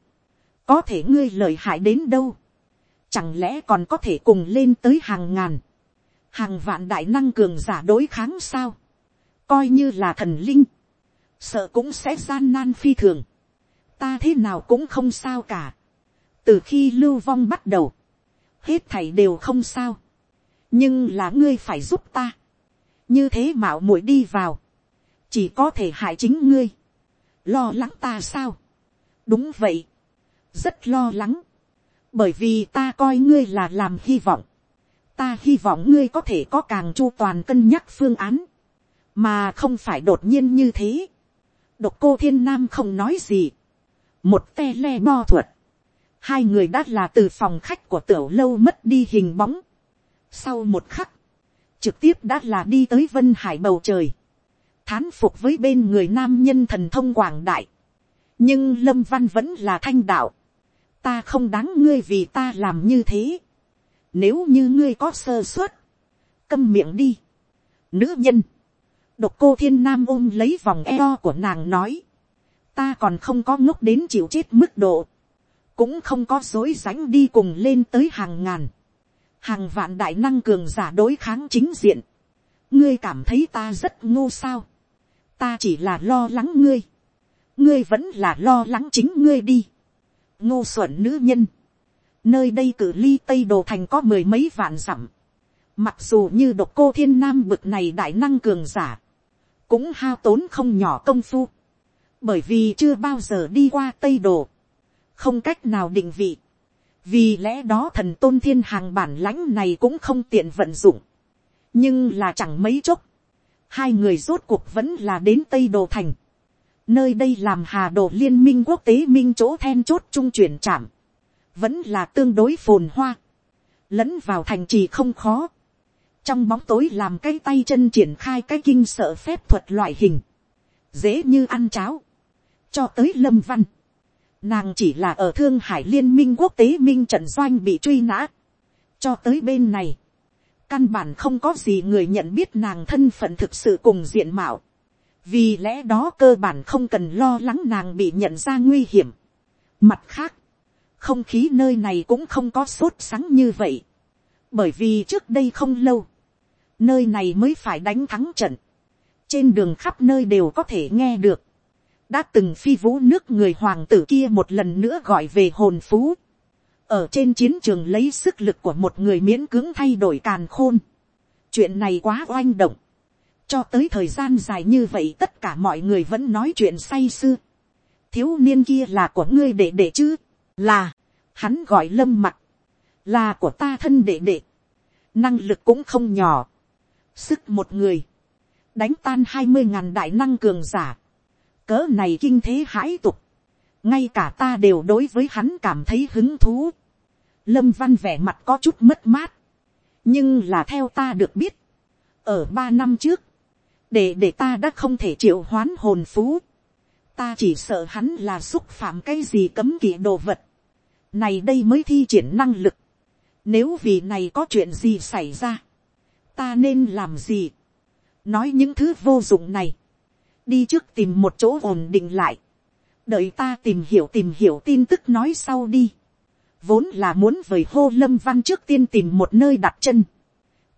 có thể ngươi lời hại đến đâu, chẳng lẽ còn có thể cùng lên tới hàng ngàn, hàng vạn đại năng cường giả đối kháng sao, coi như là thần linh, sợ cũng sẽ gian nan phi thường, ta thế nào cũng không sao cả, từ khi lưu vong bắt đầu, hết thảy đều không sao, nhưng là ngươi phải giúp ta, như thế mạo muội đi vào, chỉ có thể hại chính ngươi, lo lắng ta sao, đúng vậy, rất lo lắng, bởi vì ta coi ngươi là làm hy vọng, ta hy vọng ngươi có thể có càng chu toàn cân nhắc phương án, mà không phải đột nhiên như thế. độc cô thiên nam không nói gì, một te le bo thuật, hai người đã là từ phòng khách của tiểu lâu mất đi hình bóng. sau một khắc, trực tiếp đã là đi tới vân hải bầu trời, thán phục với bên người nam nhân thần thông quảng đại, nhưng lâm văn vẫn là thanh đạo, ta không đáng ngươi vì ta làm như thế, nếu như ngươi có sơ suất, câm miệng đi. Nữ nhân, độc cô thiên nam ôm lấy vòng eo của nàng nói, ta còn không có ngốc đến chịu chết mức độ, cũng không có dối rãnh đi cùng lên tới hàng ngàn, hàng vạn đại năng cường giả đối kháng chính diện, ngươi cảm thấy ta rất ngu sao, ta chỉ là lo lắng ngươi, ngươi vẫn là lo lắng chính ngươi đi, ngô xuẩn nữ nhân, nơi đây cử ly tây đồ thành có mười mấy vạn dặm, mặc dù như độc cô thiên nam bực này đại năng cường giả, cũng hao tốn không nhỏ công phu, bởi vì chưa bao giờ đi qua tây đồ, không cách nào định vị, vì lẽ đó thần tôn thiên hàng bản lãnh này cũng không tiện vận dụng, nhưng là chẳng mấy chốc, hai người rốt cuộc vẫn là đến tây đồ thành, nơi đây làm hà đồ liên minh quốc tế minh chỗ then chốt trung chuyển chạm, vẫn là tương đối phồn hoa, lẫn vào thành trì không khó, trong bóng tối làm cái tay chân triển khai cái kinh sợ phép thuật loại hình, dễ như ăn cháo, cho tới lâm văn, nàng chỉ là ở thương hải liên minh quốc tế minh trận doanh bị truy nã, cho tới bên này, căn bản không có gì người nhận biết nàng thân phận thực sự cùng diện mạo, vì lẽ đó cơ bản không cần lo lắng nàng bị nhận ra nguy hiểm. Mặt khác, không khí nơi này cũng không có sốt sắng như vậy, bởi vì trước đây không lâu, nơi này mới phải đánh thắng trận, trên đường khắp nơi đều có thể nghe được, đã từng phi vũ nước người hoàng tử kia một lần nữa gọi về hồn phú, ở trên chiến trường lấy sức lực của một người miễn cưỡng thay đổi càn khôn, chuyện này quá oanh động, cho tới thời gian dài như vậy tất cả mọi người vẫn nói chuyện say sưa, thiếu niên kia là của ngươi để để chứ, là, hắn gọi lâm mặt, là của ta thân đệ đệ, năng lực cũng không nhỏ, sức một người, đánh tan hai mươi ngàn đại năng cường giả, cỡ này kinh thế hãi tục, ngay cả ta đều đối với hắn cảm thấy hứng thú, lâm văn vẻ mặt có chút mất mát, nhưng là theo ta được biết, ở ba năm trước, để để ta đã không thể triệu hoán hồn phú, ta chỉ sợ hắn là xúc phạm cái gì cấm kỵ đồ vật, này đây mới thi triển năng lực, nếu vì này có chuyện gì xảy ra, ta nên làm gì, nói những thứ vô dụng này, đi trước tìm một chỗ ổn định lại, đợi ta tìm hiểu tìm hiểu tin tức nói sau đi, vốn là muốn vời hô lâm văn trước tiên tìm một nơi đặt chân,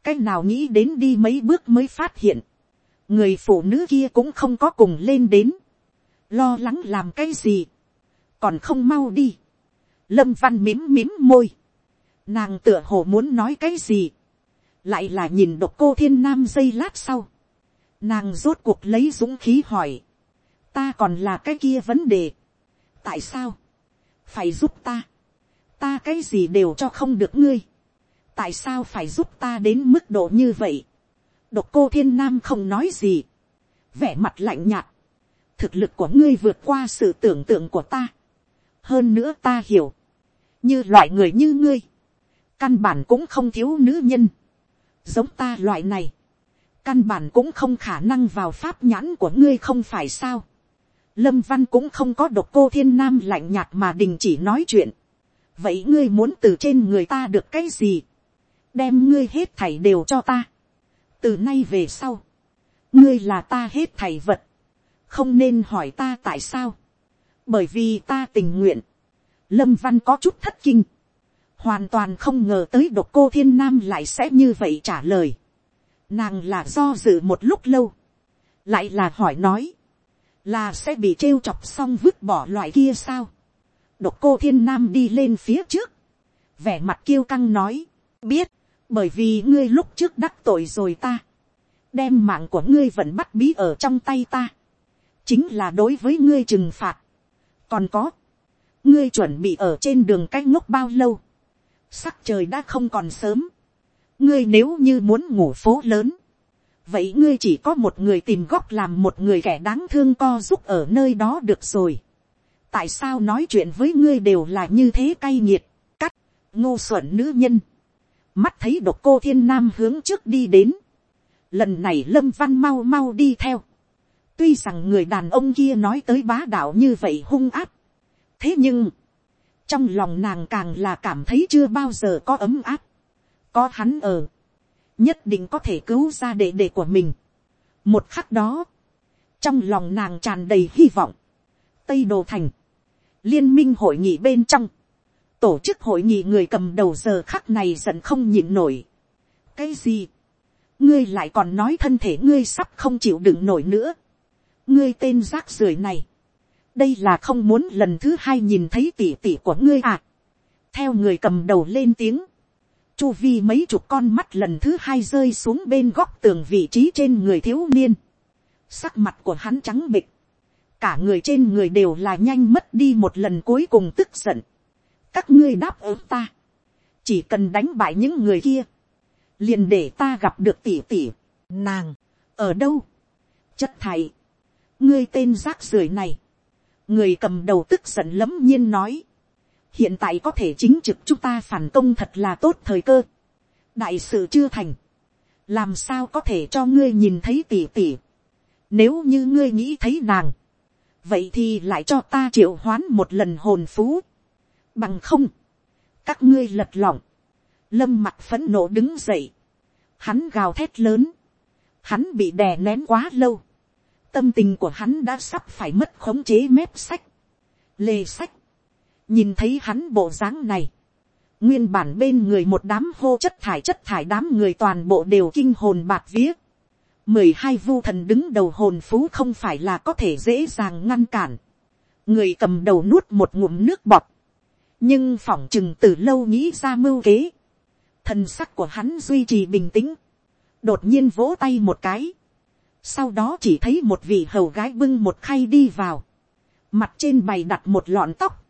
cách nào nghĩ đến đi mấy bước mới phát hiện, người phụ nữ kia cũng không có cùng lên đến, lo lắng làm cái gì, còn không mau đi, lâm văn mím mím môi, nàng tựa hồ muốn nói cái gì, lại là nhìn độc cô thiên nam giây lát sau, nàng rốt cuộc lấy dũng khí hỏi, ta còn là cái kia vấn đề, tại sao, phải giúp ta, ta cái gì đều cho không được ngươi, tại sao phải giúp ta đến mức độ như vậy, độc cô thiên nam không nói gì, vẻ mặt lạnh nhạt, thực lực của ngươi vượt qua sự tưởng tượng của ta, hơn nữa ta hiểu, như loại người như ngươi, căn bản cũng không thiếu nữ nhân, giống ta loại này, căn bản cũng không khả năng vào pháp nhãn của ngươi không phải sao. Lâm văn cũng không có độc cô thiên nam lạnh nhạt mà đình chỉ nói chuyện. vậy ngươi muốn từ trên người ta được cái gì. đem ngươi hết thảy đều cho ta. từ nay về sau, ngươi là ta hết thảy vật, không nên hỏi ta tại sao, bởi vì ta tình nguyện. lâm văn có chút thất kinh, hoàn toàn không ngờ tới độc cô thiên nam lại sẽ như vậy trả lời nàng là do dự một lúc lâu, lại là hỏi nói, là sẽ bị trêu chọc xong vứt bỏ loại kia sao. độc cô thiên nam đi lên phía trước, vẻ mặt kiêu căng nói, biết, bởi vì ngươi lúc trước đắc tội rồi ta, đem mạng của ngươi vẫn bắt bí ở trong tay ta, chính là đối với ngươi trừng phạt. còn có, ngươi chuẩn bị ở trên đường cách ngốc bao lâu, sắc trời đã không còn sớm, ngươi nếu như muốn ngủ phố lớn, vậy ngươi chỉ có một người tìm góc làm một người kẻ đáng thương co giúp ở nơi đó được rồi. tại sao nói chuyện với ngươi đều là như thế cay nghiệt, cắt, ngô xuẩn nữ nhân, mắt thấy độc cô thiên nam hướng trước đi đến, lần này lâm văn mau mau đi theo, tuy rằng người đàn ông kia nói tới bá đạo như vậy hung áp, thế nhưng, trong lòng nàng càng là cảm thấy chưa bao giờ có ấm áp, có hắn ở, nhất định có thể cứu ra đệ đệ của mình. một khắc đó, trong lòng nàng tràn đầy hy vọng, tây đồ thành, liên minh hội nghị bên trong, tổ chức hội nghị người cầm đầu giờ khắc này giận không nhịn nổi. cái gì, ngươi lại còn nói thân thể ngươi sắp không chịu đựng nổi nữa. ngươi tên rác rưởi này, đây là không muốn lần thứ hai nhìn thấy tỉ tỉ của ngươi à. theo người cầm đầu lên tiếng, chu vi mấy chục con mắt lần thứ hai rơi xuống bên góc tường vị trí trên người thiếu niên. sắc mặt của hắn trắng bịch, cả người trên người đều là nhanh mất đi một lần cuối cùng tức giận. Các ngươi đáp ứng ta, chỉ cần đánh bại những người kia, liền để ta gặp được tỷ tỷ. Nàng, ở đâu, chất thầy, ngươi tên rác rưởi này, người cầm đầu tức giận lấm nhiên nói, hiện tại có thể chính trực chúng ta phản công thật là tốt thời cơ, đại sự chưa thành, làm sao có thể cho ngươi nhìn thấy tỉ tỉ, nếu như ngươi nghĩ thấy nàng, vậy thì lại cho ta triệu hoán một lần hồn phú, bằng không, các ngươi lật lỏng, lâm mặt phấn nộ đứng dậy, hắn gào thét lớn, hắn bị đè nén quá lâu, tâm tình của hắn đã sắp phải mất khống chế mép sách, lê sách, nhìn thấy hắn bộ dáng này, nguyên bản bên người một đám hô chất thải chất thải đám người toàn bộ đều kinh hồn bạc vía, mười hai vu thần đứng đầu hồn phú không phải là có thể dễ dàng ngăn cản, người cầm đầu nuốt một ngụm nước bọt, nhưng phỏng chừng từ lâu nghĩ ra mưu kế, thần sắc của hắn duy trì bình tĩnh, đột nhiên vỗ tay một cái, sau đó chỉ thấy một vị hầu gái bưng một khay đi vào, mặt trên bày đặt một lọn tóc,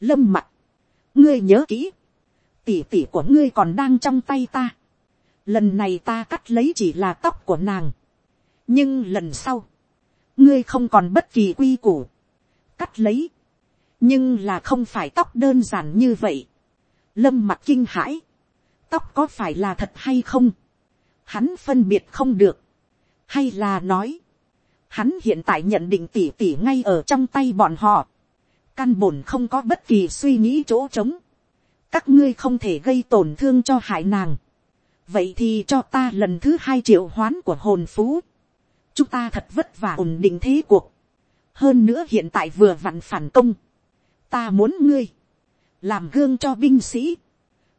lâm mặt, ngươi nhớ kỹ, tỉ tỉ của ngươi còn đang trong tay ta, lần này ta cắt lấy chỉ là tóc của nàng, nhưng lần sau, ngươi không còn bất kỳ quy củ, cắt lấy, nhưng là không phải tóc đơn giản như vậy. lâm mặt kinh hãi, tóc có phải là thật hay không, hắn phân biệt không được, hay là nói, hắn hiện tại nhận định tỉ tỉ ngay ở trong tay bọn họ, căn bổn không có bất kỳ suy nghĩ chỗ trống, các ngươi không thể gây tổn thương cho hại nàng, vậy thì cho ta lần thứ hai triệu hoán của hồn phú, chúng ta thật vất vả ổn định thế cuộc, hơn nữa hiện tại vừa vặn phản công, ta muốn ngươi, làm gương cho binh sĩ,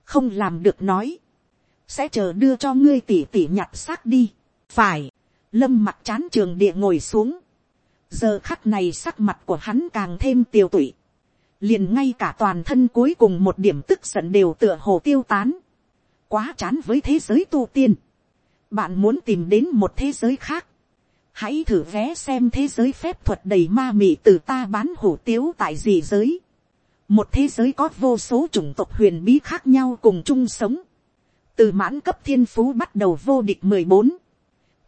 không làm được nói, sẽ chờ đưa cho ngươi tỉ tỉ nhặt xác đi, phải, lâm mặt chán trường địa ngồi xuống, giờ khắc này sắc mặt của hắn càng thêm tiêu tụy, liền ngay cả toàn thân cuối cùng một điểm tức giận đều tựa hồ tiêu tán, quá chán với thế giới tu tiên, bạn muốn tìm đến một thế giới khác, hãy thử vé xem thế giới phép thuật đầy ma mị từ ta bán hủ tiếu tại gì giới. một thế giới có vô số chủng tộc huyền bí khác nhau cùng chung sống. từ mãn cấp thiên phú bắt đầu vô địch mười bốn,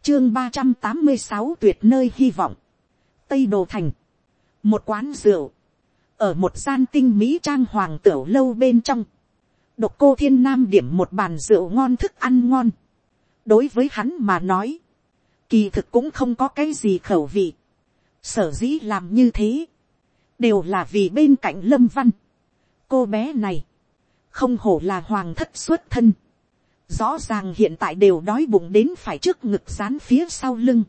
chương ba trăm tám mươi sáu tuyệt nơi hy vọng, tây đồ thành, một quán rượu, ở một gian tinh mỹ trang hoàng tửu lâu bên trong, độc cô thiên nam điểm một bàn rượu ngon thức ăn ngon, đối với hắn mà nói, kỳ thực cũng không có cái gì khẩu vị. sở dĩ làm như thế, đều là vì bên cạnh lâm văn. cô bé này, không hổ là hoàng thất xuất thân, rõ ràng hiện tại đều đói bụng đến phải trước ngực dán phía sau lưng.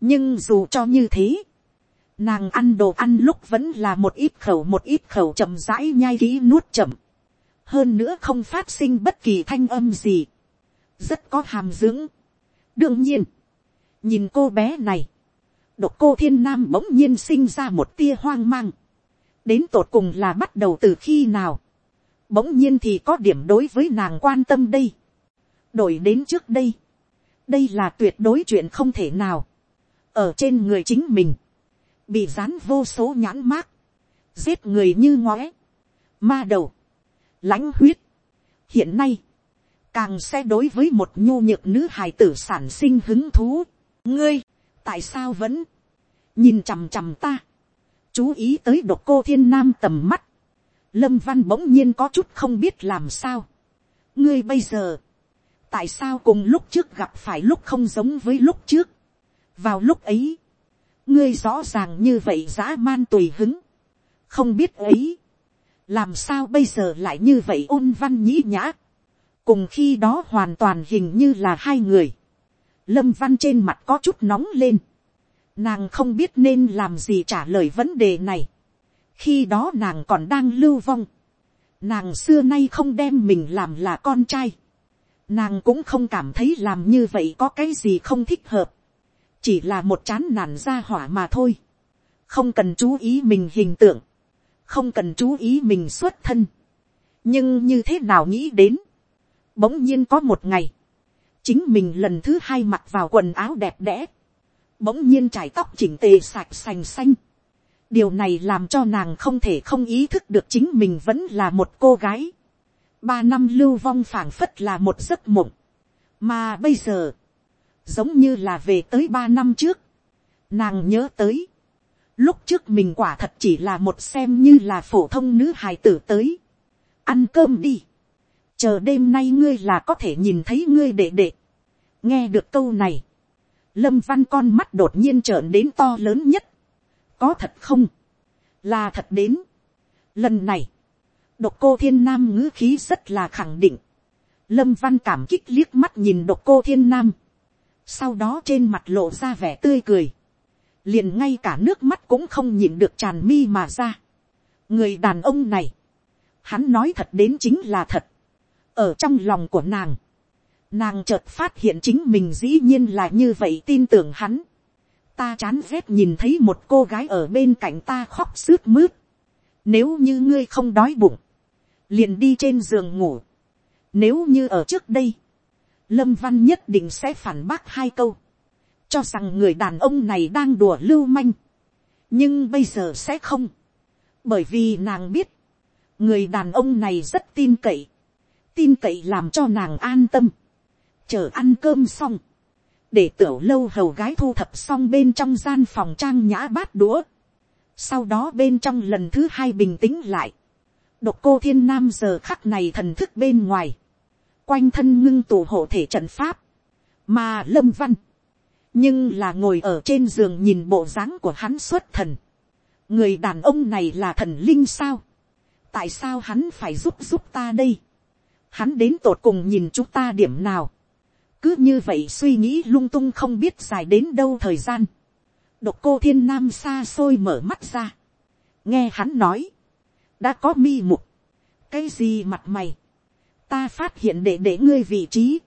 nhưng dù cho như thế, nàng ăn đồ ăn lúc vẫn là một ít khẩu một ít khẩu chậm rãi nhai kỹ nuốt chậm. hơn nữa không phát sinh bất kỳ thanh âm gì. rất có hàm dưỡng. đương nhiên, nhìn cô bé này, độc cô thiên nam bỗng nhiên sinh ra một tia hoang mang. đến tột cùng là bắt đầu từ khi nào. bỗng nhiên thì có điểm đối với nàng quan tâm đây. đổi đến trước đây. đây là tuyệt đối chuyện không thể nào. ở trên người chính mình, bị dán vô số nhãn mát, giết người như ngóe, ma đầu, lãnh huyết. hiện nay, càng sẽ đối với một nhu nhược nữ hài tử sản sinh hứng thú. ngươi, tại sao vẫn nhìn chằm chằm ta, chú ý tới độc cô thiên nam tầm mắt, lâm văn bỗng nhiên có chút không biết làm sao. ngươi bây giờ, tại sao cùng lúc trước gặp phải lúc không giống với lúc trước. vào lúc ấy, ngươi rõ ràng như vậy dã man tùy hứng, không biết ấy, làm sao bây giờ lại như vậy ôn văn nhĩ nhã, cùng khi đó hoàn toàn hình như là hai người, lâm văn trên mặt có chút nóng lên, nàng không biết nên làm gì trả lời vấn đề này, khi đó nàng còn đang lưu vong, nàng xưa nay không đem mình làm là con trai, nàng cũng không cảm thấy làm như vậy có cái gì không thích hợp, chỉ là một chán nản ra hỏa mà thôi, không cần chú ý mình hình tượng, không cần chú ý mình xuất thân, nhưng như thế nào nghĩ đến, bỗng nhiên có một ngày, chính mình lần thứ hai mặc vào quần áo đẹp đẽ, bỗng nhiên trải tóc chỉnh tề sạch sành xanh, điều này làm cho nàng không thể không ý thức được chính mình vẫn là một cô gái, ba năm lưu vong phảng phất là một giấc mộng, mà bây giờ, giống như là về tới ba năm trước, nàng nhớ tới, lúc trước mình quả thật chỉ là một xem như là phổ thông nữ hài tử tới, ăn cơm đi, chờ đêm nay ngươi là có thể nhìn thấy ngươi đệ đệ, nghe được câu này, lâm văn con mắt đột nhiên trợn đến to lớn nhất, có thật không, là thật đến, lần này, độc cô thiên nam ngữ khí rất là khẳng định, lâm văn cảm kích liếc mắt nhìn độc cô thiên nam, sau đó trên mặt lộ ra vẻ tươi cười, liền ngay cả nước mắt cũng không nhịn được tràn mi mà ra. người đàn ông này, hắn nói thật đến chính là thật, ở trong lòng của nàng, nàng chợt phát hiện chính mình dĩ nhiên là như vậy tin tưởng hắn. ta chán ghét nhìn thấy một cô gái ở bên cạnh ta khóc sướt mướt. nếu như ngươi không đói bụng, liền đi trên giường ngủ. nếu như ở trước đây, lâm văn nhất định sẽ phản bác hai câu, cho rằng người đàn ông này đang đùa lưu manh, nhưng bây giờ sẽ không, bởi vì nàng biết, người đàn ông này rất tin cậy, tin cậy làm cho nàng an tâm, chờ ăn cơm xong, để tiểu lâu hầu gái thu thập xong bên trong gian phòng trang nhã bát đũa, sau đó bên trong lần thứ hai bình tĩnh lại, độc cô thiên nam giờ khắc này thần thức bên ngoài, quanh thân ngưng tụ hộ thể trận pháp, mà lâm văn, nhưng là ngồi ở trên giường nhìn bộ dáng của hắn xuất thần. người đàn ông này là thần linh sao, tại sao hắn phải giúp giúp ta đây, hắn đến tột cùng nhìn chúng ta điểm nào, cứ như vậy suy nghĩ lung tung không biết dài đến đâu thời gian, độc cô thiên nam xa xôi mở mắt ra, nghe hắn nói, đã có mi mục, cái gì mặt mày, ta phát hiện để để ngươi vị trí.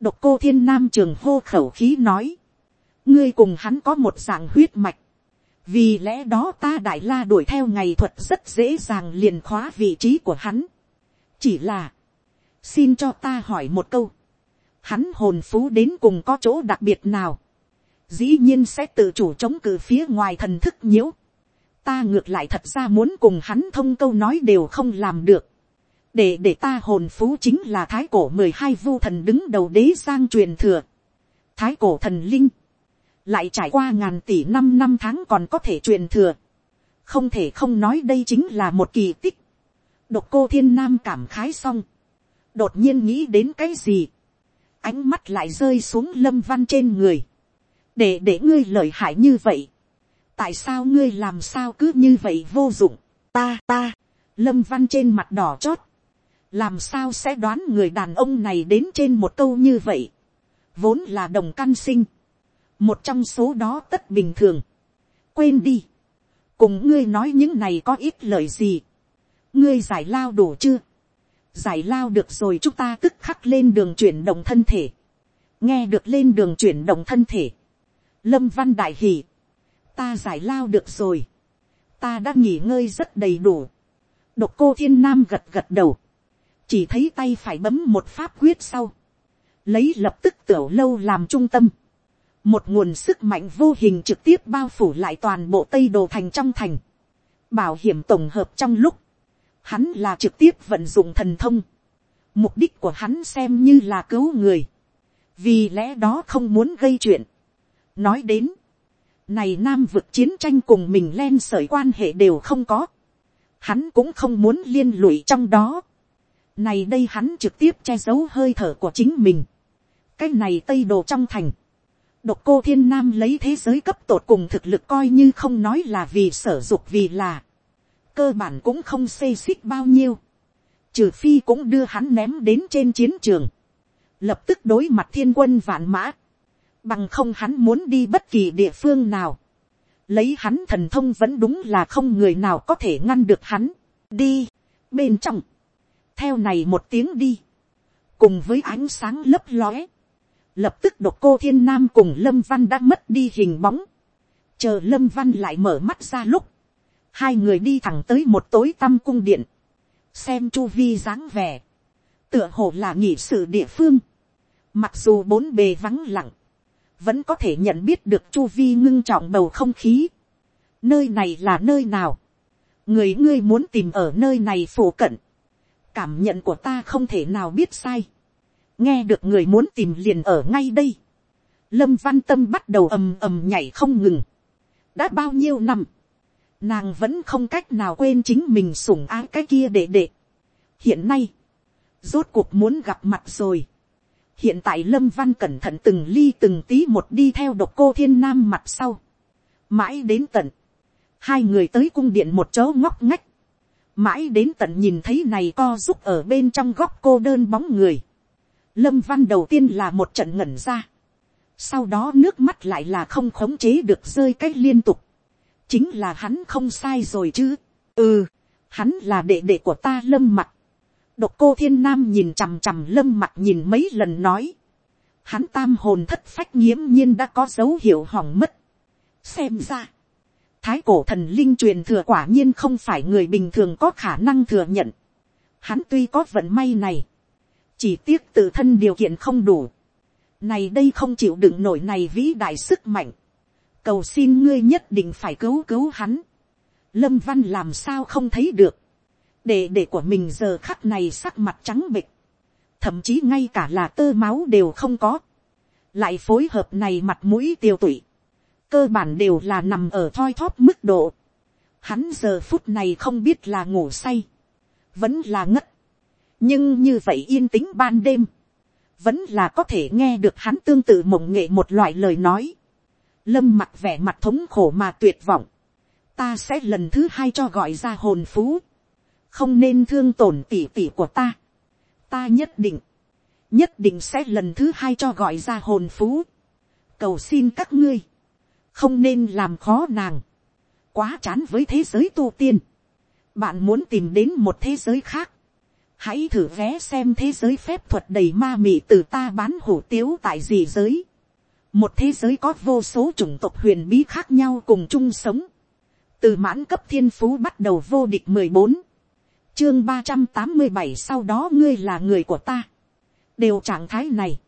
độc cô thiên nam trường hô khẩu khí nói. ngươi cùng hắn có một dạng huyết mạch. vì lẽ đó ta đại la đuổi theo ngày thuật rất dễ dàng liền khóa vị trí của hắn. chỉ là, xin cho ta hỏi một câu. hắn hồn phú đến cùng có chỗ đặc biệt nào. dĩ nhiên sẽ tự chủ chống cự phía ngoài thần thức nhiễu. ta ngược lại thật ra muốn cùng hắn thông câu nói đều không làm được để để ta hồn phú chính là thái cổ mười hai vu thần đứng đầu đế giang truyền thừa. thái cổ thần linh, lại trải qua ngàn tỷ năm năm tháng còn có thể truyền thừa. không thể không nói đây chính là một kỳ tích. độc cô thiên nam cảm khái xong, đột nhiên nghĩ đến cái gì. ánh mắt lại rơi xuống lâm văn trên người. để để ngươi lợi hại như vậy. tại sao ngươi làm sao cứ như vậy vô dụng. ta ta, lâm văn trên mặt đỏ chót làm sao sẽ đoán người đàn ông này đến trên một câu như vậy, vốn là đồng căn sinh, một trong số đó tất bình thường, quên đi, cùng ngươi nói những này có ít lời gì, ngươi giải lao đủ chưa, giải lao được rồi chúng ta tức khắc lên đường chuyển động thân thể, nghe được lên đường chuyển động thân thể, lâm văn đại hỉ, ta giải lao được rồi, ta đã nghỉ ngơi rất đầy đủ, độc cô thiên nam gật gật đầu, chỉ thấy tay phải bấm một pháp quyết sau, lấy lập tức tiểu lâu làm trung tâm, một nguồn sức mạnh vô hình trực tiếp bao phủ lại toàn bộ tây đồ thành trong thành, bảo hiểm tổng hợp trong lúc, hắn là trực tiếp vận dụng thần thông, mục đích của hắn xem như là cứu người, vì lẽ đó không muốn gây chuyện. nói đến, này nam vực chiến tranh cùng mình len sởi quan hệ đều không có, hắn cũng không muốn liên lụy trong đó, này đây hắn trực tiếp che giấu hơi thở của chính mình, cái này tây đồ trong thành, độc cô thiên nam lấy thế giới cấp tột cùng thực lực coi như không nói là vì sở dục vì là, cơ bản cũng không xê xích bao nhiêu, trừ phi cũng đưa hắn ném đến trên chiến trường, lập tức đối mặt thiên quân vạn mã, bằng không hắn muốn đi bất kỳ địa phương nào, lấy hắn thần thông vẫn đúng là không người nào có thể ngăn được hắn, đi, bên trong, theo này một tiếng đi, cùng với ánh sáng lấp lóe, lập tức độc cô thiên nam cùng lâm văn đã mất đi hình bóng, chờ lâm văn lại mở mắt ra lúc, hai người đi thẳng tới một tối tăm cung điện, xem chu vi dáng vẻ, tựa hồ là nghị sự địa phương, mặc dù bốn bề vắng lặng, vẫn có thể nhận biết được chu vi ngưng trọng bầu không khí. nơi này là nơi nào, người ngươi muốn tìm ở nơi này phổ cận, cảm nhận của ta không thể nào biết sai, nghe được người muốn tìm liền ở ngay đây, lâm văn tâm bắt đầu ầm ầm nhảy không ngừng, đã bao nhiêu năm, nàng vẫn không cách nào quên chính mình sủng ái cái kia để để. hiện nay, rốt cuộc muốn gặp mặt rồi. hiện tại lâm văn cẩn thận từng ly từng tí một đi theo độc cô thiên nam mặt sau. mãi đến tận, hai người tới cung điện một chỗ ngóc ngách mãi đến tận nhìn thấy này co giúp ở bên trong góc cô đơn bóng người. lâm văn đầu tiên là một trận ngẩn ra. sau đó nước mắt lại là không khống chế được rơi cách liên tục chính là hắn không sai rồi chứ. ừ, hắn là đệ đệ của ta lâm mặt. độc cô thiên nam nhìn chằm chằm lâm mặt nhìn mấy lần nói. hắn tam hồn thất phách nghiễm nhiên đã có dấu hiệu hỏng mất. xem ra, thái cổ thần linh truyền thừa quả nhiên không phải người bình thường có khả năng thừa nhận. hắn tuy có vận may này, chỉ tiếc tự thân điều kiện không đủ. này đây không chịu đựng nổi này vĩ đại sức mạnh cầu xin ngươi nhất định phải cứu cứu hắn. lâm văn làm sao không thấy được. đệ đệ của mình giờ khắc này sắc mặt trắng bịch. thậm chí ngay cả là tơ máu đều không có. lại phối hợp này mặt mũi tiêu tụy cơ bản đều là nằm ở thoi thóp mức độ. hắn giờ phút này không biết là ngủ say. vẫn là ngất. nhưng như vậy yên tĩnh ban đêm. Vẫn là có thể nghe được hắn tương tự mộng nghệ một loại lời nói. Lâm mặt vẻ mặt thống khổ mà tuyệt vọng, ta sẽ lần thứ hai cho gọi ra hồn phú, không nên thương tổn tỉ tỉ của ta, ta nhất định, nhất định sẽ lần thứ hai cho gọi ra hồn phú, cầu xin các ngươi, không nên làm khó nàng, quá chán với thế giới tu tiên, bạn muốn tìm đến một thế giới khác, hãy thử vé xem thế giới phép thuật đầy ma mị từ ta bán hủ tiếu tại gì giới. Một thế giới có vô số chủng tộc huyền bí khác nhau cùng chung sống, từ mãn cấp thiên phú bắt đầu vô địch mười bốn, chương ba trăm tám mươi bảy sau đó ngươi là người của ta, đều trạng thái này,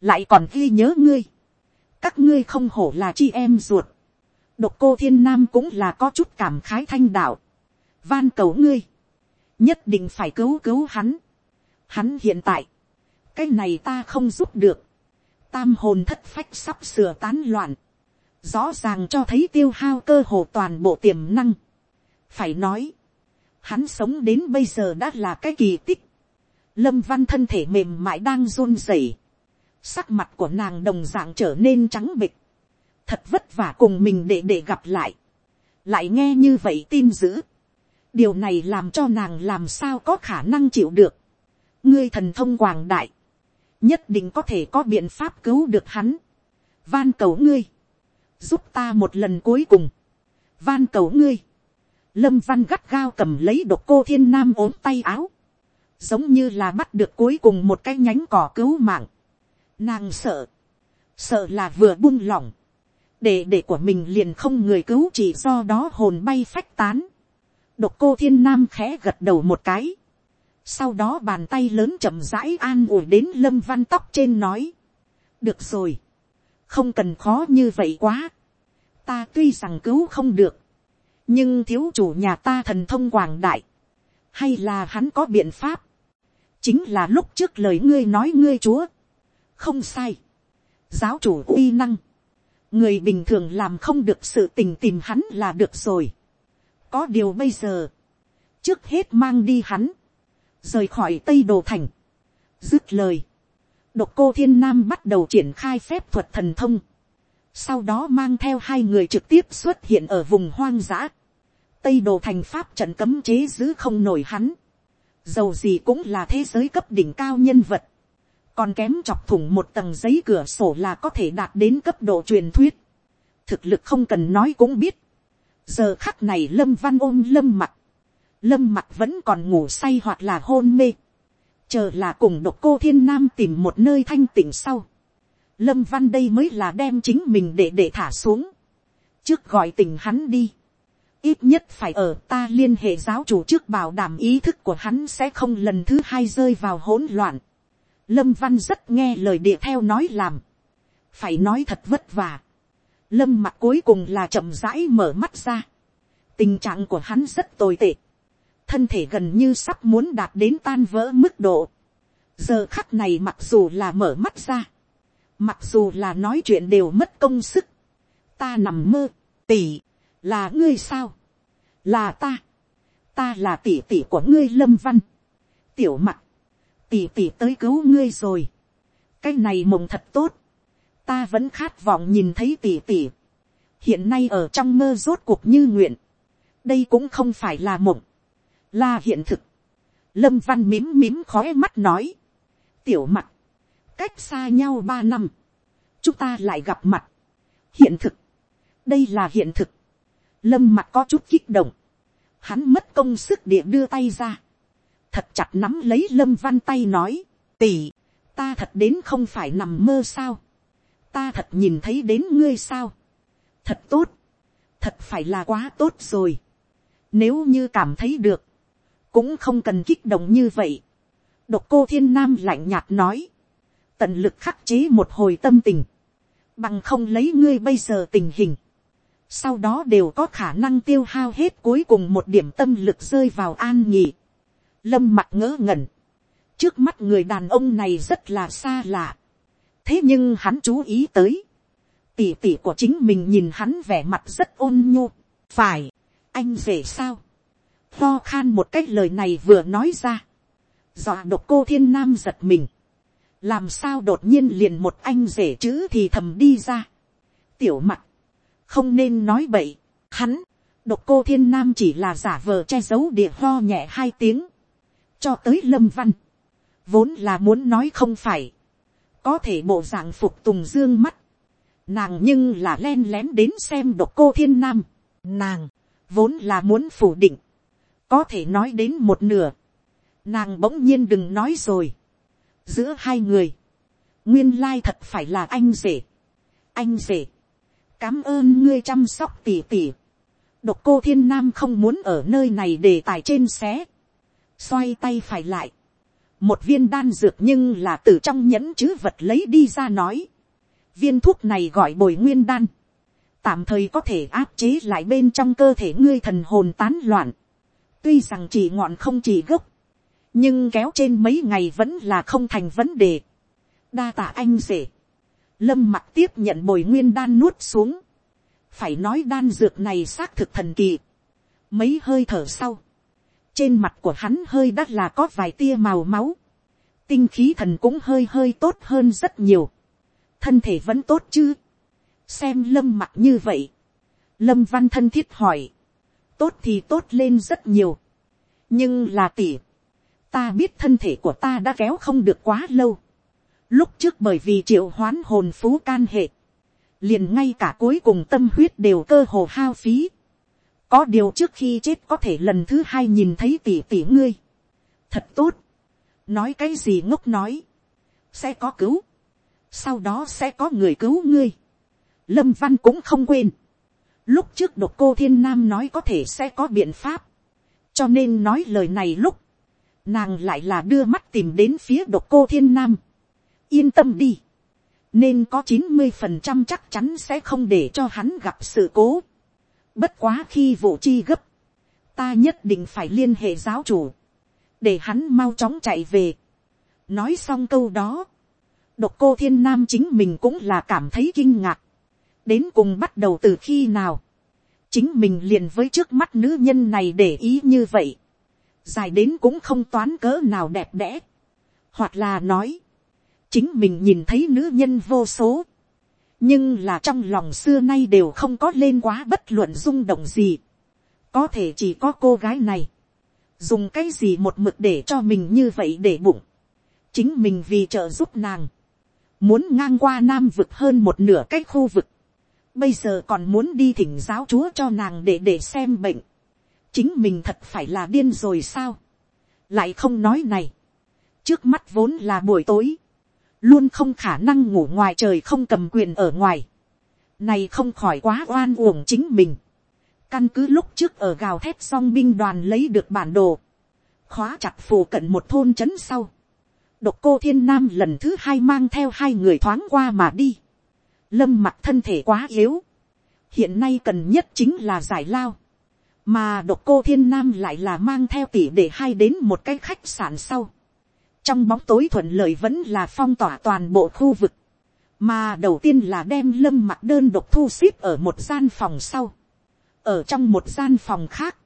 lại còn ghi nhớ ngươi, các ngươi không hổ là chi em ruột, độc cô thiên nam cũng là có chút cảm khái thanh đạo, van cầu ngươi, nhất định phải cứu cứu hắn, hắn hiện tại, cái này ta không giúp được, tam hồn thất phách sắp sửa tán loạn, rõ ràng cho thấy tiêu hao cơ hồ toàn bộ tiềm năng. phải nói, hắn sống đến bây giờ đã là cái kỳ tích. lâm văn thân thể mềm mại đang run rẩy, sắc mặt của nàng đồng dạng trở nên trắng bịch, thật vất vả cùng mình để để gặp lại, lại nghe như vậy tin dữ, điều này làm cho nàng làm sao có khả năng chịu được, ngươi thần thông quảng đại, nhất định có thể có biện pháp cứu được hắn, van cầu ngươi, giúp ta một lần cuối cùng, van cầu ngươi, lâm văn gắt gao cầm lấy độc cô thiên nam ốm tay áo, giống như là bắt được cuối cùng một cái nhánh cỏ cứu mạng, nàng sợ, sợ là vừa buông lỏng, để để của mình liền không người cứu chỉ do đó hồn bay phách tán, độc cô thiên nam khẽ gật đầu một cái, sau đó bàn tay lớn chậm rãi an ủi đến lâm văn tóc trên nói, được rồi, không cần khó như vậy quá, ta tuy rằng cứu không được, nhưng thiếu chủ nhà ta thần thông quảng đại, hay là hắn có biện pháp, chính là lúc trước lời ngươi nói ngươi chúa, không sai, giáo chủ uy năng, người bình thường làm không được sự tình tìm hắn là được rồi, có điều bây giờ, trước hết mang đi hắn, rời khỏi tây đồ thành, dứt lời, độc cô thiên nam bắt đầu triển khai phép thuật thần thông, sau đó mang theo hai người trực tiếp xuất hiện ở vùng hoang dã, tây đồ thành pháp trận cấm chế giữ không nổi hắn, dầu gì cũng là thế giới cấp đỉnh cao nhân vật, còn kém chọc thủng một tầng giấy cửa sổ là có thể đạt đến cấp độ truyền thuyết, thực lực không cần nói cũng biết, giờ khắc này lâm văn ôm lâm mặt, lâm mặt vẫn còn ngủ say hoặc là hôn mê, chờ là cùng độc cô thiên nam tìm một nơi thanh tịnh sau, lâm văn đây mới là đem chính mình để để thả xuống, trước gọi tình hắn đi, ít nhất phải ở ta liên hệ giáo chủ trước bảo đảm ý thức của hắn sẽ không lần thứ hai rơi vào hỗn loạn. Lâm văn rất nghe lời địa theo nói làm, phải nói thật vất vả. Lâm mặt cuối cùng là chậm rãi mở mắt ra, tình trạng của hắn rất tồi tệ, thân thể gần như sắp muốn đạt đến tan vỡ mức độ. giờ khắc này mặc dù là mở mắt ra, mặc dù là nói chuyện đều mất công sức, ta nằm mơ, tỉ, là ngươi sao, là ta, ta là tỷ tỷ của ngươi lâm văn, tiểu mặt, tỷ tỷ tới cứu ngươi rồi, cái này mộng thật tốt, ta vẫn khát vọng nhìn thấy tỷ tỷ, hiện nay ở trong mơ rốt cuộc như nguyện, đây cũng không phải là mộng, là hiện thực, lâm văn mím mím khói mắt nói, tiểu mặt, cách xa nhau ba năm, chúng ta lại gặp mặt, hiện thực, đây là hiện thực, lâm mặt có chút kích động, hắn mất công sức địa đưa tay ra, thật chặt nắm lấy lâm văn tay nói, tỉ, ta thật đến không phải nằm mơ sao, ta thật nhìn thấy đến ngươi sao, thật tốt, thật phải là quá tốt rồi, nếu như cảm thấy được, cũng không cần kích động như vậy, độc cô thiên nam lạnh nhạt nói, tận lực khắc chế một hồi tâm tình, bằng không lấy ngươi bây giờ tình hình, sau đó đều có khả năng tiêu hao hết cuối cùng một điểm tâm lực rơi vào an nhị. Lâm mặt ngỡ ngẩn, trước mắt người đàn ông này rất là xa lạ, thế nhưng hắn chú ý tới, tỉ tỉ của chính mình nhìn hắn vẻ mặt rất ôn nhu, phải, anh về sao, lo khan một cách lời này vừa nói ra, dọa độc cô thiên nam giật mình, làm sao đột nhiên liền một anh rể chữ thì thầm đi ra, tiểu mặt, không nên nói bậy, hắn, độc cô thiên nam chỉ là giả vờ che giấu địa ho nhẹ hai tiếng, cho tới lâm văn, vốn là muốn nói không phải, có thể bộ dạng phục tùng dương mắt, nàng nhưng là len lén đến xem độc cô thiên nam, nàng, vốn là muốn phủ định, có thể nói đến một nửa, nàng bỗng nhiên đừng nói rồi, giữa hai người, nguyên lai thật phải là anh rể, anh rể, cám ơn ngươi chăm sóc tỉ tỉ. độc cô thiên nam không muốn ở nơi này để tài trên xé xoay tay phải lại. một viên đan dược nhưng là từ trong nhẫn chữ vật lấy đi ra nói. viên thuốc này gọi bồi nguyên đan. tạm thời có thể áp chế lại bên trong cơ thể ngươi thần hồn tán loạn. tuy rằng chỉ ngọn không chỉ gốc. nhưng kéo trên mấy ngày vẫn là không thành vấn đề. đa tạ anh rể lâm mặt tiếp nhận bồi nguyên đan nuốt xuống. phải nói đan dược này xác thực thần kỳ. mấy hơi thở sau, trên mặt của hắn hơi đắt là có vài tia màu máu. tinh khí thần cũng hơi hơi tốt hơn rất nhiều. thân thể vẫn tốt chứ. xem lâm mặt như vậy. lâm văn thân thiết hỏi. tốt thì tốt lên rất nhiều. nhưng là tỉ. ta biết thân thể của ta đã kéo không được quá lâu. lúc trước bởi vì triệu hoán hồn phú can hệ, liền ngay cả cuối cùng tâm huyết đều cơ hồ hao phí có điều trước khi chết có thể lần thứ hai nhìn thấy tỷ tỷ ngươi. thật tốt. nói cái gì ngốc nói. sẽ có cứu. sau đó sẽ có người cứu ngươi. lâm văn cũng không quên. lúc trước độc cô thiên nam nói có thể sẽ có biện pháp. cho nên nói lời này lúc nàng lại là đưa mắt tìm đến phía độc cô thiên nam. yên tâm đi, nên có chín mươi phần trăm chắc chắn sẽ không để cho hắn gặp sự cố bất quá khi vụ chi gấp, ta nhất định phải liên hệ giáo chủ, để hắn mau chóng chạy về. nói xong câu đó, độc cô thiên nam chính mình cũng là cảm thấy kinh ngạc. đến cùng bắt đầu từ khi nào, chính mình liền với trước mắt nữ nhân này để ý như vậy dài đến cũng không toán cỡ nào đẹp đẽ, hoặc là nói, chính mình nhìn thấy nữ nhân vô số, nhưng là trong lòng xưa nay đều không có lên quá bất luận rung động gì, có thể chỉ có cô gái này, dùng cái gì một mực để cho mình như vậy để bụng, chính mình vì trợ giúp nàng, muốn ngang qua nam vực hơn một nửa cái khu vực, bây giờ còn muốn đi thỉnh giáo chúa cho nàng để để xem bệnh, chính mình thật phải là điên rồi sao, lại không nói này, trước mắt vốn là buổi tối, luôn không khả năng ngủ ngoài trời không cầm quyền ở ngoài, này không khỏi quá oan uổng chính mình, căn cứ lúc trước ở gào thép song binh đoàn lấy được bản đồ, khóa chặt phù cận một thôn trấn sau, độc cô thiên nam lần thứ hai mang theo hai người thoáng qua mà đi, lâm mặt thân thể quá yếu, hiện nay cần nhất chính là giải lao, mà độc cô thiên nam lại là mang theo tỷ để hai đến một cái khách sạn sau trong bóng tối thuận lợi vẫn là phong tỏa toàn bộ khu vực, mà đầu tiên là đem lâm mặt đơn độc thu xếp ở một gian phòng sau. ở trong một gian phòng khác,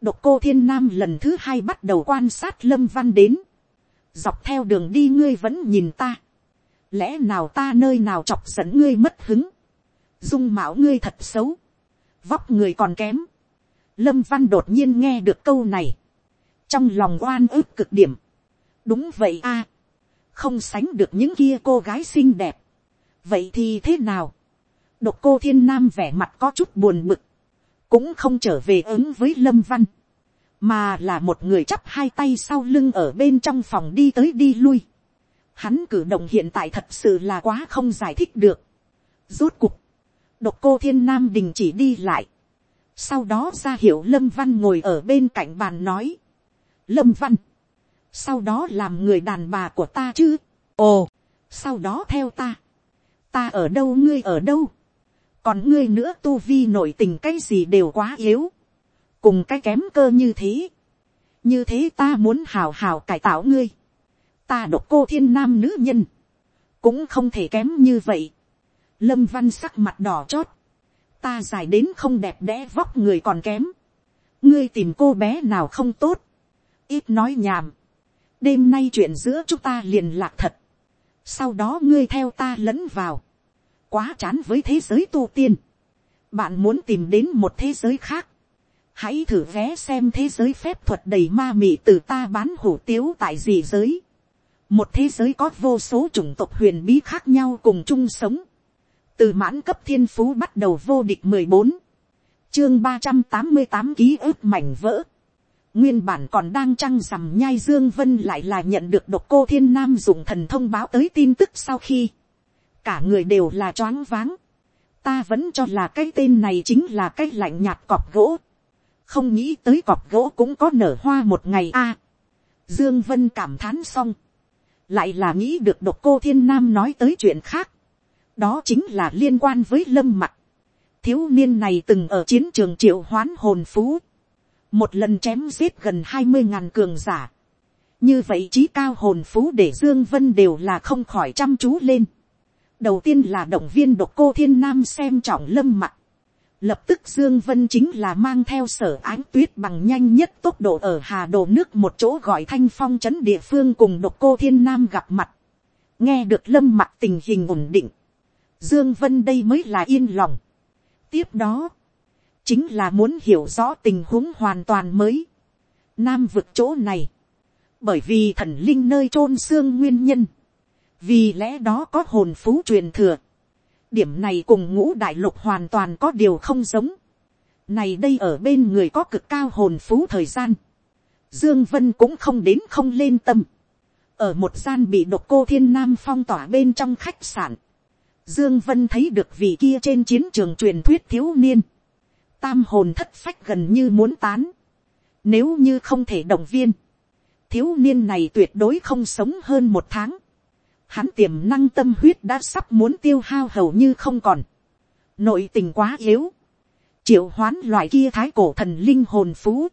độc cô thiên nam lần thứ hai bắt đầu quan sát lâm văn đến. dọc theo đường đi ngươi vẫn nhìn ta. lẽ nào ta nơi nào chọc dẫn ngươi mất hứng. dung mạo ngươi thật xấu. vóc người còn kém Lâm Văn đột nhiên nghe được câu này. Trong lòng oan ức cực điểm. Đúng vậy a Không sánh được những kia cô gái xinh đẹp. Vậy thì thế nào? Độc cô thiên nam vẻ mặt có chút buồn bực. Cũng không trở về ứng với Lâm Văn. Mà là một người chắp hai tay sau lưng ở bên trong phòng đi tới đi lui. Hắn cử động hiện tại thật sự là quá không giải thích được. Rốt cục. Độc cô thiên nam đình chỉ đi lại sau đó ra hiệu lâm văn ngồi ở bên cạnh bàn nói, lâm văn, sau đó làm người đàn bà của ta chứ, ồ, sau đó theo ta, ta ở đâu ngươi ở đâu, còn ngươi nữa tu vi nội tình cái gì đều quá yếu, cùng cái kém cơ như thế, như thế ta muốn hào hào cải tạo ngươi, ta độc cô thiên nam nữ nhân, cũng không thể kém như vậy, lâm văn sắc mặt đỏ chót, ta dài đến không đẹp đẽ vóc người còn kém, ngươi tìm cô bé nào không tốt, ít nói nhàm, đêm nay chuyện giữa chúng ta liền lạc thật, sau đó ngươi theo ta lẫn vào, quá chán với thế giới tu tiên, bạn muốn tìm đến một thế giới khác, hãy thử vé xem thế giới phép thuật đầy ma mị từ ta bán hủ tiếu tại gì giới, một thế giới có vô số chủng tộc huyền bí khác nhau cùng chung sống, từ mãn cấp thiên phú bắt đầu vô địch mười bốn, chương ba trăm tám mươi tám ký ức mảnh vỡ, nguyên bản còn đang trăng rằm nhai dương vân lại là nhận được độc cô thiên nam dùng thần thông báo tới tin tức sau khi, cả người đều là choáng váng, ta vẫn cho là cái tên này chính là cái lạnh nhạt cọp gỗ, không nghĩ tới cọp gỗ cũng có nở hoa một ngày a, dương vân cảm thán xong, lại là nghĩ được độc cô thiên nam nói tới chuyện khác, đó chính là liên quan với lâm mặt. thiếu niên này từng ở chiến trường triệu hoán hồn phú, một lần chém giết gần hai mươi ngàn cường giả. như vậy trí cao hồn phú để dương vân đều là không khỏi chăm chú lên. đầu tiên là động viên độc cô thiên nam xem trọng lâm mặt. lập tức dương vân chính là mang theo sở ánh tuyết bằng nhanh nhất tốc độ ở hà đồ nước một chỗ gọi thanh phong chấn địa phương cùng độc cô thiên nam gặp mặt. nghe được lâm mặt tình hình ổn định Dương Vân đây mới là yên lòng. Tiếp đó, chính là muốn hiểu rõ tình huống hoàn toàn mới. Nam vực chỗ này, bởi vì thần linh nơi chôn xương nguyên nhân, vì lẽ đó có hồn phú truyền thừa, điểm này cùng ngũ đại lục hoàn toàn có điều không giống, này đây ở bên người có cực cao hồn phú thời gian, dương vân cũng không đến không lên tâm, ở một gian bị độc cô thiên nam phong tỏa bên trong khách sạn, dương vân thấy được vị kia trên chiến trường truyền thuyết thiếu niên, tam hồn thất phách gần như muốn tán, nếu như không thể động viên, thiếu niên này tuyệt đối không sống hơn một tháng, hắn tiềm năng tâm huyết đã sắp muốn tiêu hao hầu như không còn, nội tình quá yếu, triệu hoán loại kia thái cổ thần linh hồn phú,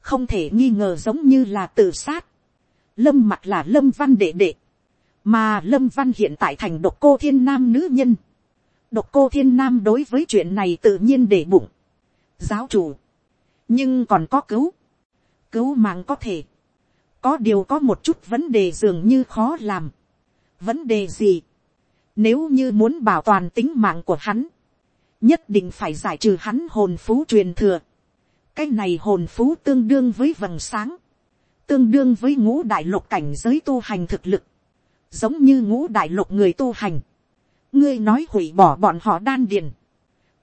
không thể nghi ngờ giống như là tự sát, lâm mặt là lâm văn đệ đệ, mà lâm văn hiện tại thành độc cô thiên nam nữ nhân, độc cô thiên nam đối với chuyện này tự nhiên để bụng, giáo chủ, nhưng còn có cứu, cứu mạng có thể, có điều có một chút vấn đề dường như khó làm, vấn đề gì, nếu như muốn bảo toàn tính mạng của hắn, nhất định phải giải trừ hắn hồn phú truyền thừa, cái này hồn phú tương đương với vầng sáng, tương đương với ngũ đại lục cảnh giới tu hành thực lực, giống như ngũ đại lục người tu hành. ngươi nói hủy bỏ bọn họ đan điền,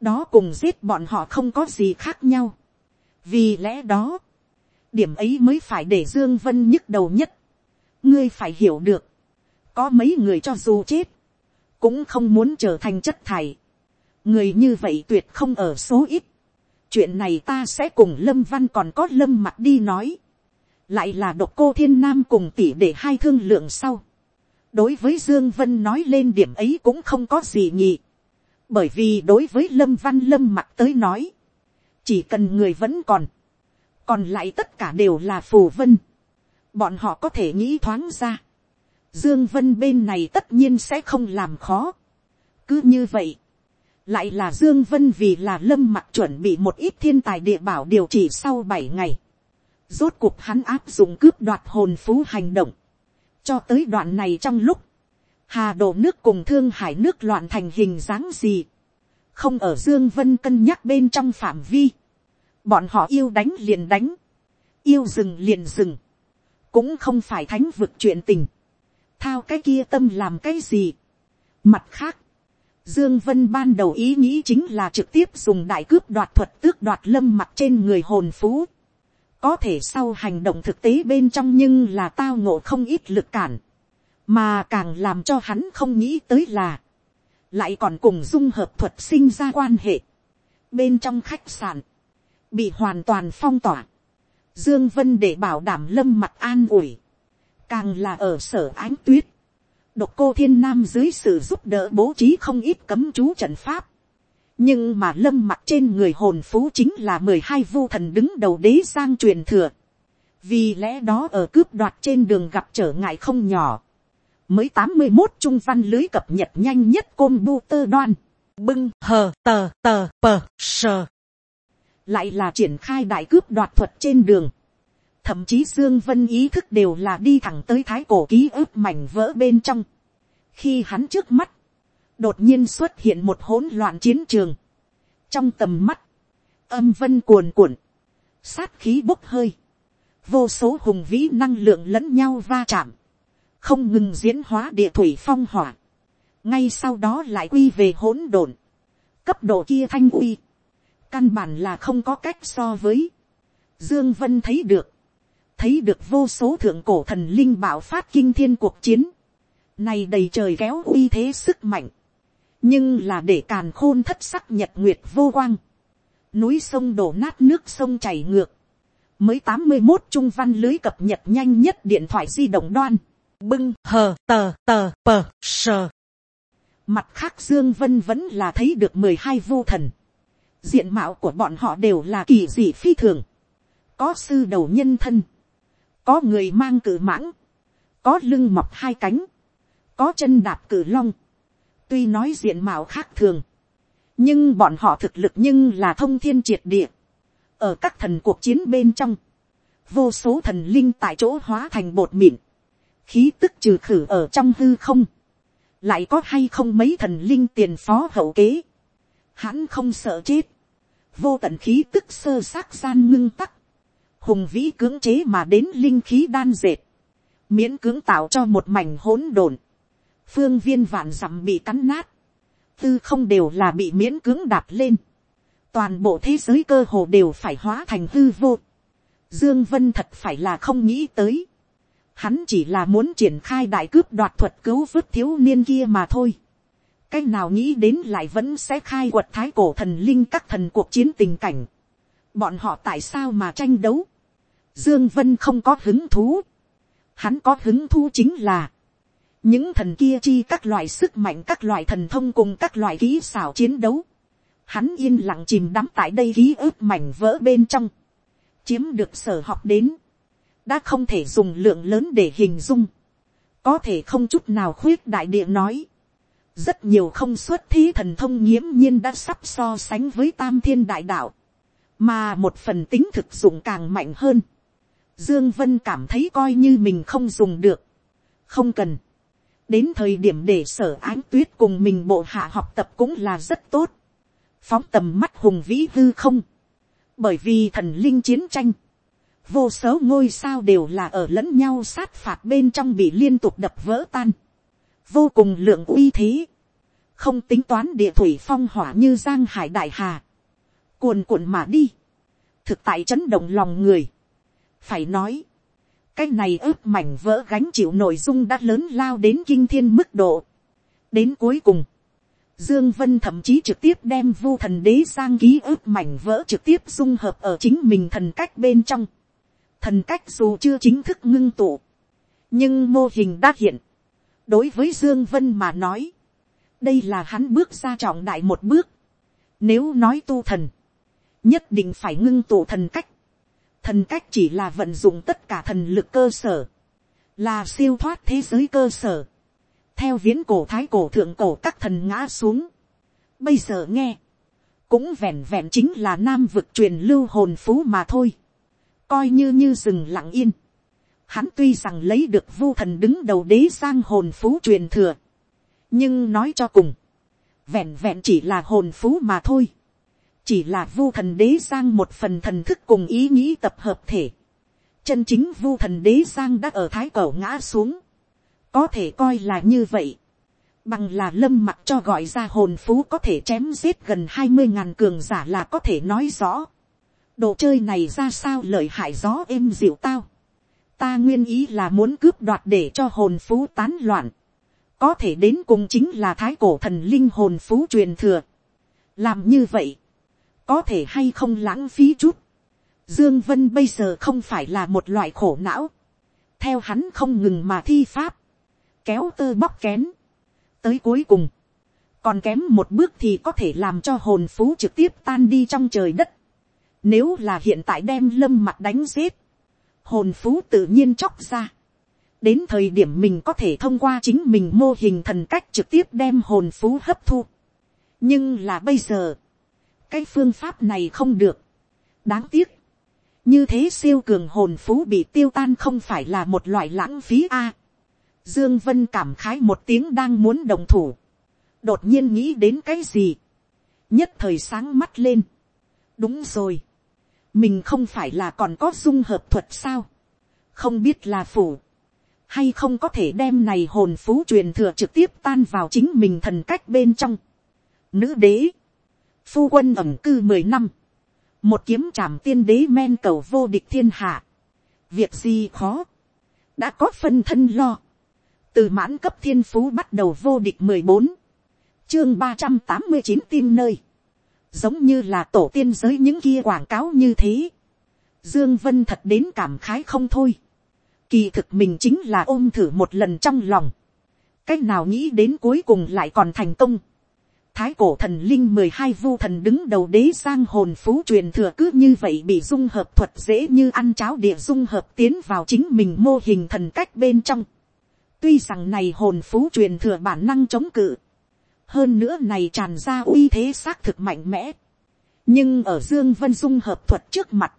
đó cùng giết bọn họ không có gì khác nhau. vì lẽ đó, điểm ấy mới phải để dương vân nhức đầu nhất. ngươi phải hiểu được, có mấy người cho dù chết, cũng không muốn trở thành chất thải. người như vậy tuyệt không ở số ít. chuyện này ta sẽ cùng lâm văn còn có lâm mặt đi nói. lại là độc cô thiên nam cùng tỷ để hai thương lượng sau. đối với dương vân nói lên điểm ấy cũng không có gì nhỉ bởi vì đối với lâm văn lâm mặt tới nói, chỉ cần người vẫn còn, còn lại tất cả đều là phù vân. bọn họ có thể nghĩ thoáng ra Dương Vân bên này tất nhiên sẽ không làm khó. Cứ như vậy. Lại là Dương Vân vì là lâm mặc chuẩn bị một ít thiên tài địa bảo điều trị sau 7 ngày. Rốt cuộc hắn áp dụng cướp đoạt hồn phú hành động. Cho tới đoạn này trong lúc. Hà đổ nước cùng thương hải nước loạn thành hình dáng gì. Không ở Dương Vân cân nhắc bên trong phạm vi. Bọn họ yêu đánh liền đánh. Yêu dừng liền dừng Cũng không phải thánh vực chuyện tình thao cái kia tâm làm cái gì. Mặt khác, Dương Vân ban đầu ý nghĩ chính là trực tiếp dùng đại cướp đoạt thuật tước đoạt lâm mặt trên người hồn phú. Có thể sau hành động thực tế bên trong nhưng là tao ngộ không ít lực cản. Mà càng làm cho hắn không nghĩ tới là. Lại còn cùng dung hợp thuật sinh ra quan hệ. Bên trong khách sạn. Bị hoàn toàn phong tỏa. Dương Vân để bảo đảm lâm mặt an ủi càng là ở sở ánh tuyết, độc cô thiên nam dưới sự giúp đỡ bố trí không ít cấm chú trận pháp. nhưng mà lâm mặt trên người hồn phú chính là mười hai vu thần đứng đầu đế sang truyền thừa. vì lẽ đó ở cướp đoạt trên đường gặp trở ngại không nhỏ mới tám mươi một trung văn lưới cập nhật nhanh nhất côn bu tơ đoan. bưng hờ tờ tờ pờ sờ. lại là triển khai đại cướp đoạt thuật trên đường thậm chí dương vân ý thức đều là đi thẳng tới thái cổ ký ức mảnh vỡ bên trong. khi hắn trước mắt, đột nhiên xuất hiện một hỗn loạn chiến trường. trong tầm mắt, âm vân cuồn cuộn, sát khí bốc hơi, vô số hùng vĩ năng lượng lẫn nhau va chạm, không ngừng diễn hóa địa thủy phong hỏa, ngay sau đó lại quy về hỗn độn, cấp độ kia thanh uy, căn bản là không có cách so với, dương vân thấy được, thấy được vô số thượng cổ thần linh bảo phát kinh thiên cuộc chiến, này đầy trời kéo uy thế sức mạnh, nhưng là để càn khôn thất sắc nhật nguyệt vô quang, núi sông đổ nát nước sông chảy ngược, mới tám mươi một trung văn lưới cập nhật nhanh nhất điện thoại di động đoan, bưng hờ tờ tờ pờ sờ. Mặt khác Dương Vân vẫn là thấy được mười hai vô thần. Diện mạo của bọn họ đều là kỳ dị phi thường. Có sư đầu nhân thân. Có người mang cử mãng, có lưng mọc hai cánh, có chân đạp cử long, tuy nói diện mạo khác thường, nhưng bọn họ thực lực nhưng là thông thiên triệt địa, ở các thần cuộc chiến bên trong, vô số thần linh tại chỗ hóa thành bột mịn, khí tức trừ khử ở trong hư không, lại có hay không mấy thần linh tiền phó hậu kế, hắn không sợ chết, vô tận khí tức sơ xác gian ngưng tắc, hùng vĩ cưỡng chế mà đến linh khí đan dệt, miễn cưỡng tạo cho một mảnh hỗn độn, phương viên vạn dặm bị cắn nát, tư không đều là bị miễn cưỡng đạp lên, toàn bộ thế giới cơ hồ đều phải hóa thành hư vô. Dương Vân thật phải là không nghĩ tới. Hắn chỉ là muốn triển khai đại cướp đoạt thuật cứu vớt thiếu niên kia mà thôi. Cách nào nghĩ đến lại vẫn sẽ khai quật thái cổ thần linh các thần cuộc chiến tình cảnh. Bọn họ tại sao mà tranh đấu? Dương Vân không có hứng thú. Hắn có hứng thú chính là những thần kia chi các loại sức mạnh các loại thần thông cùng các loại kỹ xảo chiến đấu hắn yên lặng chìm đắm tại đây ký ức mảnh vỡ bên trong, chiếm được sở học đến, đã không thể dùng lượng lớn để hình dung, có thể không chút nào khuyết đại địa nói, rất nhiều không xuất thí thần thông nghiễm nhiên đã sắp so sánh với tam thiên đại đạo, mà một phần tính thực dụng càng mạnh hơn. Dương Vân cảm thấy coi như mình không dùng được, không cần. đến thời điểm để sở ánh tuyết cùng mình bộ hạ học tập cũng là rất tốt. Phóng tầm mắt hùng vĩ hư không, bởi vì thần linh chiến tranh, vô số ngôi sao đều là ở lẫn nhau sát phạt bên trong bị liên tục đập vỡ tan, vô cùng lượng uy thế, không tính toán địa thủy phong hỏa như giang hải đại hà, cuồn cuộn mà đi, thực tại chấn động lòng người, phải nói, cái này ướp mảnh vỡ gánh chịu nội dung đã lớn lao đến kinh thiên mức độ, đến cuối cùng, Dương Vân thậm chí trực tiếp đem vu thần đế sang ký ức mảnh vỡ trực tiếp dung hợp ở chính mình thần cách bên trong. Thần cách dù chưa chính thức ngưng tụ. Nhưng mô hình đã hiện. Đối với Dương Vân mà nói. Đây là hắn bước ra trọng đại một bước. Nếu nói tu thần. Nhất định phải ngưng tụ thần cách. Thần cách chỉ là vận dụng tất cả thần lực cơ sở. Là siêu thoát thế giới cơ sở theo viễn cổ thái cổ thượng cổ các thần ngã xuống. Bây giờ nghe, cũng vẹn vẹn chính là nam vực truyền lưu hồn phú mà thôi. Coi như như rừng lặng yên. Hắn tuy rằng lấy được vu thần đứng đầu đế sang hồn phú truyền thừa. Nhưng nói cho cùng, vẹn vẹn chỉ là hồn phú mà thôi. Chỉ là vu thần đế sang một phần thần thức cùng ý nghĩ tập hợp thể. Chân chính vu thần đế sang đã ở thái cổ ngã xuống có thể coi là như vậy. Bằng là lâm mặt cho gọi ra hồn phú có thể chém giết gần hai mươi ngàn cường giả là có thể nói rõ. Đồ chơi này ra sao lợi hại gió êm dịu tao. Ta nguyên ý là muốn cướp đoạt để cho hồn phú tán loạn. Có thể đến cùng chính là thái cổ thần linh hồn phú truyền thừa. Làm như vậy. Có thể hay không lãng phí chút. Dương Vân bây giờ không phải là một loại khổ não. Theo hắn không ngừng mà thi pháp kéo tơ bóc kén. tới cuối cùng, còn kém một bước thì có thể làm cho hồn phú trực tiếp tan đi trong trời đất. Nếu là hiện tại đem lâm mặt đánh giết, hồn phú tự nhiên chóc ra. đến thời điểm mình có thể thông qua chính mình mô hình thần cách trực tiếp đem hồn phú hấp thu. nhưng là bây giờ, cái phương pháp này không được. đáng tiếc, như thế siêu cường hồn phú bị tiêu tan không phải là một loại lãng phí a. Dương Vân cảm khái một tiếng đang muốn đồng thủ. Đột nhiên nghĩ đến cái gì. Nhất thời sáng mắt lên. Đúng rồi. Mình không phải là còn có dung hợp thuật sao. Không biết là phủ. Hay không có thể đem này hồn phú truyền thừa trực tiếp tan vào chính mình thần cách bên trong. Nữ đế. Phu quân ẩm cư mười năm. Một kiếm trảm tiên đế men cầu vô địch thiên hạ. Việc gì khó. Đã có phân thân lo từ mãn cấp thiên phú bắt đầu vô địch mười bốn, chương ba trăm tám mươi chín tin nơi, giống như là tổ tiên giới những kia quảng cáo như thế, dương vân thật đến cảm khái không thôi, kỳ thực mình chính là ôm thử một lần trong lòng, cách nào nghĩ đến cuối cùng lại còn thành công, thái cổ thần linh mười hai vu thần đứng đầu đế sang hồn phú truyền thừa cứ như vậy bị dung hợp thuật dễ như ăn cháo địa dung hợp tiến vào chính mình mô hình thần cách bên trong. Tuy rằng này hồn phú truyền thừa bản năng chống cự. Hơn nữa này tràn ra uy thế xác thực mạnh mẽ. Nhưng ở Dương Vân Dung hợp thuật trước mặt.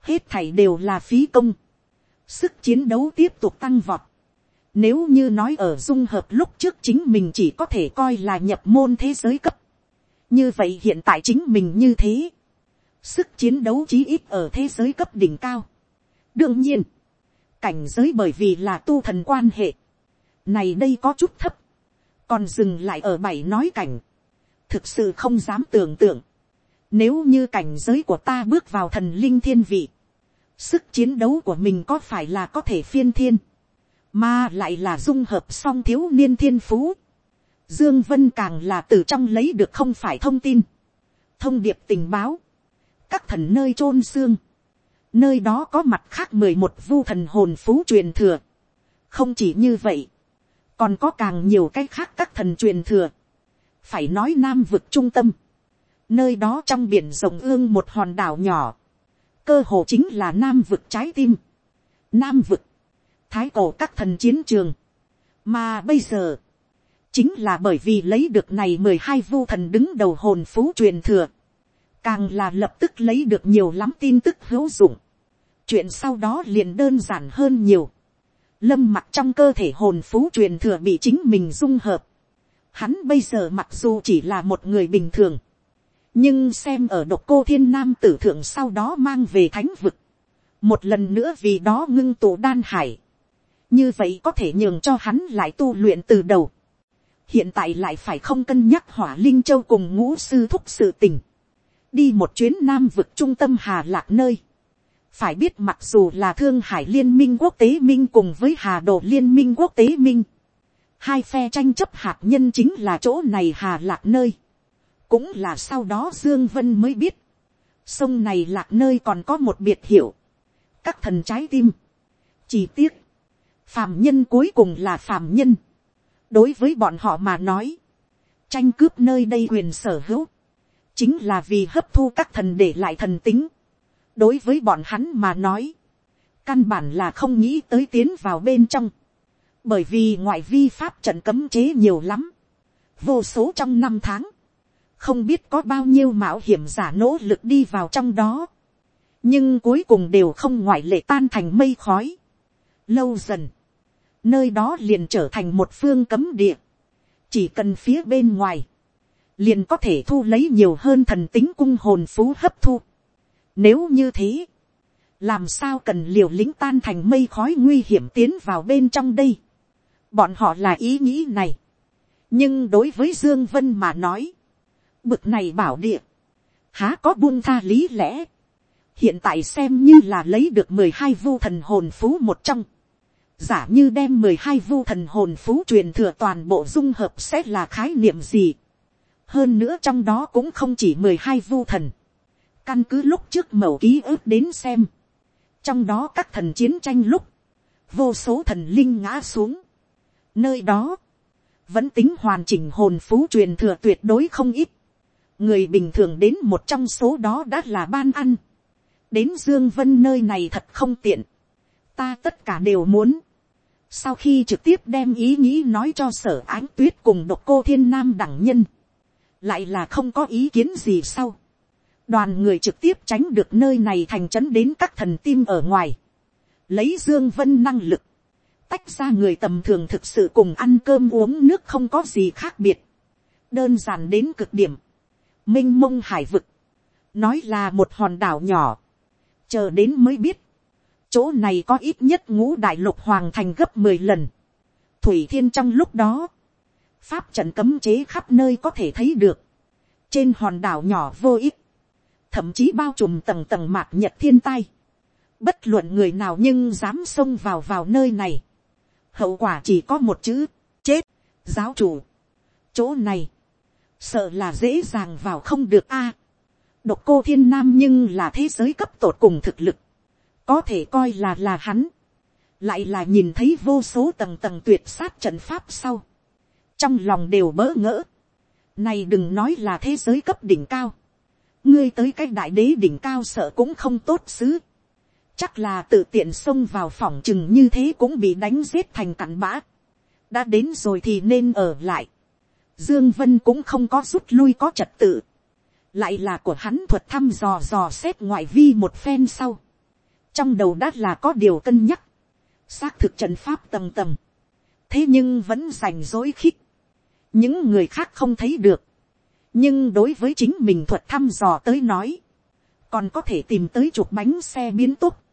Hết thảy đều là phí công. Sức chiến đấu tiếp tục tăng vọt. Nếu như nói ở dung hợp lúc trước chính mình chỉ có thể coi là nhập môn thế giới cấp. Như vậy hiện tại chính mình như thế. Sức chiến đấu chí ít ở thế giới cấp đỉnh cao. Đương nhiên cảnh giới bởi vì là tu thần quan hệ, này đây có chút thấp, còn dừng lại ở bảy nói cảnh, thực sự không dám tưởng tượng, nếu như cảnh giới của ta bước vào thần linh thiên vị, sức chiến đấu của mình có phải là có thể phiên thiên, mà lại là dung hợp song thiếu niên thiên phú. Dương Vân càng là từ trong lấy được không phải thông tin, thông điệp tình báo, các thần nơi chôn xương, nơi đó có mặt khác mười một vu thần hồn phú truyền thừa. không chỉ như vậy, còn có càng nhiều cái khác các thần truyền thừa. phải nói nam vực trung tâm, nơi đó trong biển rồng ương một hòn đảo nhỏ, cơ hồ chính là nam vực trái tim, nam vực, thái cổ các thần chiến trường, mà bây giờ, chính là bởi vì lấy được này mười hai vu thần đứng đầu hồn phú truyền thừa, càng là lập tức lấy được nhiều lắm tin tức hữu dụng, chuyện sau đó liền đơn giản hơn nhiều, lâm mặt trong cơ thể hồn phú truyền thừa bị chính mình dung hợp, hắn bây giờ mặc dù chỉ là một người bình thường, nhưng xem ở độc cô thiên nam tử thượng sau đó mang về thánh vực, một lần nữa vì đó ngưng tụ đan hải, như vậy có thể nhường cho hắn lại tu luyện từ đầu, hiện tại lại phải không cân nhắc hỏa linh châu cùng ngũ sư thúc sự tình, đi một chuyến nam vực trung tâm hà lạc nơi, phải biết mặc dù là thương hải liên minh quốc tế minh cùng với hà đồ liên minh quốc tế minh, hai phe tranh chấp hạt nhân chính là chỗ này hà lạc nơi, cũng là sau đó dương vân mới biết, sông này lạc nơi còn có một biệt hiệu, các thần trái tim, chỉ tiếc, phàm nhân cuối cùng là phàm nhân, đối với bọn họ mà nói, tranh cướp nơi đây quyền sở hữu, chính là vì hấp thu các thần để lại thần tính, đối với bọn hắn mà nói, căn bản là không nghĩ tới tiến vào bên trong, bởi vì ngoại vi pháp trận cấm chế nhiều lắm, vô số trong năm tháng, không biết có bao nhiêu mạo hiểm giả nỗ lực đi vào trong đó, nhưng cuối cùng đều không ngoại lệ tan thành mây khói. Lâu dần, nơi đó liền trở thành một phương cấm địa, chỉ cần phía bên ngoài, liền có thể thu lấy nhiều hơn thần tính cung hồn phú hấp thu. Nếu như thế, làm sao cần liều lính tan thành mây khói nguy hiểm tiến vào bên trong đây. Bọn họ là ý nghĩ này. Nhưng đối với Dương Vân mà nói, bực này bảo địa, há có buông tha lý lẽ. Hiện tại xem như là lấy được mười hai vu thần hồn phú một trong. Giả như đem mười hai vu thần hồn phú truyền thừa toàn bộ dung hợp sẽ là khái niệm gì. Hơn nữa trong đó cũng không chỉ mười hai vu thần Căn cứ lúc trước mẩu ký ức đến xem. Trong đó các thần chiến tranh lúc. Vô số thần linh ngã xuống. Nơi đó. Vẫn tính hoàn chỉnh hồn phú truyền thừa tuyệt đối không ít. Người bình thường đến một trong số đó đã là ban ăn. Đến Dương Vân nơi này thật không tiện. Ta tất cả đều muốn. Sau khi trực tiếp đem ý nghĩ nói cho sở ánh tuyết cùng độc cô thiên nam đẳng nhân. Lại là không có ý kiến gì sau đoàn người trực tiếp tránh được nơi này thành trấn đến các thần tim ở ngoài, lấy dương vân năng lực, tách ra người tầm thường thực sự cùng ăn cơm uống nước không có gì khác biệt, đơn giản đến cực điểm, m i n h mông hải vực, nói là một hòn đảo nhỏ, chờ đến mới biết, chỗ này có ít nhất ngũ đại lục hoàng thành gấp mười lần, thủy thiên trong lúc đó, pháp trận cấm chế khắp nơi có thể thấy được, trên hòn đảo nhỏ vô ích, thậm chí bao trùm tầng tầng mạc nhật thiên tai. Bất luận người nào nhưng dám xông vào vào nơi này. Hậu quả chỉ có một chữ, chết, giáo chủ. Chỗ này, sợ là dễ dàng vào không được a. độc cô thiên nam nhưng là thế giới cấp tột cùng thực lực. Có thể coi là là hắn. Lại là nhìn thấy vô số tầng tầng tuyệt sát trận pháp sau. Trong lòng đều bỡ ngỡ. Này đừng nói là thế giới cấp đỉnh cao ngươi tới cái đại đế đỉnh cao sợ cũng không tốt xứ. chắc là tự tiện xông vào phòng chừng như thế cũng bị đánh giết thành cặn bã. đã đến rồi thì nên ở lại. dương vân cũng không có rút lui có trật tự. lại là của hắn thuật thăm dò dò xét ngoại vi một phen sau. trong đầu đã là có điều cân nhắc. xác thực trận pháp tầng tầng. thế nhưng vẫn rảnh rối khích. những người khác không thấy được nhưng đối với chính mình thuật thăm dò tới nói, còn có thể tìm tới chục bánh xe biến túc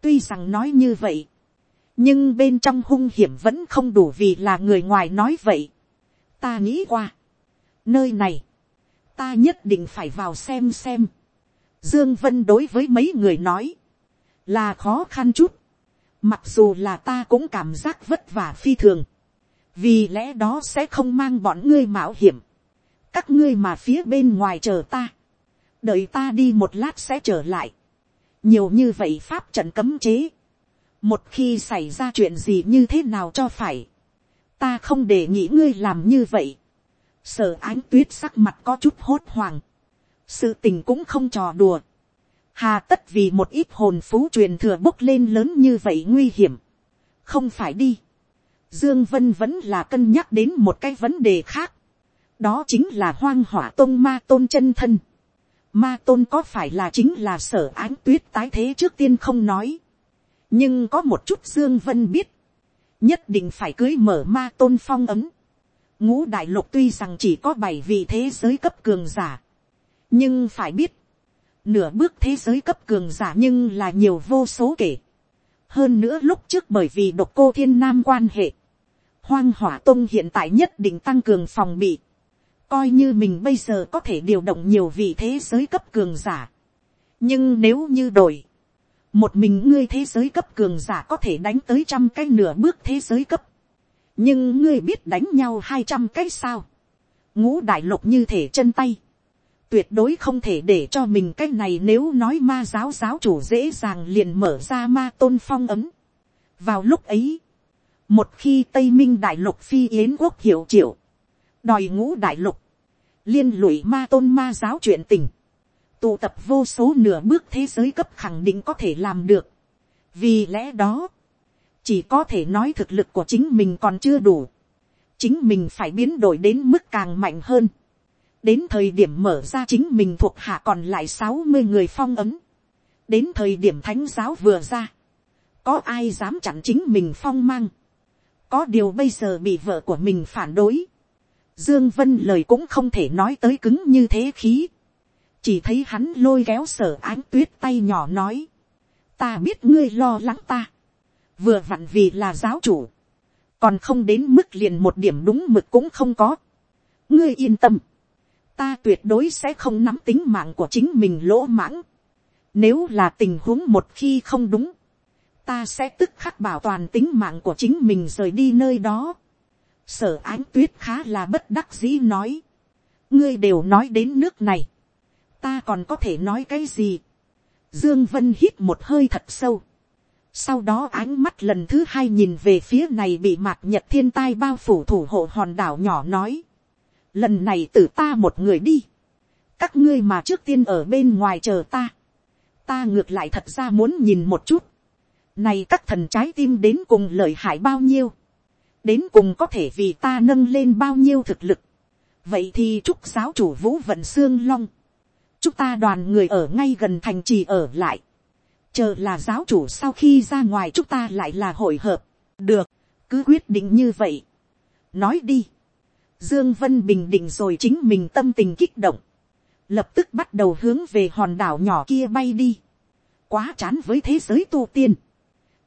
tuy rằng nói như vậy, nhưng bên trong hung hiểm vẫn không đủ vì là người ngoài nói vậy. ta nghĩ qua, nơi này, ta nhất định phải vào xem xem. dương vân đối với mấy người nói, là khó khăn chút, mặc dù là ta cũng cảm giác vất vả phi thường, vì lẽ đó sẽ không mang bọn ngươi mạo hiểm, các ngươi mà phía bên ngoài chờ ta, đợi ta đi một lát sẽ trở lại, nhiều như vậy pháp trận cấm chế, một khi xảy ra chuyện gì như thế nào cho phải, ta không để nghĩ ngươi làm như vậy, sở ánh tuyết sắc mặt có chút hốt hoảng, sự tình cũng không trò đùa, hà tất vì một ít hồn phú truyền thừa bốc lên lớn như vậy nguy hiểm, không phải đi, dương vân vẫn là cân nhắc đến một cái vấn đề khác, đó chính là hoang hỏa tôn ma tôn chân thân, ma tôn có phải là chính là sở ánh tuyết tái thế trước tiên không nói, nhưng có một chút dương vân biết, nhất định phải cưới mở ma tôn phong ấm, ngũ đại lục tuy rằng chỉ có bảy vị thế giới cấp cường giả, nhưng phải biết, nửa bước thế giới cấp cường giả nhưng là nhiều vô số kể. hơn nữa lúc trước bởi vì độc cô thiên nam quan hệ, hoang hỏa tông hiện tại nhất định tăng cường phòng bị, coi như mình bây giờ có thể điều động nhiều vị thế giới cấp cường giả. nhưng nếu như đổi, một mình ngươi thế giới cấp cường giả có thể đánh tới trăm cái nửa bước thế giới cấp, nhưng ngươi biết đánh nhau hai trăm cái sao, ngũ đại lục như thể chân tay, tuyệt đối không thể để cho mình cái này nếu nói ma giáo giáo chủ dễ dàng liền mở ra ma tôn phong ấm. vào lúc ấy, một khi tây minh đại lục phi yến quốc hiệu triệu, đòi ngũ đại lục, liên lụy ma tôn ma giáo chuyện tình, tụ tập vô số nửa bước thế giới cấp khẳng định có thể làm được. vì lẽ đó, chỉ có thể nói thực lực của chính mình còn chưa đủ, chính mình phải biến đổi đến mức càng mạnh hơn, đến thời điểm mở ra chính mình thuộc hạ còn lại sáu mươi người phong ấm, đến thời điểm thánh giáo vừa ra, có ai dám chặn chính mình phong mang, có điều bây giờ bị vợ của mình phản đối, dương vân lời cũng không thể nói tới cứng như thế khí, chỉ thấy hắn lôi kéo sở ánh tuyết tay nhỏ nói, ta biết ngươi lo lắng ta, vừa vặn vì là giáo chủ, còn không đến mức liền một điểm đúng mực cũng không có. ngươi yên tâm, ta tuyệt đối sẽ không nắm tính mạng của chính mình lỗ mãng. Nếu là tình huống một khi không đúng, ta sẽ tức khắc bảo toàn tính mạng của chính mình rời đi nơi đó. Sở ánh tuyết khá là bất đắc dĩ nói. Ngươi đều nói đến nước này. Ta còn có thể nói cái gì? Dương Vân hít một hơi thật sâu. Sau đó ánh mắt lần thứ hai nhìn về phía này bị mạc nhật thiên tai bao phủ thủ hộ hòn đảo nhỏ nói lần này từ ta một người đi, các ngươi mà trước tiên ở bên ngoài chờ ta, ta ngược lại thật ra muốn nhìn một chút, này các thần trái tim đến cùng lợi hại bao nhiêu, đến cùng có thể vì ta nâng lên bao nhiêu thực lực, vậy thì chúc giáo chủ vũ vận xương long, chúng ta đoàn người ở ngay gần thành trì ở lại, chờ là giáo chủ sau khi ra ngoài chúng ta lại là hội hợp, được, cứ quyết định như vậy, nói đi, Dương Vân bình định rồi chính mình tâm tình kích động. Lập tức bắt đầu hướng về hòn đảo nhỏ kia bay đi. Quá chán với thế giới tu tiên.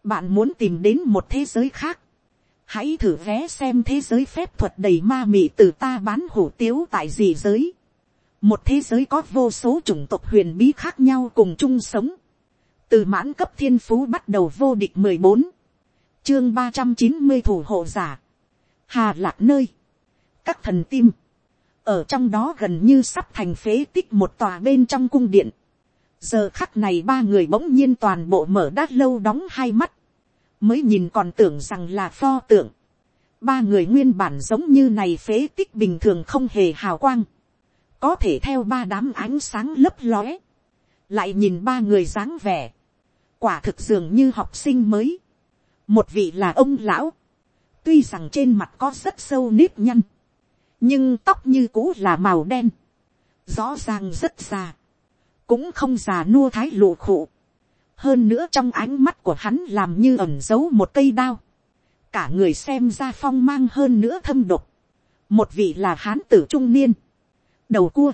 Bạn muốn tìm đến một thế giới khác. Hãy thử vé xem thế giới phép thuật đầy ma mị từ ta bán hủ tiếu tại gì giới. Một thế giới có vô số chủng tộc huyền bí khác nhau cùng chung sống. Từ mãn cấp thiên phú bắt đầu vô địch 14. Chương 390 thủ hộ giả. Hà lạc nơi các thần tim, ở trong đó gần như sắp thành phế tích một tòa bên trong cung điện. giờ khắc này ba người bỗng nhiên toàn bộ mở đát lâu đóng hai mắt, mới nhìn còn tưởng rằng là pho tượng. ba người nguyên bản giống như này phế tích bình thường không hề hào quang, có thể theo ba đám ánh sáng lấp lóe, lại nhìn ba người dáng vẻ, quả thực dường như học sinh mới, một vị là ông lão, tuy rằng trên mặt có rất sâu nếp nhăn, nhưng tóc như cũ là màu đen, rõ ràng rất già, cũng không già nua thái lụ khụ hơn nữa trong ánh mắt của hắn làm như ẩn giấu một cây đao, cả người xem ra phong mang hơn nữa thâm độc, một vị là hán tử trung niên, đầu cua,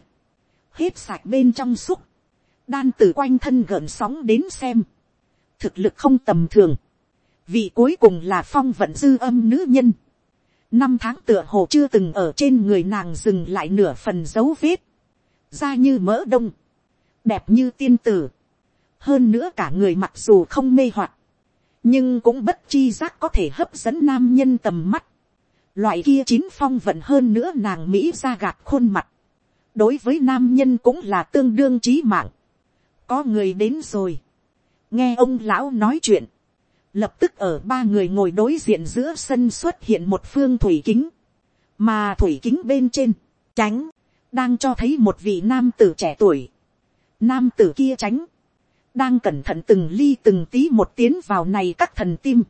hết sạch bên trong xúc, đan tử quanh thân gợn sóng đến xem, thực lực không tầm thường, vị cuối cùng là phong vận dư âm nữ nhân, năm tháng tựa hồ chưa từng ở trên người nàng dừng lại nửa phần dấu vết, da như mỡ đông, đẹp như tiên tử, hơn nữa cả người mặc dù không mê hoặc, nhưng cũng bất chi giác có thể hấp dẫn nam nhân tầm mắt, loại kia chín phong vận hơn nữa nàng mỹ ra gạt khuôn mặt, đối với nam nhân cũng là tương đương trí mạng, có người đến rồi, nghe ông lão nói chuyện, lập tức ở ba người ngồi đối diện giữa sân xuất hiện một phương thủy kính, mà thủy kính bên trên, tránh, đang cho thấy một vị nam tử trẻ tuổi, nam tử kia tránh, đang cẩn thận từng ly từng tí một tiến vào này các thần tim,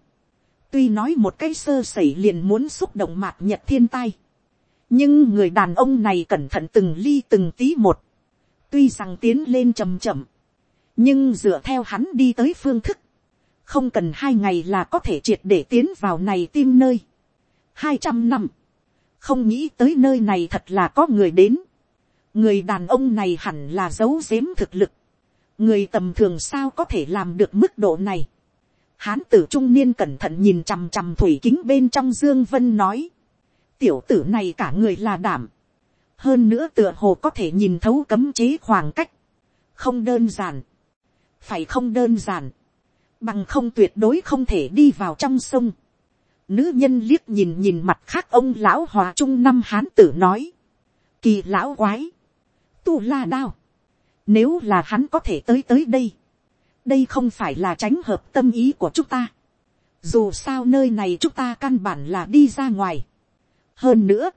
tuy nói một cái sơ sẩy liền muốn xúc động mạc nhật thiên tai, nhưng người đàn ông này cẩn thận từng ly từng tí một, tuy rằng tiến lên chầm chậm, nhưng dựa theo hắn đi tới phương thức, không cần hai ngày là có thể triệt để tiến vào này tim nơi. hai trăm năm, không nghĩ tới nơi này thật là có người đến. người đàn ông này hẳn là giấu giếm thực lực người tầm thường sao có thể làm được mức độ này. hán tử trung niên cẩn thận nhìn chằm chằm thủy kính bên trong dương vân nói. tiểu tử này cả người là đảm. hơn nữa tựa hồ có thể nhìn thấu cấm chế khoảng cách. không đơn giản. phải không đơn giản bằng không tuyệt đối không thể đi vào trong sông. Nữ nhân liếc nhìn nhìn mặt khác ông lão hòa trung năm hán tử nói. Kỳ lão quái. Tu la đao. Nếu là hắn có thể tới tới đây. Đây không phải là tránh hợp tâm ý của chúng ta. Dù sao nơi này chúng ta căn bản là đi ra ngoài. Hơn nữa.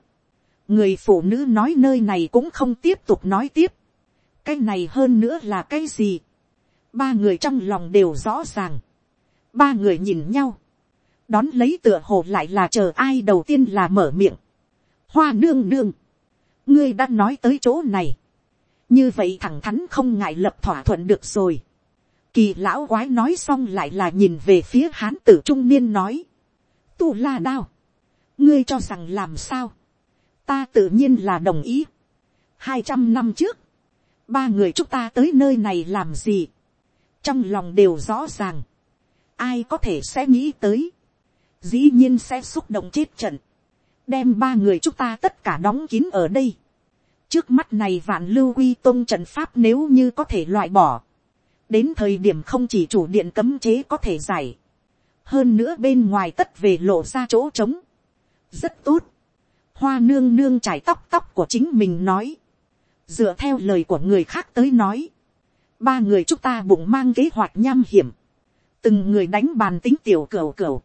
Người phụ nữ nói nơi này cũng không tiếp tục nói tiếp. Cái này hơn nữa là cái gì? ba người trong lòng đều rõ ràng, ba người nhìn nhau, đón lấy tựa hồ lại là chờ ai đầu tiên là mở miệng, hoa nương nương, ngươi đã nói tới chỗ này, như vậy thẳng thắn không ngại lập thỏa thuận được rồi, kỳ lão quái nói xong lại là nhìn về phía hán tử trung niên nói, tu la đao, ngươi cho rằng làm sao, ta tự nhiên là đồng ý, hai trăm năm trước, ba người chúng ta tới nơi này làm gì, trong lòng đều rõ ràng, ai có thể sẽ nghĩ tới, dĩ nhiên sẽ xúc động chết trận, đem ba người chúng ta tất cả đóng kín ở đây trước mắt này vạn lưu quy tôn trận pháp nếu như có thể loại bỏ, đến thời điểm không chỉ chủ điện cấm chế có thể giải, hơn nữa bên ngoài tất về lộ ra chỗ trống, rất tốt, hoa nương nương trải tóc tóc của chính mình nói, dựa theo lời của người khác tới nói, ba người chúng ta bụng mang kế hoạch nham hiểm, từng người đánh bàn tính tiểu cửu cửu,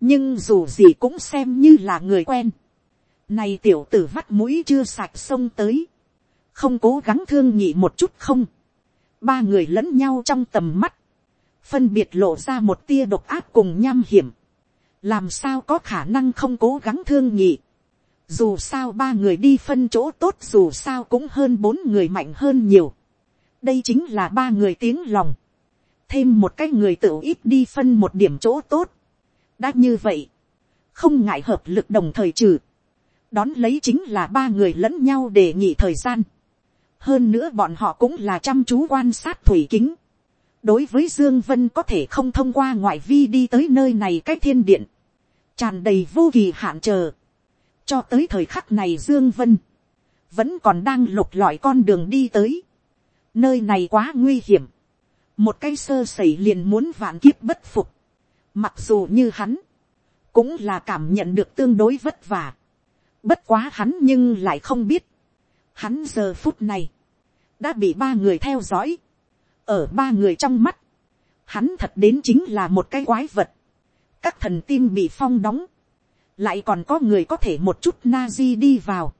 nhưng dù gì cũng xem như là người quen, này tiểu tử vắt mũi chưa sạch sông tới, không cố gắng thương nhị một chút không, ba người lẫn nhau trong tầm mắt, phân biệt lộ ra một tia độc áp cùng nham hiểm, làm sao có khả năng không cố gắng thương nhị, dù sao ba người đi phân chỗ tốt dù sao cũng hơn bốn người mạnh hơn nhiều, đây chính là ba người tiếng lòng, thêm một cái người tự ít đi phân một điểm chỗ tốt, đã như vậy, không ngại hợp lực đồng thời trừ, đón lấy chính là ba người lẫn nhau để nghỉ thời gian, hơn nữa bọn họ cũng là chăm chú quan sát thủy kính, đối với dương vân có thể không thông qua ngoại vi đi tới nơi này cách thiên điện, tràn đầy vô kỳ hạn chờ, cho tới thời khắc này dương vân, vẫn còn đang lục lọi con đường đi tới, nơi này quá nguy hiểm, một cái sơ sẩy liền muốn vạn kiếp bất phục, mặc dù như hắn, cũng là cảm nhận được tương đối vất vả, bất quá hắn nhưng lại không biết, hắn giờ phút này, đã bị ba người theo dõi, ở ba người trong mắt, hắn thật đến chính là một cái quái vật, các thần tim bị phong đóng, lại còn có người có thể một chút nazi đi vào,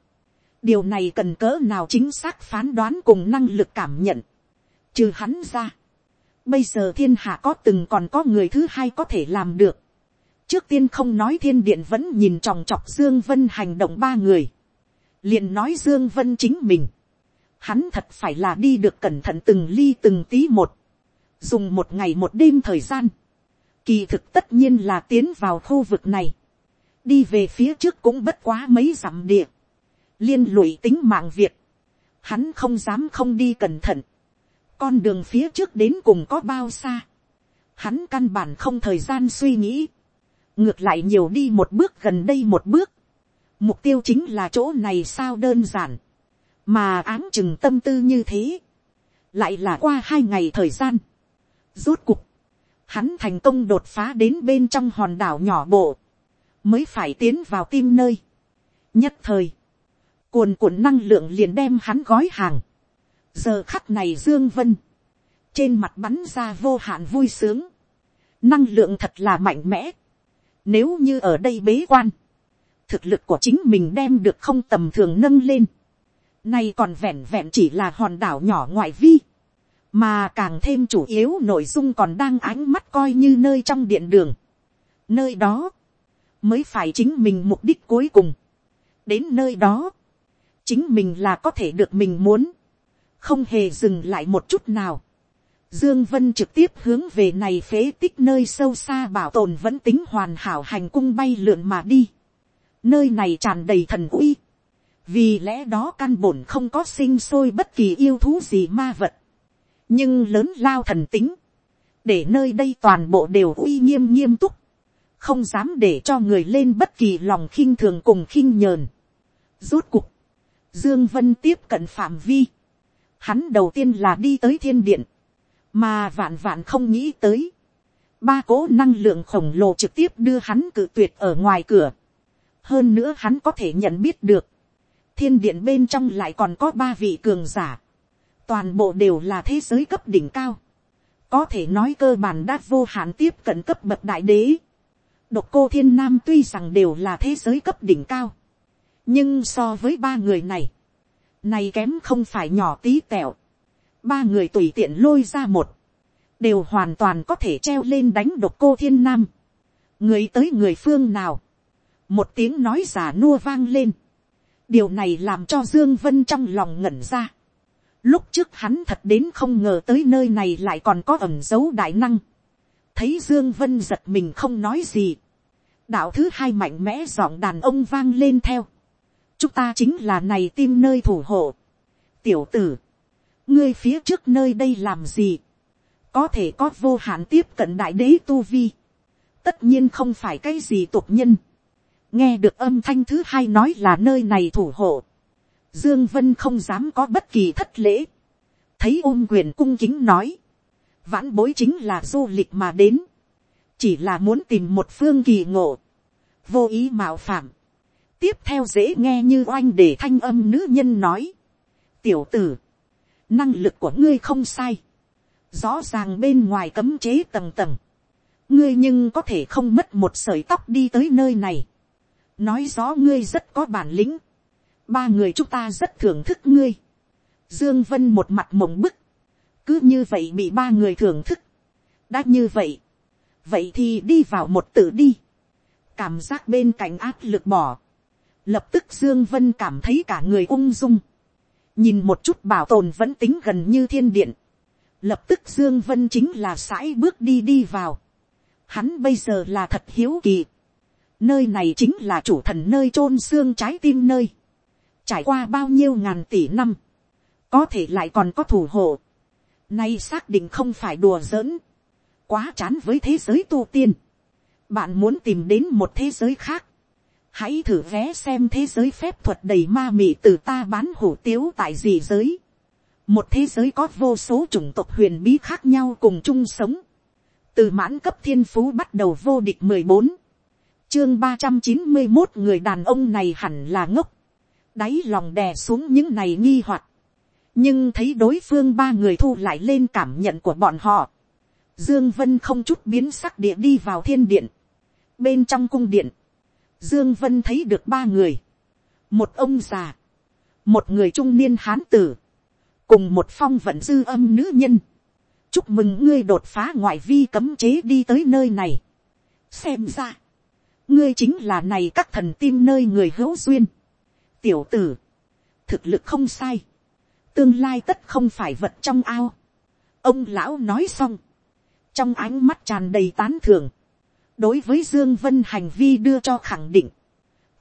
điều này cần cỡ nào chính xác phán đoán cùng năng lực cảm nhận. trừ hắn ra. bây giờ thiên hạ có từng còn có người thứ hai có thể làm được trước tiên không nói thiên điện vẫn nhìn tròng trọc dương vân hành động ba người. liền nói dương vân chính mình. hắn thật phải là đi được cẩn thận từng ly từng tí một. dùng một ngày một đêm thời gian. kỳ thực tất nhiên là tiến vào khu vực này. đi về phía trước cũng bất quá mấy dặm địa liên lụy tính mạng việc, hắn không dám không đi cẩn thận, con đường phía trước đến cùng có bao xa, hắn căn bản không thời gian suy nghĩ, ngược lại nhiều đi một bước gần đây một bước, mục tiêu chính là chỗ này sao đơn giản, mà áng chừng tâm tư như thế, lại là qua hai ngày thời gian, rốt cục, hắn thành công đột phá đến bên trong hòn đảo nhỏ bộ, mới phải tiến vào tim nơi. nhất thời, cuồn cuộn năng lượng liền đem hắn gói hàng. giờ khắc này dương vân, trên mặt bắn ra vô hạn vui sướng, năng lượng thật là mạnh mẽ nếu như ở đây bế quan, thực lực của chính mình đem được không tầm thường nâng lên. Nay còn vẹn vẹn chỉ là hòn đảo nhỏ ngoại vi. Mà càng thêm chủ yếu nội dung còn đang ánh mắt coi như nơi trong điện đường. Nơi đó, mới phải chính mình mục đích cuối cùng. Đến nơi đó, chính mình là có thể được mình muốn. Không hề dừng lại một chút nào. Dương Vân trực tiếp hướng về này phế tích nơi sâu xa bảo tồn vẫn tính hoàn hảo hành cung bay lượn mà đi. Nơi này tràn đầy thần uy. Vì lẽ đó căn bổn không có sinh sôi bất kỳ yêu thú gì ma vật. Nhưng lớn lao thần tính. Để nơi đây toàn bộ đều uy nghiêm nghiêm túc. Không dám để cho người lên bất kỳ lòng khinh thường cùng khinh nhờn. Rốt cục. Dương Vân tiếp cận phạm vi. Hắn đầu tiên là đi tới thiên điện. Mà vạn vạn không nghĩ tới. Ba cố năng lượng khổng lồ trực tiếp đưa hắn cự tuyệt ở ngoài cửa. Hơn nữa hắn có thể nhận biết được, thiên điện bên trong lại còn có ba vị cường giả, toàn bộ đều là thế giới cấp đỉnh cao, có thể nói cơ bản đã vô hạn tiếp cận cấp bậc đại đế, độc cô thiên nam tuy rằng đều là thế giới cấp đỉnh cao, nhưng so với ba người này, này kém không phải nhỏ tí tẹo, ba người tùy tiện lôi ra một, đều hoàn toàn có thể treo lên đánh độc cô thiên nam, người tới người phương nào, một tiếng nói giả nua vang lên. điều này làm cho dương vân trong lòng ngẩn ra. lúc trước hắn thật đến không ngờ tới nơi này lại còn có ẩn dấu đại năng. thấy dương vân giật mình không nói gì. đạo thứ hai mạnh mẽ giọng đàn ông vang lên theo. chúng ta chính là này tim nơi thủ hộ. tiểu tử, ngươi phía trước nơi đây làm gì. có thể có vô hạn tiếp cận đại đế tu vi. tất nhiên không phải cái gì tục nhân. Nghe được âm thanh thứ hai nói là nơi này thủ hộ, dương vân không dám có bất kỳ thất lễ, thấy ôm quyền cung kính nói, vãn bối chính là du lịch mà đến, chỉ là muốn tìm một phương kỳ ngộ, vô ý mạo phạm, tiếp theo dễ nghe như oanh để thanh âm nữ nhân nói, tiểu tử, năng lực của ngươi không sai, rõ ràng bên ngoài cấm chế tầng tầng, ngươi nhưng có thể không mất một sợi tóc đi tới nơi này, nói rõ ngươi rất có bản lĩnh, ba người chúng ta rất thưởng thức ngươi, dương vân một mặt mộng bức, cứ như vậy bị ba người thưởng thức, đã như vậy, vậy thì đi vào một tự đi, cảm giác bên cạnh áp lực bỏ, lập tức dương vân cảm thấy cả người ung dung, nhìn một chút bảo tồn vẫn tính gần như thiên điện, lập tức dương vân chính là sãi bước đi đi vào, hắn bây giờ là thật hiếu kỳ, Nơi này chính là chủ thần nơi chôn xương trái tim nơi. Trải qua bao nhiêu ngàn tỷ năm. Có thể lại còn có thủ hộ. Nay xác định không phải đùa giỡn. Quá chán với thế giới tu tiên. Bạn muốn tìm đến một thế giới khác. Hãy thử vé xem thế giới phép thuật đầy ma mị từ ta bán hủ tiếu tại gì giới. Một thế giới có vô số chủng tộc huyền bí khác nhau cùng chung sống. Từ mãn cấp thiên phú bắt đầu vô địch mười bốn chương ba trăm chín mươi một người đàn ông này hẳn là ngốc. Đáy lòng đè xuống những này nghi hoặc. Nhưng thấy đối phương ba người thu lại lên cảm nhận của bọn họ. Dương Vân không chút biến sắc địa đi vào thiên điện. Bên trong cung điện. Dương Vân thấy được ba người. Một ông già. Một người trung niên hán tử. Cùng một phong vận dư âm nữ nhân. Chúc mừng ngươi đột phá ngoại vi cấm chế đi tới nơi này. Xem ra ngươi chính là này các thần tim nơi người hữu duyên. tiểu tử, thực lực không sai, tương lai tất không phải vật trong ao. ông lão nói xong, trong ánh mắt tràn đầy tán thưởng, đối với dương vân hành vi đưa cho khẳng định.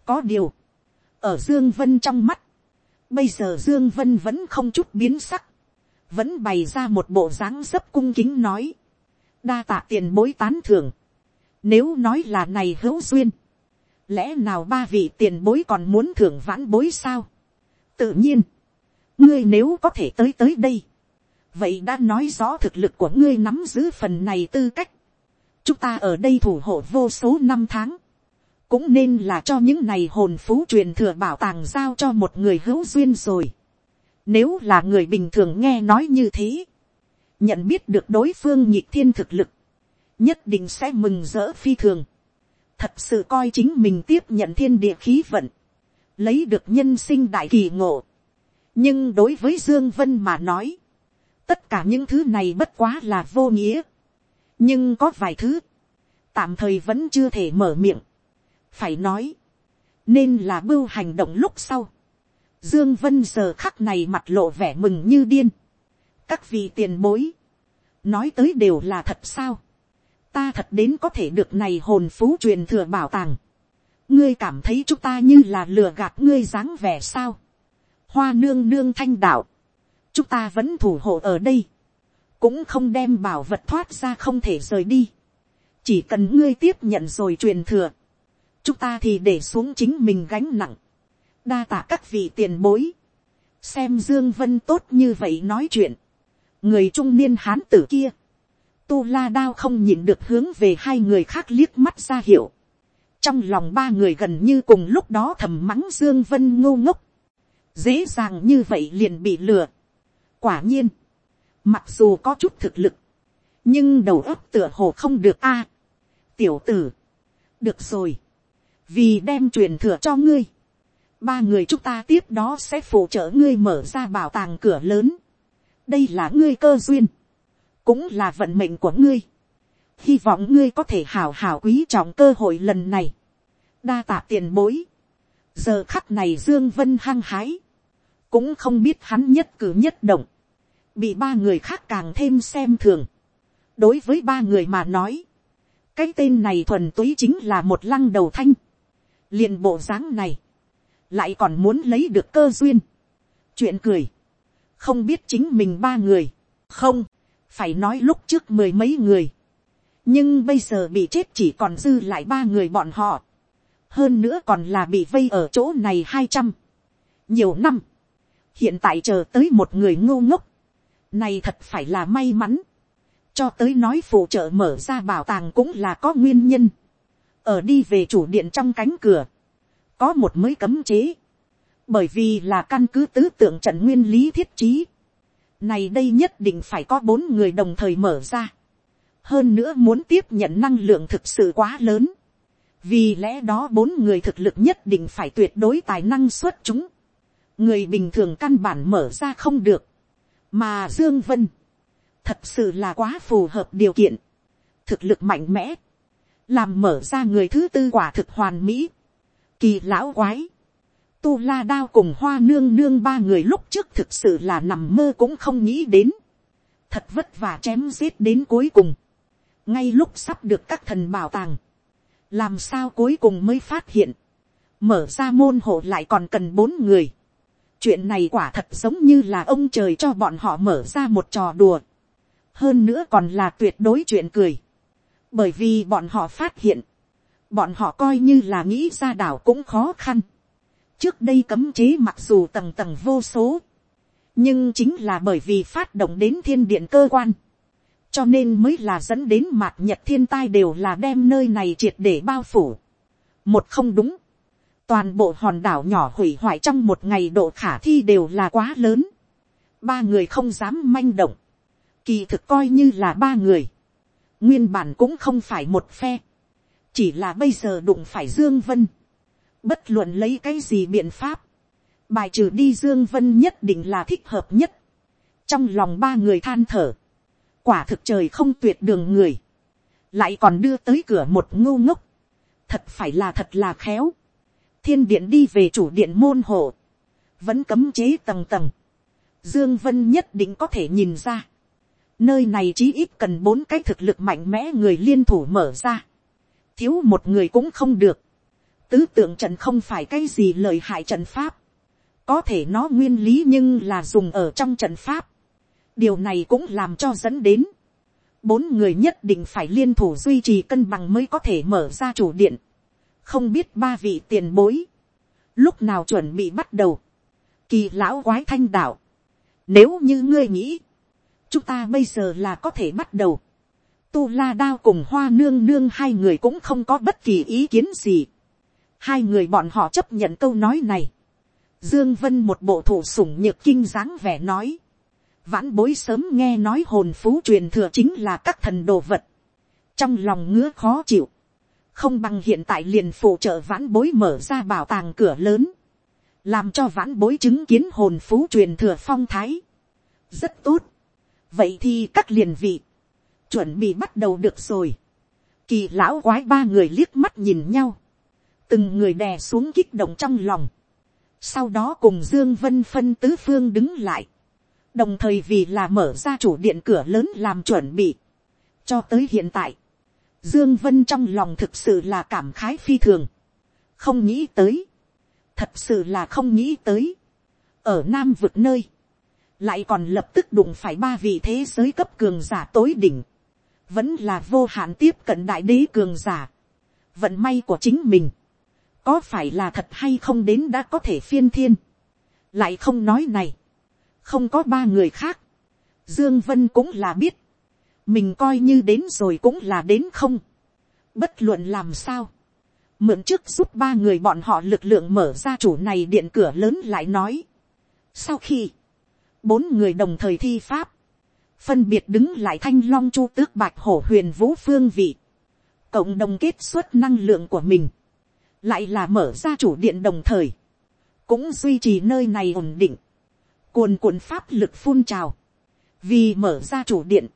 có điều, ở dương vân trong mắt, bây giờ dương vân vẫn không chút biến sắc, vẫn bày ra một bộ dáng dấp cung kính nói, đa tạ tiền bối tán thưởng, nếu nói là này hữu duyên, lẽ nào ba vị tiền bối còn muốn thưởng vãn bối sao, tự nhiên, ngươi nếu có thể tới tới đây, vậy đã nói rõ thực lực của ngươi nắm giữ phần này tư cách, chúng ta ở đây thủ hộ vô số năm tháng, cũng nên là cho những này hồn phú truyền thừa bảo tàng giao cho một người hữu duyên rồi. Nếu là người bình thường nghe nói như thế, nhận biết được đối phương nhịp thiên thực lực, nhất định sẽ mừng rỡ phi thường. Thật sự coi chính mình tiếp nhận thiên địa khí vận, lấy được nhân sinh đại kỳ ngộ. Nhưng đối với Dương Vân mà nói, tất cả những thứ này bất quá là vô nghĩa. Nhưng có vài thứ, tạm thời vẫn chưa thể mở miệng phải nói, nên là bưu hành động lúc sau. Dương Vân giờ khắc này mặt lộ vẻ mừng như điên. Các vị tiền bối, nói tới đều là thật sao. Ta thật đến có thể được này hồn phú truyền thừa bảo tàng. Ngươi cảm thấy chúng ta như là lừa gạt ngươi dáng vẻ sao. Hoa nương nương thanh đạo. Chúng ta vẫn thủ hộ ở đây. Cũng không đem bảo vật thoát ra không thể rời đi. Chỉ cần ngươi tiếp nhận rồi truyền thừa chúng ta thì để xuống chính mình gánh nặng, đa tạ các vị tiền bối, xem dương vân tốt như vậy nói chuyện, người trung niên hán tử kia, tu la đao không nhìn được hướng về hai người khác liếc mắt ra hiệu, trong lòng ba người gần như cùng lúc đó thầm mắng dương vân ngô ngốc, dễ dàng như vậy liền bị lừa, quả nhiên, mặc dù có chút thực lực, nhưng đầu óc tựa hồ không được a, tiểu tử, được rồi, vì đem truyền thừa cho ngươi, ba người chúng ta tiếp đó sẽ phụ trợ ngươi mở ra bảo tàng cửa lớn. đây là ngươi cơ duyên, cũng là vận mệnh của ngươi. hy vọng ngươi có thể hào hào quý trọng cơ hội lần này. đa tạ tiền bối. giờ khắc này dương vân hăng hái, cũng không biết hắn nhất cử nhất động, bị ba người khác càng thêm xem thường. đối với ba người mà nói, cái tên này thuần túy chính là một lăng đầu thanh. Liền bộ dáng này, lại còn muốn lấy được cơ duyên. chuyện cười, không biết chính mình ba người, không, phải nói lúc trước mười mấy người, nhưng bây giờ bị chết chỉ còn dư lại ba người bọn họ, hơn nữa còn là bị vây ở chỗ này hai trăm, nhiều năm, hiện tại chờ tới một người ngô ngốc, này thật phải là may mắn, cho tới nói phụ trợ mở ra bảo tàng cũng là có nguyên nhân, ở đi về chủ điện trong cánh cửa, có một mới cấm chế, bởi vì là căn cứ tứ tượng trận nguyên lý thiết trí, này đây nhất định phải có bốn người đồng thời mở ra, hơn nữa muốn tiếp nhận năng lượng thực sự quá lớn, vì lẽ đó bốn người thực lực nhất định phải tuyệt đối tài năng xuất chúng, người bình thường căn bản mở ra không được, mà dương vân, thật sự là quá phù hợp điều kiện, thực lực mạnh mẽ, làm mở ra người thứ tư quả thực hoàn mỹ, kỳ lão quái, tu la đao cùng hoa nương nương ba người lúc trước thực sự là nằm mơ cũng không nghĩ đến, thật vất vả chém giết đến cuối cùng, ngay lúc sắp được các thần bảo tàng, làm sao cuối cùng mới phát hiện, mở ra môn hộ lại còn cần bốn người, chuyện này quả thật giống như là ông trời cho bọn họ mở ra một trò đùa, hơn nữa còn là tuyệt đối chuyện cười, bởi vì bọn họ phát hiện, bọn họ coi như là nghĩ ra đảo cũng khó khăn. trước đây cấm chế mặc dù tầng tầng vô số, nhưng chính là bởi vì phát động đến thiên điện cơ quan, cho nên mới là dẫn đến mạt nhật thiên tai đều là đem nơi này triệt để bao phủ. một không đúng, toàn bộ hòn đảo nhỏ hủy hoại trong một ngày độ khả thi đều là quá lớn, ba người không dám manh động, kỳ thực coi như là ba người, nguyên bản cũng không phải một phe, chỉ là bây giờ đụng phải dương vân, bất luận lấy cái gì biện pháp, bài trừ đi dương vân nhất định là thích hợp nhất, trong lòng ba người than thở, quả thực trời không tuyệt đường người, lại còn đưa tới cửa một ngu ngốc, thật phải là thật là khéo, thiên điện đi về chủ điện môn hộ, vẫn cấm chế tầng tầng, dương vân nhất định có thể nhìn ra, nơi này chí ít cần bốn cái thực lực mạnh mẽ người liên thủ mở ra, thiếu một người cũng không được. Tứ tượng trận không phải cái gì lợi hại trận pháp. Có thể nó nguyên lý nhưng là dùng ở trong trận pháp. Điều này cũng làm cho dẫn đến. bốn người nhất định phải liên thủ duy trì cân bằng mới có thể mở ra chủ điện không biết ba vị tiền bối, lúc nào chuẩn bị bắt đầu, kỳ lão quái thanh đạo, nếu như ngươi nghĩ, chúng ta bây giờ là có thể bắt đầu, tu la đao cùng hoa nương nương hai người cũng không có bất kỳ ý kiến gì, hai người bọn họ chấp nhận câu nói này, dương vân một bộ thủ sủng nhược kinh dáng vẻ nói, vãn bối sớm nghe nói hồn phú truyền thừa chính là các thần đồ vật, trong lòng ngứa khó chịu, không bằng hiện tại liền phụ trợ vãn bối mở ra bảo tàng cửa lớn, làm cho vãn bối chứng kiến hồn phú truyền thừa phong thái, rất tốt, vậy thì các liền vị, chuẩn bị bắt đầu được rồi, kỳ lão quái ba người liếc mắt nhìn nhau, từng người đè xuống kích động trong lòng, sau đó cùng dương vân phân tứ phương đứng lại, đồng thời vì là mở ra chủ điện cửa lớn làm chuẩn bị. cho tới hiện tại, dương vân trong lòng thực sự là cảm khái phi thường, không nghĩ tới, thật sự là không nghĩ tới, ở nam vực nơi, lại còn lập tức đụng phải ba vị thế giới cấp cường giả tối đỉnh, vẫn là vô hạn tiếp cận đại đế cường giả, vận may của chính mình, có phải là thật hay không đến đã có thể phiên thiên, lại không nói này, không có ba người khác, dương vân cũng là biết, mình coi như đến rồi cũng là đến không, bất luận làm sao, mượn trước giúp ba người bọn họ lực lượng mở ra chủ này điện cửa lớn lại nói. Sau khi, bốn người đồng thời thi pháp, phân biệt đứng lại thanh long chu tước bạch hổ huyền vũ phương vị, cộng đồng kết xuất năng lượng của mình, lại là mở ra chủ điện đồng thời, cũng duy trì nơi này ổn định, cuồn cuộn pháp lực phun trào, vì mở ra chủ điện,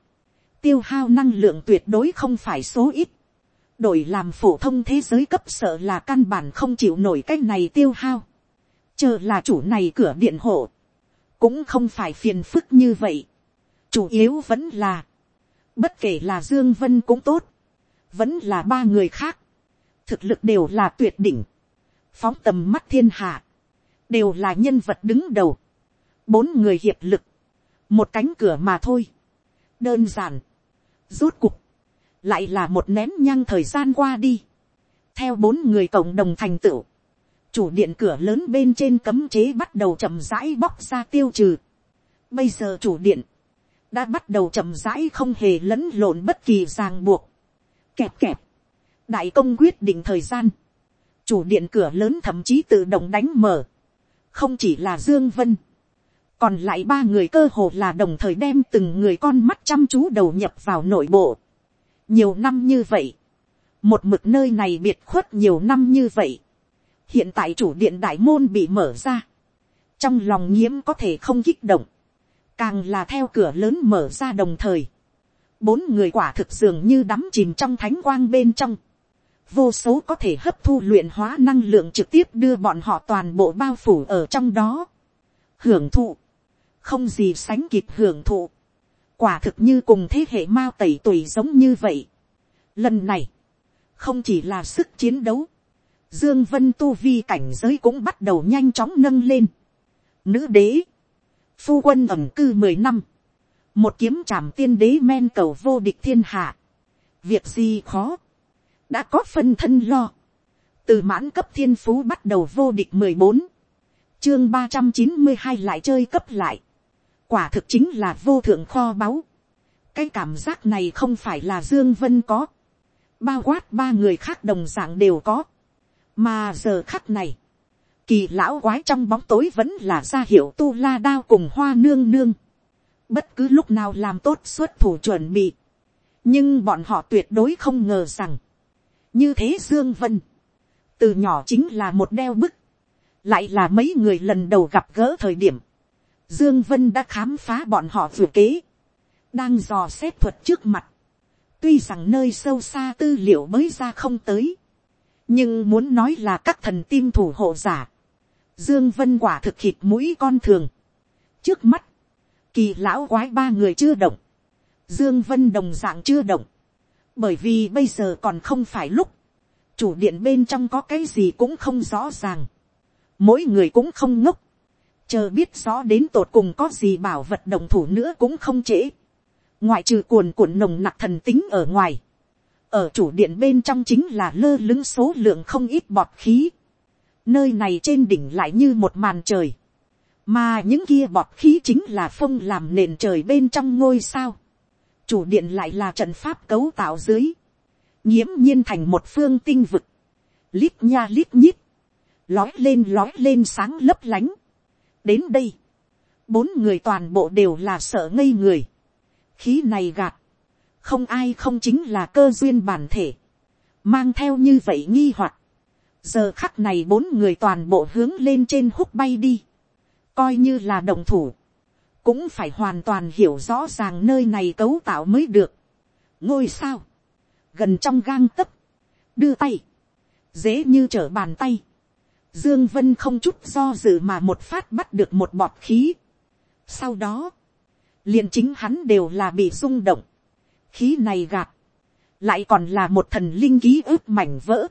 tiêu hao năng lượng tuyệt đối không phải số ít, đổi làm phổ thông thế giới cấp sợ là căn bản không chịu nổi cái này tiêu hao, chờ là chủ này cửa điện hộ, cũng không phải phiền phức như vậy, chủ yếu vẫn là, bất kể là dương vân cũng tốt, vẫn là ba người khác, thực lực đều là tuyệt đỉnh, phóng tầm mắt thiên hạ, đều là nhân vật đứng đầu, bốn người hiệp lực, một cánh cửa mà thôi, đơn giản, rút cục, lại là một nén nhăng thời gian qua đi, theo bốn người cộng đồng thành tựu, chủ điện cửa lớn bên trên cấm chế bắt đầu chậm rãi bóc ra tiêu trừ. Bây giờ chủ điện đã bắt đầu chậm rãi không hề lẫn lộn bất kỳ ràng buộc. Kẹp kẹp, đại công quyết định thời gian, chủ điện cửa lớn thậm chí tự động đánh mở, không chỉ là dương vân, còn lại ba người cơ hồ là đồng thời đem từng người con mắt chăm chú đầu nhập vào nội bộ. nhiều năm như vậy, một mực nơi này biệt khuất nhiều năm như vậy, hiện tại chủ điện đại môn bị mở ra, trong lòng nhiễm có thể không kích động, càng là theo cửa lớn mở ra đồng thời, bốn người quả thực dường như đắm chìm trong thánh quang bên trong, vô số có thể hấp thu luyện hóa năng lượng trực tiếp đưa bọn họ toàn bộ bao phủ ở trong đó, hưởng thụ, không gì sánh kịp hưởng thụ, quả thực như cùng thế hệ mao tẩy tuổi giống như vậy. Lần này, không chỉ là sức chiến đấu, Dương Vân tu vi cảnh giới cũng bắt đầu nhanh chóng nâng lên. Nữ đế, phu quân ẩm cư mười năm, một kiếm trảm tiên đế men cầu vô địch thiên hạ. Việc gì khó, đã có phân thân lo. Từ mãn cấp thiên phú bắt đầu vô địch mười bốn chương ba trăm chín mươi hai lại chơi cấp lại quả thực chính là vô thượng kho báu. cái cảm giác này không phải là dương vân có, bao quát ba người khác đồng dạng đều có, mà giờ khắc này, kỳ lão quái trong bóng tối vẫn là ra hiệu tu la đao cùng hoa nương nương, bất cứ lúc nào làm tốt xuất thủ chuẩn bị, nhưng bọn họ tuyệt đối không ngờ rằng, như thế dương vân, từ nhỏ chính là một đeo bức, lại là mấy người lần đầu gặp gỡ thời điểm, Dương Vân đã khám phá bọn họ vừa kế. Đang dò xét thuật trước mặt. Tuy rằng nơi sâu xa tư liệu mới ra không tới. Nhưng muốn nói là các thần tim thủ hộ giả. Dương Vân quả thực thịt mũi con thường. Trước mắt. Kỳ lão quái ba người chưa động. Dương Vân đồng dạng chưa động. Bởi vì bây giờ còn không phải lúc. Chủ điện bên trong có cái gì cũng không rõ ràng. Mỗi người cũng không ngốc chờ biết rõ đến tột cùng có gì bảo vật đồng thủ nữa cũng không trễ. ngoại trừ cuồn cuộn nồng nặc thần tính ở ngoài, ở chủ điện bên trong chính là lơ lứng số lượng không ít bọt khí, nơi này trên đỉnh lại như một màn trời, mà những kia bọt khí chính là phong làm nền trời bên trong ngôi sao, chủ điện lại là trận pháp cấu tạo dưới, nghiễm nhiên thành một phương tinh vực, lít nha lít nhít, lói lên lói lên sáng lấp lánh đến đây, bốn người toàn bộ đều là sợ ngây người, khí này gạt, không ai không chính là cơ duyên bản thể, mang theo như vậy nghi hoặc, giờ khắc này bốn người toàn bộ hướng lên trên húc bay đi, coi như là đồng thủ, cũng phải hoàn toàn hiểu rõ ràng nơi này cấu tạo mới được. ngôi sao, gần trong gang tấc, đưa tay, dễ như trở bàn tay, dương vân không chút do dự mà một phát bắt được một bọt khí. sau đó, liền chính hắn đều là bị rung động, khí này gạt, lại còn là một thần linh ký ức mảnh vỡ,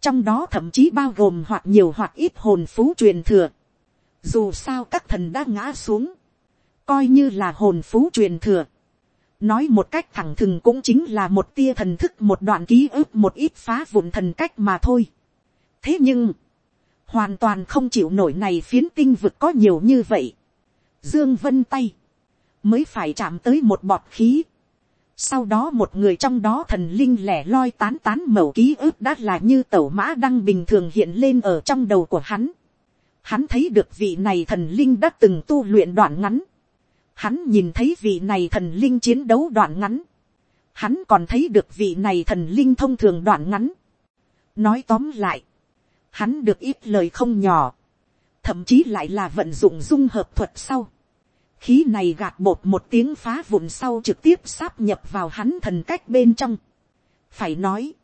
trong đó thậm chí bao gồm hoặc nhiều hoặc ít hồn phú truyền thừa, dù sao các thần đã ngã xuống, coi như là hồn phú truyền thừa, nói một cách thẳng thừng cũng chính là một tia thần thức một đoạn ký ức một ít phá vụn thần cách mà thôi. thế nhưng, hoàn toàn không chịu nổi này phiến tinh vực có nhiều như vậy. dương vân tay, mới phải chạm tới một bọt khí. sau đó một người trong đó thần linh lẻ loi tán tán mẩu ký ức đã là như tẩu mã đăng bình thường hiện lên ở trong đầu của hắn. hắn thấy được vị này thần linh đã từng tu luyện đoạn ngắn Hắn nhìn thấy vị này thần linh chiến đấu đoạn ngắn. Hắn còn thấy được vị này thần linh thông thường đoạn ngắn. Nói tóm lại. Hắn được ít lời không nhỏ. Thậm chí lại là vận dụng dung hợp thuật sau. Khí này gạt bột một tiếng phá vụn sau trực tiếp sáp nhập vào hắn thần cách bên trong. Phải nói.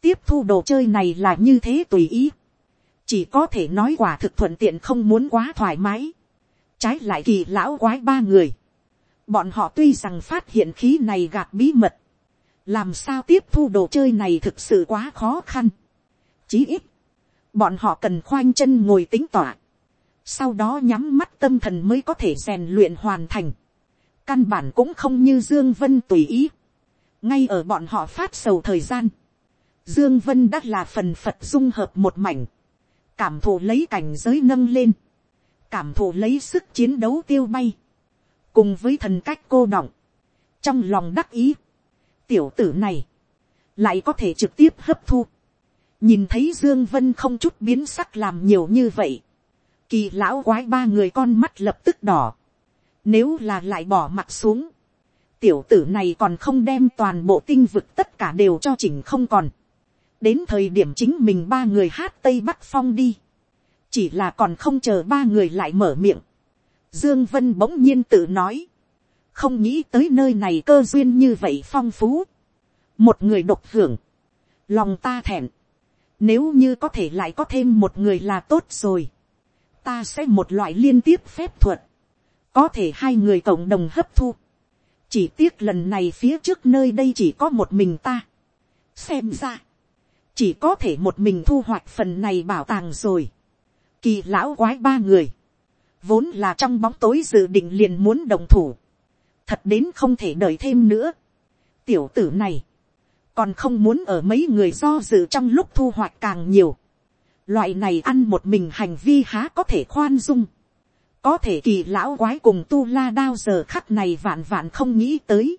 Tiếp thu đồ chơi này là như thế tùy ý. Chỉ có thể nói quả thực thuận tiện không muốn quá thoải mái Trái lại kỳ lão quái ba người. Bọn họ tuy rằng phát hiện khí này gạt bí mật. Làm sao tiếp thu đồ chơi này thực sự quá khó khăn. Chí ít. Bọn họ cần khoanh chân ngồi tính tỏa. Sau đó nhắm mắt tâm thần mới có thể rèn luyện hoàn thành. Căn bản cũng không như Dương Vân tùy ý. Ngay ở bọn họ phát sầu thời gian. Dương Vân đã là phần Phật dung hợp một mảnh. Cảm thụ lấy cảnh giới nâng lên cảm thụ lấy sức chiến đấu tiêu bay, cùng với thần cách cô đọng, trong lòng đắc ý, tiểu tử này, lại có thể trực tiếp hấp thu, nhìn thấy dương vân không chút biến sắc làm nhiều như vậy, kỳ lão quái ba người con mắt lập tức đỏ, nếu là lại bỏ mặt xuống, tiểu tử này còn không đem toàn bộ tinh vực tất cả đều cho chỉnh không còn, đến thời điểm chính mình ba người hát tây bắc phong đi, chỉ là còn không chờ ba người lại mở miệng. Dương Vân bỗng nhiên tự nói, không nghĩ tới nơi này cơ duyên như vậy phong phú. Một người độc hưởng, lòng ta thẹn. Nếu như có thể lại có thêm một người là tốt rồi. Ta sẽ một loại liên tiếp phép thuật. Có thể hai người cộng đồng hấp thu. Chỉ tiếc lần này phía trước nơi đây chỉ có một mình ta. Xem ra. Chỉ có thể một mình thu hoạch phần này bảo tàng rồi kỳ lão quái ba người, vốn là trong bóng tối dự định liền muốn đồng thủ, thật đến không thể đợi thêm nữa. tiểu tử này, còn không muốn ở mấy người do dự trong lúc thu hoạch càng nhiều. loại này ăn một mình hành vi há có thể khoan dung. có thể kỳ lão quái cùng tu la đao giờ khắc này vạn vạn không nghĩ tới.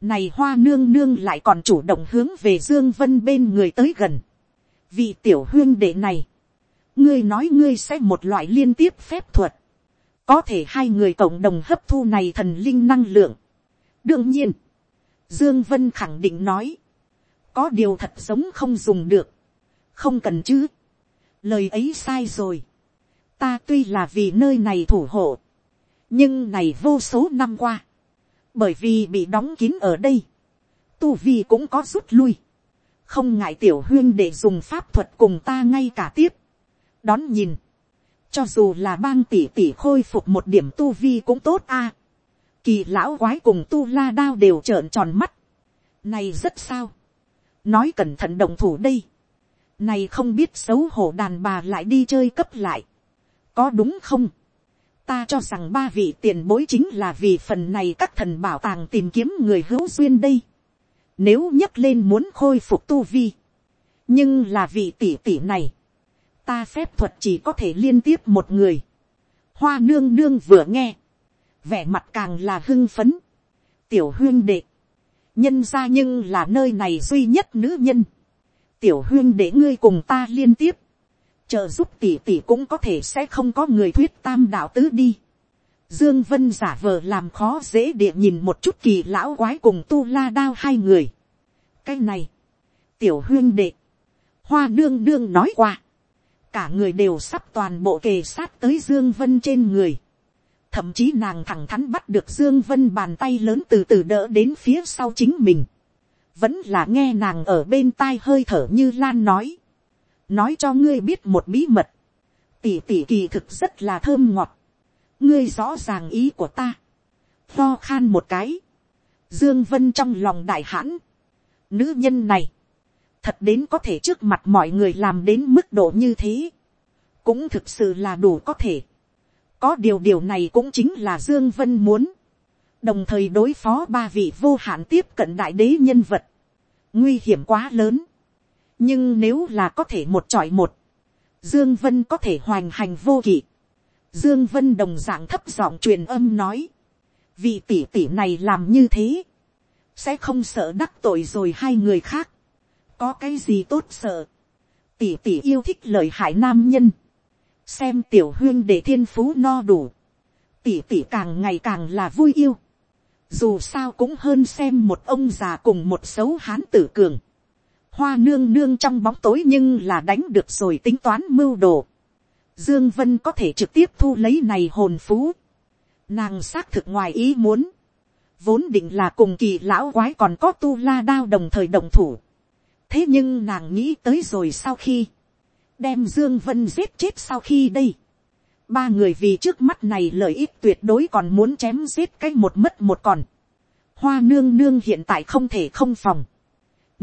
này hoa nương nương lại còn chủ động hướng về dương vân bên người tới gần. vị tiểu huyên đệ này, ngươi nói ngươi sẽ một loại liên tiếp phép thuật, có thể hai người cộng đồng hấp thu này thần linh năng lượng. đương nhiên, dương vân khẳng định nói, có điều thật giống không dùng được, không cần chứ, lời ấy sai rồi, ta tuy là vì nơi này thủ hộ, nhưng này vô số năm qua, bởi vì bị đóng kín ở đây, tu vi cũng có rút lui, không ngại tiểu huyên để dùng pháp thuật cùng ta ngay cả tiếp, đón nhìn, cho dù là bang tỷ tỷ khôi phục một điểm tu vi cũng tốt a. kỳ lão quái cùng tu la đao đều trợn tròn mắt. này rất sao nói cẩn thận đồng thủ đây. này không biết xấu hổ đàn bà lại đi chơi cấp lại. có đúng không. ta cho rằng ba vị tiền bối chính là vì phần này các thần bảo tàng tìm kiếm người hữu duyên đây. Nếu nhấc lên muốn khôi phục tu vi. nhưng là vị tỷ tỷ này. ta phép thuật chỉ có thể liên tiếp một người. hoa nương nương vừa nghe. vẻ mặt càng là hưng phấn. tiểu huyên đệ nhân ra nhưng là nơi này duy nhất nữ nhân. tiểu huyên đệ ngươi cùng ta liên tiếp trợ giúp tỷ tỷ cũng có thể sẽ không có người thuyết tam đạo tứ đi. Dương Vân giả vờ làm khó dễ địa nhìn một chút kỳ lão quái cùng tu la đao hai người. Cái này, tiểu huyên đệ, hoa đương đương nói qua. Cả người đều sắp toàn bộ kề sát tới Dương Vân trên người. Thậm chí nàng thẳng thắn bắt được Dương Vân bàn tay lớn từ từ đỡ đến phía sau chính mình. Vẫn là nghe nàng ở bên tai hơi thở như lan nói. Nói cho ngươi biết một bí mật, tỷ tỷ kỳ thực rất là thơm ngọt, ngươi rõ ràng ý của ta, lo khan một cái, dương vân trong lòng đại hãn, nữ nhân này, thật đến có thể trước mặt mọi người làm đến mức độ như thế, cũng thực sự là đủ có thể, có điều điều này cũng chính là dương vân muốn, đồng thời đối phó ba vị vô hạn tiếp cận đại đế nhân vật, nguy hiểm quá lớn, nhưng nếu là có thể một chọi một, dương vân có thể hoành hành vô kỵ. dương vân đồng dạng thấp giọng truyền âm nói, vị tỷ tỷ này làm như thế, sẽ không sợ đắc tội rồi hai người khác, có cái gì tốt sợ, tỷ tỷ yêu thích lời hại nam nhân, xem tiểu huyên để thiên phú no đủ, tỷ tỷ càng ngày càng là vui yêu, dù sao cũng hơn xem một ông già cùng một xấu hán tử cường, hoa nương nương trong bóng tối nhưng là đánh được rồi tính toán mưu đồ. Dương Vân có thể trực tiếp thu lấy này hồn phú. Nàng xác thực ngoài ý muốn. Vốn định là cùng kỳ lão quái còn có tu la đao đồng thời đồng thủ. Thế nhưng nàng nghĩ tới rồi sau khi. Đem Dương Vân giết chết sau khi đây. Ba người vì trước mắt này lợi ích tuyệt đối còn muốn chém giết cái một mất một còn. Hoa nương nương hiện tại không thể không phòng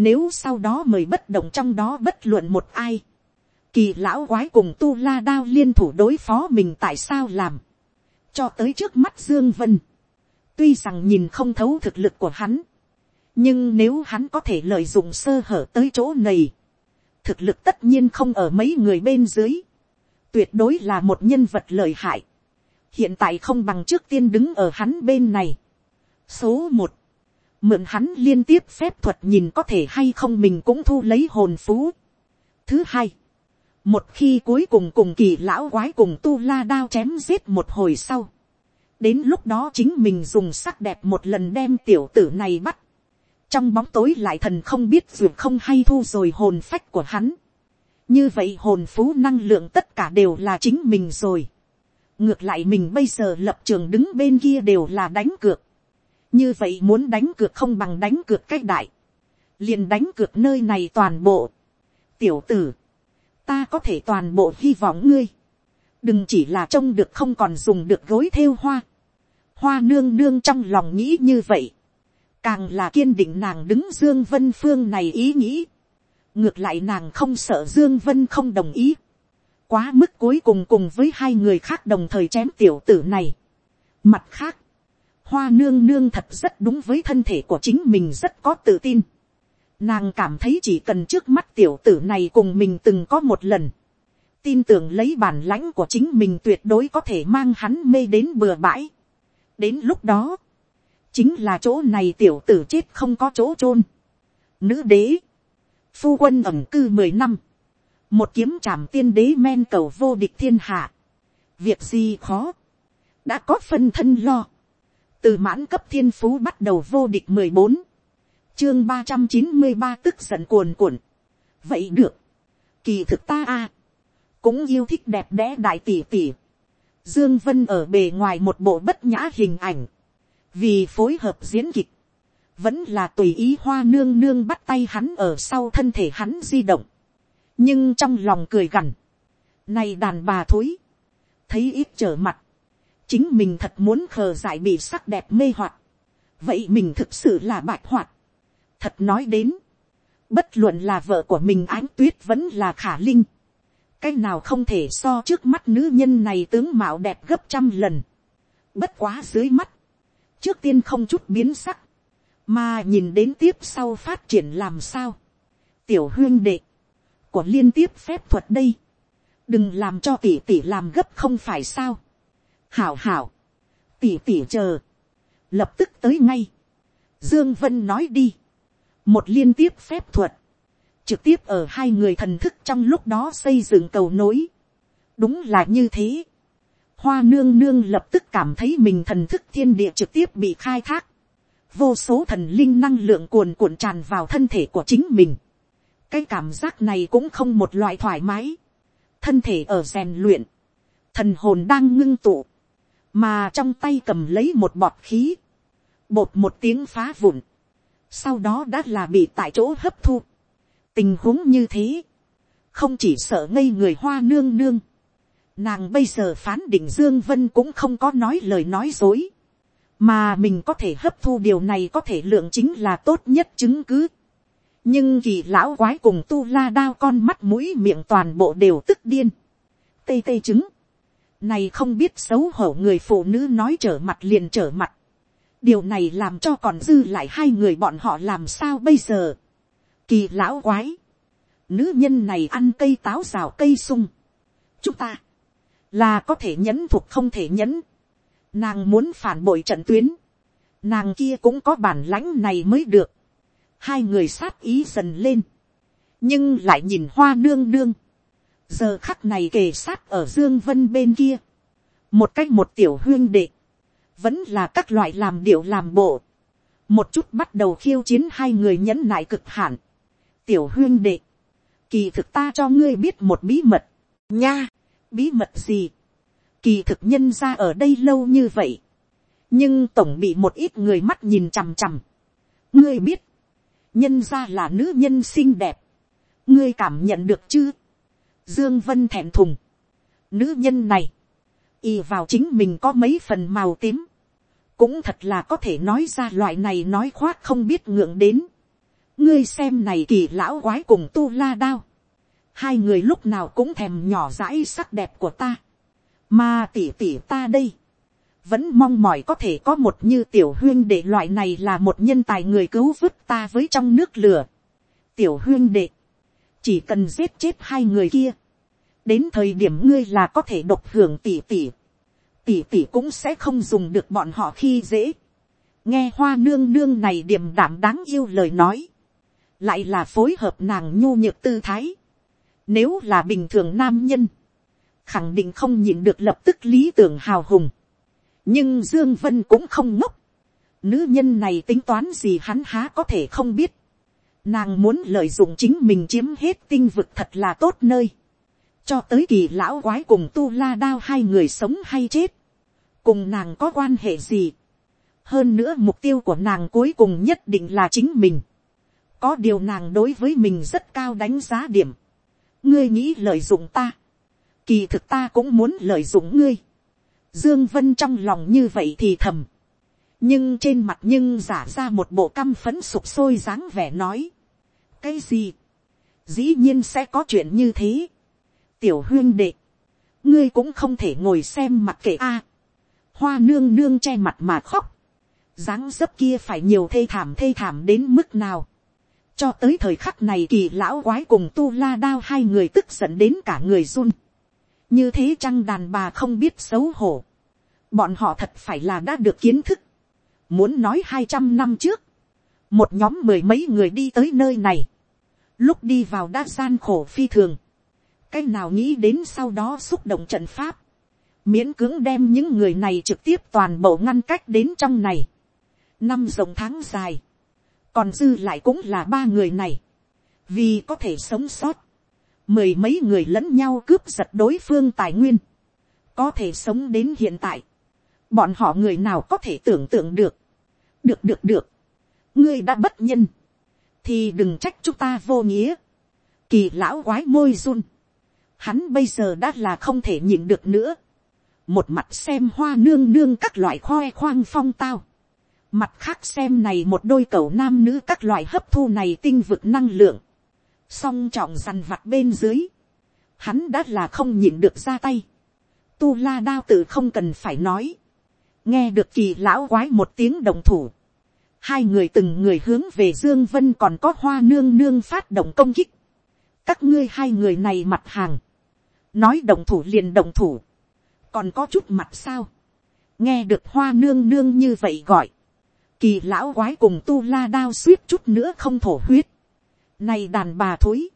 nếu sau đó mời bất động trong đó bất luận một ai. Kỳ lão quái cùng tu la đao liên thủ đối phó mình tại sao làm. Cho tới trước mắt Dương Vân. Tuy rằng nhìn không thấu thực lực của hắn. Nhưng nếu hắn có thể lợi dụng sơ hở tới chỗ này. Thực lực tất nhiên không ở mấy người bên dưới. Tuyệt đối là một nhân vật lợi hại. Hiện tại không bằng trước tiên đứng ở hắn bên này. Số một mượn hắn liên tiếp phép thuật nhìn có thể hay không mình cũng thu lấy hồn phú. Thứ hai, một khi cuối cùng cùng kỳ lão quái cùng tu la đao chém giết một hồi sau, đến lúc đó chính mình dùng sắc đẹp một lần đem tiểu tử này bắt, trong bóng tối lại thần không biết dường không hay thu rồi hồn phách của hắn. như vậy hồn phú năng lượng tất cả đều là chính mình rồi. ngược lại mình bây giờ lập trường đứng bên kia đều là đánh cược như vậy muốn đánh cược không bằng đánh cược cách đại, liền đánh cược nơi này toàn bộ. tiểu tử, ta có thể toàn bộ hy vọng ngươi, đừng chỉ là trông được không còn dùng được gối theo hoa, hoa nương nương trong lòng nghĩ như vậy, càng là kiên định nàng đứng dương vân phương này ý nghĩ, ngược lại nàng không sợ dương vân không đồng ý, quá mức cuối cùng cùng với hai người khác đồng thời chém tiểu tử này. Mặt khác, hoa nương nương thật rất đúng với thân thể của chính mình rất có tự tin. Nàng cảm thấy chỉ cần trước mắt tiểu tử này cùng mình từng có một lần. Tin tưởng lấy bản lãnh của chính mình tuyệt đối có thể mang hắn mê đến bừa bãi. Đến lúc đó, chính là chỗ này tiểu tử chết không có chỗ chôn. Nữ đế, phu quân ẩm cư mười năm, một kiếm trảm tiên đế men cầu vô địch thiên hạ. Việc gì khó, đã có phân thân lo từ mãn cấp thiên phú bắt đầu vô địch mười bốn, chương ba trăm chín mươi ba tức giận cuồn cuộn. vậy được, kỳ thực ta a, cũng yêu thích đẹp đẽ đại tỷ tỷ. Dương Vân ở bề ngoài một bộ bất nhã hình ảnh, vì phối hợp diễn kịch, vẫn là tùy ý hoa nương nương bắt tay hắn ở sau thân thể hắn di động, nhưng trong lòng cười gằn, nay đàn bà thối, thấy ít trở mặt, chính mình thật muốn khờ dại bị sắc đẹp mê hoặc, vậy mình thực sự là bạch hoạt. thật nói đến, bất luận là vợ của mình ánh tuyết vẫn là khả linh, cái nào không thể so trước mắt nữ nhân này tướng mạo đẹp gấp trăm lần, bất quá dưới mắt, trước tiên không chút biến sắc, mà nhìn đến tiếp sau phát triển làm sao, tiểu huyên đệ, của liên tiếp phép thuật đây, đừng làm cho tỷ tỷ làm gấp không phải sao, hảo hảo, tỷ tỷ chờ, lập tức tới ngay, dương vân nói đi, một liên tiếp phép thuật, trực tiếp ở hai người thần thức trong lúc đó xây dựng cầu nối. đúng là như thế hoa nương nương lập tức cảm thấy mình thần thức thiên địa trực tiếp bị khai thác. vô số thần linh năng lượng cuồn cuộn tràn vào thân thể của chính mình. cái cảm giác này cũng không một loại thoải mái. thân thể ở rèn luyện. thần hồn đang ngưng tụ. mà trong tay cầm lấy một bọt khí. bột một tiếng phá vụn. sau đó đã là bị tại chỗ hấp thu tình huống như thế, không chỉ sợ ngây người hoa nương nương, nàng bây giờ phán định dương vân cũng không có nói lời nói dối, mà mình có thể hấp thu điều này có thể lượng chính là tốt nhất chứng cứ. nhưng kỳ lão quái cùng tu la đao con mắt mũi miệng toàn bộ đều tức điên. tê tê chứng. này không biết xấu hổ người phụ nữ nói trở mặt liền trở mặt. điều này làm cho còn dư lại hai người bọn họ làm sao bây giờ kỳ lão quái, nữ nhân này ăn cây táo rào cây sung, chúng ta, là có thể nhẫn thuộc không thể nhẫn, nàng muốn phản bội trận tuyến, nàng kia cũng có bản lãnh này mới được, hai người sát ý dần lên, nhưng lại nhìn hoa nương nương, giờ khắc này kề sát ở dương vân bên kia, một cách một tiểu huyên đệ, vẫn là các loại làm điệu làm bộ, một chút bắt đầu khiêu chiến hai người nhẫn nại cực hạn, tiểu huyên đệ, kỳ thực ta cho ngươi biết một bí mật, nha, bí mật gì, kỳ thực nhân ra ở đây lâu như vậy, nhưng tổng bị một ít người mắt nhìn chằm chằm, ngươi biết, nhân ra là nữ nhân xinh đẹp, ngươi cảm nhận được chứ, dương vân thẹn thùng, nữ nhân này, y vào chính mình có mấy phần màu tím, cũng thật là có thể nói ra loại này nói khoác không biết ngượng đến. Ngươi xem này kỳ lão quái cùng tu la đao hai người lúc nào cũng thèm nhỏ dãi sắc đẹp của ta. mà tỉ tỉ ta đây. vẫn mong mỏi có thể có một như tiểu huyên đệ loại này là một nhân tài người cứu vớt ta với trong nước lửa. tiểu huyên đệ. chỉ cần giết chết hai người kia. đến thời điểm ngươi là có thể độc hưởng tỉ tỉ. tỉ tỉ cũng sẽ không dùng được bọn họ khi dễ nghe hoa nương nương này điềm đảm đáng yêu lời nói, lại là phối hợp nàng nhu nhược tư thái. Nếu là bình thường nam nhân, khẳng định không nhìn được lập tức lý tưởng hào hùng. nhưng dương vân cũng không ngốc. nữ nhân này tính toán gì hắn há có thể không biết. nàng muốn lợi dụng chính mình chiếm hết tinh vực thật là tốt nơi. cho tới kỳ lão quái cùng tu la đao hai người sống hay chết. cùng nàng có quan hệ gì. hơn nữa mục tiêu của nàng cuối cùng nhất định là chính mình có điều nàng đối với mình rất cao đánh giá điểm ngươi nghĩ lợi dụng ta. kỳ thực ta cũng muốn lợi dụng ngươi. dương vân trong lòng như vậy thì thầm. nhưng trên mặt nhưng giả ra một bộ căm phấn sụp sôi dáng vẻ nói. cái gì. dĩ nhiên sẽ có chuyện như thế. tiểu huyên đệ. ngươi cũng không thể ngồi xem mặt kệ a. hoa nương nương che mặt mà khóc dáng dấp kia phải nhiều thê thảm thê thảm đến mức nào cho tới thời khắc này kỳ lão quái cùng tu la đao hai người tức giận đến cả người run. như thế chăng đàn bà không biết xấu hổ. bọn họ thật phải là đã được kiến thức. muốn nói hai trăm năm trước, một nhóm mười mấy người đi tới nơi này. lúc đi vào đã gian khổ phi thường. cái nào nghĩ đến sau đó xúc động trận pháp. miễn cưỡng đem những người này trực tiếp toàn bộ ngăn cách đến trong này. năm rộng tháng dài còn dư lại cũng là ba người này, vì có thể sống sót, mười mấy người lẫn nhau cướp giật đối phương tài nguyên, có thể sống đến hiện tại, bọn họ người nào có thể tưởng tượng được, được được được, ngươi đã bất nhân, thì đừng trách chúng ta vô nghĩa, kỳ lão quái môi run, hắn bây giờ đã là không thể nhịn được nữa, một mặt xem hoa nương nương các loại khoe khoang phong tao, Mặt khác xem này một đôi cầu nam nữ các loại hấp thu này tinh vực năng lượng. Song trọng dằn vặt bên dưới. hắn đã là không nhịn được ra tay, tu la đao tự không cần phải nói, nghe được kỳ lão quái một tiếng đồng thủ, hai người từng người hướng về dương vân còn có hoa nương nương phát động công kích, các ngươi hai người này mặt hàng, nói đồng thủ liền đồng thủ, còn có chút mặt sao, nghe được hoa nương nương như vậy gọi, kỳ lão quái cùng tu la đao suýt chút nữa không thổ huyết, này đàn bà thối,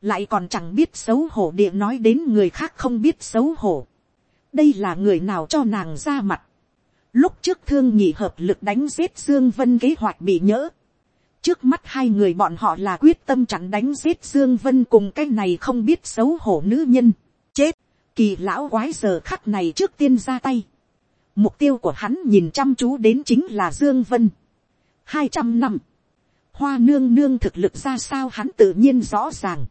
lại còn chẳng biết xấu hổ địa nói đến người khác không biết xấu hổ, đây là người nào cho nàng ra mặt, lúc trước thương nhị hợp lực đánh giết dương vân kế hoạch bị nhỡ, trước mắt hai người bọn họ là quyết tâm chặn đánh giết dương vân cùng cái này không biết xấu hổ nữ nhân, chết, kỳ lão quái giờ khắc này trước tiên ra tay, mục tiêu của hắn nhìn chăm chú đến chính là dương vân, hai trăm năm, hoa nương nương thực lực ra sao hắn tự nhiên rõ ràng,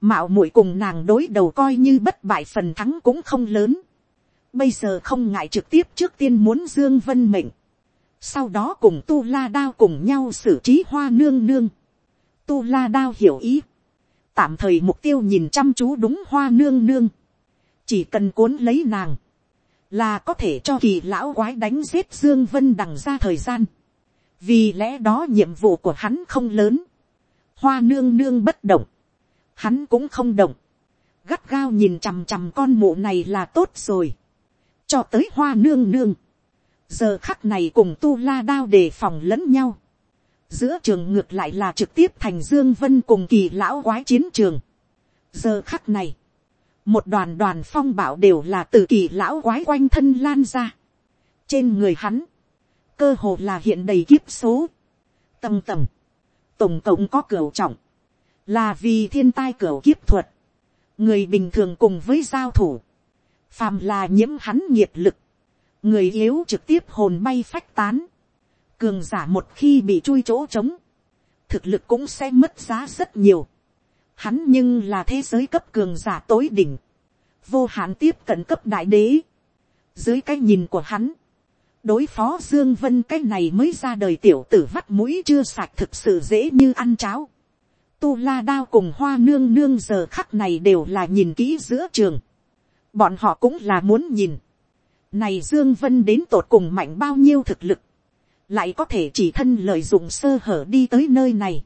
mạo muội cùng nàng đối đầu coi như bất bại phần thắng cũng không lớn, bây giờ không ngại trực tiếp trước tiên muốn dương vân mệnh, sau đó cùng tu la đao cùng nhau xử trí hoa nương nương, tu la đao hiểu ý, tạm thời mục tiêu nhìn chăm chú đúng hoa nương nương, chỉ cần cuốn lấy nàng, là có thể cho kỳ lão quái đánh giết dương vân đằng ra thời gian, vì lẽ đó nhiệm vụ của hắn không lớn, hoa nương nương bất động, hắn cũng không động, gắt gao nhìn chằm chằm con mụ này là tốt rồi, cho tới hoa nương nương, giờ khắc này cùng tu la đao đề phòng lẫn nhau, giữa trường ngược lại là trực tiếp thành dương vân cùng kỳ lão quái chiến trường. giờ khắc này, một đoàn đoàn phong bảo đều là từ kỳ lão quái quanh thân lan ra. trên người hắn, cơ hồ là hiện đầy kiếp số, tầng tầng, tổng cộng có cửa trọng, là vì thiên tai cửa kiếp thuật, người bình thường cùng với giao thủ, phàm là nhiễm hắn nhiệt lực, người yếu trực tiếp hồn bay phách tán, cường giả một khi bị chui chỗ trống, thực lực cũng sẽ mất giá rất nhiều. Hắn nhưng là thế giới cấp cường giả tối đỉnh, vô hạn tiếp cận cấp đại đế. Dưới cái nhìn của hắn, đối phó Dương Vân cái này mới ra đời tiểu tử vắt mũi chưa sạch thực sự dễ như ăn cháo. Tu La Đao cùng Hoa Nương Nương giờ khắc này đều là nhìn kỹ giữa trường. Bọn họ cũng là muốn nhìn. Này Dương Vân đến tột cùng mạnh bao nhiêu thực lực. Lại có thể chỉ thân lợi dụng sơ hở đi tới nơi này.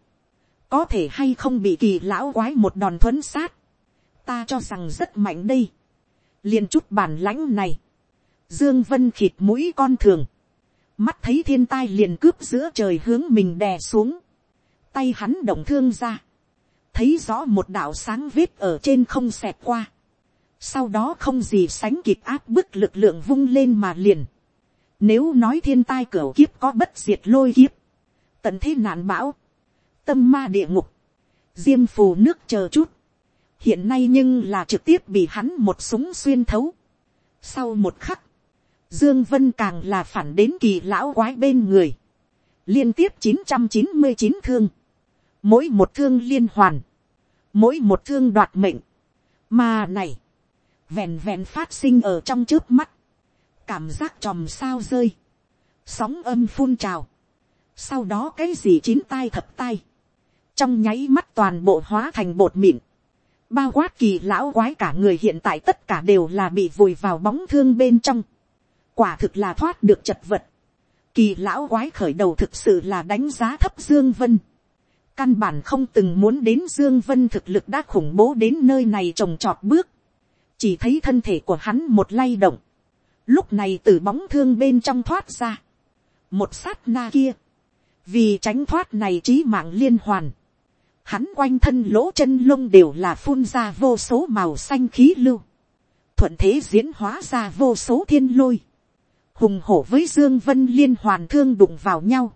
Có thể hay không bị kỳ lão quái một đòn thuấn sát. Ta cho rằng rất mạnh đây. liền chút bản lãnh này. Dương Vân khịt mũi con thường. Mắt thấy thiên tai liền cướp giữa trời hướng mình đè xuống. Tay hắn động thương ra. Thấy rõ một đạo sáng vết ở trên không xẹt qua sau đó không gì sánh kịp áp bức lực lượng vung lên mà liền. Nếu nói thiên tai cửa kiếp có bất diệt lôi kiếp, tận thế nạn bão, tâm ma địa ngục, diêm phù nước chờ chút, hiện nay nhưng là trực tiếp bị hắn một súng xuyên thấu. Sau một khắc, Dương Vân càng là phản đến kỳ lão quái bên người. Liên tiếp chín chín trăm mươi chín thương. Mỗi một thương liên hoàn. Mỗi một thương đoạt mệnh. Mà này vẹn vẹn phát sinh ở trong trước mắt, cảm giác tròm sao rơi, sóng âm phun trào, sau đó cái gì chín tai thập tai, trong nháy mắt toàn bộ hóa thành bột mịn, bao quát kỳ lão quái cả người hiện tại tất cả đều là bị vùi vào bóng thương bên trong, quả thực là thoát được chật vật, kỳ lão quái khởi đầu thực sự là đánh giá thấp dương vân, căn bản không từng muốn đến dương vân thực lực đã khủng bố đến nơi này trồng trọt bước, chỉ thấy thân thể của hắn một lay động, lúc này từ bóng thương bên trong thoát ra, một sát na kia, vì tránh thoát này trí mạng liên hoàn, hắn quanh thân lỗ chân lông đều là phun ra vô số màu xanh khí lưu, thuận thế diễn hóa ra vô số thiên lôi, hùng hổ với dương vân liên hoàn thương đụng vào nhau,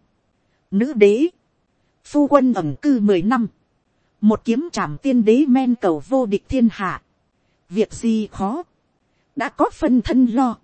nữ đế, phu quân ẩm cư mười năm, một kiếm trảm tiên đế men cầu vô địch thiên hạ, việc gì khó, đã có phân thân lo,